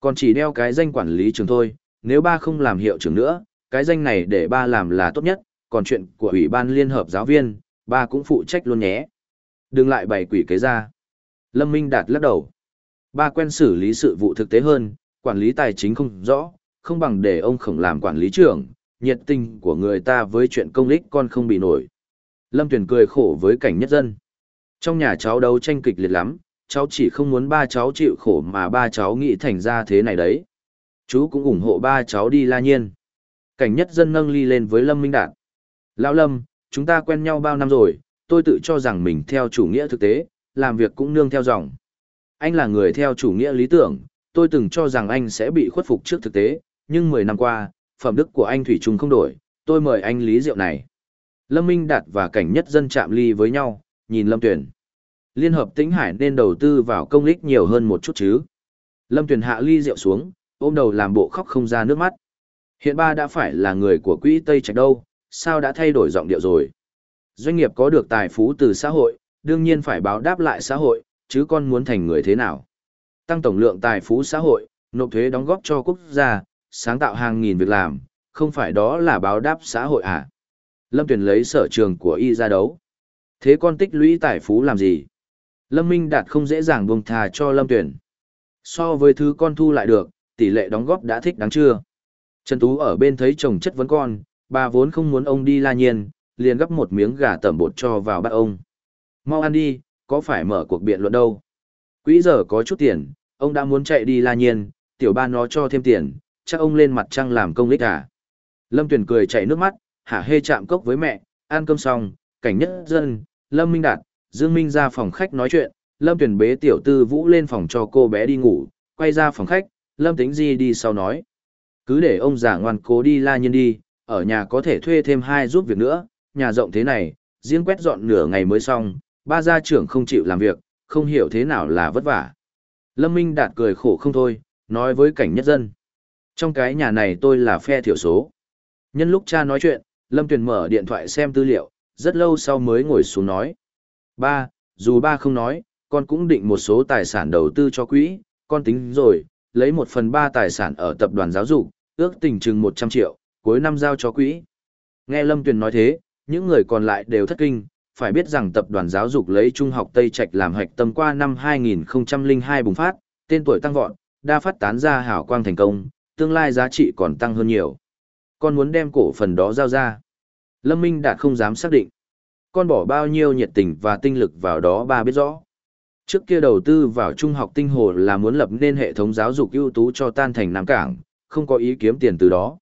Còn chỉ đeo cái danh quản lý trường thôi, nếu ba không làm hiệu trưởng nữa, cái danh này để ba làm là tốt nhất, còn chuyện của Ủy ban Liên hợp giáo viên, ba cũng phụ trách luôn nhé. Đừng lại bày quỷ kế ra. Lâm Minh Đạt lắc đầu. Ba quen xử lý sự vụ thực tế hơn, quản lý tài chính không rõ, không bằng để ông khổng làm quản lý trưởng, nhiệt tình của người ta với chuyện công lích con không bị nổi. Lâm Tuyền cười khổ với cảnh nhất dân. Trong nhà cháu đấu tranh kịch liệt lắm, cháu chỉ không muốn ba cháu chịu khổ mà ba cháu nghĩ thành ra thế này đấy. Chú cũng ủng hộ ba cháu đi la nhiên. Cảnh nhất dân nâng ly lên với Lâm Minh Đạt. Lão Lâm, chúng ta quen nhau bao năm rồi, tôi tự cho rằng mình theo chủ nghĩa thực tế, làm việc cũng nương theo dòng. Anh là người theo chủ nghĩa lý tưởng, tôi từng cho rằng anh sẽ bị khuất phục trước thực tế, nhưng 10 năm qua, phẩm đức của anh Thủy Trung không đổi, tôi mời anh lý rượu này. Lâm Minh Đạt và cảnh nhất dân chạm ly với nhau, nhìn Lâm Tuyền. Liên hợp Tĩnh Hải nên đầu tư vào công lích nhiều hơn một chút chứ. Lâm Tuyền hạ ly rượu xuống, ôm đầu làm bộ khóc không ra nước mắt. Hiện ba đã phải là người của quỹ Tây Trạch đâu, sao đã thay đổi giọng điệu rồi. Doanh nghiệp có được tài phú từ xã hội, đương nhiên phải báo đáp lại xã hội, chứ con muốn thành người thế nào. Tăng tổng lượng tài phú xã hội, nộp thuế đóng góp cho quốc gia, sáng tạo hàng nghìn việc làm, không phải đó là báo đáp xã hội à? Lâm Tuyền lấy sở trường của y ra đấu. Thế con tích lũy tài phú làm gì? Lâm Minh Đạt không dễ dàng buông thà cho Lâm Tuyền. So với thứ con thu lại được, tỷ lệ đóng góp đã thích đáng chưa? Trần Tú ở bên thấy chồng chất vấn con, bà vốn không muốn ông đi la nhiên, liền gấp một miếng gà tẩm bột cho vào bát ông. Mau ăn đi, có phải mở cuộc biện luận đâu. Quỹ giờ có chút tiền, ông đã muốn chạy đi la nhiên, tiểu ba nó cho thêm tiền, chắc ông lên mặt trăng làm công lích à. Lâm Tuyền cười chảy nước mắt, hả hê chạm cốc với mẹ, ăn cơm xong, cảnh nhất dân, Lâm Minh Đạt, Dương Minh ra phòng khách nói chuyện, Lâm Tuyền bế tiểu tư vũ lên phòng cho cô bé đi ngủ, quay ra phòng khách, Lâm Tính Di đi sau nói. Cứ để ông già ngoan cố đi la nhân đi, ở nhà có thể thuê thêm hai giúp việc nữa, nhà rộng thế này, riêng quét dọn nửa ngày mới xong, ba gia trưởng không chịu làm việc, không hiểu thế nào là vất vả. Lâm Minh Đạt cười khổ không thôi, nói với cảnh nhất dân. Trong cái nhà này tôi là phe thiểu số. Nhân lúc cha nói chuyện, Lâm Tuyền mở điện thoại xem tư liệu, rất lâu sau mới ngồi xuống nói. Ba, dù ba không nói, con cũng định một số tài sản đầu tư cho quỹ, con tính rồi, lấy một phần ba tài sản ở tập đoàn giáo dục, ước tình chừng 100 triệu, cuối năm giao cho quỹ. Nghe Lâm Tuyền nói thế, những người còn lại đều thất kinh, phải biết rằng tập đoàn giáo dục lấy Trung học Tây Trạch làm hạch tâm qua năm 2002 bùng phát, tên tuổi tăng vọt, đa phát tán ra hảo quang thành công, tương lai giá trị còn tăng hơn nhiều. Con muốn đem cổ phần đó giao ra. Lâm Minh Đạt không dám xác định. Con bỏ bao nhiêu nhiệt tình và tinh lực vào đó ba biết rõ. Trước kia đầu tư vào trung học tinh hồ là muốn lập nên hệ thống giáo dục ưu tú cho tan thành Nam Cảng, không có ý kiếm tiền từ đó.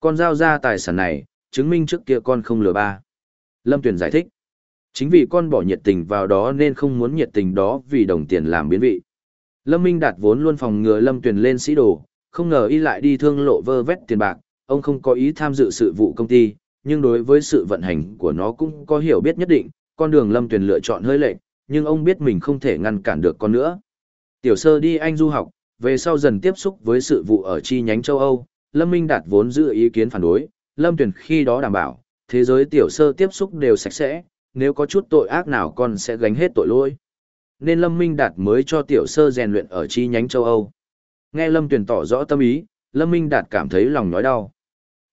Con giao ra tài sản này, chứng minh trước kia con không lừa ba. Lâm Tuyền giải thích. Chính vì con bỏ nhiệt tình vào đó nên không muốn nhiệt tình đó vì đồng tiền làm biến vị. Lâm Minh Đạt vốn luôn phòng ngừa Lâm Tuyền lên sĩ đồ, không ngờ y lại đi thương lộ vơ vét tiền bạc, ông không có ý tham dự sự vụ công ty, nhưng đối với sự vận hành của nó cũng có hiểu biết nhất định, con đường Lâm Tuyền lựa chọn hơi lệch, nhưng ông biết mình không thể ngăn cản được con nữa. Tiểu sơ đi Anh du học, về sau dần tiếp xúc với sự vụ ở chi nhánh châu Âu, Lâm Minh Đạt vốn giữ ý kiến phản đối, Lâm Tuyền khi đó đảm bảo, thế giới tiểu sơ tiếp xúc đều sạch sẽ, nếu có chút tội ác nào con sẽ gánh hết tội lỗi. Nên Lâm Minh Đạt mới cho tiểu sơ rèn luyện ở chi nhánh châu Âu. Nghe Lâm Tuyền tỏ rõ tâm ý, Lâm Minh Đạt cảm thấy lòng nói đau.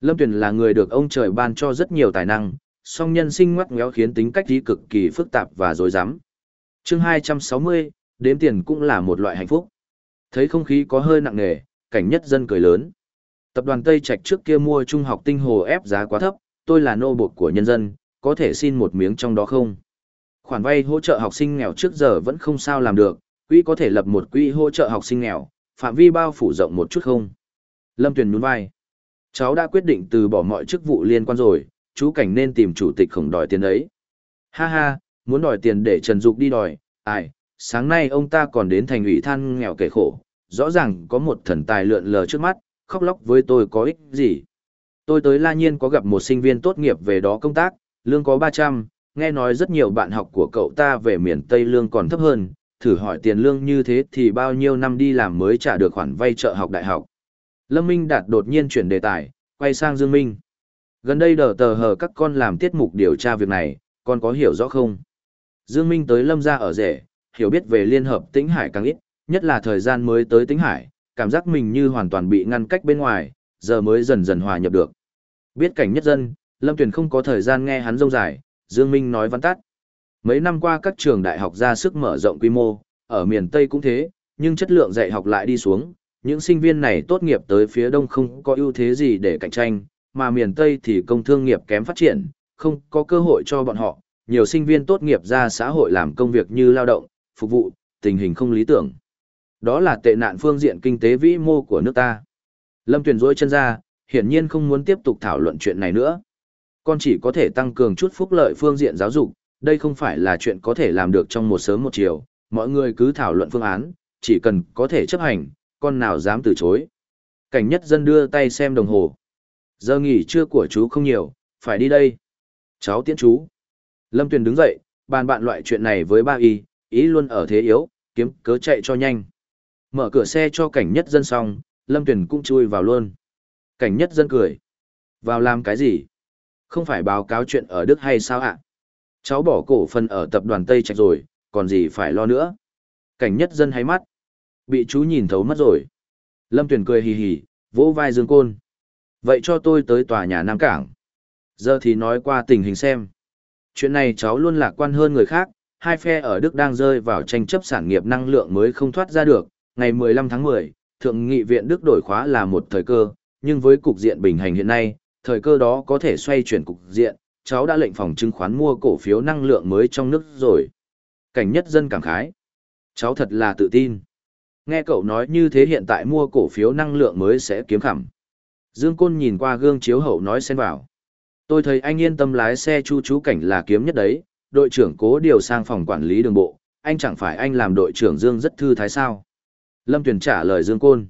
Lâm Tuyền là người được ông trời ban cho rất nhiều tài năng, song nhân sinh ngoắc ngoéo khiến tính cách trí cực kỳ phức tạp và dối rắm chương 260, đếm tiền cũng là một loại hạnh phúc. Thấy không khí có hơi nặng nề, cảnh nhất dân cười lớn. Tập đoàn Tây Trạch trước kia mua trung học tinh hồ ép giá quá thấp, tôi là nô bộc của nhân dân, có thể xin một miếng trong đó không? Khoản vay hỗ trợ học sinh nghèo trước giờ vẫn không sao làm được, quỹ có thể lập một quỹ hỗ trợ học sinh nghèo, phạm vi bao phủ rộng một chút không? Lâm Tuyền nhún vai. Cháu đã quyết định từ bỏ mọi chức vụ liên quan rồi, chú cảnh nên tìm chủ tịch khổng đòi tiền ấy. Ha ha, muốn đòi tiền để Trần Dục đi đòi, ai, sáng nay ông ta còn đến thành ủy than nghèo kể khổ, rõ ràng có một thần tài lượn lờ trước mắt, khóc lóc với tôi có ích gì. Tôi tới La Nhiên có gặp một sinh viên tốt nghiệp về đó công tác, lương có 300, nghe nói rất nhiều bạn học của cậu ta về miền Tây lương còn thấp hơn, thử hỏi tiền lương như thế thì bao nhiêu năm đi làm mới trả được khoản vay trợ học đại học. Lâm Minh Đạt đột nhiên chuyển đề tài, quay sang Dương Minh. Gần đây đờ tờ hờ các con làm tiết mục điều tra việc này, con có hiểu rõ không? Dương Minh tới Lâm gia ở rể, hiểu biết về Liên Hợp Tĩnh Hải càng ít, nhất là thời gian mới tới Tĩnh Hải, cảm giác mình như hoàn toàn bị ngăn cách bên ngoài, giờ mới dần dần hòa nhập được. Biết cảnh nhất dân, Lâm Tuyền không có thời gian nghe hắn rông dài, Dương Minh nói văn tắt. Mấy năm qua các trường đại học ra sức mở rộng quy mô, ở miền Tây cũng thế, nhưng chất lượng dạy học lại đi xuống, những sinh viên này tốt nghiệp tới phía Đông không có ưu thế gì để cạnh tranh, mà miền Tây thì công thương nghiệp kém phát triển, không có cơ hội cho bọn họ, nhiều sinh viên tốt nghiệp ra xã hội làm công việc như lao động, phục vụ, tình hình không lý tưởng. Đó là tệ nạn phương diện kinh tế vĩ mô của nước ta. Lâm Tuyền rỗi chân ra, hiển nhiên không muốn tiếp tục thảo luận chuyện này nữa. Con chỉ có thể tăng cường chút phúc lợi phương diện giáo dục, đây không phải là chuyện có thể làm được trong một sớm một chiều, mọi người cứ thảo luận phương án, chỉ cần có thể chấp hành, con nào dám từ chối. Cảnh nhất dân đưa tay xem đồng hồ. Giờ nghỉ trưa của chú không nhiều, phải đi đây. Cháu tiễn chú. Lâm Tuyền đứng dậy, bàn bạn loại chuyện này với ba y, ý luôn ở thế yếu, kiếm cớ chạy cho nhanh. Mở cửa xe cho cảnh nhất dân xong, Lâm Tuyền cũng chui vào luôn. Cảnh nhất dân cười. Vào làm cái gì? Không phải báo cáo chuyện ở Đức hay sao ạ? Cháu bỏ cổ phần ở tập đoàn Tây Trạch rồi, còn gì phải lo nữa? Cảnh nhất dân hay mắt. Bị chú nhìn thấu mất rồi. Lâm Tuyền cười hì hì, vỗ vai Dương Côn. Vậy cho tôi tới tòa nhà Nam Cảng. Giờ thì nói qua tình hình xem. Chuyện này cháu luôn lạc quan hơn người khác, hai phe ở Đức đang rơi vào tranh chấp sản nghiệp năng lượng mới không thoát ra được. Ngày 15 tháng 10, Thượng nghị viện Đức đổi khóa là một thời cơ, nhưng với cục diện bình hành hiện nay, thời cơ đó có thể xoay chuyển cục diện, cháu đã lệnh phòng chứng khoán mua cổ phiếu năng lượng mới trong nước rồi. Cảnh nhất dân cảm khái. Cháu thật là tự tin. Nghe cậu nói như thế hiện tại mua cổ phiếu năng lượng mới sẽ kiếm khẳng. Dương Côn nhìn qua gương chiếu hậu nói xen vào. Tôi thấy anh yên tâm lái xe chu chú cảnh là kiếm nhất đấy, đội trưởng cố điều sang phòng quản lý đường bộ, anh chẳng phải anh làm đội trưởng Dương rất thư thái sao. Lâm Tuyền trả lời Dương Côn.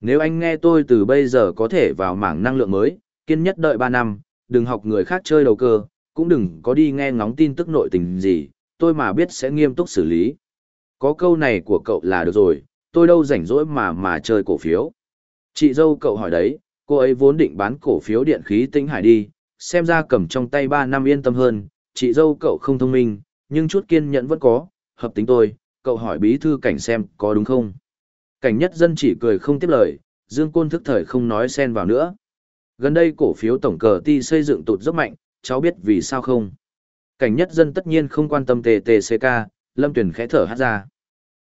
Nếu anh nghe tôi từ bây giờ có thể vào mảng năng lượng mới, kiên nhất đợi 3 năm, đừng học người khác chơi đầu cơ, cũng đừng có đi nghe ngóng tin tức nội tình gì, tôi mà biết sẽ nghiêm túc xử lý. Có câu này của cậu là được rồi, tôi đâu rảnh rỗi mà mà chơi cổ phiếu. Chị dâu cậu hỏi đấy, cô ấy vốn định bán cổ phiếu điện khí tinh hải đi, xem ra cầm trong tay 3 năm yên tâm hơn, chị dâu cậu không thông minh, nhưng chút kiên nhẫn vẫn có, hợp tính tôi, cậu hỏi bí thư cảnh xem có đúng không. Cảnh nhất dân chỉ cười không tiếp lời, Dương Côn thức thời không nói xen vào nữa. Gần đây cổ phiếu tổng cờ ti xây dựng tụt rất mạnh, cháu biết vì sao không? Cảnh nhất dân tất nhiên không quan tâm TTCK, Lâm Tuyền khẽ thở hát ra.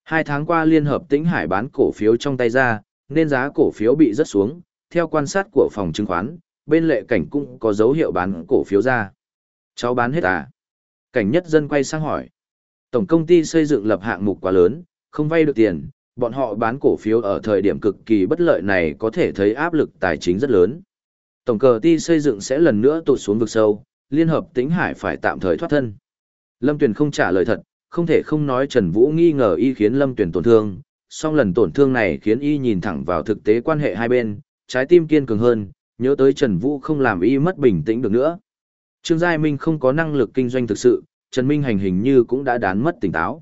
Hai tháng qua Liên Hợp Tĩnh Hải bán cổ phiếu trong tay ra, nên giá cổ phiếu bị rất xuống. Theo quan sát của phòng chứng khoán, bên lệ cảnh cũng có dấu hiệu bán cổ phiếu ra. Cháu bán hết à? Cảnh nhất dân quay sang hỏi. Tổng công ty xây dựng lập hạng mục quá lớn, không vay được tiền, bọn họ bán cổ phiếu ở thời điểm cực kỳ bất lợi này có thể thấy áp lực tài chính rất lớn. Tổng cờ ti xây dựng sẽ lần nữa tụt xuống vực sâu, Liên hợp Tĩnh Hải phải tạm thời thoát thân. Lâm Tuyền không trả lời thật, không thể không nói Trần Vũ nghi ngờ y khiến Lâm Tuyền tổn thương, song lần tổn thương này khiến y nhìn thẳng vào thực tế quan hệ hai bên, trái tim kiên cường hơn, nhớ tới Trần Vũ không làm y mất bình tĩnh được nữa. Trương Giai Minh không có năng lực kinh doanh thực sự, Trần Minh hành hình như cũng đã đán mất tỉnh táo.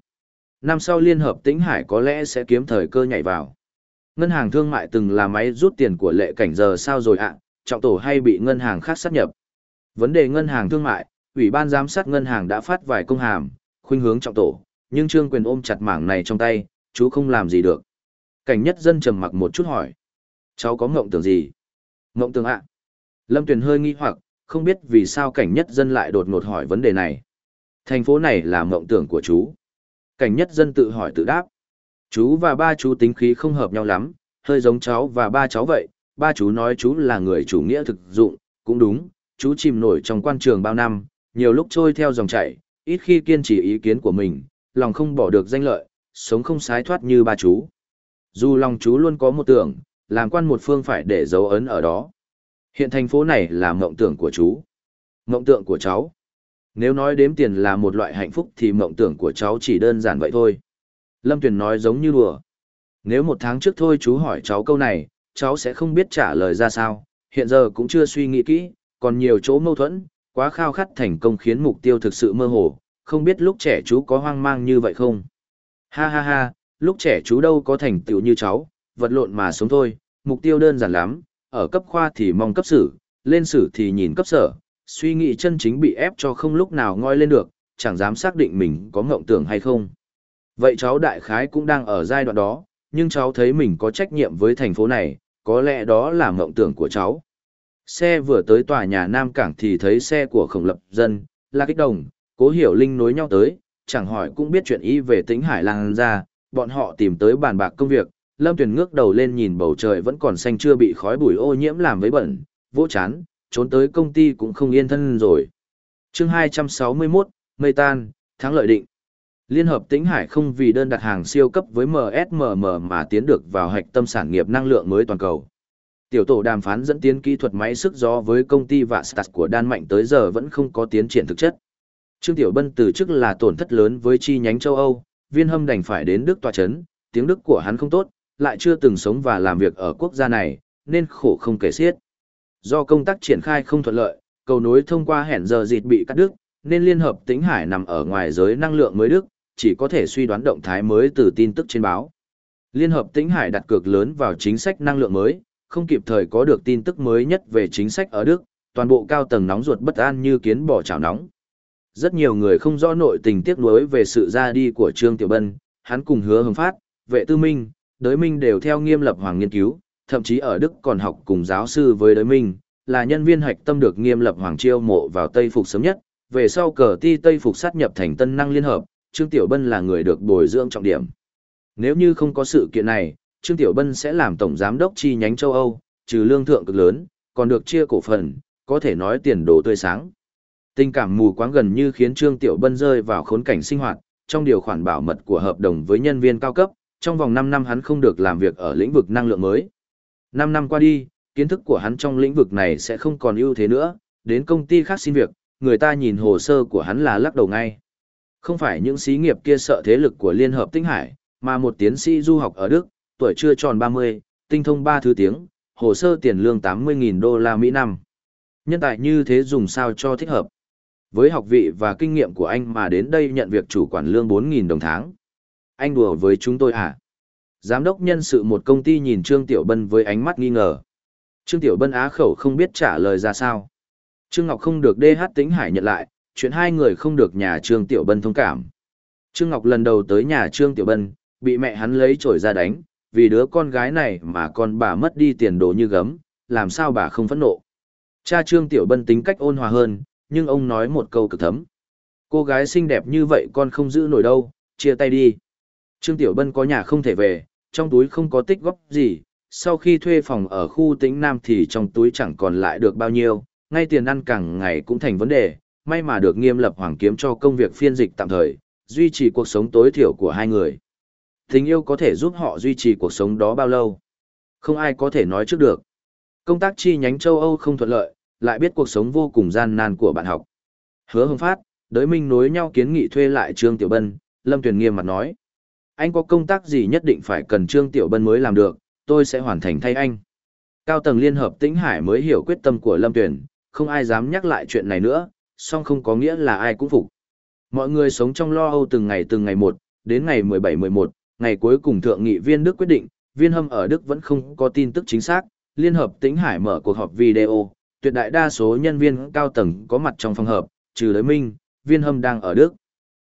Năm sau Liên hợp Tĩnh Hải có lẽ sẽ kiếm thời cơ nhảy vào. Ngân hàng thương mại từng là máy rút tiền của lệ cảnh giờ sao rồi ạ, trọng tổ hay bị ngân hàng khác sát nhập. Vấn đề ngân hàng thương mại, Ủy ban giám sát ngân hàng đã phát vài công hàm, khuynh hướng trọng tổ, nhưng Trương Quyền ôm chặt mảng này trong tay, chú không làm gì được. Cảnh nhất dân trầm mặc một chút hỏi. Cháu có ngộng tưởng gì? Ngộng tưởng ạ. Lâm Tuyền hơi nghi hoặc, không biết vì sao cảnh nhất dân lại đột ngột hỏi vấn đề này. Thành phố này là ngộng tưởng của chú. Cảnh nhất dân tự hỏi tự đáp. Chú và ba chú tính khí không hợp nhau lắm, hơi giống cháu và ba cháu vậy. Ba chú nói chú là người chủ nghĩa thực dụng, cũng đúng, chú chìm nổi trong quan trường bao năm, nhiều lúc trôi theo dòng chảy, ít khi kiên trì ý kiến của mình, lòng không bỏ được danh lợi, sống không sái thoát như ba chú. Dù lòng chú luôn có một tưởng, làm quan một phương phải để dấu ấn ở đó. Hiện thành phố này là mộng tưởng của chú. Mộng tưởng của cháu. Nếu nói đếm tiền là một loại hạnh phúc thì mộng tưởng của cháu chỉ đơn giản vậy thôi. Lâm Tuyền nói giống như đùa. Nếu một tháng trước thôi chú hỏi cháu câu này, cháu sẽ không biết trả lời ra sao, hiện giờ cũng chưa suy nghĩ kỹ, còn nhiều chỗ mâu thuẫn, quá khao khát thành công khiến mục tiêu thực sự mơ hồ, không biết lúc trẻ chú có hoang mang như vậy không? Ha ha ha, lúc trẻ chú đâu có thành tựu như cháu, vật lộn mà sống thôi, mục tiêu đơn giản lắm, ở cấp khoa thì mong cấp sử, lên sử thì nhìn cấp sở, suy nghĩ chân chính bị ép cho không lúc nào ngoi lên được, chẳng dám xác định mình có ngộng tưởng hay không. Vậy cháu đại khái cũng đang ở giai đoạn đó, nhưng cháu thấy mình có trách nhiệm với thành phố này, có lẽ đó là mộng tưởng của cháu. Xe vừa tới tòa nhà Nam Cảng thì thấy xe của khổng lập dân, là kích đồng, cố hiểu linh nối nhau tới, chẳng hỏi cũng biết chuyện ý về tính hải lang ra, bọn họ tìm tới bàn bạc công việc, Lâm Tuyền ngước đầu lên nhìn bầu trời vẫn còn xanh chưa bị khói bụi ô nhiễm làm với bẩn, vỗ chán, trốn tới công ty cũng không yên thân rồi. chương 261, mây tan, thắng lợi định. Liên hợp Tĩnh Hải không vì đơn đặt hàng siêu cấp với MSMM mà tiến được vào hạch tâm sản nghiệp năng lượng mới toàn cầu. Tiểu tổ đàm phán dẫn tiến kỹ thuật máy sức gió với công ty Vatstas của Đan Mạnh tới giờ vẫn không có tiến triển thực chất. Trương Tiểu Bân từ chức là tổn thất lớn với chi nhánh châu Âu, viên hâm đành phải đến Đức tòa chấn, tiếng Đức của hắn không tốt, lại chưa từng sống và làm việc ở quốc gia này, nên khổ không kể xiết. do công tác triển khai không thuận lợi, cầu nối thông qua hẹn giờ dịt bị cắt đứt, nên Liên hợp Tĩnh Hải nằm ở ngoài giới năng lượng mới đức, chỉ có thể suy đoán động thái mới từ tin tức trên báo. Liên hợp Tĩnh Hải đặt cược lớn vào chính sách năng lượng mới, không kịp thời có được tin tức mới nhất về chính sách ở Đức, toàn bộ cao tầng nóng ruột bất an như kiến bò chảo nóng. Rất nhiều người không rõ nội tình tiếc nuối về sự ra đi của Trương Tiểu Bân, hắn cùng hứa hồng phát, vệ tư minh, đới minh đều theo nghiêm lập hoàng nghiên cứu, thậm chí ở Đức còn học cùng giáo sư với đới minh, là nhân viên hạch tâm được nghiêm lập hoàng chiêu mộ vào Tây Phục sớm nhất, về sau cờ ti Tây Phục sát nhập thành tân năng liên hợp, Trương Tiểu Bân là người được bồi dưỡng trọng điểm. Nếu như không có sự kiện này, Trương Tiểu Bân sẽ làm tổng giám đốc chi nhánh châu Âu, trừ lương thượng cực lớn, còn được chia cổ phần, có thể nói tiền đồ tươi sáng. Tình cảm mù quáng gần như khiến Trương Tiểu Bân rơi vào khốn cảnh sinh hoạt, trong điều khoản bảo mật của hợp đồng với nhân viên cao cấp, trong vòng 5 năm hắn không được làm việc ở lĩnh vực năng lượng mới. 5 năm qua đi, kiến thức của hắn trong lĩnh vực này sẽ không còn ưu thế nữa, đến công ty khác xin việc, người ta nhìn hồ sơ của hắn là lắc đầu ngay. Không phải những xí nghiệp kia sợ thế lực của Liên Hợp Tinh Hải, mà một tiến sĩ du học ở Đức, tuổi chưa tròn 30, tinh thông 3 thứ tiếng, hồ sơ tiền lương 80.000 đô la Mỹ năm. Nhân tài như thế dùng sao cho thích hợp. Với học vị và kinh nghiệm của anh mà đến đây nhận việc chủ quản lương 4.000 đồng tháng. Anh đùa với chúng tôi à? Giám đốc nhân sự một công ty nhìn Trương Tiểu Bân với ánh mắt nghi ngờ. Trương Tiểu Bân á khẩu không biết trả lời ra sao. Trương Ngọc không được DH Tĩnh hải nhận lại, chuyện hai người không được nhà Trương Tiểu Bân thông cảm. Trương Ngọc lần đầu tới nhà Trương Tiểu Bân, bị mẹ hắn lấy chổi ra đánh, vì đứa con gái này mà con bà mất đi tiền đồ như gấm, làm sao bà không phẫn nộ. Cha Trương Tiểu Bân tính cách ôn hòa hơn, nhưng ông nói một câu cực thấm. Cô gái xinh đẹp như vậy con không giữ nổi đâu, chia tay đi. Trương Tiểu Bân có nhà không thể về, trong túi không có tích góp gì, sau khi thuê phòng ở khu tĩnh Nam thì trong túi chẳng còn lại được bao nhiêu, ngay tiền ăn càng ngày cũng thành vấn đề, may mà được nghiêm lập hoàng kiếm cho công việc phiên dịch tạm thời, duy trì cuộc sống tối thiểu của hai người. Tình yêu có thể giúp họ duy trì cuộc sống đó bao lâu? Không ai có thể nói trước được. Công tác chi nhánh châu Âu không thuận lợi, lại biết cuộc sống vô cùng gian nan của bạn học. Hứa hưng phát, đới minh nối nhau kiến nghị thuê lại Trương Tiểu Bân, Lâm Tuyền nghiêm mặt nói. Anh có công tác gì nhất định phải cần Trương Tiểu Bân mới làm được, tôi sẽ hoàn thành thay anh. Cao tầng Liên Hợp Tĩnh Hải mới hiểu quyết tâm của Lâm Tuyền, không ai dám nhắc lại chuyện này nữa, song không có nghĩa là ai cũng phục. Mọi người sống trong lo âu từng ngày từng ngày một, đến ngày 17-11, ngày cuối cùng thượng nghị viên Đức quyết định, viên hâm ở Đức vẫn không có tin tức chính xác, Liên Hợp Tĩnh Hải mở cuộc họp video, tuyệt đại đa số nhân viên cao tầng có mặt trong phòng họp, trừ đới minh, viên hâm đang ở Đức.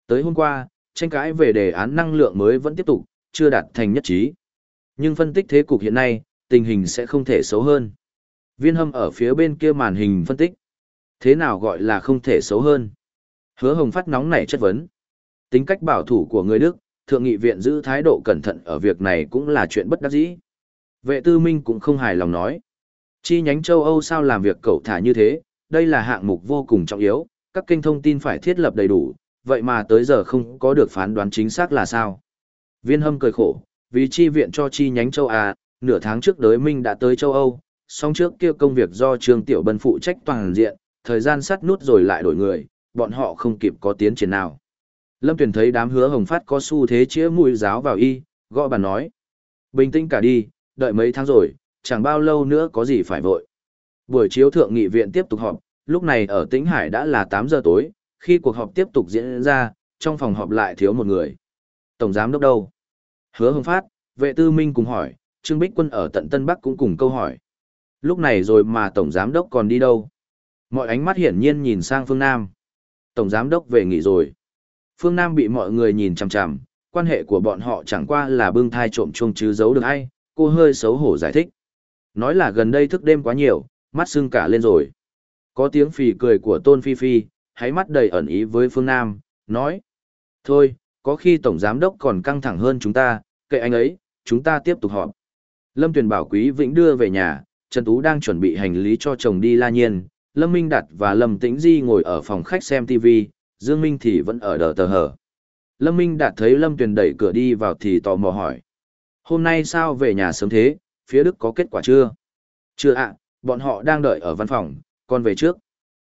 Tới hôm qua, tranh cãi về đề án năng lượng mới vẫn tiếp tục, chưa đạt thành nhất trí. Nhưng phân tích thế cục hiện nay, tình hình sẽ không thể xấu hơn. Viên hâm ở phía bên kia màn hình phân tích. Thế nào gọi là không thể xấu hơn? Hứa hồng phát nóng này chất vấn. Tính cách bảo thủ của người Đức, thượng nghị viện giữ thái độ cẩn thận ở việc này cũng là chuyện bất đắc dĩ. Vệ tư minh cũng không hài lòng nói. Chi nhánh châu Âu sao làm việc cậu thả như thế, đây là hạng mục vô cùng trọng yếu, các kênh thông tin phải thiết lập đầy đủ, vậy mà tới giờ không có được phán đoán chính xác là sao. Viên hâm cười khổ, vì chi viện cho chi nhánh châu Á, nửa tháng trước đới Minh đã tới châu Âu, song trước kia công việc do Trương Tiểu Bân phụ trách toàn diện, thời gian sắt nút rồi lại đổi người, bọn họ không kịp có tiến triển nào. Lâm Tuyền thấy đám hứa hồng phát có xu thế chĩa mũi giáo vào y, gõ bàn nói. Bình tĩnh cả đi, đợi mấy tháng rồi, chẳng bao lâu nữa có gì phải vội. Buổi chiếu thượng nghị viện tiếp tục họp, lúc này ở Tĩnh Hải đã là 8 giờ tối, khi cuộc họp tiếp tục diễn ra, trong phòng họp lại thiếu một người. Tổng giám đốc đâu? Hứa Hồng Phát, vệ tư minh cùng hỏi, Trương Bích Quân ở tận Tân Bắc cũng cùng câu hỏi. Lúc này rồi mà Tổng giám đốc còn đi đâu? Mọi ánh mắt hiển nhiên nhìn sang phương Nam. Tổng giám đốc về nghỉ rồi. Phương Nam bị mọi người nhìn chằm chằm, quan hệ của bọn họ chẳng qua là bưng thai trộm chuông chứ giấu được ai, cô hơi xấu hổ giải thích. Nói là gần đây thức đêm quá nhiều, mắt sưng cả lên rồi. Có tiếng phì cười của Tôn Phi Phi, hãy mắt đầy ẩn ý với Phương Nam, nói. Thôi, có khi Tổng Giám Đốc còn căng thẳng hơn chúng ta, kệ anh ấy, chúng ta tiếp tục họp. Lâm Tuyền bảo Quý Vĩnh đưa về nhà, Trần Tú đang chuẩn bị hành lý cho chồng đi la nhiên, Lâm Minh Đạt và Lâm Tĩnh Di ngồi ở phòng khách xem TV, Dương Minh thì vẫn ở đờ tờ hở. Lâm Minh Đạt thấy Lâm Tuyền đẩy cửa đi vào thì tò mò hỏi. Hôm nay sao về nhà sớm thế, phía Đức có kết quả chưa? Chưa ạ, bọn họ đang đợi ở văn phòng, con về trước.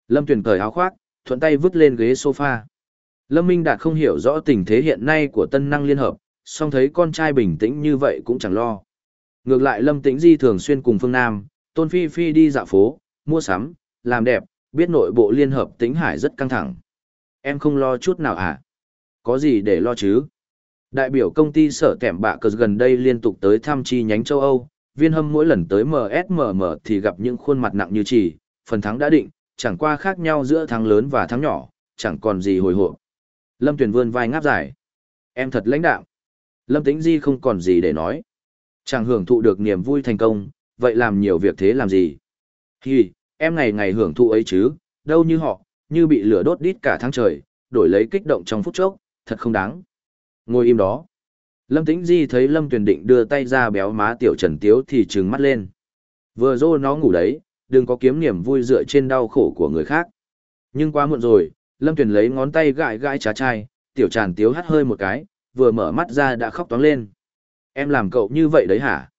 Lâm Tuyền cởi áo khoác, thuận tay vứt lên ghế sofa. Lâm Minh Đạt không hiểu rõ tình thế hiện nay của tân năng liên hợp, song thấy con trai bình tĩnh như vậy cũng chẳng lo. Ngược lại Lâm Tĩnh Di thường xuyên cùng Phương Nam, Tôn Phi Phi đi dạo phố, mua sắm, làm đẹp, biết nội bộ liên hợp tính hải rất căng thẳng. Em không lo chút nào à? Có gì để lo chứ? Đại biểu công ty sở kẻm bạ cờ gần đây liên tục tới thăm chi nhánh châu Âu, viên hâm mỗi lần tới MSMM thì gặp những khuôn mặt nặng như chỉ, phần thắng đã định, chẳng qua khác nhau giữa thắng lớn và thắng nhỏ, chẳng còn gì hồi hộp. Lâm Tuyền vươn vai ngáp dài. Em thật lãnh đạo. Lâm Tĩnh Di không còn gì để nói. Chẳng hưởng thụ được niềm vui thành công, vậy làm nhiều việc thế làm gì? hì em ngày ngày hưởng thụ ấy chứ, đâu như họ, như bị lửa đốt đít cả tháng trời, đổi lấy kích động trong phút chốc, thật không đáng. Ngồi im đó. Lâm Tĩnh Di thấy Lâm Tuyền định đưa tay ra béo má tiểu Trần Tiếu thì trừng mắt lên. Vừa dô nó ngủ đấy, đừng có kiếm niềm vui dựa trên đau khổ của người khác. Nhưng quá muộn rồi, Lâm Tuyền lấy ngón tay gãi gãi trá chai, tiểu Tràn Tiếu hắt hơi một cái, vừa mở mắt ra đã khóc toáng lên. Em làm cậu như vậy đấy hả?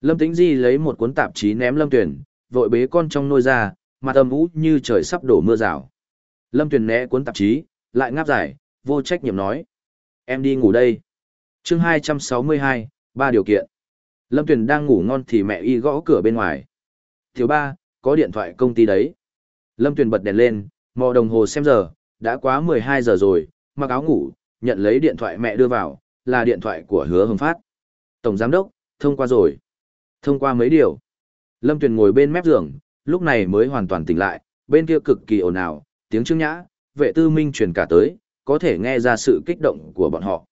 Lâm Tĩnh Di lấy một cuốn tạp chí ném Lâm Tuyền, vội bế con trong nôi ra, mặt âm ú như trời sắp đổ mưa rào. Lâm Tuyền né cuốn tạp chí, lại ngáp dài, vô trách nhiệm nói. Em đi ngủ đây. chương 262, ba điều kiện. Lâm Tuyền đang ngủ ngon thì mẹ y gõ cửa bên ngoài. Thiếu ba, có điện thoại công ty đấy. Lâm Tuyền bật đèn lên, mò đồng hồ xem giờ, đã quá 12 giờ rồi, mặc áo ngủ, nhận lấy điện thoại mẹ đưa vào, là điện thoại của hứa hồng phát. Tổng giám đốc, thông qua rồi. Thông qua mấy điều. Lâm Tuyền ngồi bên mép giường, lúc này mới hoàn toàn tỉnh lại, bên kia cực kỳ ồn ào, tiếng trương nhã, vệ tư minh truyền cả tới, có thể nghe ra sự kích động của bọn họ.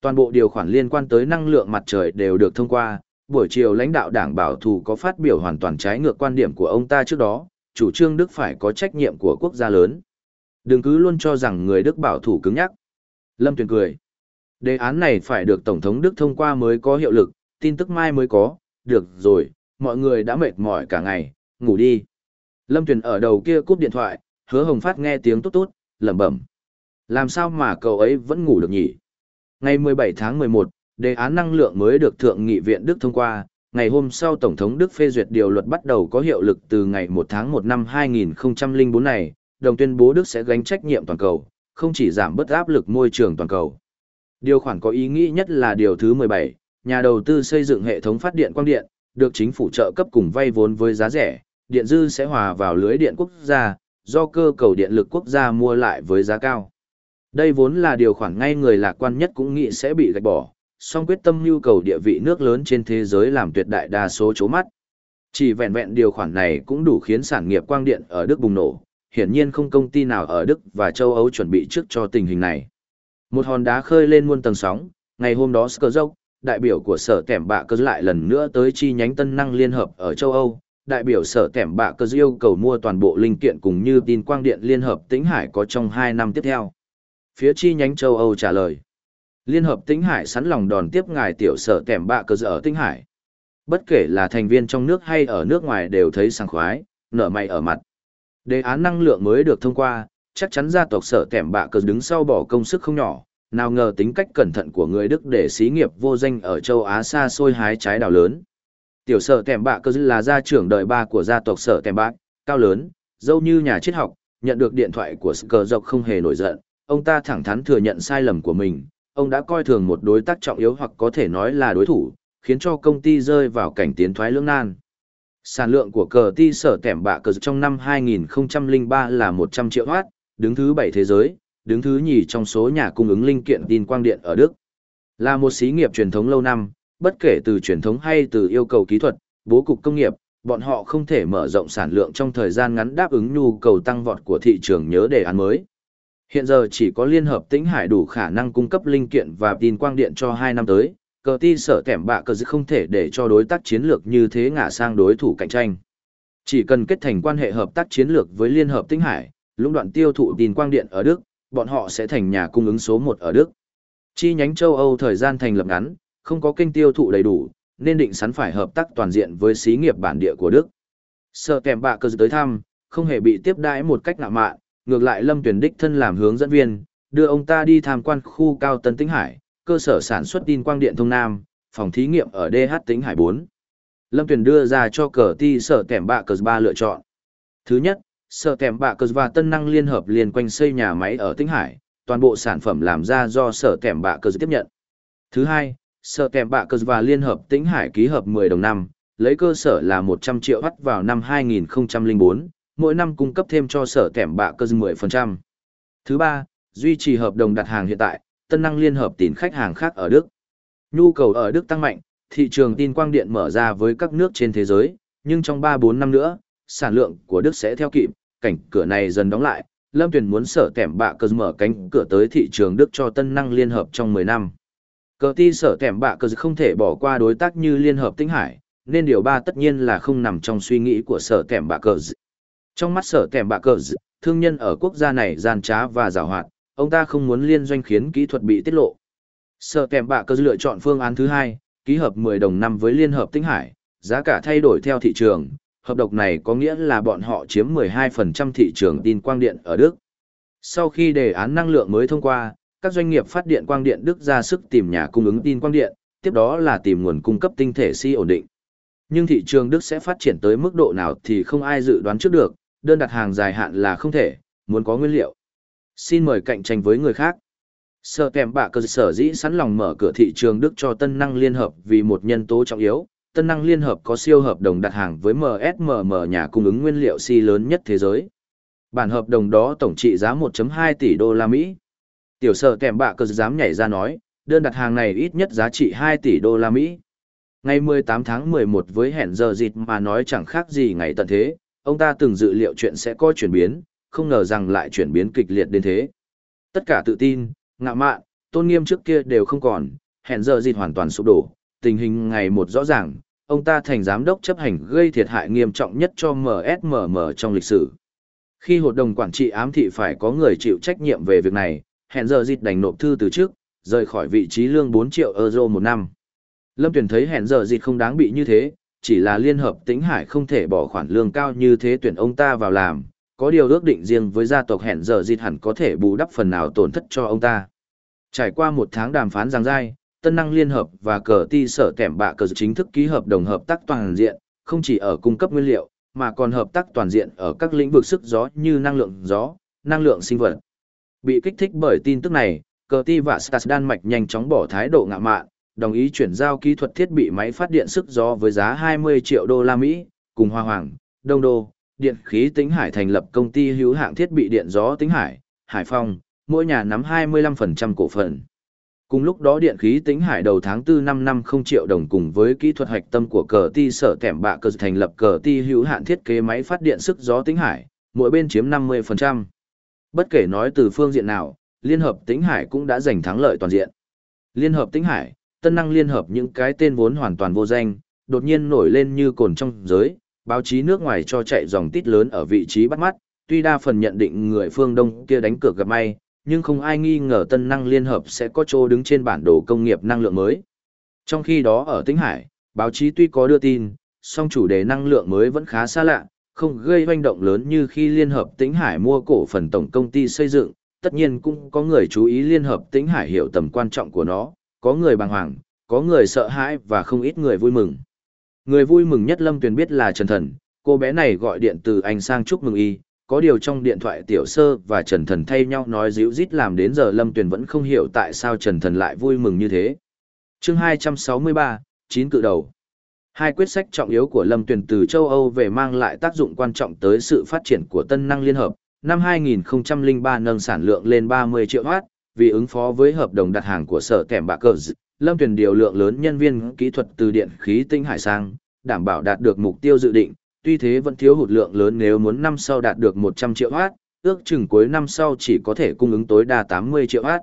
Toàn bộ điều khoản liên quan tới năng lượng mặt trời đều được thông qua, buổi chiều lãnh đạo đảng bảo thủ có phát biểu hoàn toàn trái ngược quan điểm của ông ta trước đó, chủ trương Đức phải có trách nhiệm của quốc gia lớn. Đừng cứ luôn cho rằng người Đức bảo thủ cứng nhắc. Lâm Tuyền cười. Đề án này phải được Tổng thống Đức thông qua mới có hiệu lực, tin tức mai mới có, được rồi, mọi người đã mệt mỏi cả ngày, ngủ đi. Lâm Tuyền ở đầu kia cúp điện thoại, hứa hồng phát nghe tiếng tốt tốt, lẩm bẩm. Làm sao mà cậu ấy vẫn ngủ được nhỉ? Ngày 17 tháng 11, đề án năng lượng mới được Thượng nghị viện Đức thông qua, ngày hôm sau Tổng thống Đức phê duyệt điều luật bắt đầu có hiệu lực từ ngày 1 tháng 1 năm 2004 này, đồng tuyên bố Đức sẽ gánh trách nhiệm toàn cầu, không chỉ giảm bớt áp lực môi trường toàn cầu. Điều khoản có ý nghĩa nhất là điều thứ 17, nhà đầu tư xây dựng hệ thống phát điện quang điện, được chính phủ trợ cấp cùng vay vốn với giá rẻ, điện dư sẽ hòa vào lưới điện quốc gia, do cơ cầu điện lực quốc gia mua lại với giá cao. Đây vốn là điều khoản ngay người lạc quan nhất cũng nghĩ sẽ bị gạch bỏ, song quyết tâm nhu cầu địa vị nước lớn trên thế giới làm tuyệt đại đa số chố mắt. Chỉ vẹn vẹn điều khoản này cũng đủ khiến sản nghiệp quang điện ở Đức bùng nổ, hiển nhiên không công ty nào ở Đức và châu Âu chuẩn bị trước cho tình hình này. Một hòn đá khơi lên muôn tầng sóng, ngày hôm đó Skrzock, đại biểu của sở tẻm bạ cơ lại lần nữa tới chi nhánh tân năng liên hợp ở châu Âu. Đại biểu sở tẻm bạ cơ yêu cầu mua toàn bộ linh kiện cùng như tin quang điện liên hợp tĩnh hải có trong hai năm tiếp theo. Phía chi nhánh châu Âu trả lời. Liên hợp tĩnh hải sẵn lòng đòn tiếp ngài tiểu sở tẻm bạ cơ ở tĩnh hải. Bất kể là thành viên trong nước hay ở nước ngoài đều thấy sảng khoái, nở mày ở mặt. Đề án năng lượng mới được thông qua, chắc chắn gia tộc sở tẻm bạ cơ đứng sau bỏ công sức không nhỏ, nào ngờ tính cách cẩn thận của người Đức để xí nghiệp vô danh ở châu Á xa xôi hái trái đào lớn. Tiểu sở kẻm bạ cơ là gia trưởng đời ba của gia tộc sở kẻm bạ, cao lớn, dâu như nhà triết học, nhận được điện thoại của cờ dọc không hề nổi giận, ông ta thẳng thắn thừa nhận sai lầm của mình, ông đã coi thường một đối tác trọng yếu hoặc có thể nói là đối thủ, khiến cho công ty rơi vào cảnh tiến thoái lưỡng nan. Sản lượng của cờ ti sở kẻm bạ cờ trong năm 2003 là 100 triệu watt, đứng thứ 7 thế giới, đứng thứ nhì trong số nhà cung ứng linh kiện tin quang điện ở Đức. Là một xí nghiệp truyền thống lâu năm, bất kể từ truyền thống hay từ yêu cầu kỹ thuật, bố cục công nghiệp, bọn họ không thể mở rộng sản lượng trong thời gian ngắn đáp ứng nhu cầu tăng vọt của thị trường nhớ đề án mới. Hiện giờ chỉ có Liên Hợp Tĩnh Hải đủ khả năng cung cấp linh kiện và tin quang điện cho 2 năm tới, cờ ti sở kẻm bạ cờ dự không thể để cho đối tác chiến lược như thế ngả sang đối thủ cạnh tranh. Chỉ cần kết thành quan hệ hợp tác chiến lược với Liên Hợp Tĩnh Hải, lũng đoạn tiêu thụ tin quang điện ở Đức, bọn họ sẽ thành nhà cung ứng số 1 ở Đức. Chi nhánh châu Âu thời gian thành lập ngắn, không có kênh tiêu thụ đầy đủ, nên định sẵn phải hợp tác toàn diện với xí nghiệp bản địa của Đức. Sở kèm bạ cơ tới thăm, không hề bị tiếp đãi một cách nạ mạn, ngược lại Lâm Tuyển đích thân làm hướng dẫn viên, đưa ông ta đi tham quan khu cao Tân Tĩnh Hải, cơ sở sản xuất tin quang điện thông nam, phòng thí nghiệm ở DH Tĩnh Hải 4. Lâm Tuyển đưa ra cho cờ ti sở kèm bạ cơ ba lựa chọn. Thứ nhất, Sở kèm bạ cờ và tân năng liên hợp liên quanh xây nhà máy ở Tĩnh Hải, toàn bộ sản phẩm làm ra do sở kèm bạ cờ tiếp nhận. Thứ hai, sở kèm bạ cờ và liên hợp Tĩnh Hải ký hợp 10 đồng năm, lấy cơ sở là 100 triệu watt vào năm 2004, mỗi năm cung cấp thêm cho sở Tèm bạ cơ 10%. Thứ ba, duy trì hợp đồng đặt hàng hiện tại, tân năng liên hợp tìm khách hàng khác ở Đức. Nhu cầu ở Đức tăng mạnh, thị trường tin quang điện mở ra với các nước trên thế giới, nhưng trong 3-4 năm nữa, sản lượng của Đức sẽ theo kịp, cảnh cửa này dần đóng lại, Lâm Tuyền muốn sở tẻm bạ cơ mở cánh cửa tới thị trường Đức cho tân năng liên hợp trong 10 năm. Cờ ti sở tẻm bạ cơ không thể bỏ qua đối tác như Liên hợp Tinh Hải, nên điều ba tất nhiên là không nằm trong suy nghĩ của sở tẻm bạ cơ. Trong mắt sở tẻm bạ cơ, thương nhân ở quốc gia này gian trá và giảo hoạt, ông ta không muốn liên doanh khiến kỹ thuật bị tiết lộ. Sở tẻm bạ cơ lựa chọn phương án thứ hai, ký hợp 10 đồng năm với Liên hợp Tinh Hải, giá cả thay đổi theo thị trường, hợp đồng này có nghĩa là bọn họ chiếm 12% thị trường tin quang điện ở Đức. Sau khi đề án năng lượng mới thông qua, các doanh nghiệp phát điện quang điện Đức ra sức tìm nhà cung ứng tin quang điện, tiếp đó là tìm nguồn cung cấp tinh thể si ổn định. Nhưng thị trường Đức sẽ phát triển tới mức độ nào thì không ai dự đoán trước được, đơn đặt hàng dài hạn là không thể, muốn có nguyên liệu. Xin mời cạnh tranh với người khác. Sở kèm bạ cơ sở dĩ sẵn lòng mở cửa thị trường Đức cho tân năng liên hợp vì một nhân tố trọng yếu, tân năng liên hợp có siêu hợp đồng đặt hàng với MSMM nhà cung ứng nguyên liệu xi si lớn nhất thế giới. Bản hợp đồng đó tổng trị giá 1.2 tỷ đô la Mỹ. Tiểu sở kèm bạ cơ dám nhảy ra nói, đơn đặt hàng này ít nhất giá trị 2 tỷ đô la Mỹ. Ngày 18 tháng 11 với hẹn giờ dịt mà nói chẳng khác gì ngày tận thế, ông ta từng dự liệu chuyện sẽ có chuyển biến, không ngờ rằng lại chuyển biến kịch liệt đến thế. Tất cả tự tin, ngạo mạn, tôn nghiêm trước kia đều không còn, hẹn giờ dịt hoàn toàn sụp đổ, tình hình ngày một rõ ràng, ông ta thành giám đốc chấp hành gây thiệt hại nghiêm trọng nhất cho MSMM trong lịch sử. Khi hội đồng quản trị ám thị phải có người chịu trách nhiệm về việc này, hẹn giờ dịch đành nộp thư từ trước, rời khỏi vị trí lương 4 triệu euro một năm. Lâm Tuyển thấy hẹn giờ dịch không đáng bị như thế, chỉ là liên hợp tĩnh hải không thể bỏ khoản lương cao như thế tuyển ông ta vào làm, có điều ước định riêng với gia tộc hẹn giờ dịch hẳn có thể bù đắp phần nào tổn thất cho ông ta. Trải qua một tháng đàm phán giang dai, Tân năng liên hợp và cờ ti sở kẻm bạ cờ chính thức ký hợp đồng hợp tác toàn diện, không chỉ ở cung cấp nguyên liệu, mà còn hợp tác toàn diện ở các lĩnh vực sức gió như năng lượng gió, năng lượng sinh vật. Bị kích thích bởi tin tức này, cờ ti và Stas Đan Mạch nhanh chóng bỏ thái độ ngạ mạn, đồng ý chuyển giao kỹ thuật thiết bị máy phát điện sức gió với giá 20 triệu đô la Mỹ, cùng Hoa Hoàng, Đông Đô, Điện khí Tĩnh Hải thành lập công ty hữu hạng thiết bị điện gió Tĩnh Hải, Hải Phòng, mỗi nhà nắm 25% cổ phần. Cùng lúc đó điện khí tính hải đầu tháng 4 năm năm không triệu đồng cùng với kỹ thuật hạch tâm của cờ ti sở kẻm bạ cờ thành lập cờ ti hữu hạn thiết kế máy phát điện sức gió tính hải, mỗi bên chiếm 50%. Bất kể nói từ phương diện nào, Liên hợp tính hải cũng đã giành thắng lợi toàn diện. Liên hợp tính hải, tân năng liên hợp những cái tên vốn hoàn toàn vô danh, đột nhiên nổi lên như cồn trong giới, báo chí nước ngoài cho chạy dòng tít lớn ở vị trí bắt mắt, tuy đa phần nhận định người phương Đông kia đánh cược gặp may, nhưng không ai nghi ngờ tân năng liên hợp sẽ có chỗ đứng trên bản đồ công nghiệp năng lượng mới. Trong khi đó ở Tĩnh Hải, báo chí tuy có đưa tin, song chủ đề năng lượng mới vẫn khá xa lạ, không gây hoành động lớn như khi Liên hợp Tĩnh Hải mua cổ phần tổng công ty xây dựng, tất nhiên cũng có người chú ý Liên hợp Tĩnh Hải hiểu tầm quan trọng của nó, có người bàng hoàng, có người sợ hãi và không ít người vui mừng. Người vui mừng nhất Lâm Tuyền biết là Trần Thần, cô bé này gọi điện từ anh sang chúc mừng y, có điều trong điện thoại tiểu sơ và Trần Thần thay nhau nói díu dít làm đến giờ Lâm Tuyền vẫn không hiểu tại sao Trần Thần lại vui mừng như thế. chương 263, chín cự đầu. Hai quyết sách trọng yếu của Lâm Tuyền từ châu Âu về mang lại tác dụng quan trọng tới sự phát triển của Tân năng Liên Hợp. Năm 2003 nâng sản lượng lên 30 triệu watt, vì ứng phó với hợp đồng đặt hàng của sở kèm bạc cờ Lâm Tuyền điều lượng lớn nhân viên kỹ thuật từ điện khí tinh hải sang, đảm bảo đạt được mục tiêu dự định, tuy thế vẫn thiếu hụt lượng lớn nếu muốn năm sau đạt được 100 triệu watt, ước chừng cuối năm sau chỉ có thể cung ứng tối đa 80 triệu watt.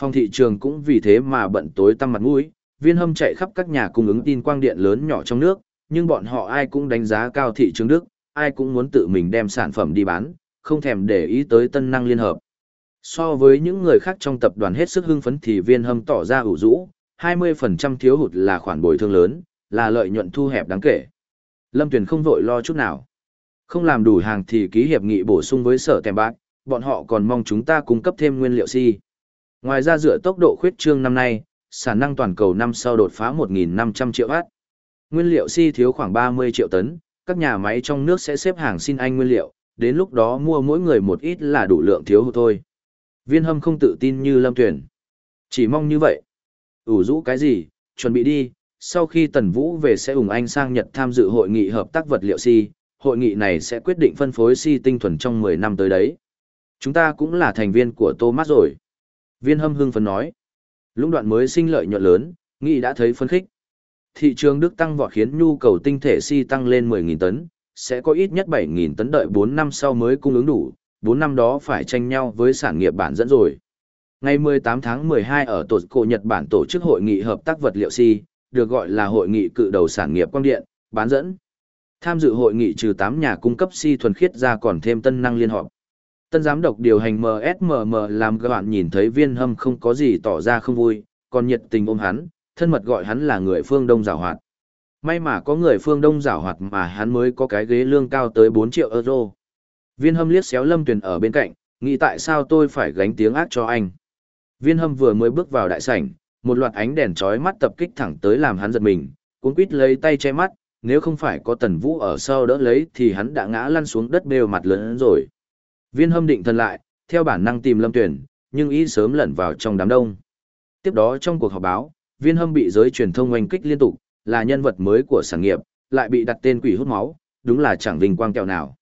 Phòng thị trường cũng vì thế mà bận tối tăm mặt mũi, viên hâm chạy khắp các nhà cung ứng tin quang điện lớn nhỏ trong nước, nhưng bọn họ ai cũng đánh giá cao thị trường Đức, ai cũng muốn tự mình đem sản phẩm đi bán, không thèm để ý tới tân năng liên hợp. So với những người khác trong tập đoàn hết sức hưng phấn thì viên hâm tỏ ra ủ rũ, 20% thiếu hụt là khoản bồi thương lớn, là lợi nhuận thu hẹp đáng kể. Lâm Tuyền không vội lo chút nào. Không làm đủ hàng thì ký hiệp nghị bổ sung với sở tèm bạc, bọn họ còn mong chúng ta cung cấp thêm nguyên liệu si. Ngoài ra dựa tốc độ khuyết trương năm nay, sản năng toàn cầu năm sau đột phá 1.500 triệu watt. Nguyên liệu si thiếu khoảng 30 triệu tấn, các nhà máy trong nước sẽ xếp hàng xin anh nguyên liệu, đến lúc đó mua mỗi người một ít là đủ lượng thiếu hụt thôi. Viên hâm không tự tin như lâm tuyển. Chỉ mong như vậy. ủ rũ cái gì, chuẩn bị đi, sau khi Tần Vũ về sẽ ủng anh sang Nhật tham dự hội nghị hợp tác vật liệu si, hội nghị này sẽ quyết định phân phối si tinh thuần trong 10 năm tới đấy. Chúng ta cũng là thành viên của Thomas rồi. Viên hâm hưng phấn nói. Lũng đoạn mới sinh lợi nhuận lớn, nghị đã thấy phấn khích. Thị trường Đức tăng vọt khiến nhu cầu tinh thể si tăng lên 10.000 tấn, sẽ có ít nhất 7.000 tấn đợi 4 năm sau mới cung ứng đủ, 4 năm đó phải tranh nhau với sản nghiệp bản dẫn rồi. Ngày 18 tháng 12 ở tổ cổ Nhật Bản tổ chức hội nghị hợp tác vật liệu si, được gọi là hội nghị cự đầu sản nghiệp quang điện, bán dẫn. Tham dự hội nghị trừ 8 nhà cung cấp si thuần khiết ra còn thêm tân năng liên họp. Tân giám đốc điều hành MSMM làm các bạn nhìn thấy viên hâm không có gì tỏ ra không vui, còn nhiệt tình ôm hắn, thân mật gọi hắn là người phương Đông giảo hoạt. May mà có người phương Đông giảo hoạt mà hắn mới có cái ghế lương cao tới 4 triệu euro. Viên hâm liếc xéo lâm tuyển ở bên cạnh, nghĩ tại sao tôi phải gánh tiếng ác cho anh. Viên hâm vừa mới bước vào đại sảnh, một loạt ánh đèn chói mắt tập kích thẳng tới làm hắn giật mình, cuốn quýt lấy tay che mắt, nếu không phải có tần vũ ở sau đỡ lấy thì hắn đã ngã lăn xuống đất bêu mặt lớn rồi. Viên hâm định thần lại, theo bản năng tìm lâm tuyển, nhưng ý sớm lẩn vào trong đám đông. Tiếp đó trong cuộc họp báo, viên hâm bị giới truyền thông oanh kích liên tục, là nhân vật mới của sản nghiệp, lại bị đặt tên quỷ hút máu, đúng là chẳng vinh quang kẹo nào.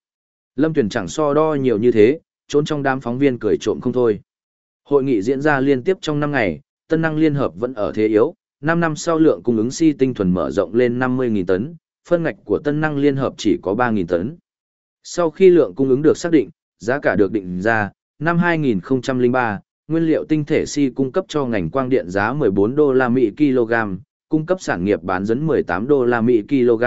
Lâm tuyển chẳng so đo nhiều như thế, trốn trong đám phóng viên cười trộm không thôi. Hội nghị diễn ra liên tiếp trong 5 ngày, tân năng liên hợp vẫn ở thế yếu, 5 năm sau lượng cung ứng si tinh thuần mở rộng lên 50.000 tấn, phân ngạch của tân năng liên hợp chỉ có 3.000 tấn. Sau khi lượng cung ứng được xác định, giá cả được định ra, năm 2003, nguyên liệu tinh thể si cung cấp cho ngành quang điện giá 14 đô la Mỹ kg, cung cấp sản nghiệp bán dẫn 18 đô la Mỹ kg.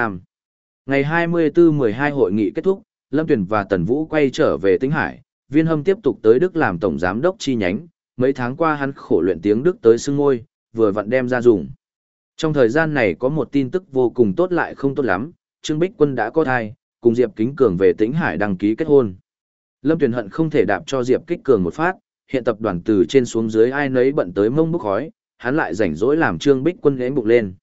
Ngày 24-12 hội nghị kết thúc, Lâm Tuyền và Tần Vũ quay trở về Tĩnh Hải, Viên Hâm tiếp tục tới Đức làm tổng giám đốc chi nhánh, mấy tháng qua hắn khổ luyện tiếng Đức tới xưng ngôi, vừa vặn đem ra dùng. Trong thời gian này có một tin tức vô cùng tốt lại không tốt lắm, Trương Bích Quân đã có thai, cùng Diệp Kính Cường về Tĩnh Hải đăng ký kết hôn. Lâm Tuyền hận không thể đạp cho Diệp Kích Cường một phát, hiện tập đoàn từ trên xuống dưới ai nấy bận tới mông bức khói, hắn lại rảnh rỗi làm Trương Bích Quân ghé bụng lên.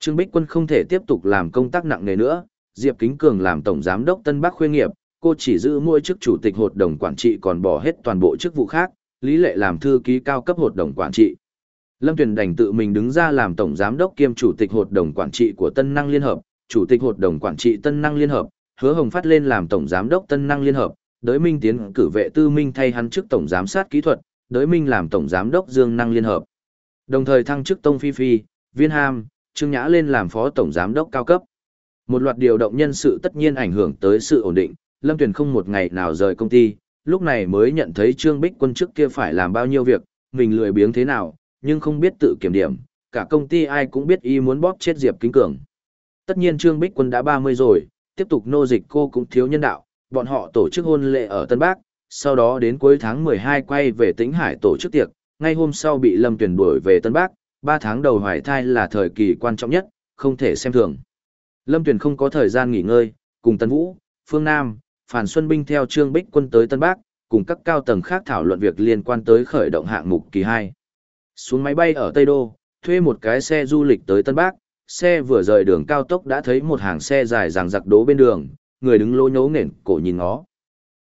Trương Bích Quân không thể tiếp tục làm công tác nặng nề nữa, Diệp Kính Cường làm tổng giám đốc Tân Bắc Khuê nghiệp, cô chỉ giữ mỗi chức chủ tịch hội đồng quản trị còn bỏ hết toàn bộ chức vụ khác, Lý Lệ làm thư ký cao cấp hội đồng quản trị. Lâm Tuyền đành tự mình đứng ra làm tổng giám đốc kiêm chủ tịch hội đồng quản trị của Tân Năng Liên Hợp, chủ tịch hội đồng quản trị Tân Năng Liên Hợp, Hứa Hồng phát lên làm tổng giám đốc Tân Năng Liên Hợp, Đới Minh tiến cử vệ tư minh thay hắn chức tổng giám sát kỹ thuật, Đới Minh làm tổng giám đốc Dương Năng Liên Hợp. Đồng thời thăng chức Tông Phi Phi, Viên Ham, Trương Nhã lên làm phó tổng giám đốc cao cấp. Một loạt điều động nhân sự tất nhiên ảnh hưởng tới sự ổn định, Lâm Tuyền không một ngày nào rời công ty, lúc này mới nhận thấy Trương Bích Quân trước kia phải làm bao nhiêu việc, mình lười biếng thế nào, nhưng không biết tự kiểm điểm, cả công ty ai cũng biết y muốn bóp chết Diệp Kính Cường. Tất nhiên Trương Bích Quân đã 30 rồi, tiếp tục nô dịch cô cũng thiếu nhân đạo, bọn họ tổ chức hôn lễ ở Tân Bắc, sau đó đến cuối tháng 12 quay về Tĩnh Hải tổ chức tiệc, ngay hôm sau bị Lâm tuyển đuổi về Tân Bắc, 3 tháng đầu hoài thai là thời kỳ quan trọng nhất, không thể xem thường. Lâm tuyển không có thời gian nghỉ ngơi, cùng Tân Vũ, Phương Nam, Phản Xuân Binh theo Trương Bích Quân tới Tân Bắc, cùng các cao tầng khác thảo luận việc liên quan tới khởi động hạng mục kỳ 2. Xuống máy bay ở Tây Đô, thuê một cái xe du lịch tới Tân Bắc, xe vừa rời đường cao tốc đã thấy một hàng xe dài dằng giặc đố bên đường, người đứng lô nhố nền, cổ nhìn ngó.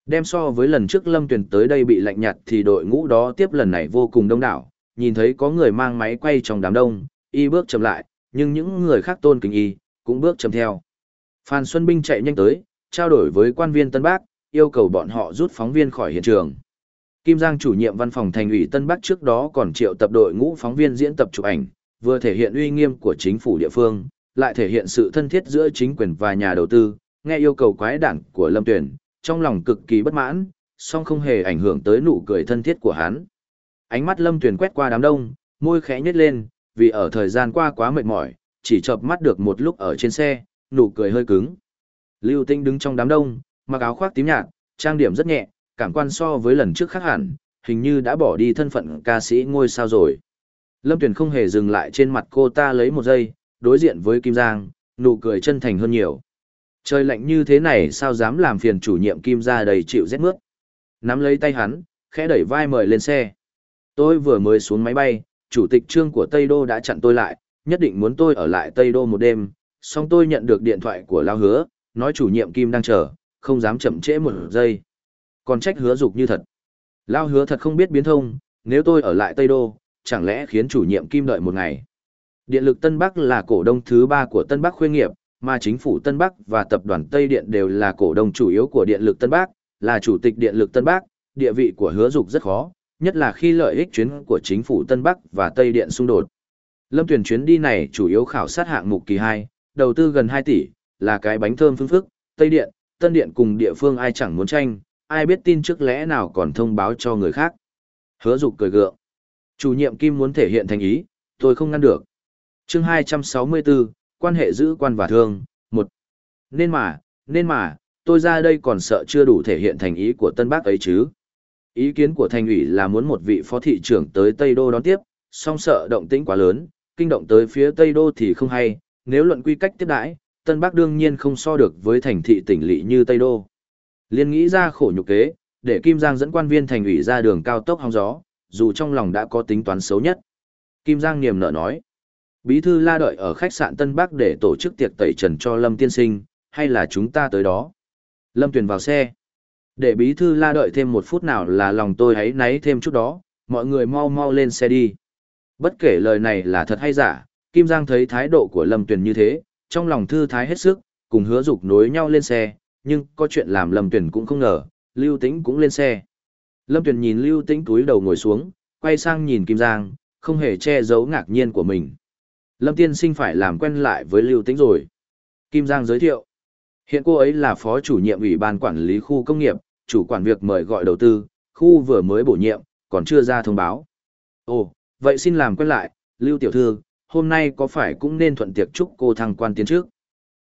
Đem so với lần trước Lâm Tuyền tới đây bị lạnh nhạt thì đội ngũ đó tiếp lần này vô cùng đông đảo, nhìn thấy có người mang máy quay trong đám đông, y bước chậm lại, nhưng những người khác tôn kính y, cũng bước chậm theo. Phan Xuân Binh chạy nhanh tới, trao đổi với quan viên Tân Bắc, yêu cầu bọn họ rút phóng viên khỏi hiện trường. Kim Giang chủ nhiệm văn phòng thành ủy Tân Bắc trước đó còn triệu tập đội ngũ phóng viên diễn tập chụp ảnh, vừa thể hiện uy nghiêm của chính phủ địa phương, lại thể hiện sự thân thiết giữa chính quyền và nhà đầu tư, nghe yêu cầu quái đản của Lâm Tuyển, trong lòng cực kỳ bất mãn, song không hề ảnh hưởng tới nụ cười thân thiết của hắn. Ánh mắt Lâm Tuyển quét qua đám đông, môi khẽ nhếch lên, vì ở thời gian qua quá mệt mỏi, chỉ chợp mắt được một lúc ở trên xe, nụ cười hơi cứng. Lưu Tinh đứng trong đám đông, mặc áo khoác tím nhạt, trang điểm rất nhẹ, cảm quan so với lần trước khác hẳn, hình như đã bỏ đi thân phận ca sĩ ngôi sao rồi. Lâm Tuyền không hề dừng lại trên mặt cô ta lấy một giây, đối diện với Kim Giang, nụ cười chân thành hơn nhiều. Trời lạnh như thế này sao dám làm phiền chủ nhiệm Kim ra đầy chịu rét mướt. Nắm lấy tay hắn, khẽ đẩy vai mời lên xe. Tôi vừa mới xuống máy bay, chủ tịch trương của Tây Đô đã chặn tôi lại, nhất định muốn tôi ở lại Tây Đô một đêm, song tôi nhận được điện thoại của Lao Hứa, nói chủ nhiệm Kim đang chờ, không dám chậm trễ một giây. Còn trách hứa dục như thật. Lao Hứa thật không biết biến thông, nếu tôi ở lại Tây Đô, chẳng lẽ khiến chủ nhiệm Kim đợi một ngày. Điện lực Tân Bắc là cổ đông thứ ba của Tân Bắc khuyên nghiệp, mà chính phủ Tân Bắc và tập đoàn Tây Điện đều là cổ đông chủ yếu của Điện lực Tân Bắc, là chủ tịch Điện lực Tân Bắc, địa vị của hứa dục rất khó, nhất là khi lợi ích chuyến của chính phủ Tân Bắc và Tây Điện xung đột. Lâm tuyển chuyến đi này chủ yếu khảo sát hạng mục kỳ 2, đầu tư gần 2 tỷ, là cái bánh thơm phương phức, Tây Điện, Tân Điện cùng địa phương ai chẳng muốn tranh, ai biết tin trước lẽ nào còn thông báo cho người khác. Hứa dục cười gượng. Chủ nhiệm Kim muốn thể hiện thành ý, tôi không ngăn được. chương 264, quan hệ giữ quan và thương, một Nên mà, nên mà, tôi ra đây còn sợ chưa đủ thể hiện thành ý của tân bác ấy chứ. Ý kiến của thành ủy là muốn một vị phó thị trưởng tới Tây Đô đón tiếp, song sợ động tĩnh quá lớn, kinh động tới phía Tây Đô thì không hay, nếu luận quy cách tiếp đãi, Tân Bắc đương nhiên không so được với thành thị tỉnh lỵ như Tây Đô. Liên nghĩ ra khổ nhục kế, để Kim Giang dẫn quan viên thành ủy ra đường cao tốc hóng gió, dù trong lòng đã có tính toán xấu nhất. Kim Giang niềm nở nói, bí thư la đợi ở khách sạn Tân Bắc để tổ chức tiệc tẩy trần cho Lâm Tiên Sinh, hay là chúng ta tới đó? Lâm Tuyền vào xe. Để bí thư la đợi thêm một phút nào là lòng tôi hãy náy thêm chút đó, mọi người mau mau lên xe đi. Bất kể lời này là thật hay giả, Kim Giang thấy thái độ của Lâm Tuyền như thế, trong lòng thư thái hết sức, cùng hứa dục nối nhau lên xe, nhưng có chuyện làm Lâm Tuyền cũng không ngờ, Lưu Tĩnh cũng lên xe. Lâm Tuyền nhìn Lưu Tĩnh túi đầu ngồi xuống, quay sang nhìn Kim Giang, không hề che giấu ngạc nhiên của mình. Lâm Tiên Sinh phải làm quen lại với Lưu Tĩnh rồi. Kim Giang giới thiệu. Hiện cô ấy là phó chủ nhiệm ủy ban quản lý khu công nghiệp, chủ quản việc mời gọi đầu tư, khu vừa mới bổ nhiệm, còn chưa ra thông báo. Ồ, vậy xin làm quen lại, Lưu Tiểu Thư, hôm nay có phải cũng nên thuận tiệc chúc cô thăng quan tiến trước.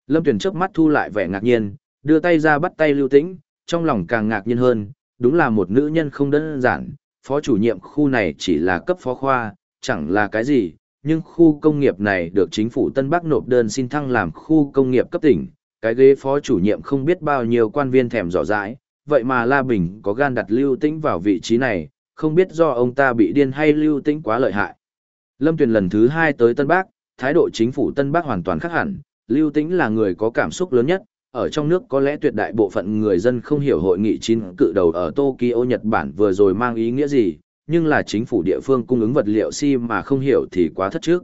Lâm Tuyền chớp mắt thu lại vẻ ngạc nhiên, đưa tay ra bắt tay Lưu Tĩnh, trong lòng càng ngạc nhiên hơn, đúng là một nữ nhân không đơn giản, phó chủ nhiệm khu này chỉ là cấp phó khoa, chẳng là cái gì, nhưng khu công nghiệp này được chính phủ Tân Bắc nộp đơn xin thăng làm khu công nghiệp cấp tỉnh, cái ghế phó chủ nhiệm không biết bao nhiêu quan viên thèm rõ rãi, vậy mà La Bình có gan đặt Lưu Tĩnh vào vị trí này, không biết do ông ta bị điên hay Lưu Tĩnh quá lợi hại. Lâm Tuyền lần thứ hai tới Tân Bắc, thái độ chính phủ Tân Bắc hoàn toàn khác hẳn, Lưu Tĩnh là người có cảm xúc lớn nhất, ở trong nước có lẽ tuyệt đại bộ phận người dân không hiểu hội nghị chín cự đầu ở Tokyo Nhật Bản vừa rồi mang ý nghĩa gì, nhưng là chính phủ địa phương cung ứng vật liệu xi si mà không hiểu thì quá thất trước.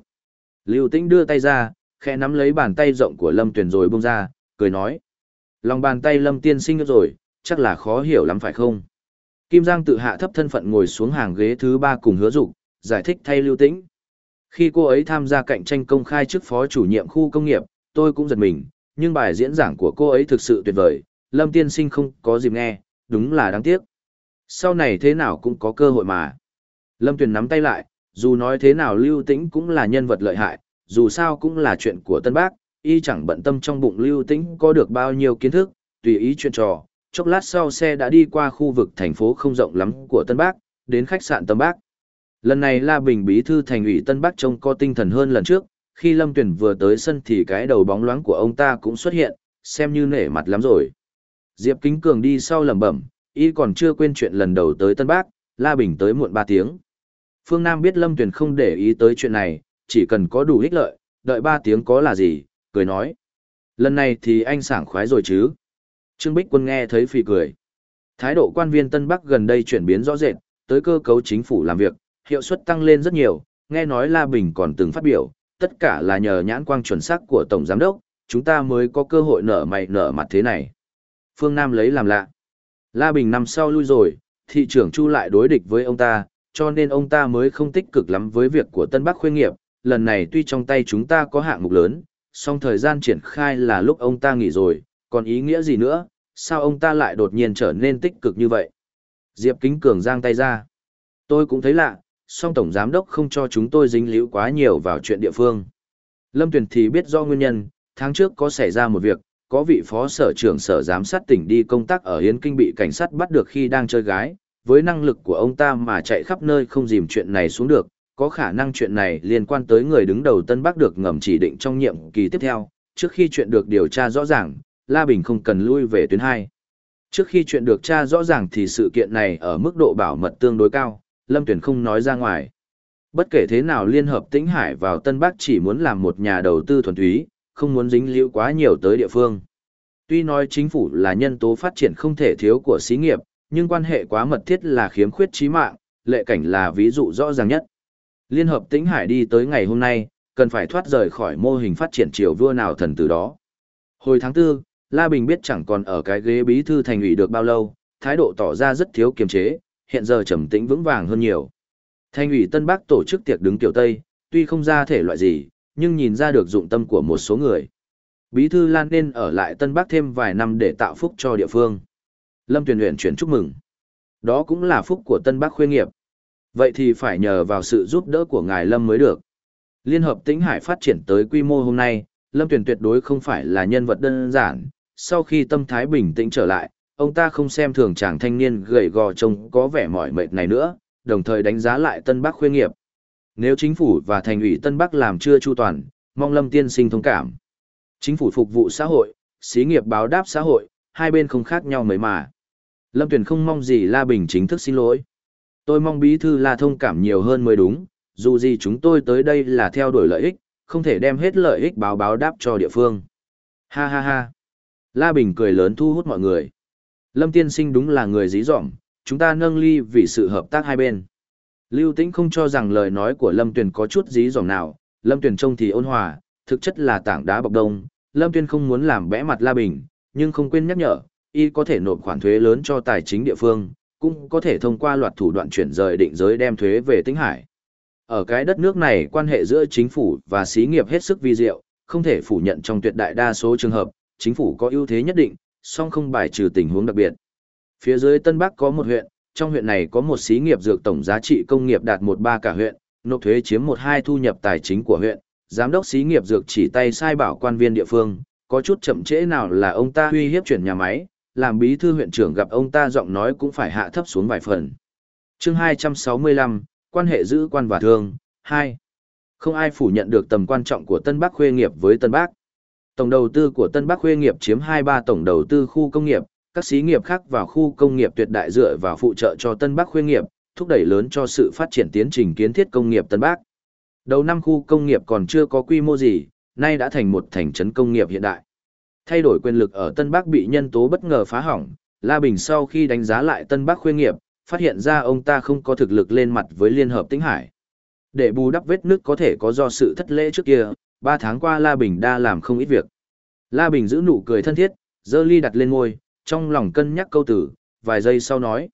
Lưu Tĩnh đưa tay ra, khẽ nắm lấy bàn tay rộng của Lâm Tuyền rồi buông ra, cười nói. Lòng bàn tay Lâm Tiên sinh rồi, chắc là khó hiểu lắm phải không? Kim Giang tự hạ thấp thân phận ngồi xuống hàng ghế thứ ba cùng hứa dục giải thích thay Lưu Tĩnh. Khi cô ấy tham gia cạnh tranh công khai trước phó chủ nhiệm khu công nghiệp, tôi cũng giật mình, nhưng bài diễn giảng của cô ấy thực sự tuyệt vời, Lâm Tiên Sinh không có dịp nghe, đúng là đáng tiếc. Sau này thế nào cũng có cơ hội mà. Lâm Tuyền nắm tay lại, dù nói thế nào Lưu Tĩnh cũng là nhân vật lợi hại, dù sao cũng là chuyện của Tân Bác, y chẳng bận tâm trong bụng Lưu Tĩnh có được bao nhiêu kiến thức, tùy ý chuyện trò. Chốc lát sau xe đã đi qua khu vực thành phố không rộng lắm của Tân Bác, đến khách sạn Tân Bác. Lần này La Bình bí thư thành ủy Tân Bắc trông có tinh thần hơn lần trước, khi Lâm Tuyển vừa tới sân thì cái đầu bóng loáng của ông ta cũng xuất hiện, xem như nể mặt lắm rồi. Diệp Kính Cường đi sau lẩm bẩm, y còn chưa quên chuyện lần đầu tới Tân Bắc, La Bình tới muộn 3 tiếng. Phương Nam biết Lâm Tuyển không để ý tới chuyện này, chỉ cần có đủ ích lợi, đợi 3 tiếng có là gì, cười nói. Lần này thì anh sảng khoái rồi chứ. Trương Bích Quân nghe thấy phì cười. Thái độ quan viên Tân Bắc gần đây chuyển biến rõ rệt, tới cơ cấu chính phủ làm việc, hiệu suất tăng lên rất nhiều, nghe nói La Bình còn từng phát biểu, tất cả là nhờ nhãn quang chuẩn xác của Tổng Giám đốc, chúng ta mới có cơ hội nở mày nở mặt thế này. Phương Nam lấy làm lạ. La Bình năm sau lui rồi, thị trưởng Chu lại đối địch với ông ta, cho nên ông ta mới không tích cực lắm với việc của Tân Bắc khuyên nghiệp. Lần này tuy trong tay chúng ta có hạng mục lớn, song thời gian triển khai là lúc ông ta nghỉ rồi, còn ý nghĩa gì nữa, sao ông ta lại đột nhiên trở nên tích cực như vậy? Diệp Kính Cường giang tay ra. Tôi cũng thấy lạ, song tổng giám đốc không cho chúng tôi dính líu quá nhiều vào chuyện địa phương. Lâm Tuyền thì biết do nguyên nhân, tháng trước có xảy ra một việc, có vị phó sở trưởng sở giám sát tỉnh đi công tác ở Yến Kinh bị cảnh sát bắt được khi đang chơi gái, với năng lực của ông ta mà chạy khắp nơi không dìm chuyện này xuống được, có khả năng chuyện này liên quan tới người đứng đầu Tân Bắc được ngầm chỉ định trong nhiệm kỳ tiếp theo, trước khi chuyện được điều tra rõ ràng, La Bình không cần lui về tuyến 2. Trước khi chuyện được tra rõ ràng thì sự kiện này ở mức độ bảo mật tương đối cao, Lâm Tuyển không nói ra ngoài. Bất kể thế nào Liên Hợp Tĩnh Hải vào Tân Bắc chỉ muốn làm một nhà đầu tư thuần túy, không muốn dính liễu quá nhiều tới địa phương. Tuy nói chính phủ là nhân tố phát triển không thể thiếu của xí nghiệp, nhưng quan hệ quá mật thiết là khiếm khuyết chí mạng, lệ cảnh là ví dụ rõ ràng nhất. Liên Hợp Tĩnh Hải đi tới ngày hôm nay, cần phải thoát rời khỏi mô hình phát triển triều vua nào thần từ đó. Hồi tháng 4, La Bình biết chẳng còn ở cái ghế bí thư thành ủy được bao lâu, thái độ tỏ ra rất thiếu kiềm chế, hiện giờ trầm tĩnh vững vàng hơn nhiều. Thành ủy Tân Bắc tổ chức tiệc đứng tiểu Tây, tuy không ra thể loại gì, nhưng nhìn ra được dụng tâm của một số người. Bí thư Lan nên ở lại Tân Bắc thêm vài năm để tạo phúc cho địa phương. Lâm Tuyền Uyển chuyển chúc mừng. Đó cũng là phúc của Tân Bắc khuê nghiệp. Vậy thì phải nhờ vào sự giúp đỡ của ngài Lâm mới được. Liên hợp Tĩnh Hải phát triển tới quy mô hôm nay, Lâm Tuyền tuyệt đối không phải là nhân vật đơn giản. Sau khi tâm thái bình tĩnh trở lại, ông ta không xem thường chàng thanh niên gầy gò trông có vẻ mỏi mệt này nữa, đồng thời đánh giá lại Tân Bắc khuê nghiệp. Nếu chính phủ và thành ủy Tân Bắc làm chưa chu toàn, mong Lâm tiên sinh thông cảm. Chính phủ phục vụ xã hội, xí nghiệp báo đáp xã hội, hai bên không khác nhau mấy mà. Lâm Tuyền không mong gì La Bình chính thức xin lỗi. Tôi mong bí thư La thông cảm nhiều hơn mới đúng, dù gì chúng tôi tới đây là theo đuổi lợi ích, không thể đem hết lợi ích báo báo đáp cho địa phương. Ha ha ha. La Bình cười lớn thu hút mọi người. Lâm Tiên Sinh đúng là người dí dỏm, chúng ta nâng ly vì sự hợp tác hai bên. Lưu Tĩnh không cho rằng lời nói của Lâm Tuyền có chút dí dỏm nào, Lâm Tuyền trông thì ôn hòa, thực chất là tảng đá bọc đông. Lâm Tuyền không muốn làm bẽ mặt La Bình, nhưng không quên nhắc nhở, y có thể nộp khoản thuế lớn cho tài chính địa phương, cũng có thể thông qua loạt thủ đoạn chuyển rời định giới đem thuế về Tĩnh Hải. Ở cái đất nước này quan hệ giữa chính phủ và xí nghiệp hết sức vi diệu, không thể phủ nhận trong tuyệt đại đa số trường hợp, chính phủ có ưu thế nhất định, song không bài trừ tình huống đặc biệt. Phía dưới Tân Bắc có một huyện, trong huyện này có một xí nghiệp dược tổng giá trị công nghiệp đạt một ba cả huyện, nộp thuế chiếm một hai thu nhập tài chính của huyện, giám đốc xí nghiệp dược chỉ tay sai bảo quan viên địa phương, có chút chậm trễ nào là ông ta uy hiếp chuyển nhà máy, làm bí thư huyện trưởng gặp ông ta giọng nói cũng phải hạ thấp xuống vài phần. Chương 265, quan hệ giữ quan và thương, 2. Không ai phủ nhận được tầm quan trọng của Tân Bắc Khuê nghiệp với Tân Bắc. Tổng đầu tư của Tân Bắc Khuê nghiệp chiếm 23 tổng đầu tư khu công nghiệp, các xí nghiệp khác vào khu công nghiệp tuyệt đại dựa vào phụ trợ cho Tân Bắc Khuê nghiệp, thúc đẩy lớn cho sự phát triển tiến trình kiến thiết công nghiệp Tân Bắc. Đầu năm khu công nghiệp còn chưa có quy mô gì, nay đã thành một thành trấn công nghiệp hiện đại. Thay đổi quyền lực ở Tân Bắc bị nhân tố bất ngờ phá hỏng, La Bình sau khi đánh giá lại Tân Bắc khuê nghiệp, phát hiện ra ông ta không có thực lực lên mặt với Liên Hợp Tĩnh Hải. Để bù đắp vết nước có thể có do sự thất lễ trước kia, ba tháng qua La Bình đa làm không ít việc. La Bình giữ nụ cười thân thiết, dơ ly đặt lên ngôi, trong lòng cân nhắc câu tử, vài giây sau nói.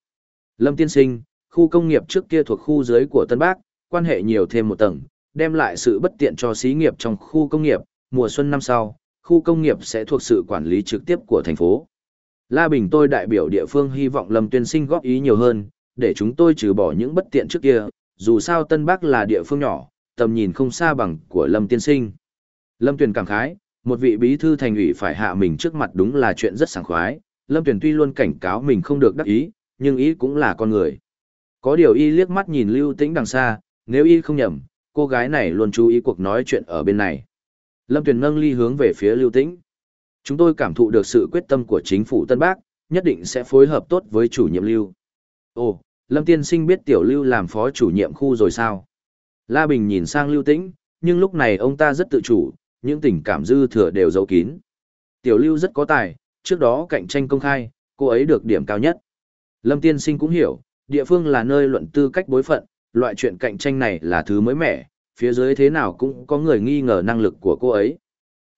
Lâm Tiên Sinh, khu công nghiệp trước kia thuộc khu dưới của Tân Bắc, quan hệ nhiều thêm một tầng, đem lại sự bất tiện cho xí nghiệp trong khu công nghiệp, mùa xuân năm sau, khu công nghiệp sẽ thuộc sự quản lý trực tiếp của thành phố. La Bình tôi đại biểu địa phương hy vọng Lâm Tuyên Sinh góp ý nhiều hơn, để chúng tôi trừ bỏ những bất tiện trước kia, dù sao Tân Bắc là địa phương nhỏ, tầm nhìn không xa bằng của Lâm Tiên Sinh. Lâm Tuyền cảm khái, một vị bí thư thành ủy phải hạ mình trước mặt đúng là chuyện rất sảng khoái, Lâm Tuyền tuy luôn cảnh cáo mình không được đắc ý, nhưng ý cũng là con người. Có điều y liếc mắt nhìn Lưu Tĩnh đằng xa, nếu y không nhầm, cô gái này luôn chú ý cuộc nói chuyện ở bên này. Lâm Tuyền nâng ly hướng về phía Lưu Tĩnh. Chúng tôi cảm thụ được sự quyết tâm của chính phủ Tân Bắc, nhất định sẽ phối hợp tốt với chủ nhiệm Lưu. Ồ, Lâm Tiên Sinh biết Tiểu Lưu làm phó chủ nhiệm khu rồi sao? La Bình nhìn sang Lưu Tĩnh, nhưng lúc này ông ta rất tự chủ, những tình cảm dư thừa đều giấu kín. Tiểu Lưu rất có tài, trước đó cạnh tranh công khai, cô ấy được điểm cao nhất. Lâm Tiên Sinh cũng hiểu, địa phương là nơi luận tư cách bối phận, loại chuyện cạnh tranh này là thứ mới mẻ, phía dưới thế nào cũng có người nghi ngờ năng lực của cô ấy.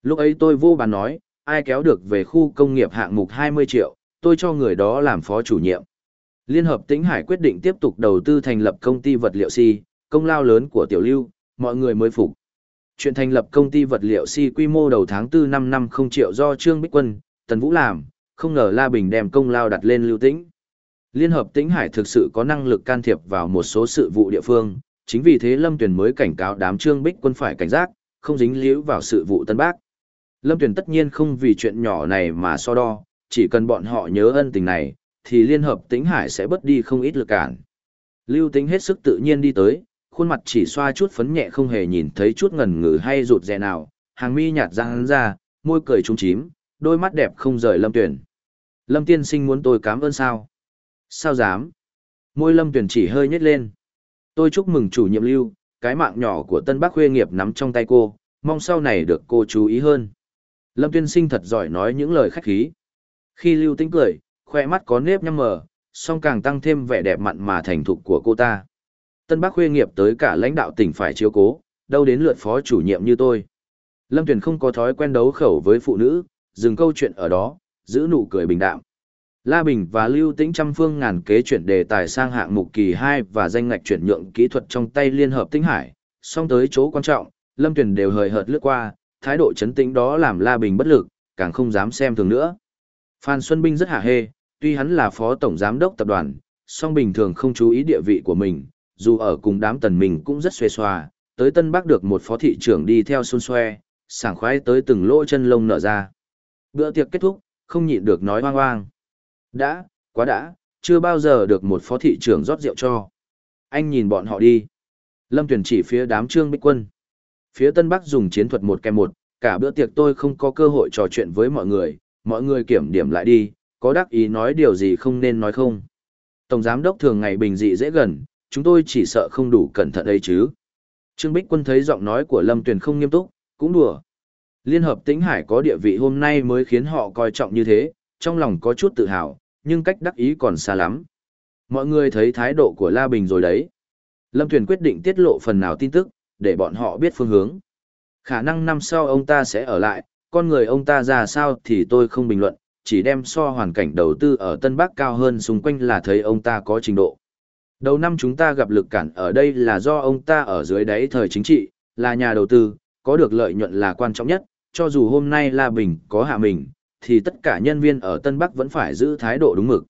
Lúc ấy tôi vô bàn nói, ai kéo được về khu công nghiệp hạng mục 20 triệu, tôi cho người đó làm phó chủ nhiệm. Liên hợp Tĩnh Hải quyết định tiếp tục đầu tư thành lập công ty vật liệu si, công lao lớn của Tiểu Lưu, mọi người mới phục. Chuyện thành lập công ty vật liệu si quy mô đầu tháng 4 năm năm không triệu do Trương Bích Quân, Tần Vũ làm, không ngờ La Bình đem công lao đặt lên Lưu Tĩnh. Liên hợp Tĩnh Hải thực sự có năng lực can thiệp vào một số sự vụ địa phương, chính vì thế Lâm Tuyền mới cảnh cáo đám Trương Bích Quân phải cảnh giác, không dính líu vào sự vụ Tân Bác. Lâm Tuyền tất nhiên không vì chuyện nhỏ này mà so đo, chỉ cần bọn họ nhớ ân tình này, thì Liên hợp Tĩnh Hải sẽ bớt đi không ít lực cản. Lưu Tĩnh hết sức tự nhiên đi tới, khuôn mặt chỉ xoa chút phấn nhẹ không hề nhìn thấy chút ngần ngừ hay rụt rè nào, hàng mi nhạt răng ra, môi cười trúng chím, đôi mắt đẹp không rời Lâm Tuyền. Lâm Tiên Sinh muốn tôi cảm ơn sao? Sao dám? Môi Lâm Tuyền chỉ hơi nhếch lên. Tôi chúc mừng chủ nhiệm lưu, cái mạng nhỏ của Tân Bắc Khuê nghiệp nắm trong tay cô, mong sau này được cô chú ý hơn. Lâm Tuyên Sinh thật giỏi nói những lời khách khí. Khi lưu tính cười, khoe mắt có nếp nhăm mờ, song càng tăng thêm vẻ đẹp mặn mà thành thục của cô ta. Tân Bắc Khuê nghiệp tới cả lãnh đạo tỉnh phải chiếu cố, đâu đến lượt phó chủ nhiệm như tôi. Lâm Tuyền không có thói quen đấu khẩu với phụ nữ, dừng câu chuyện ở đó, giữ nụ cười bình đạm. La Bình và Lưu Tĩnh trăm phương ngàn kế chuyển đề tài sang hạng mục kỳ 2 và danh ngạch chuyển nhượng kỹ thuật trong tay Liên Hợp Tĩnh Hải, song tới chỗ quan trọng, Lâm Tuyền đều hời hợt lướt qua, thái độ chấn tĩnh đó làm La Bình bất lực, càng không dám xem thường nữa. Phan Xuân Binh rất hả hê, tuy hắn là phó tổng giám đốc tập đoàn, song bình thường không chú ý địa vị của mình, dù ở cùng đám tần mình cũng rất xuê xòa tới Tân Bắc được một phó thị trưởng đi theo xôn xoe, sảng khoái tới từng lỗ chân lông nở ra. Bữa tiệc kết thúc, không nhịn được nói hoang hoang. Đã, quá đã, chưa bao giờ được một phó thị trưởng rót rượu cho. Anh nhìn bọn họ đi. Lâm Tuyền chỉ phía đám trương bích quân. Phía Tân Bắc dùng chiến thuật một kèm một, cả bữa tiệc tôi không có cơ hội trò chuyện với mọi người, mọi người kiểm điểm lại đi, có đắc ý nói điều gì không nên nói không. Tổng giám đốc thường ngày bình dị dễ gần, chúng tôi chỉ sợ không đủ cẩn thận ấy chứ. Trương Bích Quân thấy giọng nói của Lâm Tuyền không nghiêm túc, cũng đùa. Liên hợp Tĩnh Hải có địa vị hôm nay mới khiến họ coi trọng như thế, trong lòng có chút tự hào, nhưng cách đắc ý còn xa lắm. Mọi người thấy thái độ của La Bình rồi đấy. Lâm Tuyền quyết định tiết lộ phần nào tin tức, để bọn họ biết phương hướng. Khả năng năm sau ông ta sẽ ở lại, con người ông ta ra sao thì tôi không bình luận, chỉ đem so hoàn cảnh đầu tư ở Tân Bắc cao hơn xung quanh là thấy ông ta có trình độ. Đầu năm chúng ta gặp lực cản ở đây là do ông ta ở dưới đáy thời chính trị, là nhà đầu tư, có được lợi nhuận là quan trọng nhất, cho dù hôm nay La Bình có hạ mình, thì tất cả nhân viên ở Tân Bắc vẫn phải giữ thái độ đúng mực.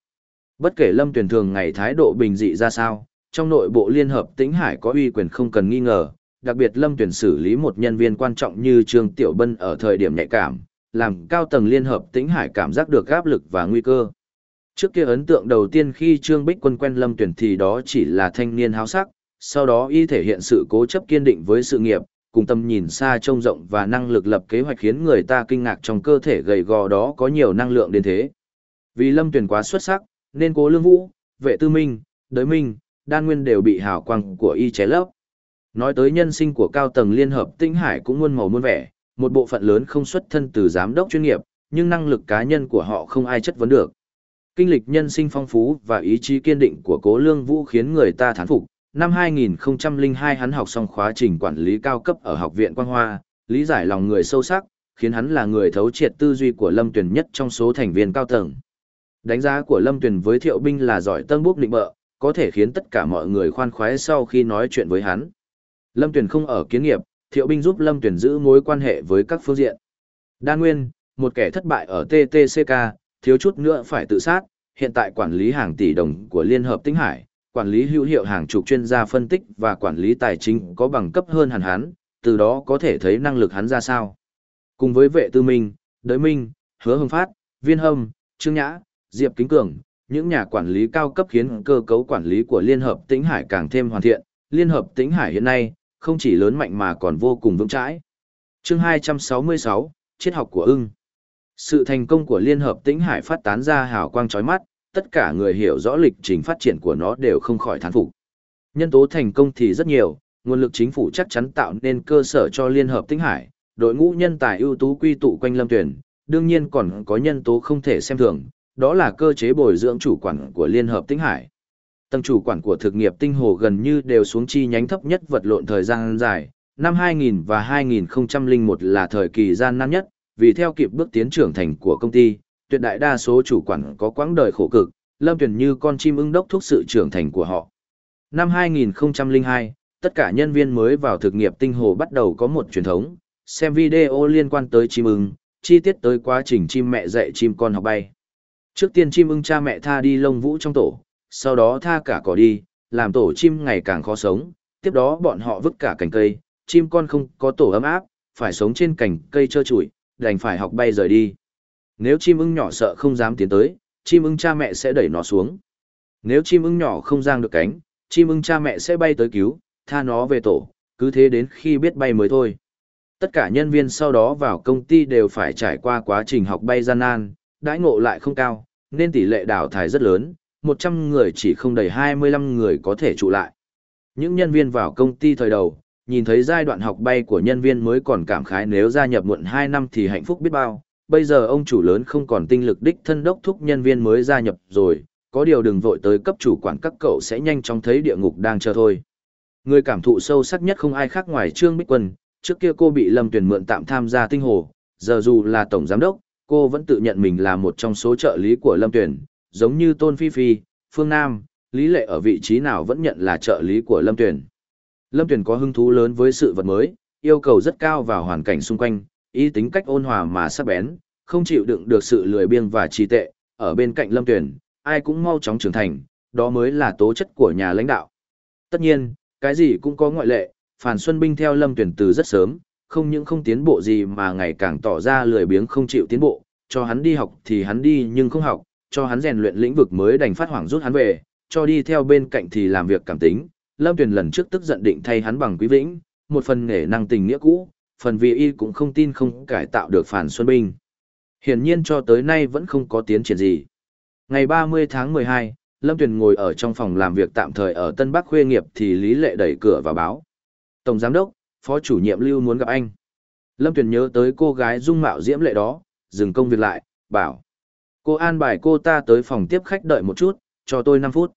Bất kể Lâm Tuyển thường ngày thái độ bình dị ra sao, trong nội bộ Liên Hợp Tĩnh Hải có uy quyền không cần nghi ngờ, đặc biệt Lâm Tuyển xử lý một nhân viên quan trọng như Trương Tiểu Bân ở thời điểm nhạy cảm, làm cao tầng Liên Hợp Tĩnh Hải cảm giác được áp lực và nguy cơ. Trước kia ấn tượng đầu tiên khi Trương Bích Quân quen Lâm Tuyển thì đó chỉ là thanh niên háo sắc, sau đó y thể hiện sự cố chấp kiên định với sự nghiệp, cùng tầm nhìn xa trông rộng và năng lực lập kế hoạch khiến người ta kinh ngạc trong cơ thể gầy gò đó có nhiều năng lượng đến thế. Vì Lâm Tuyển quá xuất sắc, nên cố lương vũ, vệ tư minh, đới minh, đan nguyên đều bị hào quang của y ché lấp. Nói tới nhân sinh của cao tầng liên hợp tinh hải cũng muôn màu muôn vẻ, một bộ phận lớn không xuất thân từ giám đốc chuyên nghiệp, nhưng năng lực cá nhân của họ không ai chất vấn được. Kinh lịch nhân sinh phong phú và ý chí kiên định của cố lương vũ khiến người ta thán phục. Năm 2002 hắn học xong khóa trình quản lý cao cấp ở Học viện Quang Hoa, lý giải lòng người sâu sắc, khiến hắn là người thấu triệt tư duy của Lâm Tuyền nhất trong số thành viên cao tầng. Đánh giá của Lâm Tuyền với Thiệu Binh là giỏi tân bốc định bợ, có thể khiến tất cả mọi người khoan khoái sau khi nói chuyện với hắn. Lâm Tuyền không ở kiến nghiệp, Thiệu Binh giúp Lâm Tuyền giữ mối quan hệ với các phương diện. Đa Nguyên, một kẻ thất bại ở TTCK, thiếu chút nữa phải tự sát, hiện tại quản lý hàng tỷ đồng của Liên Hợp Tinh Hải, quản lý hữu hiệu hàng chục chuyên gia phân tích và quản lý tài chính có bằng cấp hơn hẳn hắn, từ đó có thể thấy năng lực hắn ra sao. Cùng với vệ tư minh, đới minh, hứa hưng phát, viên hâm, trương nhã, diệp kính cường, những nhà quản lý cao cấp khiến cơ cấu quản lý của Liên Hợp Tĩnh Hải càng thêm hoàn thiện. Liên Hợp Tĩnh Hải hiện nay, không chỉ lớn mạnh mà còn vô cùng vững chãi. Chương 266, Triết học của ưng. Sự thành công của Liên Hợp Tĩnh Hải phát tán ra hào quang chói mắt, tất cả người hiểu rõ lịch trình phát triển của nó đều không khỏi thán phục. Nhân tố thành công thì rất nhiều, nguồn lực chính phủ chắc chắn tạo nên cơ sở cho Liên Hợp Tĩnh Hải, đội ngũ nhân tài ưu tú quy tụ quanh Lâm Tuyển, đương nhiên còn có nhân tố không thể xem thường, đó là cơ chế bồi dưỡng chủ quản của Liên Hợp Tĩnh Hải. Tầng chủ quản của thực nghiệp tinh hồ gần như đều xuống chi nhánh thấp nhất vật lộn thời gian dài, năm 2000 và 2001 là thời kỳ gian nan nhất, vì theo kịp bước tiến trưởng thành của công ty, tuyệt đại đa số chủ quản có quãng đời khổ cực, Lâm Tuyền như con chim ưng đốc thúc sự trưởng thành của họ. Năm 2002, tất cả nhân viên mới vào thực nghiệp tinh hồ bắt đầu có một truyền thống, xem video liên quan tới chim ưng, chi tiết tới quá trình chim mẹ dạy chim con học bay. Trước tiên chim ưng cha mẹ tha đi lông vũ trong tổ, sau đó tha cả cỏ đi, làm tổ chim ngày càng khó sống, tiếp đó bọn họ vứt cả cành cây, chim con không có tổ ấm áp, phải sống trên cành cây trơ trụi, đành phải học bay rời đi. Nếu chim ưng nhỏ sợ không dám tiến tới, chim ưng cha mẹ sẽ đẩy nó xuống. Nếu chim ưng nhỏ không giang được cánh, chim ưng cha mẹ sẽ bay tới cứu, tha nó về tổ, cứ thế đến khi biết bay mới thôi. Tất cả nhân viên sau đó vào công ty đều phải trải qua quá trình học bay gian nan, đãi ngộ lại không cao, nên tỷ lệ đào thải rất lớn, 100 người chỉ không đầy 25 người có thể trụ lại. Những nhân viên vào công ty thời đầu, nhìn thấy giai đoạn học bay của nhân viên mới còn cảm khái nếu gia nhập muộn 2 năm thì hạnh phúc biết bao. Bây giờ ông chủ lớn không còn tinh lực đích thân đốc thúc nhân viên mới gia nhập rồi, có điều đừng vội tới cấp chủ quản các cậu sẽ nhanh chóng thấy địa ngục đang chờ thôi. Người cảm thụ sâu sắc nhất không ai khác ngoài Trương Bích Quân, trước kia cô bị Lâm Tuyền mượn tạm tham gia tinh hồ, giờ dù là tổng giám đốc, cô vẫn tự nhận mình là một trong số trợ lý của Lâm Tuyền, giống như Tôn Phi Phi, Phương Nam, Lý Lệ ở vị trí nào vẫn nhận là trợ lý của Lâm Tuyền. Lâm Tuyền có hứng thú lớn với sự vật mới, yêu cầu rất cao vào hoàn cảnh xung quanh, ý tính cách ôn hòa mà sắc bén, không chịu đựng được sự lười biếng và trì tệ, ở bên cạnh Lâm Tuyền, ai cũng mau chóng trưởng thành, đó mới là tố chất của nhà lãnh đạo. Tất nhiên, cái gì cũng có ngoại lệ, Phản Xuân Binh theo Lâm Tuyển từ rất sớm, không những không tiến bộ gì mà ngày càng tỏ ra lười biếng không chịu tiến bộ, cho hắn đi học thì hắn đi nhưng không học, cho hắn rèn luyện lĩnh vực mới đành phát hoảng rút hắn về, cho đi theo bên cạnh thì làm việc cảm tính. Lâm Tuyền lần trước tức giận định thay hắn bằng quý vĩnh, một phần nể năng tình nghĩa cũ, phần vì y cũng không tin không cải tạo được Phản Xuân Binh. Hiển nhiên cho tới nay vẫn không có tiến triển gì. Ngày 30 tháng 12, Lâm Tuyền ngồi ở trong phòng làm việc tạm thời ở Tân Bắc Khuê nghiệp thì Lý Lệ đẩy cửa vào báo. Tổng Giám đốc, Phó chủ nhiệm Lưu muốn gặp anh. Lâm Tuyền nhớ tới cô gái dung mạo diễm lệ đó, dừng công việc lại, bảo. Cô an bài cô ta tới phòng tiếp khách đợi một chút, cho tôi 5 phút.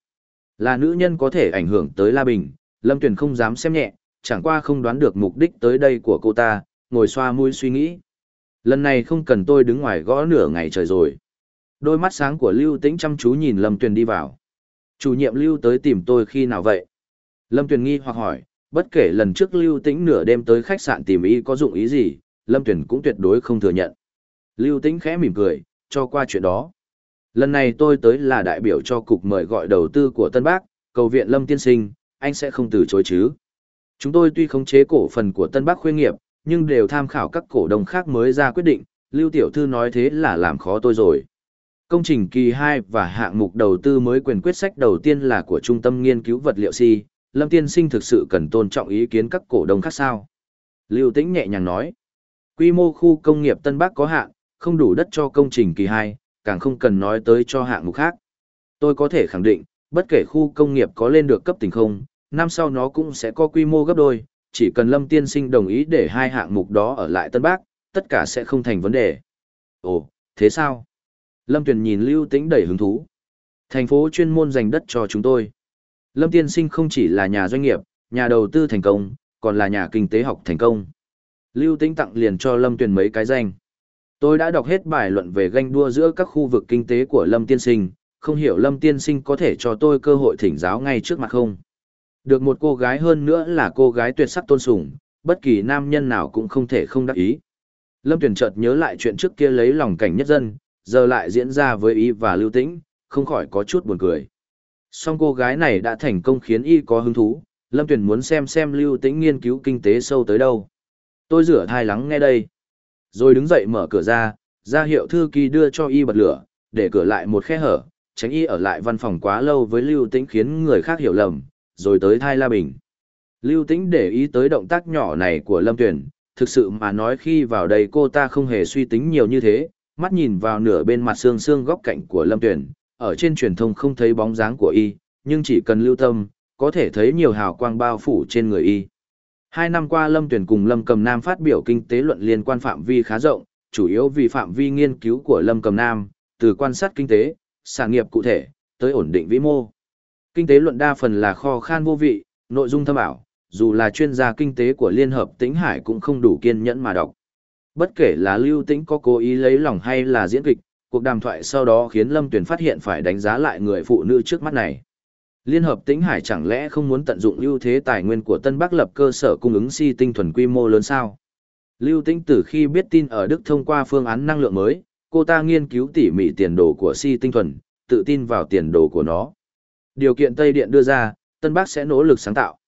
Là nữ nhân có thể ảnh hưởng tới La Bình, Lâm Tuyền không dám xem nhẹ, chẳng qua không đoán được mục đích tới đây của cô ta, ngồi xoa mũi suy nghĩ. Lần này không cần tôi đứng ngoài gõ nửa ngày trời rồi. Đôi mắt sáng của Lưu Tĩnh chăm chú nhìn Lâm Tuyền đi vào. Chủ nhiệm Lưu tới tìm tôi khi nào vậy? Lâm Tuyền nghi hoặc hỏi, bất kể lần trước Lưu Tĩnh nửa đêm tới khách sạn tìm y có dụng ý gì, Lâm Tuyền cũng tuyệt đối không thừa nhận. Lưu Tĩnh khẽ mỉm cười, cho qua chuyện đó. Lần này tôi tới là đại biểu cho cục mời gọi đầu tư của Tân Bắc, cầu viện Lâm Tiên Sinh, anh sẽ không từ chối chứ. Chúng tôi tuy khống chế cổ phần của Tân Bắc khuyên nghiệp, nhưng đều tham khảo các cổ đông khác mới ra quyết định, Lưu Tiểu Thư nói thế là làm khó tôi rồi. Công trình kỳ 2 và hạng mục đầu tư mới quyền quyết sách đầu tiên là của Trung tâm Nghiên cứu Vật liệu Si, Lâm Tiên Sinh thực sự cần tôn trọng ý kiến các cổ đông khác sao. Lưu Tĩnh nhẹ nhàng nói, quy mô khu công nghiệp Tân Bắc có hạn, không đủ đất cho công trình kỳ 2, càng không cần nói tới cho hạng mục khác. Tôi có thể khẳng định, bất kể khu công nghiệp có lên được cấp tỉnh không, năm sau nó cũng sẽ có quy mô gấp đôi, chỉ cần Lâm Tiên Sinh đồng ý để hai hạng mục đó ở lại Tân Bắc, tất cả sẽ không thành vấn đề. Ồ, thế sao? Lâm Tuyền nhìn Lưu Tĩnh đầy hứng thú. Thành phố chuyên môn dành đất cho chúng tôi. Lâm Tiên Sinh không chỉ là nhà doanh nghiệp, nhà đầu tư thành công, còn là nhà kinh tế học thành công. Lưu Tĩnh tặng liền cho Lâm Tuyền mấy cái danh. Tôi đã đọc hết bài luận về ganh đua giữa các khu vực kinh tế của Lâm Tiên Sinh, không hiểu Lâm Tiên Sinh có thể cho tôi cơ hội thỉnh giáo ngay trước mặt không? Được một cô gái hơn nữa là cô gái tuyệt sắc tôn sùng, bất kỳ nam nhân nào cũng không thể không đắc ý. Lâm Tuyền chợt nhớ lại chuyện trước kia lấy lòng cảnh nhất dân, giờ lại diễn ra với y và lưu tĩnh, không khỏi có chút buồn cười. Song cô gái này đã thành công khiến y có hứng thú, Lâm Tuyền muốn xem xem lưu tĩnh nghiên cứu kinh tế sâu tới đâu. Tôi rửa thai lắng nghe đây. Rồi đứng dậy mở cửa ra, ra hiệu thư ký đưa cho y bật lửa, để cửa lại một khe hở, tránh y ở lại văn phòng quá lâu với lưu tĩnh khiến người khác hiểu lầm, rồi tới thai la bình. Lưu tĩnh để ý tới động tác nhỏ này của Lâm Tuyền, thực sự mà nói khi vào đây cô ta không hề suy tính nhiều như thế, mắt nhìn vào nửa bên mặt xương xương góc cạnh của Lâm Tuyển, ở trên truyền thông không thấy bóng dáng của y, nhưng chỉ cần lưu tâm, có thể thấy nhiều hào quang bao phủ trên người y. Hai năm qua Lâm Tuyển cùng Lâm Cầm Nam phát biểu kinh tế luận liên quan phạm vi khá rộng, chủ yếu vì phạm vi nghiên cứu của Lâm Cầm Nam, từ quan sát kinh tế, sản nghiệp cụ thể, tới ổn định vĩ mô. Kinh tế luận đa phần là kho khan vô vị, nội dung thâm ảo, dù là chuyên gia kinh tế của Liên Hợp Tĩnh Hải cũng không đủ kiên nhẫn mà đọc. Bất kể là Lưu Tĩnh có cố ý lấy lòng hay là diễn kịch, cuộc đàm thoại sau đó khiến Lâm Tuyền phát hiện phải đánh giá lại người phụ nữ trước mắt này. Liên hợp Tĩnh Hải chẳng lẽ không muốn tận dụng ưu thế tài nguyên của Tân Bắc lập cơ sở cung ứng si tinh thuần quy mô lớn sao? Lưu Tĩnh từ khi biết tin ở Đức thông qua phương án năng lượng mới, cô ta nghiên cứu tỉ mỉ tiền đồ của si tinh thuần, tự tin vào tiền đồ của nó. Điều kiện Tây Điện đưa ra, Tân Bắc sẽ nỗ lực sáng tạo.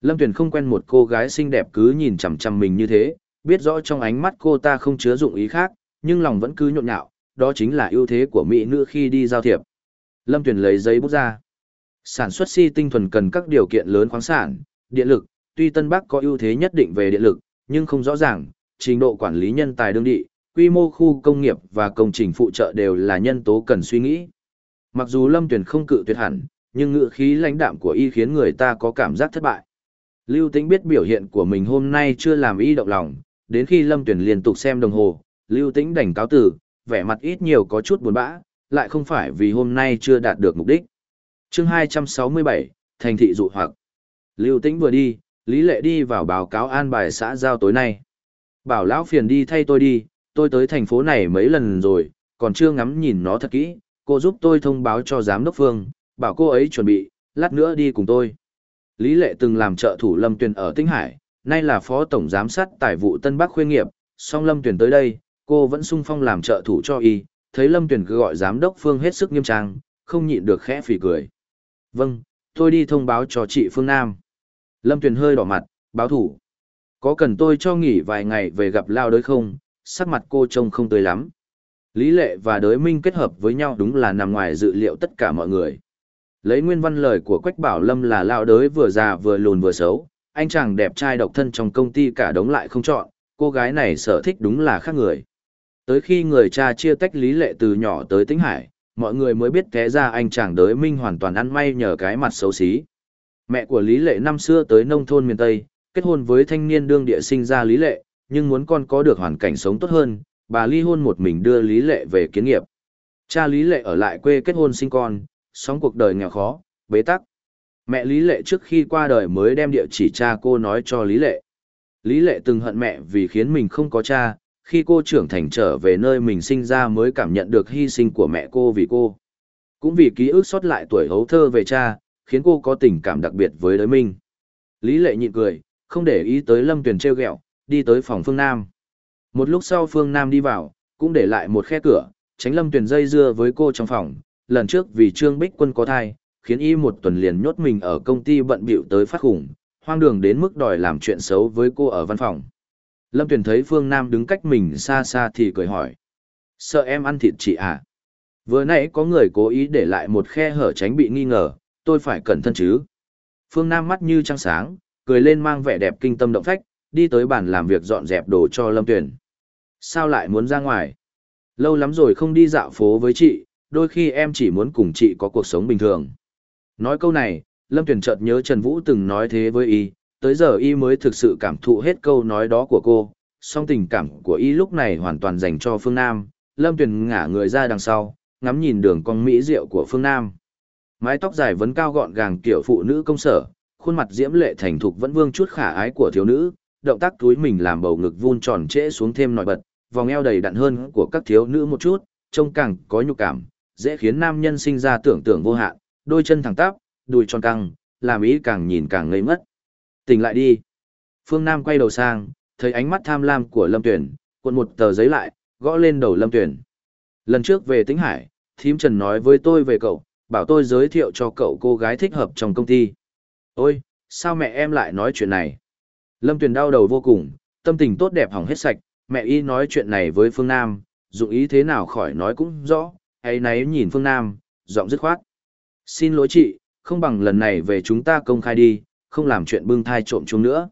Lâm Tuyền không quen một cô gái xinh đẹp cứ nhìn chằm chằm mình như thế, biết rõ trong ánh mắt cô ta không chứa dụng ý khác, nhưng lòng vẫn cứ nhộn nhạo, đó chính là ưu thế của mỹ nữ khi đi giao thiệp. Lâm Tuyền lấy giấy bút ra. Sản xuất si tinh thuần cần các điều kiện lớn khoáng sản, điện lực, tuy Tân Bắc có ưu thế nhất định về điện lực, nhưng không rõ ràng, trình độ quản lý nhân tài đương địa, quy mô khu công nghiệp và công trình phụ trợ đều là nhân tố cần suy nghĩ. Mặc dù Lâm Tuyền không cự tuyệt hẳn, nhưng ngữ khí lãnh đạm của y khiến người ta có cảm giác thất bại. Lưu Tĩnh biết biểu hiện của mình hôm nay chưa làm y động lòng, đến khi Lâm Tuyền liên tục xem đồng hồ, Lưu Tĩnh đành cáo tử, vẻ mặt ít nhiều có chút buồn bã, lại không phải vì hôm nay chưa đạt được mục đích. Chương 267, thành thị dụ hoặc. Lưu Tĩnh vừa đi, Lý Lệ đi vào báo cáo an bài xã giao tối nay. Bảo lão phiền đi thay tôi đi, tôi tới thành phố này mấy lần rồi, còn chưa ngắm nhìn nó thật kỹ, cô giúp tôi thông báo cho giám đốc phương, bảo cô ấy chuẩn bị, lát nữa đi cùng tôi. Lý Lệ từng làm trợ thủ Lâm Tuyền ở Tinh Hải, nay là phó tổng giám sát tài vụ Tân Bắc Khuyên nghiệp, song Lâm Tuyền tới đây, cô vẫn sung phong làm trợ thủ cho y, thấy Lâm Tuyền cứ gọi giám đốc Phương hết sức nghiêm trang, không nhịn được khẽ phì cười. Vâng, tôi đi thông báo cho chị Phương Nam. Lâm Tuyền hơi đỏ mặt, báo thủ. Có cần tôi cho nghỉ vài ngày về gặp Lao đới không? Sắc mặt cô trông không tươi lắm. Lý lệ và đới minh kết hợp với nhau đúng là nằm ngoài dự liệu tất cả mọi người. Lấy nguyên văn lời của Quách Bảo Lâm là Lao đới vừa già vừa lùn vừa xấu, anh chàng đẹp trai độc thân trong công ty cả đống lại không chọn, cô gái này sở thích đúng là khác người. Tới khi người cha chia tách Lý Lệ từ nhỏ tới Tĩnh Hải, mọi người mới biết té ra anh chàng đới minh hoàn toàn ăn may nhờ cái mặt xấu xí. Mẹ của Lý Lệ năm xưa tới nông thôn miền Tây, kết hôn với thanh niên đương địa sinh ra Lý Lệ, nhưng muốn con có được hoàn cảnh sống tốt hơn, bà ly hôn một mình đưa Lý Lệ về kiến nghiệp. Cha Lý Lệ ở lại quê kết hôn sinh con, sống cuộc đời nghèo khó, bế tắc. Mẹ Lý Lệ trước khi qua đời mới đem địa chỉ cha cô nói cho Lý Lệ. Lý Lệ từng hận mẹ vì khiến mình không có cha, khi cô trưởng thành trở về nơi mình sinh ra mới cảm nhận được hy sinh của mẹ cô vì cô. Cũng vì ký ức sót lại tuổi hấu thơ về cha, khiến cô có tình cảm đặc biệt với đới minh. Lý Lệ nhịn cười, không để ý tới Lâm Tuyền treo ghẹo, đi tới phòng Phương Nam. Một lúc sau Phương Nam đi vào, cũng để lại một khe cửa, tránh Lâm Tuyền dây dưa với cô trong phòng. Lần trước vì Trương Bích Quân có thai, khiến y một tuần liền nhốt mình ở công ty bận bịu tới phát khủng, hoang đường đến mức đòi làm chuyện xấu với cô ở văn phòng. Lâm Tuyền thấy Phương Nam đứng cách mình xa xa thì cười hỏi. Sợ em ăn thịt chị à? Vừa nãy có người cố ý để lại một khe hở tránh bị nghi ngờ, tôi phải cẩn thận chứ. Phương Nam mắt như trăng sáng, cười lên mang vẻ đẹp kinh tâm động phách, đi tới bàn làm việc dọn dẹp đồ cho Lâm Tuyền. Sao lại muốn ra ngoài? Lâu lắm rồi không đi dạo phố với chị, đôi khi em chỉ muốn cùng chị có cuộc sống bình thường. Nói câu này, Lâm Tuyền chợt nhớ Trần Vũ từng nói thế với y, tới giờ y mới thực sự cảm thụ hết câu nói đó của cô, song tình cảm của y lúc này hoàn toàn dành cho Phương Nam, Lâm Tuyền ngả người ra đằng sau, ngắm nhìn đường cong mỹ diệu của Phương Nam. Mái tóc dài vấn cao gọn gàng kiểu phụ nữ công sở, khuôn mặt diễm lệ thành thục vẫn vương chút khả ái của thiếu nữ, động tác túi mình làm bầu ngực vun tròn trễ xuống thêm nổi bật, vòng eo đầy đặn hơn của các thiếu nữ một chút, trông càng có nhục cảm, dễ khiến nam nhân sinh ra tưởng tượng vô hạn, đôi chân thẳng tắp, đùi tròn căng, làm ý càng nhìn càng ngây mất. Tỉnh lại đi. Phương Nam quay đầu sang, thấy ánh mắt tham lam của Lâm Tuyển, cuộn một tờ giấy lại, gõ lên đầu Lâm Tuyển. Lần trước về Tĩnh Hải, thím Trần nói với tôi về cậu, bảo tôi giới thiệu cho cậu cô gái thích hợp trong công ty. Ôi, sao mẹ em lại nói chuyện này? Lâm Tuyền đau đầu vô cùng, tâm tình tốt đẹp hỏng hết sạch, mẹ y nói chuyện này với Phương Nam, dụng ý thế nào khỏi nói cũng rõ, hay nấy nhìn Phương Nam, giọng dứt khoát. Xin lỗi chị, không bằng lần này về chúng ta công khai đi, không làm chuyện bưng thai trộm chung nữa.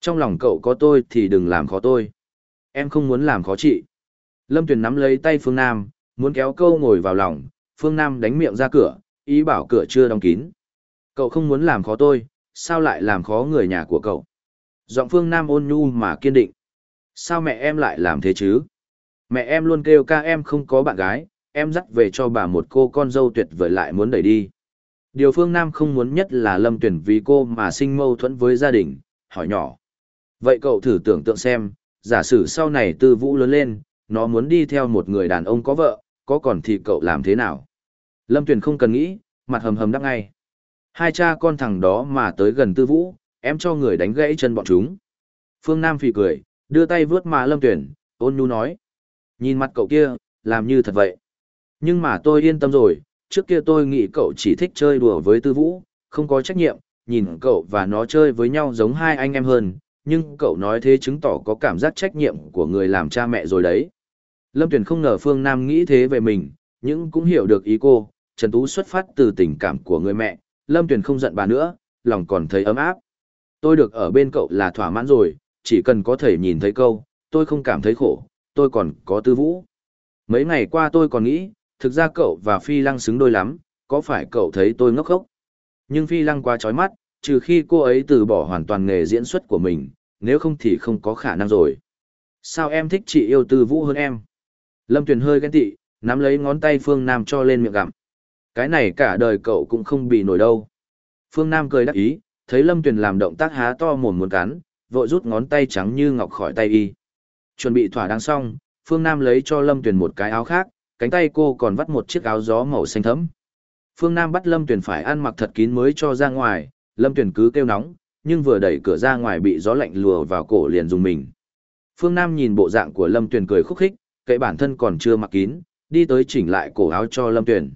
Trong lòng cậu có tôi thì đừng làm khó tôi. Em không muốn làm khó chị. Lâm Tuyền nắm lấy tay Phương Nam, muốn kéo câu ngồi vào lòng, Phương Nam đánh miệng ra cửa, ý bảo cửa chưa đóng kín. Cậu không muốn làm khó tôi, sao lại làm khó người nhà của cậu? Giọng Phương Nam ôn nhu mà kiên định. Sao mẹ em lại làm thế chứ? Mẹ em luôn kêu ca em không có bạn gái, em dắt về cho bà một cô con dâu tuyệt vời lại muốn đẩy đi. Điều Phương Nam không muốn nhất là Lâm Tuyển vì cô mà sinh mâu thuẫn với gia đình, hỏi nhỏ. Vậy cậu thử tưởng tượng xem, giả sử sau này tư vũ lớn lên, nó muốn đi theo một người đàn ông có vợ, có còn thì cậu làm thế nào? Lâm Tuyền không cần nghĩ, mặt hầm hầm đắc ngay. Hai cha con thằng đó mà tới gần tư vũ, em cho người đánh gãy chân bọn chúng. Phương Nam phì cười, đưa tay vướt mà Lâm Tuyền, ôn nhu nói. Nhìn mặt cậu kia, làm như thật vậy. Nhưng mà tôi yên tâm rồi, trước kia tôi nghĩ cậu chỉ thích chơi đùa với tư vũ, không có trách nhiệm, nhìn cậu và nó chơi với nhau giống hai anh em hơn, nhưng cậu nói thế chứng tỏ có cảm giác trách nhiệm của người làm cha mẹ rồi đấy. Lâm Tuyền không ngờ Phương Nam nghĩ thế về mình, nhưng cũng hiểu được ý cô, Trần Tú xuất phát từ tình cảm của người mẹ, Lâm Tuyền không giận bà nữa, lòng còn thấy ấm áp. Tôi được ở bên cậu là thỏa mãn rồi, chỉ cần có thể nhìn thấy câu, tôi không cảm thấy khổ, tôi còn có tư vũ. Mấy ngày qua tôi còn nghĩ, thực ra cậu và Phi Lăng xứng đôi lắm, có phải cậu thấy tôi ngốc khốc? Nhưng Phi Lăng quá chói mắt, trừ khi cô ấy từ bỏ hoàn toàn nghề diễn xuất của mình, nếu không thì không có khả năng rồi. Sao em thích chị yêu tư vũ hơn em? Lâm Tuyền hơi ghen tị, nắm lấy ngón tay Phương Nam cho lên miệng gặm. Cái này cả đời cậu cũng không bị nổi đâu. Phương Nam cười đắc ý, thấy Lâm Tuyền làm động tác há to mồm muốn cắn, vội rút ngón tay trắng như ngọc khỏi tay y. Chuẩn bị thỏa đáng xong, Phương Nam lấy cho Lâm Tuyền một cái áo khác, cánh tay cô còn vắt một chiếc áo gió màu xanh thẫm. Phương Nam bắt Lâm Tuyền phải ăn mặc thật kín mới cho ra ngoài, Lâm Tuyền cứ kêu nóng, nhưng vừa đẩy cửa ra ngoài bị gió lạnh lùa vào cổ liền dùng mình. Phương Nam nhìn bộ dạng của Lâm Tuyền cười khúc khích, kệ bản thân còn chưa mặc kín, đi tới chỉnh lại cổ áo cho Lâm Tuyền.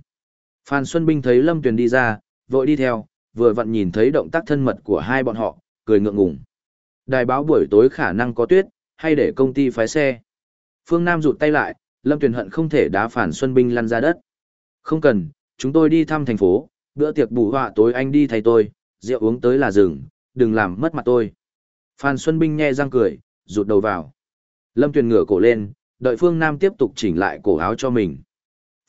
Phan Xuân Binh thấy Lâm Tuyền đi ra, vội đi theo, vừa vặn nhìn thấy động tác thân mật của hai bọn họ, cười ngượng ngùng. Đài báo buổi tối khả năng có tuyết, hay để công ty phái xe. Phương Nam rụt tay lại, Lâm Tuyền hận không thể đá Phan Xuân Binh lăn ra đất. Không cần, chúng tôi đi thăm thành phố, bữa tiệc bù họa tối anh đi thay tôi, rượu uống tới là rừng, đừng làm mất mặt tôi. Phan Xuân Binh nghe răng cười, rụt đầu vào. Lâm Tuyền ngửa cổ lên, đợi Phương Nam tiếp tục chỉnh lại cổ áo cho mình.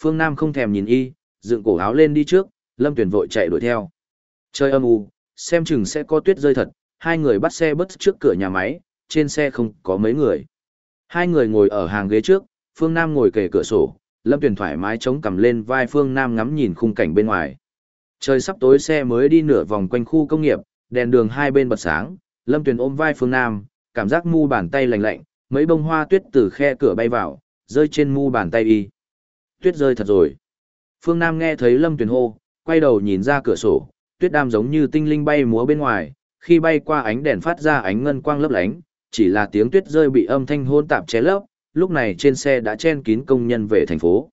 Phương Nam không thèm nhìn y, dựng cổ áo lên đi trước, Lâm Tuyền vội chạy đuổi theo. Chơi âm u, xem chừng sẽ có tuyết rơi thật, hai người bắt xe bus trước cửa nhà máy, trên xe không có mấy người. Hai người ngồi ở hàng ghế trước, Phương Nam ngồi kề cửa sổ, Lâm Tuyền thoải mái chống cằm lên vai Phương Nam ngắm nhìn khung cảnh bên ngoài. Trời sắp tối xe mới đi nửa vòng quanh khu công nghiệp, đèn đường hai bên bật sáng, Lâm Tuyền ôm vai Phương Nam, cảm giác mu bàn tay lạnh lạnh, mấy bông hoa tuyết từ khe cửa bay vào, rơi trên mu bàn tay y. Tuyết rơi thật rồi. Phương Nam nghe thấy Lâm Tuyền hô, quay đầu nhìn ra cửa sổ, tuyết đam giống như tinh linh bay múa bên ngoài, khi bay qua ánh đèn phát ra ánh ngân quang lấp lánh, chỉ là tiếng tuyết rơi bị âm thanh hôn tạp ché lấp, lúc này trên xe đã chen kín công nhân về thành phố.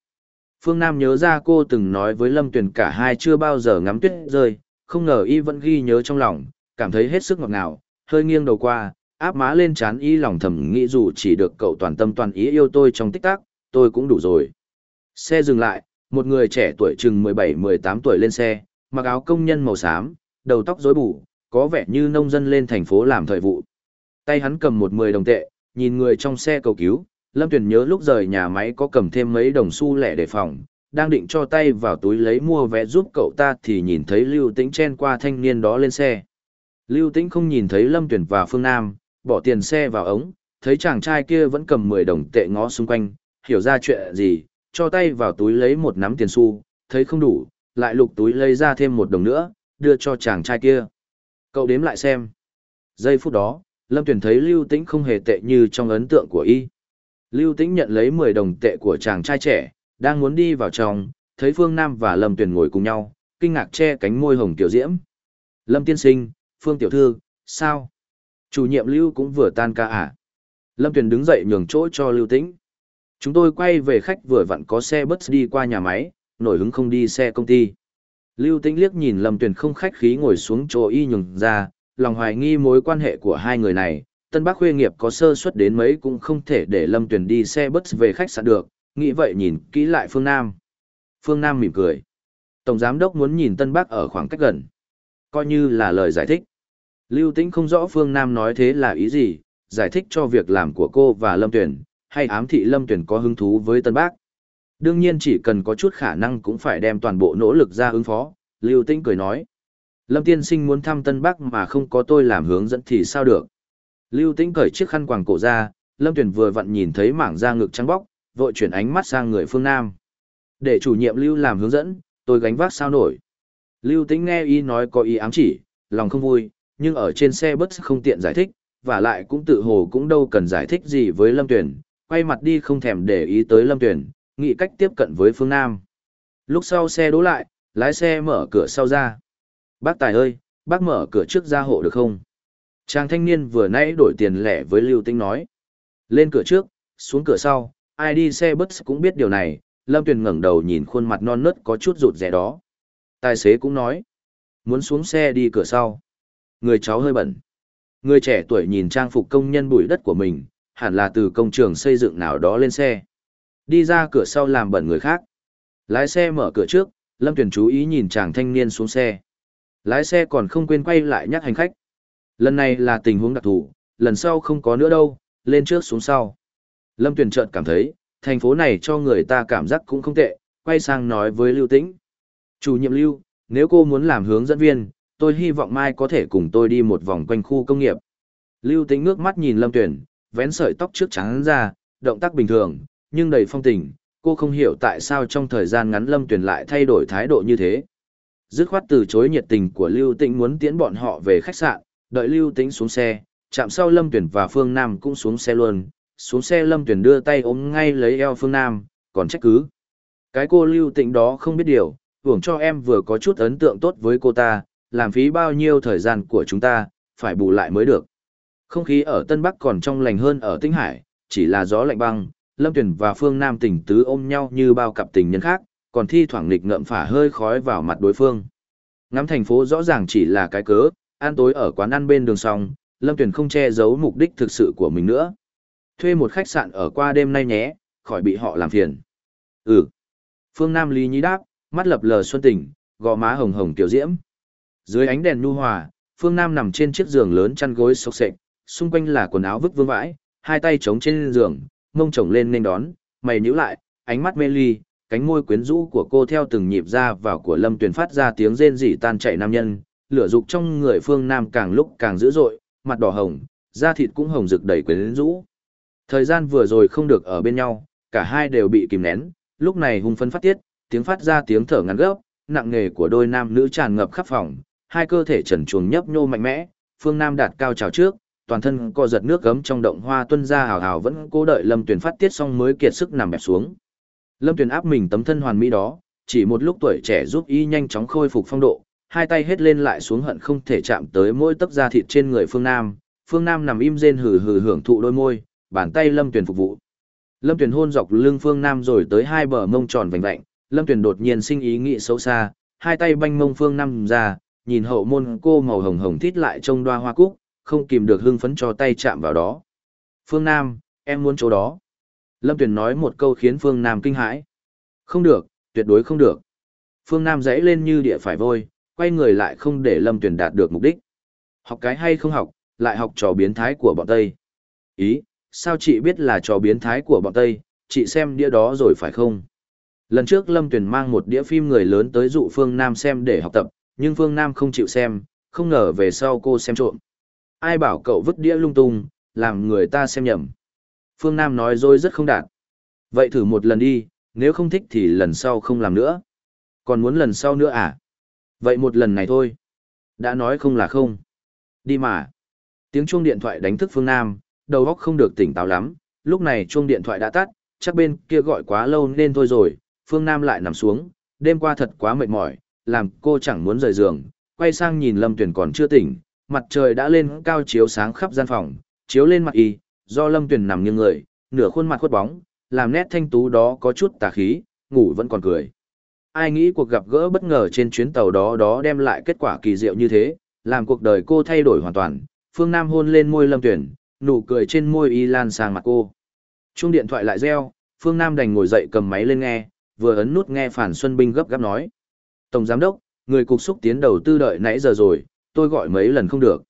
Phương Nam nhớ ra cô từng nói với Lâm Tuyền cả hai chưa bao giờ ngắm tuyết rơi, không ngờ y vẫn ghi nhớ trong lòng, cảm thấy hết sức ngọt ngào, hơi nghiêng đầu qua, áp má lên chán y lòng thầm nghĩ dù chỉ được cậu toàn tâm toàn ý yêu tôi trong tích tắc, tôi cũng đủ rồi. Xe dừng lại, một người trẻ tuổi chừng 17-18 tuổi lên xe, mặc áo công nhân màu xám, đầu tóc rối bù, có vẻ như nông dân lên thành phố làm thời vụ. Tay hắn cầm một mười đồng tệ, nhìn người trong xe cầu cứu, Lâm Tuyền nhớ lúc rời nhà máy có cầm thêm mấy đồng xu lẻ để phòng, đang định cho tay vào túi lấy mua vé giúp cậu ta thì nhìn thấy Lưu Tĩnh chen qua thanh niên đó lên xe. Lưu Tĩnh không nhìn thấy Lâm Tuyền và Phương Nam, bỏ tiền xe vào ống, thấy chàng trai kia vẫn cầm 10 đồng tệ ngó xung quanh, hiểu ra chuyện gì, cho tay vào túi lấy một nắm tiền xu, thấy không đủ, lại lục túi lấy ra thêm một đồng nữa, đưa cho chàng trai kia. Cậu đếm lại xem. Giây phút đó, Lâm Tuyền thấy Lưu Tĩnh không hề tệ như trong ấn tượng của y. Lưu Tĩnh nhận lấy 10 đồng tệ của chàng trai trẻ, đang muốn đi vào trong, thấy Phương Nam và Lâm Tuyền ngồi cùng nhau, kinh ngạc che cánh môi hồng tiểu diễm. Lâm tiên sinh, Phương tiểu thư, sao? Chủ nhiệm Lưu cũng vừa tan ca à? Lâm Tuyền đứng dậy nhường chỗ cho Lưu Tĩnh. Chúng tôi quay về khách vừa vặn có xe bus đi qua nhà máy, nổi hứng không đi xe công ty. Lưu Tĩnh liếc nhìn Lâm Tuyền không khách khí ngồi xuống chỗ y nhường ra, lòng hoài nghi mối quan hệ của hai người này, Tân Bắc Khuê nghiệp có sơ suất đến mấy cũng không thể để Lâm Tuyền đi xe bus về khách sạn được, nghĩ vậy nhìn kỹ lại Phương Nam. Phương Nam mỉm cười. Tổng giám đốc muốn nhìn Tân Bắc ở khoảng cách gần. Coi như là lời giải thích. Lưu Tĩnh không rõ Phương Nam nói thế là ý gì, giải thích cho việc làm của cô và Lâm Tuyền, hay ám thị Lâm Tuyền có hứng thú với Tân Bắc. Đương nhiên chỉ cần có chút khả năng cũng phải đem toàn bộ nỗ lực ra ứng phó, Lưu Tĩnh cười nói. Lâm Tiên Sinh muốn thăm Tân Bắc mà không có tôi làm hướng dẫn thì sao được. Lưu Tĩnh cởi chiếc khăn quàng cổ ra, Lâm Tuyền vừa vặn nhìn thấy mảng da ngực trắng bóc, vội chuyển ánh mắt sang người phương Nam. Để chủ nhiệm Lưu làm hướng dẫn, tôi gánh vác sao nổi. Lưu Tĩnh nghe y nói có ý ám chỉ, lòng không vui, nhưng ở trên xe bất không tiện giải thích, và lại cũng tự hồ cũng đâu cần giải thích gì với Lâm Tuyền, quay mặt đi không thèm để ý tới Lâm Tuyền, nghĩ cách tiếp cận với phương Nam. Lúc sau xe đỗ lại, lái xe mở cửa sau ra. Bác Tài ơi, bác mở cửa trước ra hộ được không? Chàng thanh niên vừa nãy đổi tiền lẻ với Lưu Tinh nói. Lên cửa trước, xuống cửa sau, ai đi xe bus cũng biết điều này, Lâm Tuyền ngẩng đầu nhìn khuôn mặt non nớt có chút rụt rẻ đó. Tài xế cũng nói. Muốn xuống xe đi cửa sau. Người cháu hơi bẩn. Người trẻ tuổi nhìn trang phục công nhân bụi đất của mình, hẳn là từ công trường xây dựng nào đó lên xe. Đi ra cửa sau làm bẩn người khác. Lái xe mở cửa trước, Lâm Tuyền chú ý nhìn chàng thanh niên xuống xe. Lái xe còn không quên quay lại nhắc hành khách. Lần này là tình huống đặc thù, lần sau không có nữa đâu, lên trước xuống sau. Lâm Tuyền chợt cảm thấy, thành phố này cho người ta cảm giác cũng không tệ, quay sang nói với Lưu Tĩnh. Chủ nhiệm Lưu, nếu cô muốn làm hướng dẫn viên, tôi hy vọng mai có thể cùng tôi đi một vòng quanh khu công nghiệp. Lưu Tĩnh ngước mắt nhìn Lâm Tuyền, vén sợi tóc trước trắng ra, động tác bình thường, nhưng đầy phong tình, cô không hiểu tại sao trong thời gian ngắn Lâm Tuyền lại thay đổi thái độ như thế. dứt khoát từ chối nhiệt tình của Lưu Tĩnh muốn tiễn bọn họ về khách sạn, đợi Lưu Tĩnh xuống xe, chạm sau Lâm Tuyển và Phương Nam cũng xuống xe luôn, xuống xe Lâm Tuyển đưa tay ôm ngay lấy eo Phương Nam, còn trách cứ. Cái cô Lưu Tĩnh đó không biết điều, hưởng cho em vừa có chút ấn tượng tốt với cô ta, làm phí bao nhiêu thời gian của chúng ta, phải bù lại mới được. Không khí ở Tân Bắc còn trong lành hơn ở Tĩnh Hải, chỉ là gió lạnh băng, Lâm Tuyển và Phương Nam tình tứ ôm nhau như bao cặp tình nhân khác, còn thi thoảng nghịch ngợm phả hơi khói vào mặt đối phương. Ngắm thành phố rõ ràng chỉ là cái cớ, ăn tối ở quán ăn bên đường song, Lâm Tuyền không che giấu mục đích thực sự của mình nữa. Thuê một khách sạn ở qua đêm nay nhé, khỏi bị họ làm phiền. Ừ. Phương Nam Lý nhí đáp, mắt lập lờ xuân tình, gò má hồng hồng tiểu diễm. Dưới ánh đèn nhu hòa, Phương Nam nằm trên chiếc giường lớn chăn gối xốc xệch, xung quanh là quần áo vứt vương vãi, hai tay chống trên giường, mông chồng lên nên đón, mày nhíu lại, ánh mắt mê ly, cánh môi quyến rũ của cô theo từng nhịp ra vào của Lâm Tuyền phát ra tiếng rên rỉ tan chảy nam nhân, lửa dục trong người Phương Nam càng lúc càng dữ dội, mặt đỏ hồng, da thịt cũng hồng rực đầy quyến rũ. Thời gian vừa rồi không được ở bên nhau, cả hai đều bị kìm nén, lúc này hung phấn phát tiết, tiếng phát ra tiếng thở ngắn gấp, nặng nề của đôi nam nữ tràn ngập khắp phòng, hai cơ thể trần chuồng nhấp nhô mạnh mẽ, Phương Nam đạt cao trào trước, toàn thân co giật nước gấm trong động hoa tuân ra hào hào vẫn cố đợi Lâm Tuyền phát tiết xong mới kiệt sức nằm bẹp xuống. Lâm Tuyền áp mình tấm thân hoàn mỹ đó, chỉ một lúc tuổi trẻ giúp y nhanh chóng khôi phục phong độ, hai tay hết lên lại xuống hận không thể chạm tới mỗi tấc da thịt trên người Phương Nam. Phương Nam nằm im rên hừ hừ hưởng thụ đôi môi, bàn tay Lâm Tuyền phục vụ. Lâm Tuyền hôn dọc lưng Phương Nam rồi tới hai bờ mông tròn vành vạnh, Lâm Tuyền đột nhiên sinh ý nghĩ xấu xa, hai tay banh mông Phương Nam ra, nhìn hậu môn cô màu hồng hồng thít lại trông đoa hoa cúc, không kìm được hưng phấn cho tay chạm vào đó. Phương Nam, em muốn chỗ đó. Lâm Tuyền nói một câu khiến Phương Nam kinh hãi. Không được, tuyệt đối không được. Phương Nam dãy lên như địa phải vôi, quay người lại không để Lâm Tuyền đạt được mục đích. Học cái hay không học, lại học trò biến thái của bọn Tây. Ý, sao chị biết là trò biến thái của bọn Tây, chị xem đĩa đó rồi phải không? Lần trước Lâm Tuyền mang một đĩa phim người lớn tới dụ Phương Nam xem để học tập, nhưng Phương Nam không chịu xem, không ngờ về sau cô xem trộm. Ai bảo cậu vứt đĩa lung tung, làm người ta xem nhầm. Phương Nam nói dối rất không đạt. Vậy thử một lần đi, nếu không thích thì lần sau không làm nữa. Còn muốn lần sau nữa à? Vậy một lần này thôi. Đã nói không là không. Đi mà. Tiếng chuông điện thoại đánh thức Phương Nam, đầu óc không được tỉnh táo lắm. Lúc này chuông điện thoại đã tắt, chắc bên kia gọi quá lâu nên thôi rồi. Phương Nam lại nằm xuống, đêm qua thật quá mệt mỏi, làm cô chẳng muốn rời giường. Quay sang nhìn Lâm Tuyển còn chưa tỉnh, mặt trời đã lên cao chiếu sáng khắp gian phòng, chiếu lên mặt y, do Lâm Tuyển nằm nghiêng người, nửa khuôn mặt khuất bóng, làm nét thanh tú đó có chút tà khí, ngủ vẫn còn cười. Ai nghĩ cuộc gặp gỡ bất ngờ trên chuyến tàu đó đó đem lại kết quả kỳ diệu như thế, làm cuộc đời cô thay đổi hoàn toàn. Phương Nam hôn lên môi Lâm Tuyển, nụ cười trên môi y lan sang mặt cô. Chuông điện thoại lại reo, Phương Nam đành ngồi dậy cầm máy lên nghe, vừa ấn nút nghe Phản Xuân Binh gấp gáp nói. Tổng Giám Đốc, người cục xúc tiến đầu tư đợi nãy giờ rồi, tôi gọi mấy lần không được.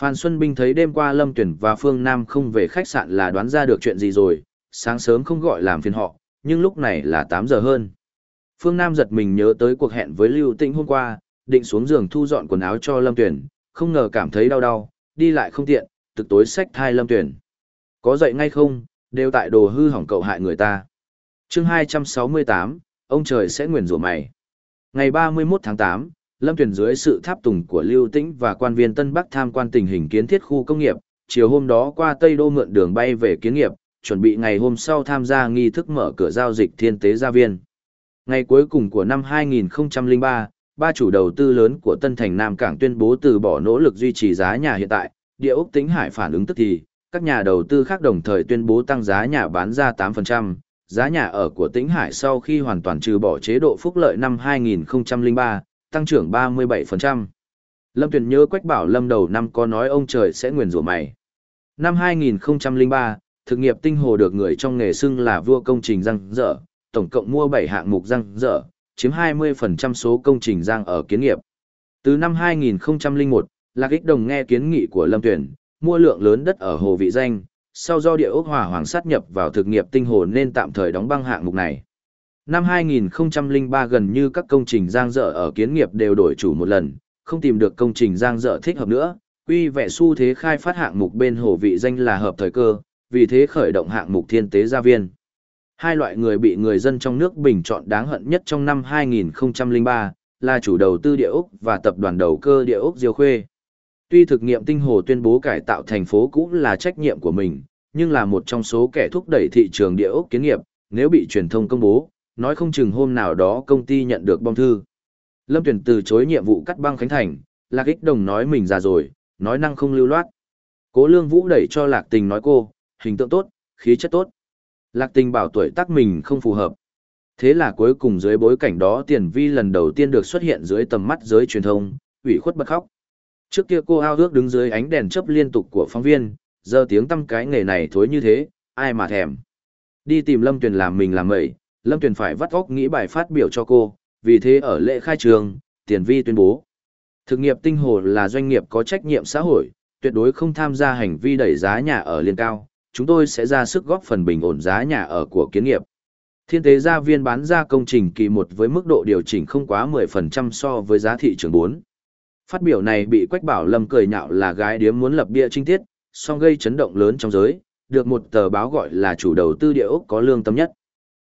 Phan Xuân Binh thấy đêm qua Lâm Tuyển và Phương Nam không về khách sạn là đoán ra được chuyện gì rồi, sáng sớm không gọi làm phiền họ, nhưng lúc này là 8 giờ hơn. Phương Nam giật mình nhớ tới cuộc hẹn với Lưu Tĩnh hôm qua, định xuống giường thu dọn quần áo cho Lâm Tuyển, không ngờ cảm thấy đau đau, đi lại không tiện, thực tối xách thai Lâm Tuyển. Có dậy ngay không, đều tại đồ hư hỏng cậu hại người ta. chương 268, ông trời sẽ nguyền rủa mày. Ngày 31 tháng 8, Lâm Tuyền dưới sự tháp tùng của Lưu Tĩnh và quan viên Tân Bắc tham quan tình hình kiến thiết khu công nghiệp, chiều hôm đó qua Tây Đô mượn đường bay về kiến nghiệp, chuẩn bị ngày hôm sau tham gia nghi thức mở cửa giao dịch thiên tế gia viên. Ngày cuối cùng của năm 2003, ba chủ đầu tư lớn của Tân Thành Nam Cảng tuyên bố từ bỏ nỗ lực duy trì giá nhà hiện tại, địa ốc tính hải phản ứng tức thì, các nhà đầu tư khác đồng thời tuyên bố tăng giá nhà bán ra 8%, giá nhà ở của Tĩnh Hải sau khi hoàn toàn trừ bỏ chế độ phúc lợi năm 2003, tăng trưởng 37%. Lâm Tuyền nhớ Quách Bảo Lâm đầu năm có nói ông trời sẽ nguyền rủa mày. Năm 2003, thực nghiệp tinh hồ được người trong nghề xưng là vua công trình răng dở, tổng cộng mua 7 hạng mục răng dở, chiếm 20% số công trình răng ở kiến nghiệp. Từ năm 2001, Lạc Ích Đồng nghe kiến nghị của Lâm tuyển mua lượng lớn đất ở Hồ Vị Danh, sau do địa ốc hỏa hoàng sát nhập vào thực nghiệp tinh hồ nên tạm thời đóng băng hạng mục này. Năm 2003 gần như các công trình giang dở ở kiến nghiệp đều đổi chủ một lần, không tìm được công trình giang dở thích hợp nữa, quy vẽ xu thế khai phát hạng mục bên hồ vị danh là hợp thời cơ, vì thế khởi động hạng mục thiên tế gia viên. Hai loại người bị người dân trong nước bình chọn đáng hận nhất trong năm 2003 là chủ đầu tư địa ốc và tập đoàn đầu cơ địa ốc Diêu Khuê. Tuy thực nghiệm tinh hồ tuyên bố cải tạo thành phố cũng là trách nhiệm của mình, nhưng là một trong số kẻ thúc đẩy thị trường địa ốc kiến nghiệp, nếu bị truyền thông công bố, nói không chừng hôm nào đó công ty nhận được bom thư. Lâm Tuyển từ chối nhiệm vụ cắt băng Khánh Thành, Lạc Ích Đồng nói mình già rồi, nói năng không lưu loát. Cố Lương Vũ đẩy cho Lạc Tình nói cô, hình tượng tốt, khí chất tốt. Lạc Tình bảo tuổi tác mình không phù hợp. Thế là cuối cùng dưới bối cảnh đó Tiền Vi lần đầu tiên được xuất hiện dưới tầm mắt giới truyền thông, ủy khuất bật khóc. Trước kia cô ao ước đứng dưới ánh đèn chớp liên tục của phóng viên, giờ tiếng tâm cái nghề này thối như thế, ai mà thèm. Đi tìm Lâm Tuyền làm mình làm mẩy, Lâm Tuyền phải vắt óc nghĩ bài phát biểu cho cô, vì thế ở lễ khai trường, Tiền Vi tuyên bố. Thực nghiệp tinh hồ là doanh nghiệp có trách nhiệm xã hội, tuyệt đối không tham gia hành vi đẩy giá nhà ở liên cao, chúng tôi sẽ ra sức góp phần bình ổn giá nhà ở của kiến nghiệp. Thiên tế gia viên bán ra công trình kỳ một với mức độ điều chỉnh không quá 10% so với giá thị trường 4. Phát biểu này bị Quách Bảo Lâm cười nhạo là gái điếm muốn lập bia trinh tiết, song gây chấn động lớn trong giới, được một tờ báo gọi là chủ đầu tư địa ốc có lương tâm nhất.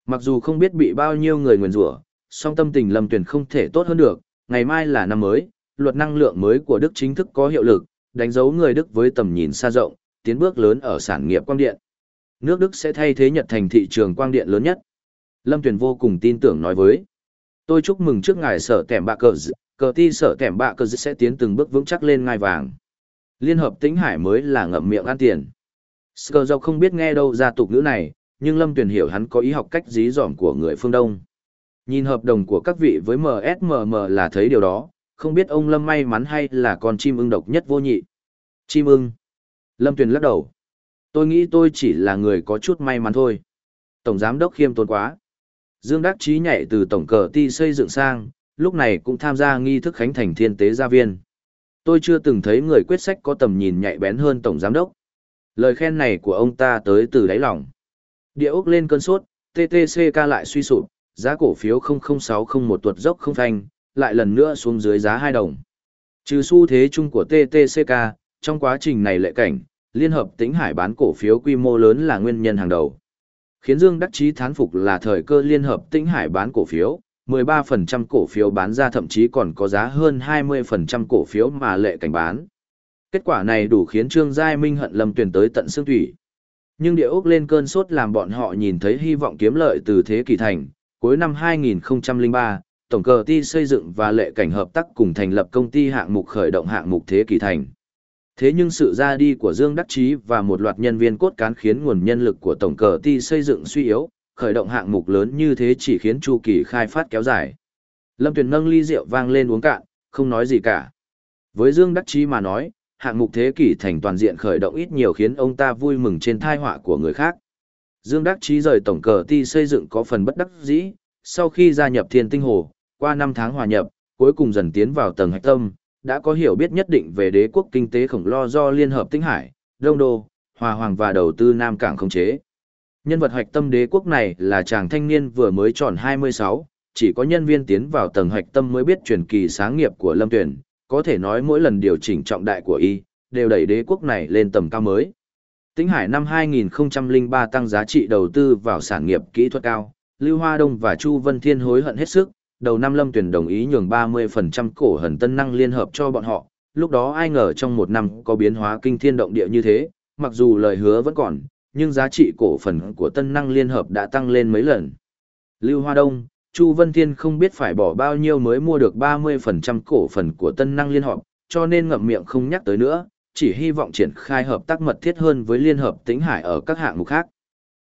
Mặc dù không biết bị bao nhiêu người nguyền rủa, song tâm tình Lâm Tuyền không thể tốt hơn được, ngày mai là năm mới, luật năng lượng mới của Đức chính thức có hiệu lực, đánh dấu người Đức với tầm nhìn xa rộng, tiến bước lớn ở sản nghiệp quang điện. Nước Đức sẽ thay thế Nhật thành thị trường quang điện lớn nhất. Lâm Tuyền vô cùng tin tưởng nói với. Tôi chúc mừng trước ngài sở kẻm bạ cờ cờ ti sở kẻm bạ cờ sẽ tiến từng bước vững chắc lên ngai vàng. Liên hợp tính hải mới là ngậm miệng ăn tiền. Skờ dọc không biết nghe đâu ra tục ngữ này, nhưng Lâm Tuyền hiểu hắn có ý học cách dí dỏm của người phương Đông. Nhìn hợp đồng của các vị với MSMM là thấy điều đó, không biết ông Lâm may mắn hay là con chim ưng độc nhất vô nhị. Chim ưng. Lâm Tuyền lắc đầu. Tôi nghĩ tôi chỉ là người có chút may mắn thôi. Tổng giám đốc khiêm tốn quá. Dương Đắc Chí nhảy từ tổng cờ ti xây dựng sang, lúc này cũng tham gia nghi thức khánh thành thiên tế gia viên. Tôi chưa từng thấy người quyết sách có tầm nhìn nhạy bén hơn tổng giám đốc. Lời khen này của ông ta tới từ đáy lòng. Địa ốc lên cơn sốt, TTCK lại suy sụp, giá cổ phiếu 00601 tuột dốc không phanh, lại lần nữa xuống dưới giá 2 đồng. Trừ xu thế chung của TTCK, trong quá trình này lệ cảnh, Liên hợp Tĩnh Hải bán cổ phiếu quy mô lớn là nguyên nhân hàng đầu. Khiến Dương đắc chí thán phục là thời cơ Liên hợp Tĩnh Hải bán cổ phiếu, 13% cổ phiếu bán ra thậm chí còn có giá hơn 20% cổ phiếu mà lệ cảnh bán. Kết quả này đủ khiến Trương Giai Minh hận Lâm Tuyền tới tận xương thủy. Nhưng địa ốc lên cơn sốt làm bọn họ nhìn thấy hy vọng kiếm lợi từ thế kỷ thành. Cuối năm 2003, Tổng cờ ti xây dựng và lệ cảnh hợp tác cùng thành lập công ty hạng mục khởi động hạng mục thế kỷ thành. Thế nhưng sự ra đi của Dương Đắc Chí và một loạt nhân viên cốt cán khiến nguồn nhân lực của tổng cờ ti xây dựng suy yếu, khởi động hạng mục lớn như thế chỉ khiến chu kỳ khai phát kéo dài. Lâm Tuyền nâng ly rượu vang lên uống cạn, không nói gì cả. Với Dương Đắc Chí mà nói, hạng mục thế kỷ thành toàn diện khởi động ít nhiều khiến ông ta vui mừng trên thai họa của người khác. Dương Đắc Chí rời tổng cờ ti xây dựng có phần bất đắc dĩ, sau khi gia nhập Thiên Tinh Hồ, qua 5 tháng hòa nhập, cuối cùng dần tiến vào tầng hạch tâm, đã có hiểu biết nhất định về đế quốc kinh tế khổng lo do Liên hợp Tinh Hải, Đông Đô, Hòa Hoàng và đầu tư Nam Cảng khống chế. Nhân vật hoạch tâm đế quốc này là chàng thanh niên vừa mới tròn 26, chỉ có nhân viên tiến vào tầng hoạch tâm mới biết truyền kỳ sáng nghiệp của Lâm Tuyển, có thể nói mỗi lần điều chỉnh trọng đại của y, đều đẩy đế quốc này lên tầm cao mới. tinh Hải năm 2003 tăng giá trị đầu tư vào sản nghiệp kỹ thuật cao, Lưu Hoa Đông và Chu Vân Thiên hối hận hết sức, đầu năm Lâm Tuyền đồng ý nhường 30% cổ hần tân năng liên hợp cho bọn họ, lúc đó ai ngờ trong một năm có biến hóa kinh thiên động địa như thế, mặc dù lời hứa vẫn còn, nhưng giá trị cổ phần của tân năng liên hợp đã tăng lên mấy lần. Lưu Hoa Đông, Chu Vân Thiên không biết phải bỏ bao nhiêu mới mua được 30% cổ phần của tân năng liên hợp, cho nên ngậm miệng không nhắc tới nữa, chỉ hy vọng triển khai hợp tác mật thiết hơn với Liên hợp Tĩnh Hải ở các hạng mục khác.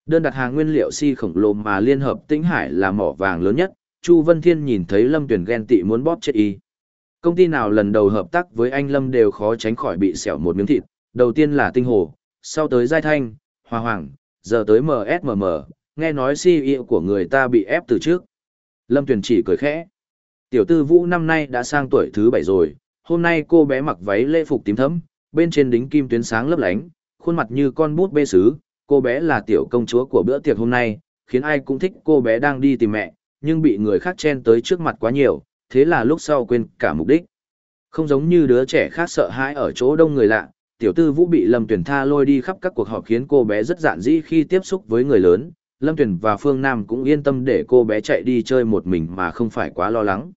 Đơn đặt hàng nguyên liệu si khổng lồ mà Liên hợp Tĩnh Hải là mỏ vàng lớn nhất, Chu Vân Thiên nhìn thấy Lâm Tuyển ghen tị muốn bóp chết y. Công ty nào lần đầu hợp tác với anh Lâm đều khó tránh khỏi bị xẻo một miếng thịt, đầu tiên là Tinh Hồ, sau tới Giai Thanh, Hoa Hoàng, giờ tới MSMM, nghe nói CEO của người ta bị ép từ trước. Lâm Tuyền chỉ cười khẽ. Tiểu tư vũ năm nay đã sang tuổi thứ bảy rồi, hôm nay cô bé mặc váy lễ phục tím thấm, bên trên đính kim tuyến sáng lấp lánh, khuôn mặt như con bút bê sứ, cô bé là tiểu công chúa của bữa tiệc hôm nay, khiến ai cũng thích cô bé đang đi tìm mẹ, nhưng bị người khác chen tới trước mặt quá nhiều, thế là lúc sau quên cả mục đích. Không giống như đứa trẻ khác sợ hãi ở chỗ đông người lạ, tiểu tư vũ bị Lâm Tuyển tha lôi đi khắp các cuộc họp khiến cô bé rất dạn dĩ khi tiếp xúc với người lớn, Lâm Tuyển và Phương Nam cũng yên tâm để cô bé chạy đi chơi một mình mà không phải quá lo lắng.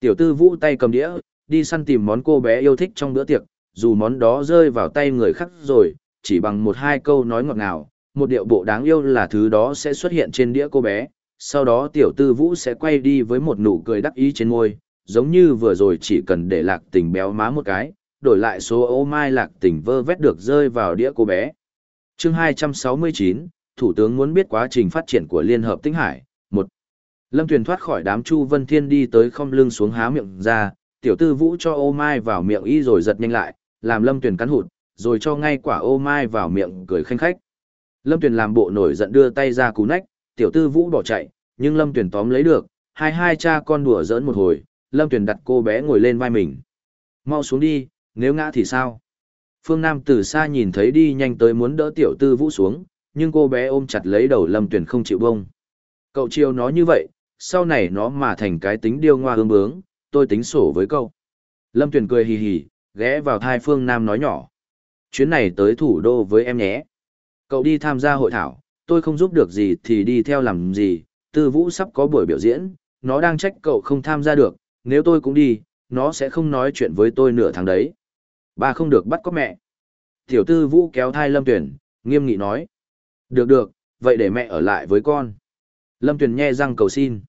Tiểu tư vũ tay cầm đĩa, đi săn tìm món cô bé yêu thích trong bữa tiệc, dù món đó rơi vào tay người khác rồi, chỉ bằng một hai câu nói ngọt ngào, một điệu bộ đáng yêu là thứ đó sẽ xuất hiện trên đĩa cô bé, sau đó tiểu tư vũ sẽ quay đi với một nụ cười đắc ý trên môi, giống như vừa rồi chỉ cần để lạc tình béo má một cái, đổi lại số ô mai lạc tình vơ vét được rơi vào đĩa cô bé. chương 269, Thủ tướng muốn biết quá trình phát triển của Liên Hợp Tinh Hải. một Lâm Tuyền thoát khỏi đám Chu Vân Thiên đi tới không lưng xuống há miệng ra, tiểu tư vũ cho ô mai vào miệng y rồi giật nhanh lại, làm Lâm Tuyền cắn hụt, rồi cho ngay quả ô mai vào miệng cười khanh khách. Lâm Tuyền làm bộ nổi giận đưa tay ra cú nách, tiểu tư vũ bỏ chạy, nhưng Lâm Tuyền tóm lấy được, hai hai cha con đùa giỡn một hồi, Lâm Tuyền đặt cô bé ngồi lên vai mình. Mau xuống đi, nếu ngã thì sao? Phương Nam từ xa nhìn thấy đi nhanh tới muốn đỡ tiểu tư vũ xuống, nhưng cô bé ôm chặt lấy đầu Lâm Tuyền không chịu bông. Cậu chiều nó như vậy, sau này nó mà thành cái tính điêu ngoa hương bướng, tôi tính sổ với cậu. Lâm Tuyền cười hì hì, ghé vào thai Phương Nam nói nhỏ. Chuyến này tới thủ đô với em nhé. Cậu đi tham gia hội thảo, tôi không giúp được gì thì đi theo làm gì, tư vũ sắp có buổi biểu diễn, nó đang trách cậu không tham gia được, nếu tôi cũng đi, nó sẽ không nói chuyện với tôi nửa tháng đấy. Ba không được bắt có mẹ. Tiểu tư vũ kéo thai Lâm Tuyền, nghiêm nghị nói. Được được, vậy để mẹ ở lại với con. Lâm Tuyền nhe răng cầu xin.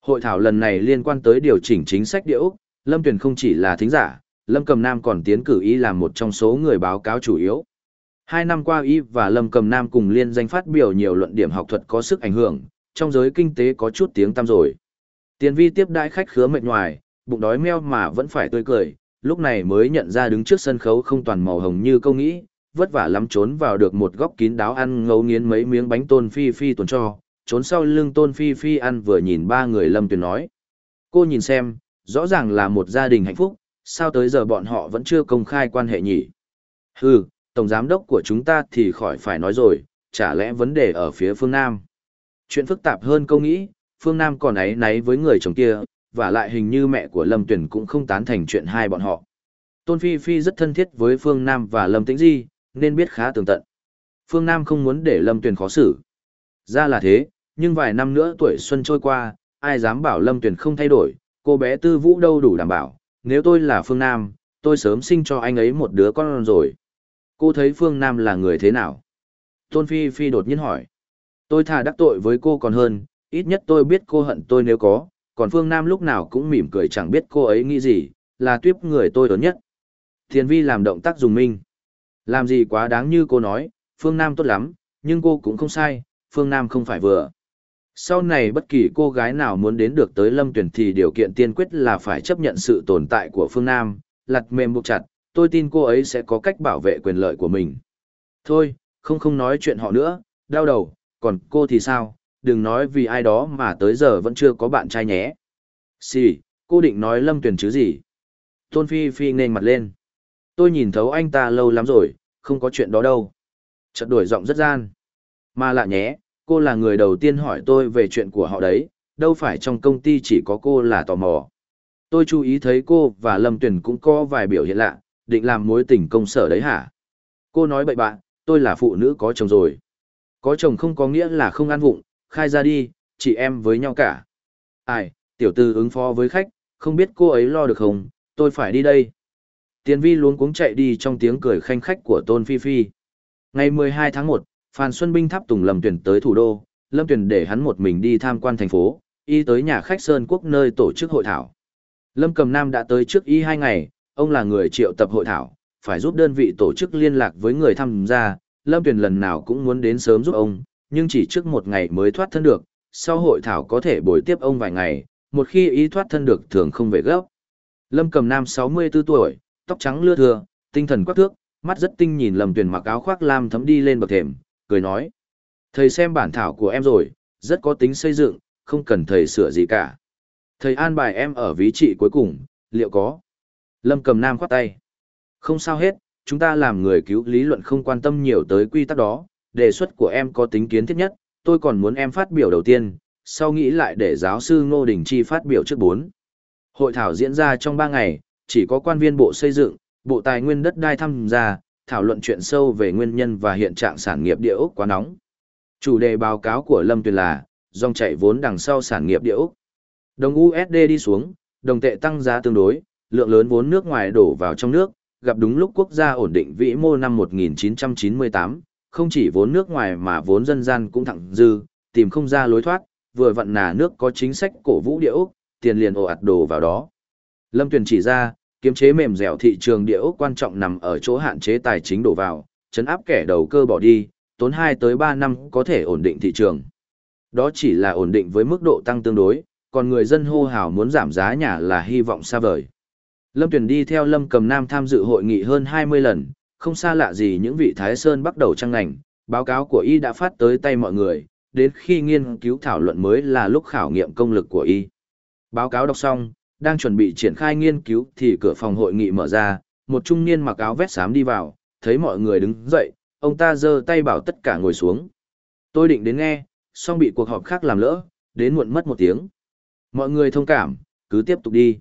Hội thảo lần này liên quan tới điều chỉnh chính sách địa Úc, Lâm Tuyền không chỉ là thính giả, Lâm Cầm Nam còn tiến cử ý làm một trong số người báo cáo chủ yếu. Hai năm qua Y và Lâm Cầm Nam cùng liên danh phát biểu nhiều luận điểm học thuật có sức ảnh hưởng, trong giới kinh tế có chút tiếng tăm rồi. Tiền vi tiếp đãi khách khứa mệt ngoài, bụng đói meo mà vẫn phải tươi cười, lúc này mới nhận ra đứng trước sân khấu không toàn màu hồng như câu nghĩ, vất vả lắm trốn vào được một góc kín đáo ăn ngấu nghiến mấy miếng bánh tôn phi phi tuần cho, trốn sau lưng tôn phi phi ăn vừa nhìn ba người lâm tuyền nói. Cô nhìn xem, rõ ràng là một gia đình hạnh phúc, sao tới giờ bọn họ vẫn chưa công khai quan hệ nhỉ? Hừ, tổng giám đốc của chúng ta thì khỏi phải nói rồi, chả lẽ vấn đề ở phía phương Nam. Chuyện phức tạp hơn câu nghĩ, phương Nam còn ấy náy với người chồng kia, và lại hình như mẹ của Lâm Tuyển cũng không tán thành chuyện hai bọn họ. Tôn Phi Phi rất thân thiết với Phương Nam và Lâm Tĩnh Di, nên biết khá tường tận. Phương Nam không muốn để Lâm Tuyền khó xử. Ra là thế, nhưng vài năm nữa tuổi xuân trôi qua, ai dám bảo Lâm Tuyền không thay đổi, cô bé tư vũ đâu đủ đảm bảo, nếu tôi là Phương Nam, tôi sớm sinh cho anh ấy một đứa con rồi. Cô thấy Phương Nam là người thế nào? Tôn Phi Phi đột nhiên hỏi. Tôi thà đắc tội với cô còn hơn, ít nhất tôi biết cô hận tôi nếu có, còn Phương Nam lúc nào cũng mỉm cười chẳng biết cô ấy nghĩ gì, là tuyếp người tôi lớn nhất. Thiền Vi làm động tác dùng minh. Làm gì quá đáng như cô nói, Phương Nam tốt lắm, nhưng cô cũng không sai, Phương Nam không phải vừa. Sau này bất kỳ cô gái nào muốn đến được tới Lâm Tuyển thì điều kiện tiên quyết là phải chấp nhận sự tồn tại của Phương Nam, lặt mềm buộc chặt, tôi tin cô ấy sẽ có cách bảo vệ quyền lợi của mình. Thôi, không không nói chuyện họ nữa, đau đầu, còn cô thì sao, đừng nói vì ai đó mà tới giờ vẫn chưa có bạn trai nhé. Xì, cô định nói Lâm Tuyền chứ gì? Tôn Phi Phi nên mặt lên. Tôi nhìn thấu anh ta lâu lắm rồi, không có chuyện đó đâu. Chợt đổi giọng rất gian. Mà lạ nhé, cô là người đầu tiên hỏi tôi về chuyện của họ đấy, đâu phải trong công ty chỉ có cô là tò mò. Tôi chú ý thấy cô và Lâm Tuyền cũng có vài biểu hiện lạ, định làm mối tình công sở đấy hả? Cô nói bậy bạn, tôi là phụ nữ có chồng rồi. Có chồng không có nghĩa là không ăn vụng, khai ra đi, chị em với nhau cả. Ai, tiểu tư ứng phó với khách, không biết cô ấy lo được không, tôi phải đi đây. Tiền vi luống cuống chạy đi trong tiếng cười khanh khách của Tôn Phi Phi. Ngày 12 tháng 1, Phan Xuân Binh tháp tùng Lâm Tuyển tới thủ đô, Lâm Tuyển để hắn một mình đi tham quan thành phố, y tới nhà khách Sơn Quốc nơi tổ chức hội thảo. Lâm Cầm Nam đã tới trước y hai ngày, ông là người triệu tập hội thảo, phải giúp đơn vị tổ chức liên lạc với người tham gia, Lâm Tuyền lần nào cũng muốn đến sớm giúp ông, nhưng chỉ trước một ngày mới thoát thân được, sau hội thảo có thể bồi tiếp ông vài ngày, một khi ý thoát thân được thường không về gấp. Lâm cầm nam 64 tuổi, tóc trắng lưa thưa, tinh thần quắc thước, mắt rất tinh nhìn Lâm Tuyền mặc áo khoác lam thấm đi lên bậc thềm, cười nói. Thầy xem bản thảo của em rồi, rất có tính xây dựng, không cần thầy sửa gì cả. Thầy an bài em ở vị trí cuối cùng, liệu có? Lâm cầm nam khoát tay. Không sao hết, chúng ta làm người cứu lý luận không quan tâm nhiều tới quy tắc đó, đề xuất của em có tính kiến thiết nhất, tôi còn muốn em phát biểu đầu tiên, sau nghĩ lại để giáo sư Ngô Đình Chi phát biểu trước bốn. Hội thảo diễn ra trong 3 ngày, chỉ có quan viên Bộ Xây dựng, Bộ Tài nguyên đất đai tham gia, thảo luận chuyện sâu về nguyên nhân và hiện trạng sản nghiệp địa ốc quá nóng. Chủ đề báo cáo của Lâm Tuyền là, dòng chảy vốn đằng sau sản nghiệp địa ốc. Đồng USD đi xuống, Đồng tệ tăng giá tương đối, lượng lớn vốn nước ngoài đổ vào trong nước, gặp đúng lúc quốc gia ổn định vĩ mô năm 1998, không chỉ vốn nước ngoài mà vốn dân gian cũng thẳng dư, tìm không ra lối thoát, vừa vặn nà nước có chính sách cổ vũ địa ốc, tiền liền ồ ạt đổ vào đó. Lâm Tuyền chỉ ra, kiếm chế mềm dẻo thị trường địa ốc quan trọng nằm ở chỗ hạn chế tài chính đổ vào, chấn áp kẻ đầu cơ bỏ đi, tốn 2 tới 3 năm có thể ổn định thị trường. Đó chỉ là ổn định với mức độ tăng tương đối, còn người dân hô hào muốn giảm giá nhà là hy vọng xa vời. Lâm Tuyền đi theo Lâm Cầm Nam tham dự hội nghị hơn 20 lần, không xa lạ gì những vị Thái Sơn bắt đầu trăng ngành, báo cáo của y đã phát tới tay mọi người, đến khi nghiên cứu thảo luận mới là lúc khảo nghiệm công lực của y. Báo cáo đọc xong, đang chuẩn bị triển khai nghiên cứu thì cửa phòng hội nghị mở ra, một trung niên mặc áo vest xám đi vào, thấy mọi người đứng dậy, ông ta giơ tay bảo tất cả ngồi xuống. Tôi định đến nghe, song bị cuộc họp khác làm lỡ, đến muộn mất một tiếng. Mọi người thông cảm, cứ tiếp tục đi.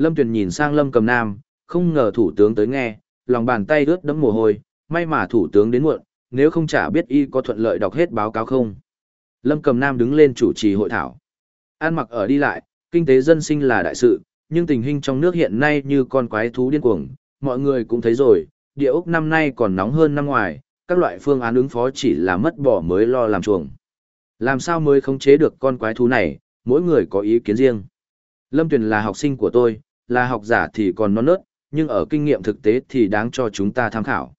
Lâm Tuyền nhìn sang Lâm Cầm Nam, không ngờ thủ tướng tới nghe, lòng bàn tay ướt đẫm mồ hôi, may mà thủ tướng đến muộn, nếu không chả biết y có thuận lợi đọc hết báo cáo không. Lâm Cầm Nam đứng lên chủ trì hội thảo. An mặc ở đi lại, kinh tế dân sinh là đại sự, nhưng tình hình trong nước hiện nay như con quái thú điên cuồng, mọi người cũng thấy rồi, địa ốc năm nay còn nóng hơn năm ngoài, các loại phương án ứng phó chỉ là mất bỏ mới lo làm chuồng. Làm sao mới khống chế được con quái thú này, mỗi người có ý kiến riêng. Lâm Tuyền là học sinh của tôi, là học giả thì còn non nớt, nhưng ở kinh nghiệm thực tế thì đáng cho chúng ta tham khảo.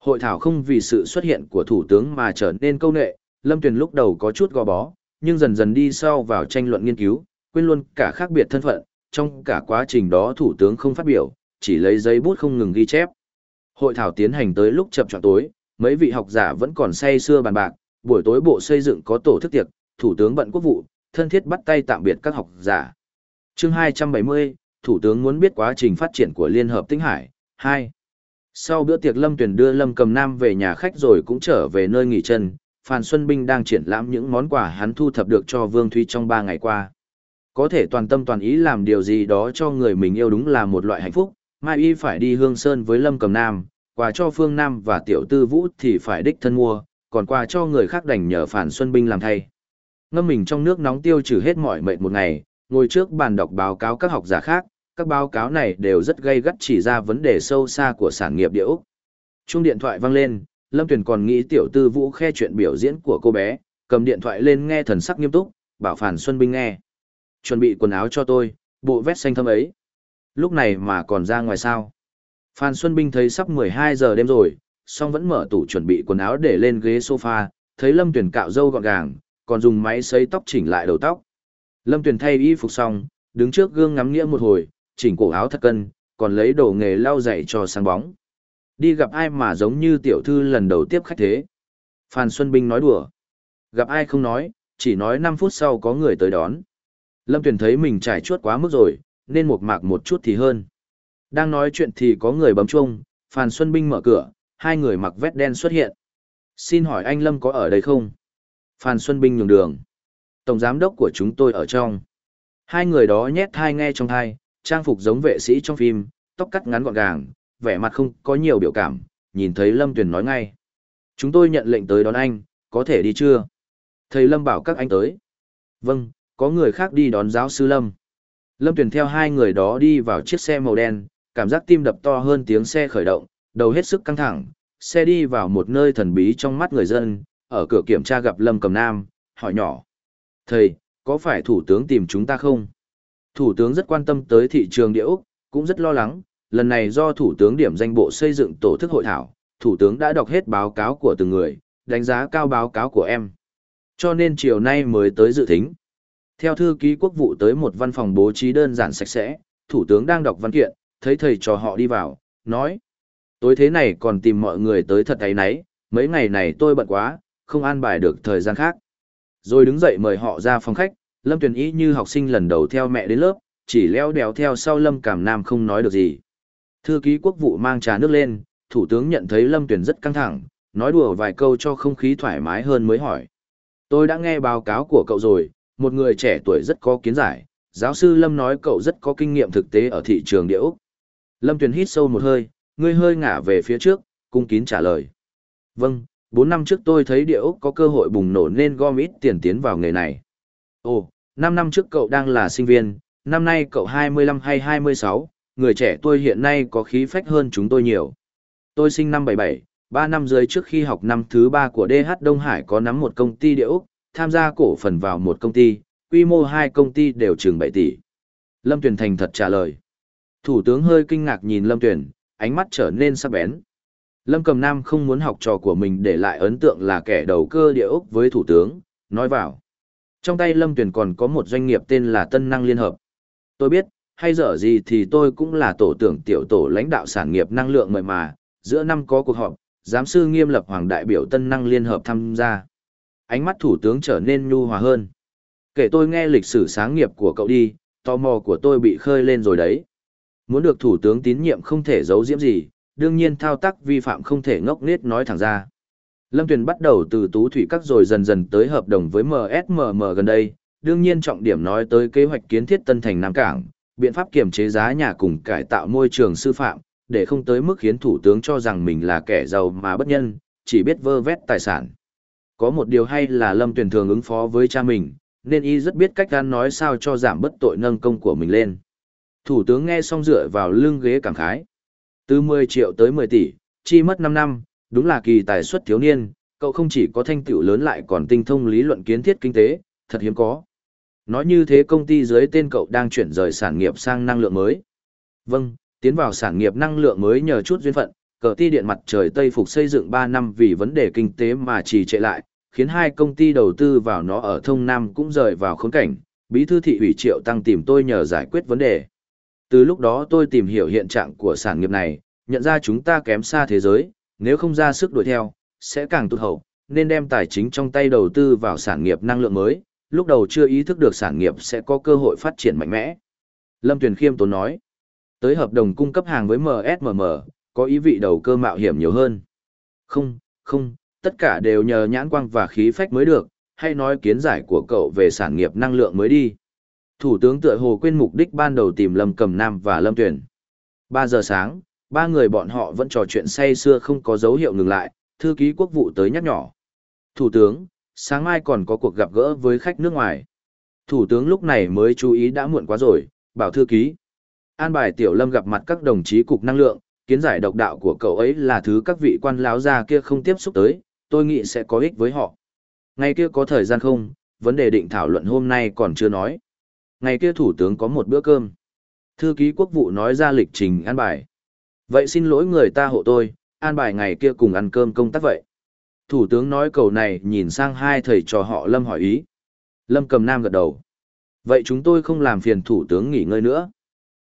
Hội thảo không vì sự xuất hiện của thủ tướng mà trở nên câu nệ, Lâm Tuyền lúc đầu có chút gò bó, nhưng dần dần đi sau vào tranh luận nghiên cứu, quên luôn cả khác biệt thân phận, trong cả quá trình đó thủ tướng không phát biểu, chỉ lấy giấy bút không ngừng ghi chép. Hội thảo tiến hành tới lúc chập chọn tối, mấy vị học giả vẫn còn say xưa bàn bạc, buổi tối bộ xây dựng có tổ thức tiệc, thủ tướng bận quốc vụ, thân thiết bắt tay tạm biệt các học giả. Chương 270, thủ tướng muốn biết quá trình phát triển của Liên hợp Tinh Hải. 2. Sau bữa tiệc Lâm Tuyền đưa Lâm Cầm Nam về nhà khách rồi cũng trở về nơi nghỉ chân, Phan Xuân Binh đang triển lãm những món quà hắn thu thập được cho Vương Thúy trong 3 ngày qua. Có thể toàn tâm toàn ý làm điều gì đó cho người mình yêu đúng là một loại hạnh phúc, Mai Y phải đi Hương Sơn với Lâm Cầm Nam, quà cho Phương Nam và Tiểu Tư Vũ thì phải đích thân mua, còn quà cho người khác đành nhờ Phan Xuân Binh làm thay. Ngâm mình trong nước nóng tiêu trừ hết mọi mệt một ngày, ngồi trước bàn đọc báo cáo các học giả khác, các báo cáo này đều rất gây gắt chỉ ra vấn đề sâu xa của sản nghiệp địa Úc. Chuông điện thoại vang lên, Lâm Tuyền còn nghĩ tiểu tư vũ khe chuyện biểu diễn của cô bé, cầm điện thoại lên nghe thần sắc nghiêm túc, bảo Phản Xuân Binh nghe. Chuẩn bị quần áo cho tôi, bộ vest xanh thâm ấy. Lúc này mà còn ra ngoài sao. Phan Xuân Binh thấy sắp 12 giờ đêm rồi, song vẫn mở tủ chuẩn bị quần áo để lên ghế sofa, thấy Lâm Tuyền cạo râu gọn gàng, còn dùng máy sấy tóc chỉnh lại đầu tóc. Lâm Tuyền thay y phục xong, đứng trước gương ngắm nghĩa một hồi, chỉnh cổ áo thật cân, còn lấy đồ nghề lau dậy cho sáng bóng. Đi gặp ai mà giống như tiểu thư lần đầu tiếp khách thế? Phan Xuân Binh nói đùa. Gặp ai không nói, chỉ nói 5 phút sau có người tới đón. Lâm Tuyền thấy mình trải chuốt quá mức rồi, nên một mạc một chút thì hơn. Đang nói chuyện thì có người bấm chuông, Phan Xuân Binh mở cửa, hai người mặc vest đen xuất hiện. Xin hỏi anh Lâm có ở đây không? Phan Xuân Binh nhường đường. Tổng giám đốc của chúng tôi ở trong. Hai người đó nhét thai nghe trong thai, trang phục giống vệ sĩ trong phim, tóc cắt ngắn gọn gàng, vẻ mặt không có nhiều biểu cảm, nhìn thấy Lâm Tuyền nói ngay. Chúng tôi nhận lệnh tới đón anh, có thể đi chưa? Thầy Lâm bảo các anh tới. Vâng, có người khác đi đón giáo sư Lâm. Lâm Tuyền theo hai người đó đi vào chiếc xe màu đen, cảm giác tim đập to hơn tiếng xe khởi động, đầu hết sức căng thẳng. Xe đi vào một nơi thần bí trong mắt người dân, ở cửa kiểm tra gặp Lâm Cầm Nam, hỏi nhỏ. Thầy, có phải thủ tướng tìm chúng ta không? Thủ tướng rất quan tâm tới thị trường địa Úc, cũng rất lo lắng, lần này do Thủ tướng điểm danh bộ xây dựng tổ thức hội thảo, Thủ tướng đã đọc hết báo cáo của từng người, đánh giá cao báo cáo của em. Cho nên chiều nay mới tới dự thính. Theo thư ký quốc vụ tới một văn phòng bố trí đơn giản sạch sẽ, Thủ tướng đang đọc văn kiện, thấy thầy trò họ đi vào, nói. Tối thế này còn tìm mọi người tới thật ấy nấy, mấy ngày này tôi bận quá, không an bài được thời gian khác. Rồi đứng dậy mời họ ra phòng khách, Lâm Tuyền ý như học sinh lần đầu theo mẹ đến lớp, chỉ leo đèo theo sau Lâm Cảm Nam không nói được gì. Thư ký quốc vụ mang trà nước lên, thủ tướng nhận thấy Lâm Tuyền rất căng thẳng, nói đùa vài câu cho không khí thoải mái hơn mới hỏi. Tôi đã nghe báo cáo của cậu rồi, một người trẻ tuổi rất có kiến giải, giáo sư Lâm nói cậu rất có kinh nghiệm thực tế ở thị trường địa Úc. Lâm Tuyền hít sâu một hơi, ngươi hơi ngả về phía trước, cung kín trả lời. Vâng, 4 năm trước tôi thấy địa Úc có cơ hội bùng nổ nên gom ít tiền tiến vào nghề này. Ồ, 5 năm trước cậu đang là sinh viên, năm nay cậu 25 hay 26, người trẻ tôi hiện nay có khí phách hơn chúng tôi nhiều. Tôi sinh năm 77, 3 năm dưới trước khi học năm thứ 3 của DH Đông Hải có nắm một công ty địa Úc, tham gia cổ phần vào một công ty, quy mô hai công ty đều chừng 7 tỷ. Lâm Tuyền thành thật trả lời. Thủ tướng hơi kinh ngạc nhìn Lâm Tuyền, ánh mắt trở nên sắc bén. Lâm Cầm Nam không muốn học trò của mình để lại ấn tượng là kẻ đầu cơ địa Úc với thủ tướng, nói vào. Trong tay Lâm Tuyền còn có một doanh nghiệp tên là Tân Năng Liên Hợp. Tôi biết, hay dở gì thì tôi cũng là tổ tưởng tiểu tổ lãnh đạo sản nghiệp năng lượng mời mà, giữa năm có cuộc họp, giám sư nghiêm lập hoàng đại biểu Tân Năng Liên Hợp tham gia. Ánh mắt thủ tướng trở nên nhu hòa hơn. Kể tôi nghe lịch sử sáng nghiệp của cậu đi, tò mò của tôi bị khơi lên rồi đấy. Muốn được thủ tướng tín nhiệm không thể giấu diễm gì, đương nhiên thao tác vi phạm không thể ngốc nết nói thẳng ra. Lâm Tuyền bắt đầu từ tú thủy các rồi dần dần tới hợp đồng với MSMM gần đây, đương nhiên trọng điểm nói tới kế hoạch kiến thiết Tân Thành Nam Cảng, biện pháp kiểm chế giá nhà cùng cải tạo môi trường sư phạm, để không tới mức khiến thủ tướng cho rằng mình là kẻ giàu mà bất nhân, chỉ biết vơ vét tài sản. Có một điều hay là Lâm Tuyền thường ứng phó với cha mình, nên y rất biết cách gan nói sao cho giảm bất tội nâng công của mình lên. Thủ tướng nghe xong dựa vào lưng ghế cảm khái. Từ 10 triệu tới 10 tỷ, chi mất 5 năm, đúng là kỳ tài xuất thiếu niên, cậu không chỉ có thanh tựu lớn lại còn tinh thông lý luận kiến thiết kinh tế, thật hiếm có. Nói như thế công ty dưới tên cậu đang chuyển rời sản nghiệp sang năng lượng mới. Vâng, tiến vào sản nghiệp năng lượng mới nhờ chút duyên phận, cờ ti điện mặt trời Tây Phục xây dựng 3 năm vì vấn đề kinh tế mà trì trệ lại, khiến hai công ty đầu tư vào nó ở thông Nam cũng rời vào khốn cảnh, bí thư thị ủy triệu tăng tìm tôi nhờ giải quyết vấn đề. Từ lúc đó tôi tìm hiểu hiện trạng của sản nghiệp này, nhận ra chúng ta kém xa thế giới, nếu không ra sức đuổi theo, sẽ càng tụt hậu, nên đem tài chính trong tay đầu tư vào sản nghiệp năng lượng mới, lúc đầu chưa ý thức được sản nghiệp sẽ có cơ hội phát triển mạnh mẽ. Lâm Tuyền Khiêm tốn nói, tới hợp đồng cung cấp hàng với MSMM, có ý vị đầu cơ mạo hiểm nhiều hơn. Không, không, tất cả đều nhờ nhãn quang và khí phách mới được, hay nói kiến giải của cậu về sản nghiệp năng lượng mới đi. Thủ tướng tựa hồ quên mục đích ban đầu tìm Lâm Cầm Nam và Lâm Tuyền. 3 giờ sáng, ba người bọn họ vẫn trò chuyện say sưa không có dấu hiệu ngừng lại, thư ký quốc vụ tới nhắc nhỏ. Thủ tướng, sáng mai còn có cuộc gặp gỡ với khách nước ngoài. Thủ tướng lúc này mới chú ý đã muộn quá rồi, bảo thư ký. An bài Tiểu Lâm gặp mặt các đồng chí cục năng lượng, kiến giải độc đạo của cậu ấy là thứ các vị quan láo già kia không tiếp xúc tới, tôi nghĩ sẽ có ích với họ. Ngày kia có thời gian không, vấn đề định thảo luận hôm nay còn chưa nói. Ngày kia thủ tướng có một bữa cơm. Thư ký quốc vụ nói ra lịch trình an bài. Vậy xin lỗi người ta hộ tôi, an bài ngày kia cùng ăn cơm công tác vậy. Thủ tướng nói cầu này nhìn sang hai thầy trò họ Lâm hỏi ý. Lâm cầm nam gật đầu. Vậy chúng tôi không làm phiền thủ tướng nghỉ ngơi nữa.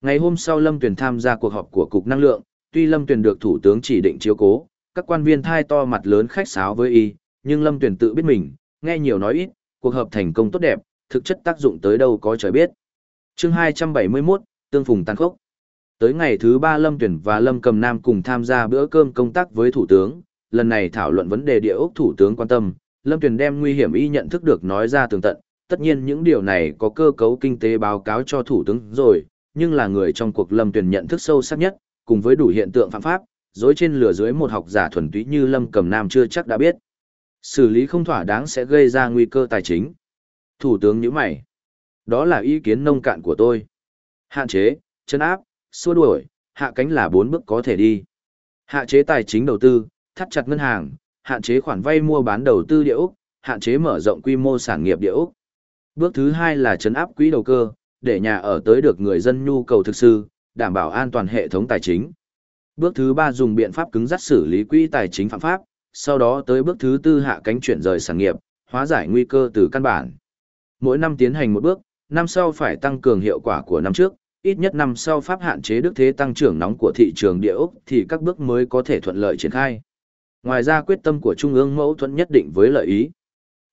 Ngày hôm sau Lâm Tuyền tham gia cuộc họp của Cục Năng lượng, tuy Lâm Tuyền được thủ tướng chỉ định chiếu cố, các quan viên thai to mặt lớn khách sáo với y, nhưng Lâm Tuyền tự biết mình, nghe nhiều nói ít, cuộc họp thành công tốt đẹp, thực chất tác dụng tới đâu có trời biết. Chương 271, Tương Phùng Tàn Khốc Tới ngày thứ ba Lâm Tuyển và Lâm Cầm Nam cùng tham gia bữa cơm công tác với Thủ tướng, lần này thảo luận vấn đề địa ốc Thủ tướng quan tâm, Lâm Tuyển đem nguy hiểm y nhận thức được nói ra tường tận, tất nhiên những điều này có cơ cấu kinh tế báo cáo cho Thủ tướng rồi, nhưng là người trong cuộc Lâm Tuyển nhận thức sâu sắc nhất, cùng với đủ hiện tượng phạm pháp, dối trên lửa dưới một học giả thuần túy như Lâm Cầm Nam chưa chắc đã biết. Xử lý không thỏa đáng sẽ gây ra nguy cơ tài chính. Thủ tướng nhíu mày. Đó là ý kiến nông cạn của tôi. Hạn chế, chân áp, xua đuổi, hạ cánh là bốn bước có thể đi. Hạ chế tài chính đầu tư, thắt chặt ngân hàng, hạn chế khoản vay mua bán đầu tư địa ốc, hạn chế mở rộng quy mô sản nghiệp địa ốc. Bước thứ hai là chấn áp quỹ đầu cơ, để nhà ở tới được người dân nhu cầu thực sự, đảm bảo an toàn hệ thống tài chính. Bước thứ ba dùng biện pháp cứng rắt xử lý quỹ tài chính phạm pháp, sau đó tới bước thứ tư hạ cánh chuyển rời sản nghiệp, hóa giải nguy cơ từ căn bản. Mỗi năm tiến hành một bước, năm sau phải tăng cường hiệu quả của năm trước, ít nhất năm sau pháp hạn chế đức thế tăng trưởng nóng của thị trường địa ốc thì các bước mới có thể thuận lợi triển khai. Ngoài ra quyết tâm của Trung ương mẫu thuẫn nhất định với lợi ý.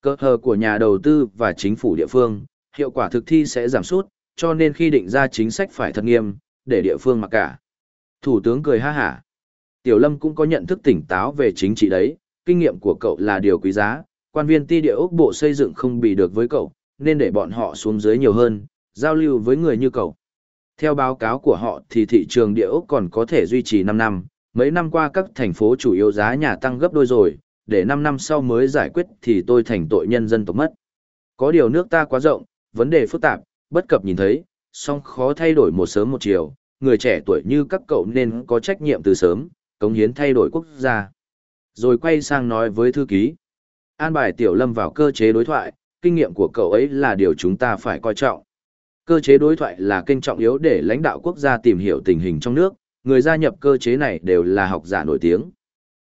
Cơ hờ của nhà đầu tư và chính phủ địa phương, hiệu quả thực thi sẽ giảm sút, cho nên khi định ra chính sách phải thật nghiêm, để địa phương mặc cả. Thủ tướng cười ha hả. Tiểu Lâm cũng có nhận thức tỉnh táo về chính trị đấy, kinh nghiệm của cậu là điều quý giá, quan viên ti địa ốc bộ xây dựng không bị được với cậu, nên để bọn họ xuống dưới nhiều hơn, giao lưu với người như cậu. Theo báo cáo của họ thì thị trường địa ốc còn có thể duy trì 5 năm, mấy năm qua các thành phố chủ yếu giá nhà tăng gấp đôi rồi, để 5 năm sau mới giải quyết thì tôi thành tội nhân dân tộc mất. Có điều nước ta quá rộng, vấn đề phức tạp, bất cập nhìn thấy, song khó thay đổi một sớm một chiều, người trẻ tuổi như các cậu nên có trách nhiệm từ sớm, cống hiến thay đổi quốc gia. Rồi quay sang nói với thư ký. An bài Tiểu Lâm vào cơ chế đối thoại, kinh nghiệm của cậu ấy là điều chúng ta phải coi trọng. Cơ chế đối thoại là kênh trọng yếu để lãnh đạo quốc gia tìm hiểu tình hình trong nước, người gia nhập cơ chế này đều là học giả nổi tiếng.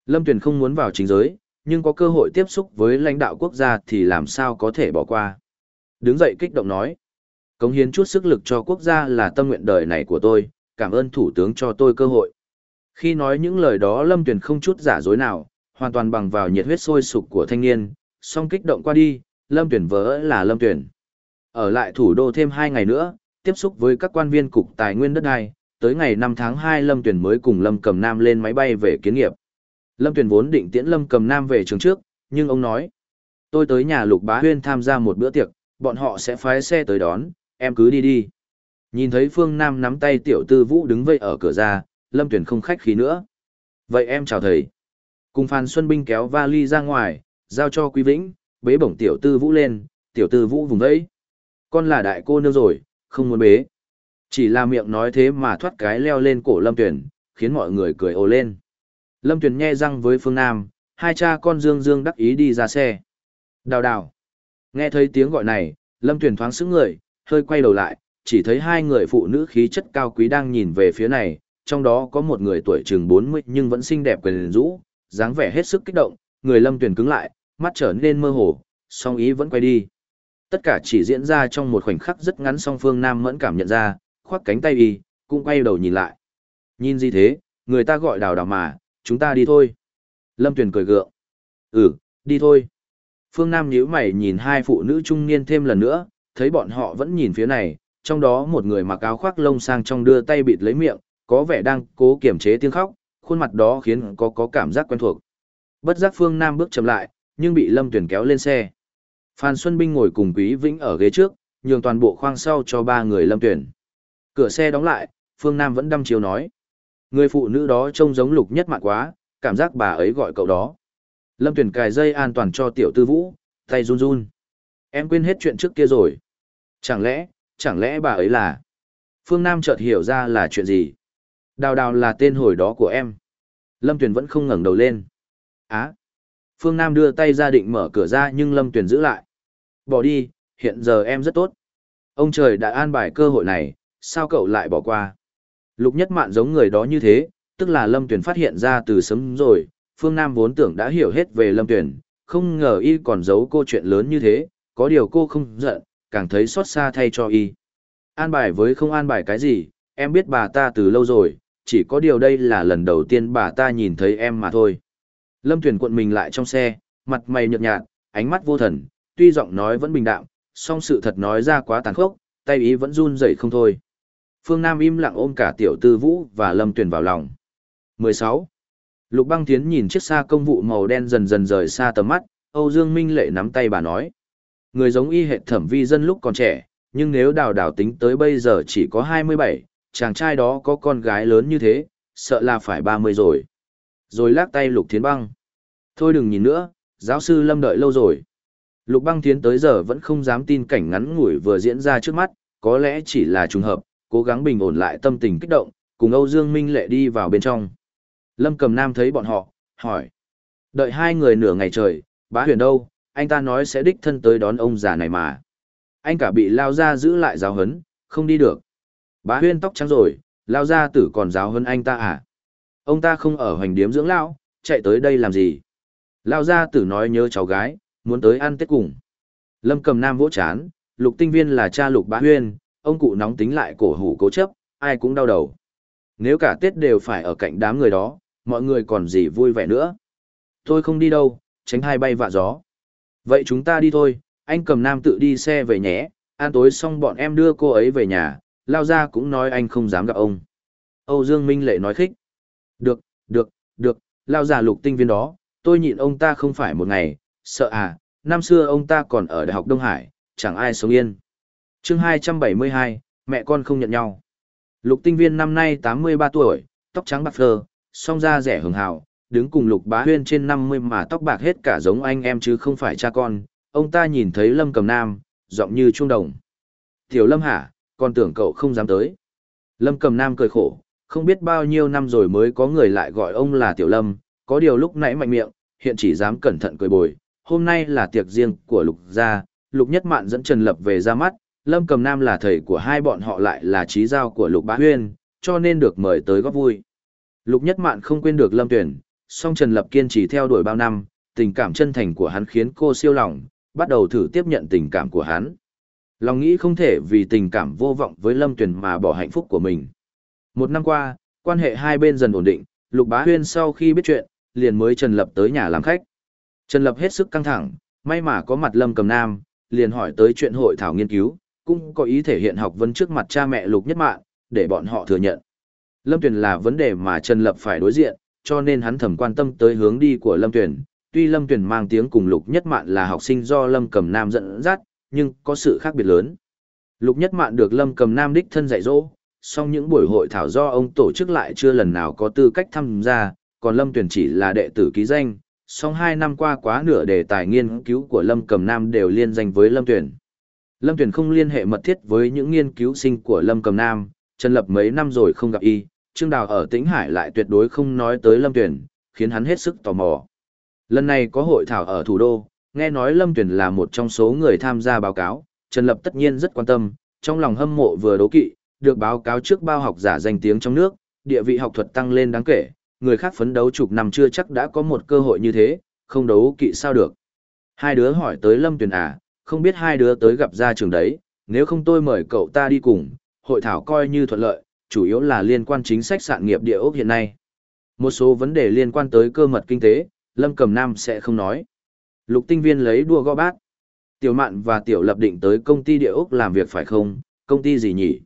Lâm Tuyền không muốn vào chính giới, nhưng có cơ hội tiếp xúc với lãnh đạo quốc gia thì làm sao có thể bỏ qua. Đứng dậy kích động nói, cống hiến chút sức lực cho quốc gia là tâm nguyện đời này của tôi, cảm ơn Thủ tướng cho tôi cơ hội. Khi nói những lời đó Lâm Tuyền không chút giả dối nào, hoàn toàn bằng vào nhiệt huyết sôi sục của thanh niên, song kích động qua đi, Lâm Tuyền vỡ là Lâm Tuyền. Ở lại thủ đô thêm 2 ngày nữa, tiếp xúc với các quan viên cục tài nguyên đất đai, tới ngày 5 tháng 2 Lâm Tuyền mới cùng Lâm Cầm Nam lên máy bay về kiến nghiệp. Lâm Tuyền vốn định tiễn Lâm Cầm Nam về trường trước, nhưng ông nói, tôi tới nhà Lục Bá Huyên tham gia một bữa tiệc, bọn họ sẽ phái xe tới đón, em cứ đi đi. Nhìn thấy Phương Nam nắm tay tiểu tư vũ đứng vây ở cửa ra, Lâm Tuyền không khách khí nữa. Vậy em chào thầy. Cùng Phan Xuân Binh kéo vali ra ngoài, giao cho Quý Vĩnh, bế bổng tiểu tư vũ lên, tiểu tư vũ vùng đấy. Con là đại cô nương rồi, không muốn bế. Chỉ là miệng nói thế mà thoát cái leo lên cổ Lâm Tuyền, khiến mọi người cười ồ lên. Lâm Tuyền nhe răng với Phương Nam, hai cha con Dương Dương đắc ý đi ra xe. Đào đào. Nghe thấy tiếng gọi này, Lâm Tuyền thoáng sững người, hơi quay đầu lại, chỉ thấy hai người phụ nữ khí chất cao quý đang nhìn về phía này, trong đó có một người tuổi chừng 40 nhưng vẫn xinh đẹp quyền rũ, dáng vẻ hết sức kích động, người Lâm Tuyền cứng lại, mắt trở nên mơ hồ, song ý vẫn quay đi. Tất cả chỉ diễn ra trong một khoảnh khắc rất ngắn song phương Nam mẫn cảm nhận ra, khoác cánh tay y, cũng quay đầu nhìn lại. Nhìn gì thế, người ta gọi đào đào mà, chúng ta đi thôi. Lâm Tuyền cười gượng. Ừ, đi thôi. Phương Nam nhíu mày nhìn hai phụ nữ trung niên thêm lần nữa, thấy bọn họ vẫn nhìn phía này, trong đó một người mặc áo khoác lông sang trong đưa tay bịt lấy miệng, có vẻ đang cố kiềm chế tiếng khóc, khuôn mặt đó khiến có có cảm giác quen thuộc. Bất giác Phương Nam bước chậm lại, nhưng bị Lâm Tuyền kéo lên xe. Phan Xuân Binh ngồi cùng Quý Vĩnh ở ghế trước, nhường toàn bộ khoang sau cho ba người Lâm Tuyển. Cửa xe đóng lại, Phương Nam vẫn đăm chiếu nói. Người phụ nữ đó trông giống lục nhất mạng quá, cảm giác bà ấy gọi cậu đó. Lâm Tuyển cài dây an toàn cho tiểu tư vũ, tay run run. Em quên hết chuyện trước kia rồi. Chẳng lẽ, chẳng lẽ bà ấy là... Phương Nam chợt hiểu ra là chuyện gì. Đào đào là tên hồi đó của em. Lâm Tuyền vẫn không ngẩng đầu lên. Á. Phương Nam đưa tay ra định mở cửa ra nhưng Lâm Tuyền giữ lại. Bỏ đi, hiện giờ em rất tốt. Ông trời đã an bài cơ hội này, sao cậu lại bỏ qua? Lục nhất mạn giống người đó như thế, tức là Lâm Tuyền phát hiện ra từ sớm rồi, Phương Nam vốn tưởng đã hiểu hết về Lâm Tuyền, không ngờ y còn giấu cô chuyện lớn như thế, có điều cô không giận, càng thấy xót xa thay cho y. An bài với không an bài cái gì, em biết bà ta từ lâu rồi, chỉ có điều đây là lần đầu tiên bà ta nhìn thấy em mà thôi. Lâm Tuyền cuộn mình lại trong xe, mặt mày nhợt nhạt, ánh mắt vô thần, tuy giọng nói vẫn bình đạm, song sự thật nói ra quá tàn khốc, tay ý vẫn run rẩy không thôi. Phương Nam im lặng ôm cả tiểu tư vũ và Lâm Tuyền vào lòng. 16. Lục băng tiến nhìn chiếc xa công vụ màu đen dần dần rời xa tầm mắt, Âu Dương Minh lệ nắm tay bà nói. Người giống y hệ thẩm vi dân lúc còn trẻ, nhưng nếu đào đào tính tới bây giờ chỉ có 27, chàng trai đó có con gái lớn như thế, sợ là phải 30 rồi. Rồi lắc tay Lục Thiến Băng. Thôi đừng nhìn nữa, giáo sư Lâm đợi lâu rồi. Lục Băng Thiến tới giờ vẫn không dám tin cảnh ngắn ngủi vừa diễn ra trước mắt, có lẽ chỉ là trùng hợp, cố gắng bình ổn lại tâm tình kích động, cùng Âu Dương Minh Lệ đi vào bên trong. Lâm Cầm Nam thấy bọn họ, hỏi. Đợi hai người nửa ngày trời, bá huyền đâu, anh ta nói sẽ đích thân tới đón ông già này mà. Anh cả bị lao ra giữ lại giáo hấn, không đi được. Bá Huyền tóc trắng rồi, lao ra tử còn giáo hấn anh ta à? Ông ta không ở hoành điếm dưỡng lão, chạy tới đây làm gì? Lao ra tử nói nhớ cháu gái, muốn tới ăn tết cùng. Lâm cầm nam vỗ chán, lục tinh viên là cha lục bá huyên, ông cụ nóng tính lại cổ hủ cố chấp, ai cũng đau đầu. Nếu cả tết đều phải ở cạnh đám người đó, mọi người còn gì vui vẻ nữa. Tôi không đi đâu, tránh hai bay vạ gió. Vậy chúng ta đi thôi, anh cầm nam tự đi xe về nhé, ăn tối xong bọn em đưa cô ấy về nhà, lao ra cũng nói anh không dám gặp ông. Âu Dương Minh Lệ nói khích. Được, được, được, lao già lục tinh viên đó, tôi nhịn ông ta không phải một ngày, sợ à, năm xưa ông ta còn ở Đại học Đông Hải, chẳng ai sống yên. chương 272, mẹ con không nhận nhau. Lục tinh viên năm nay 83 tuổi, tóc trắng bạc phơ, song da rẻ hường hào, đứng cùng lục bá huyên trên 50 mà tóc bạc hết cả giống anh em chứ không phải cha con. Ông ta nhìn thấy Lâm cầm nam, giọng như trung đồng. Tiểu Lâm hả, con tưởng cậu không dám tới. Lâm cầm nam cười khổ, không biết bao nhiêu năm rồi mới có người lại gọi ông là Tiểu Lâm, có điều lúc nãy mạnh miệng, hiện chỉ dám cẩn thận cười bồi. Hôm nay là tiệc riêng của Lục Gia, Lục Nhất Mạn dẫn Trần Lập về ra mắt, Lâm Cầm Nam là thầy của hai bọn họ lại là trí giao của Lục Bá Huyên, cho nên được mời tới góp vui. Lục Nhất Mạn không quên được Lâm Tuyển, song Trần Lập kiên trì theo đuổi bao năm, tình cảm chân thành của hắn khiến cô siêu lòng, bắt đầu thử tiếp nhận tình cảm của hắn. Lòng nghĩ không thể vì tình cảm vô vọng với Lâm Tuyển mà bỏ hạnh phúc của mình. Một năm qua, quan hệ hai bên dần ổn định, Lục Bá Huyên sau khi biết chuyện, liền mới Trần Lập tới nhà làm khách. Trần Lập hết sức căng thẳng, may mà có mặt Lâm Cầm Nam, liền hỏi tới chuyện hội thảo nghiên cứu, cũng có ý thể hiện học vấn trước mặt cha mẹ Lục Nhất Mạn, để bọn họ thừa nhận. Lâm Tuyền là vấn đề mà Trần Lập phải đối diện, cho nên hắn thầm quan tâm tới hướng đi của Lâm Tuyền. Tuy Lâm Tuyền mang tiếng cùng Lục Nhất Mạn là học sinh do Lâm Cầm Nam dẫn dắt, nhưng có sự khác biệt lớn. Lục Nhất Mạn được Lâm Cầm Nam đích thân dạy dỗ, song những buổi hội thảo do ông tổ chức lại chưa lần nào có tư cách tham gia, còn Lâm Tuyền chỉ là đệ tử ký danh, song hai năm qua quá nửa đề tài nghiên cứu của Lâm Cầm Nam đều liên danh với Lâm Tuyền. Lâm Tuyền không liên hệ mật thiết với những nghiên cứu sinh của Lâm Cầm Nam, Trần Lập mấy năm rồi không gặp y, Trương Đào ở Tĩnh Hải lại tuyệt đối không nói tới Lâm Tuyền, khiến hắn hết sức tò mò. Lần này có hội thảo ở thủ đô, nghe nói Lâm Tuyền là một trong số người tham gia báo cáo, Trần Lập tất nhiên rất quan tâm, trong lòng hâm mộ vừa đố kỵ, được báo cáo trước bao học giả danh tiếng trong nước, địa vị học thuật tăng lên đáng kể, người khác phấn đấu chục năm chưa chắc đã có một cơ hội như thế, không đấu kỵ sao được. Hai đứa hỏi tới Lâm Tuyền à, không biết hai đứa tới gặp ra trường đấy, nếu không tôi mời cậu ta đi cùng, hội thảo coi như thuận lợi, chủ yếu là liên quan chính sách sản nghiệp địa ốc hiện nay. Một số vấn đề liên quan tới cơ mật kinh tế, Lâm Cầm Nam sẽ không nói. Lục tinh viên lấy đua gõ bát. Tiểu Mạn và Tiểu Lập định tới công ty địa ốc làm việc phải không, công ty gì nhỉ?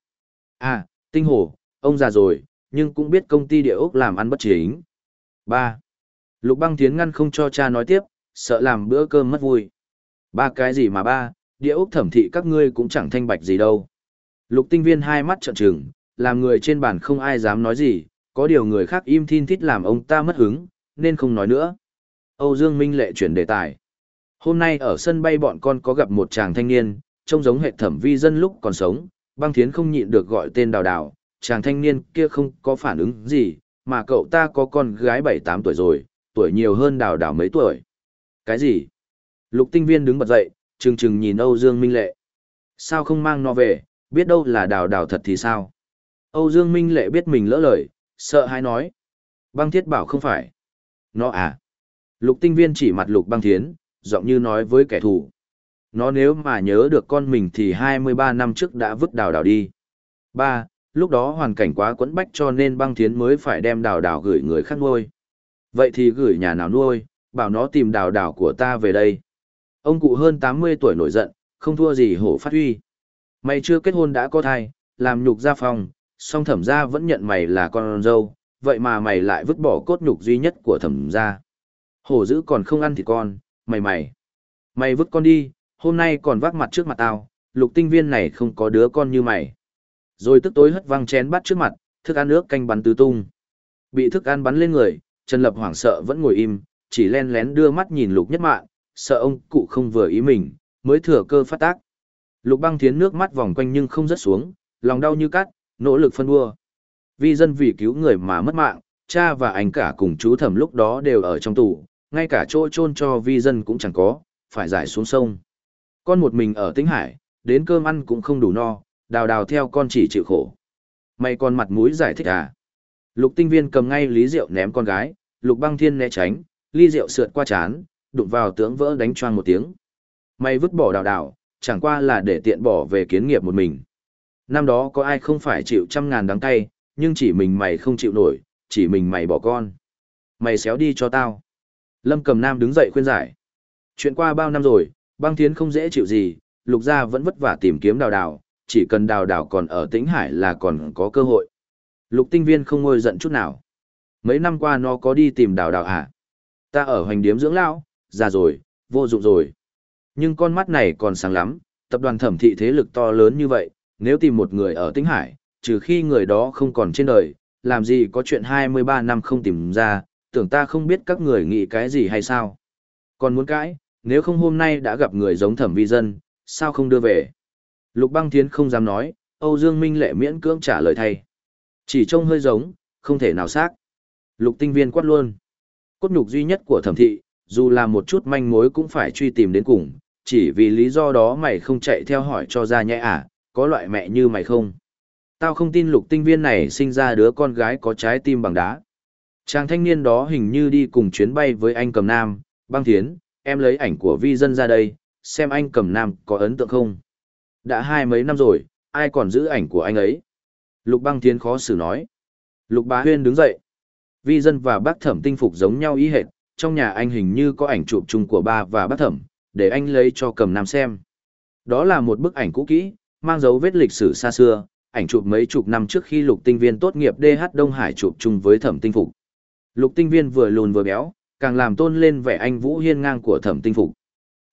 À, Tinh Hồ, ông già rồi, nhưng cũng biết công ty địa ốc làm ăn bất chính. 3. Lục băng tiến ngăn không cho cha nói tiếp, sợ làm bữa cơm mất vui. Ba cái gì mà ba, địa ốc thẩm thị các ngươi cũng chẳng thanh bạch gì đâu. Lục tinh viên hai mắt trợn trừng, làm người trên bàn không ai dám nói gì, có điều người khác im thin thít làm ông ta mất hứng, nên không nói nữa. Âu Dương Minh lệ chuyển đề tài. Hôm nay ở sân bay bọn con có gặp một chàng thanh niên, trông giống hệ thẩm vi dân lúc còn sống, băng thiến không nhịn được gọi tên đào đào, chàng thanh niên kia không có phản ứng gì, mà cậu ta có con gái 7-8 tuổi rồi, tuổi nhiều hơn đào đào mấy tuổi. Cái gì? Lục tinh viên đứng bật dậy, trừng trừng nhìn Âu Dương Minh Lệ. Sao không mang nó về, biết đâu là đào đào thật thì sao? Âu Dương Minh Lệ biết mình lỡ lời, sợ hãi nói. Băng thiết bảo không phải. Nó à? Lục tinh viên chỉ mặt lục băng thiến, giọng như nói với kẻ thù. Nó nếu mà nhớ được con mình thì 23 năm trước đã vứt đào đào đi. Ba, lúc đó hoàn cảnh quá quẫn bách cho nên băng thiến mới phải đem đào đào gửi người khác nuôi. Vậy thì gửi nhà nào nuôi, bảo nó tìm đào đào của ta về đây. Ông cụ hơn 80 tuổi nổi giận, không thua gì hổ phát huy. Mày chưa kết hôn đã có thai, làm nhục gia phòng, song thẩm gia vẫn nhận mày là con dâu, vậy mà mày lại vứt bỏ cốt nhục duy nhất của thẩm gia. Hổ dữ còn không ăn thì con, mày mày. Mày vứt con đi, hôm nay còn vác mặt trước mặt tao, lục tinh viên này không có đứa con như mày. Rồi tức tối hất văng chén bát trước mặt, thức ăn nước canh bắn tứ tung. Bị thức ăn bắn lên người, Trần Lập hoảng sợ vẫn ngồi im, chỉ len lén đưa mắt nhìn lục nhất mạng, sợ ông cụ không vừa ý mình, mới thừa cơ phát tác. Lục băng thiến nước mắt vòng quanh nhưng không rớt xuống, lòng đau như cắt, nỗ lực phân đua. Vì dân vì cứu người mà mất mạng, cha và anh cả cùng chú thẩm lúc đó đều ở trong tù, ngay cả chỗ chôn cho vi dân cũng chẳng có, phải giải xuống sông. Con một mình ở Tĩnh Hải, đến cơm ăn cũng không đủ no, đào đào theo con chỉ chịu khổ. Mày còn mặt mũi giải thích à? Lục tinh viên cầm ngay lý diệu ném con gái, lục băng thiên né tránh, ly diệu sượt qua chán, đụng vào tướng vỡ đánh choang một tiếng. Mày vứt bỏ đào đào, chẳng qua là để tiện bỏ về kiến nghiệp một mình. Năm đó có ai không phải chịu trăm ngàn đắng cay, nhưng chỉ mình mày không chịu nổi, chỉ mình mày bỏ con. Mày xéo đi cho tao. Lâm cầm nam đứng dậy khuyên giải. Chuyện qua bao năm rồi, băng thiến không dễ chịu gì, lục gia vẫn vất vả tìm kiếm đào đào, chỉ cần đào đào còn ở tĩnh hải là còn có cơ hội. Lục tinh viên không ngôi giận chút nào. Mấy năm qua nó có đi tìm đào đào hả? Ta ở hoành điếm dưỡng lão, già rồi, vô dụng rồi. Nhưng con mắt này còn sáng lắm, tập đoàn thẩm thị thế lực to lớn như vậy, nếu tìm một người ở Tĩnh Hải, trừ khi người đó không còn trên đời, làm gì có chuyện 23 năm không tìm ra, tưởng ta không biết các người nghĩ cái gì hay sao. Còn muốn cãi, nếu không hôm nay đã gặp người giống thẩm vi dân, sao không đưa về? Lục băng thiến không dám nói, Âu Dương Minh Lệ miễn cưỡng trả lời thay. Chỉ trông hơi giống, không thể nào xác. Lục tinh viên quát luôn. Cốt nhục duy nhất của thẩm thị, dù là một chút manh mối cũng phải truy tìm đến cùng, chỉ vì lý do đó mày không chạy theo hỏi cho ra nhẽ à, có loại mẹ như mày không? Tao không tin lục tinh viên này sinh ra đứa con gái có trái tim bằng đá. Chàng thanh niên đó hình như đi cùng chuyến bay với anh cầm nam, băng thiến, em lấy ảnh của vi dân ra đây, xem anh cầm nam có ấn tượng không. Đã hai mấy năm rồi, ai còn giữ ảnh của anh ấy? Lục băng Thiên khó xử nói. Lục bá huyên đứng dậy. Vi dân và bác thẩm tinh phục giống nhau ý hệt, trong nhà anh hình như có ảnh chụp chung của ba và bác thẩm, để anh lấy cho cầm nam xem. Đó là một bức ảnh cũ kỹ, mang dấu vết lịch sử xa xưa, ảnh chụp mấy chục năm trước khi lục tinh viên tốt nghiệp DH Đông Hải chụp chung với thẩm tinh phục. Lục tinh viên vừa lùn vừa béo, càng làm tôn lên vẻ anh vũ hiên ngang của thẩm tinh phục.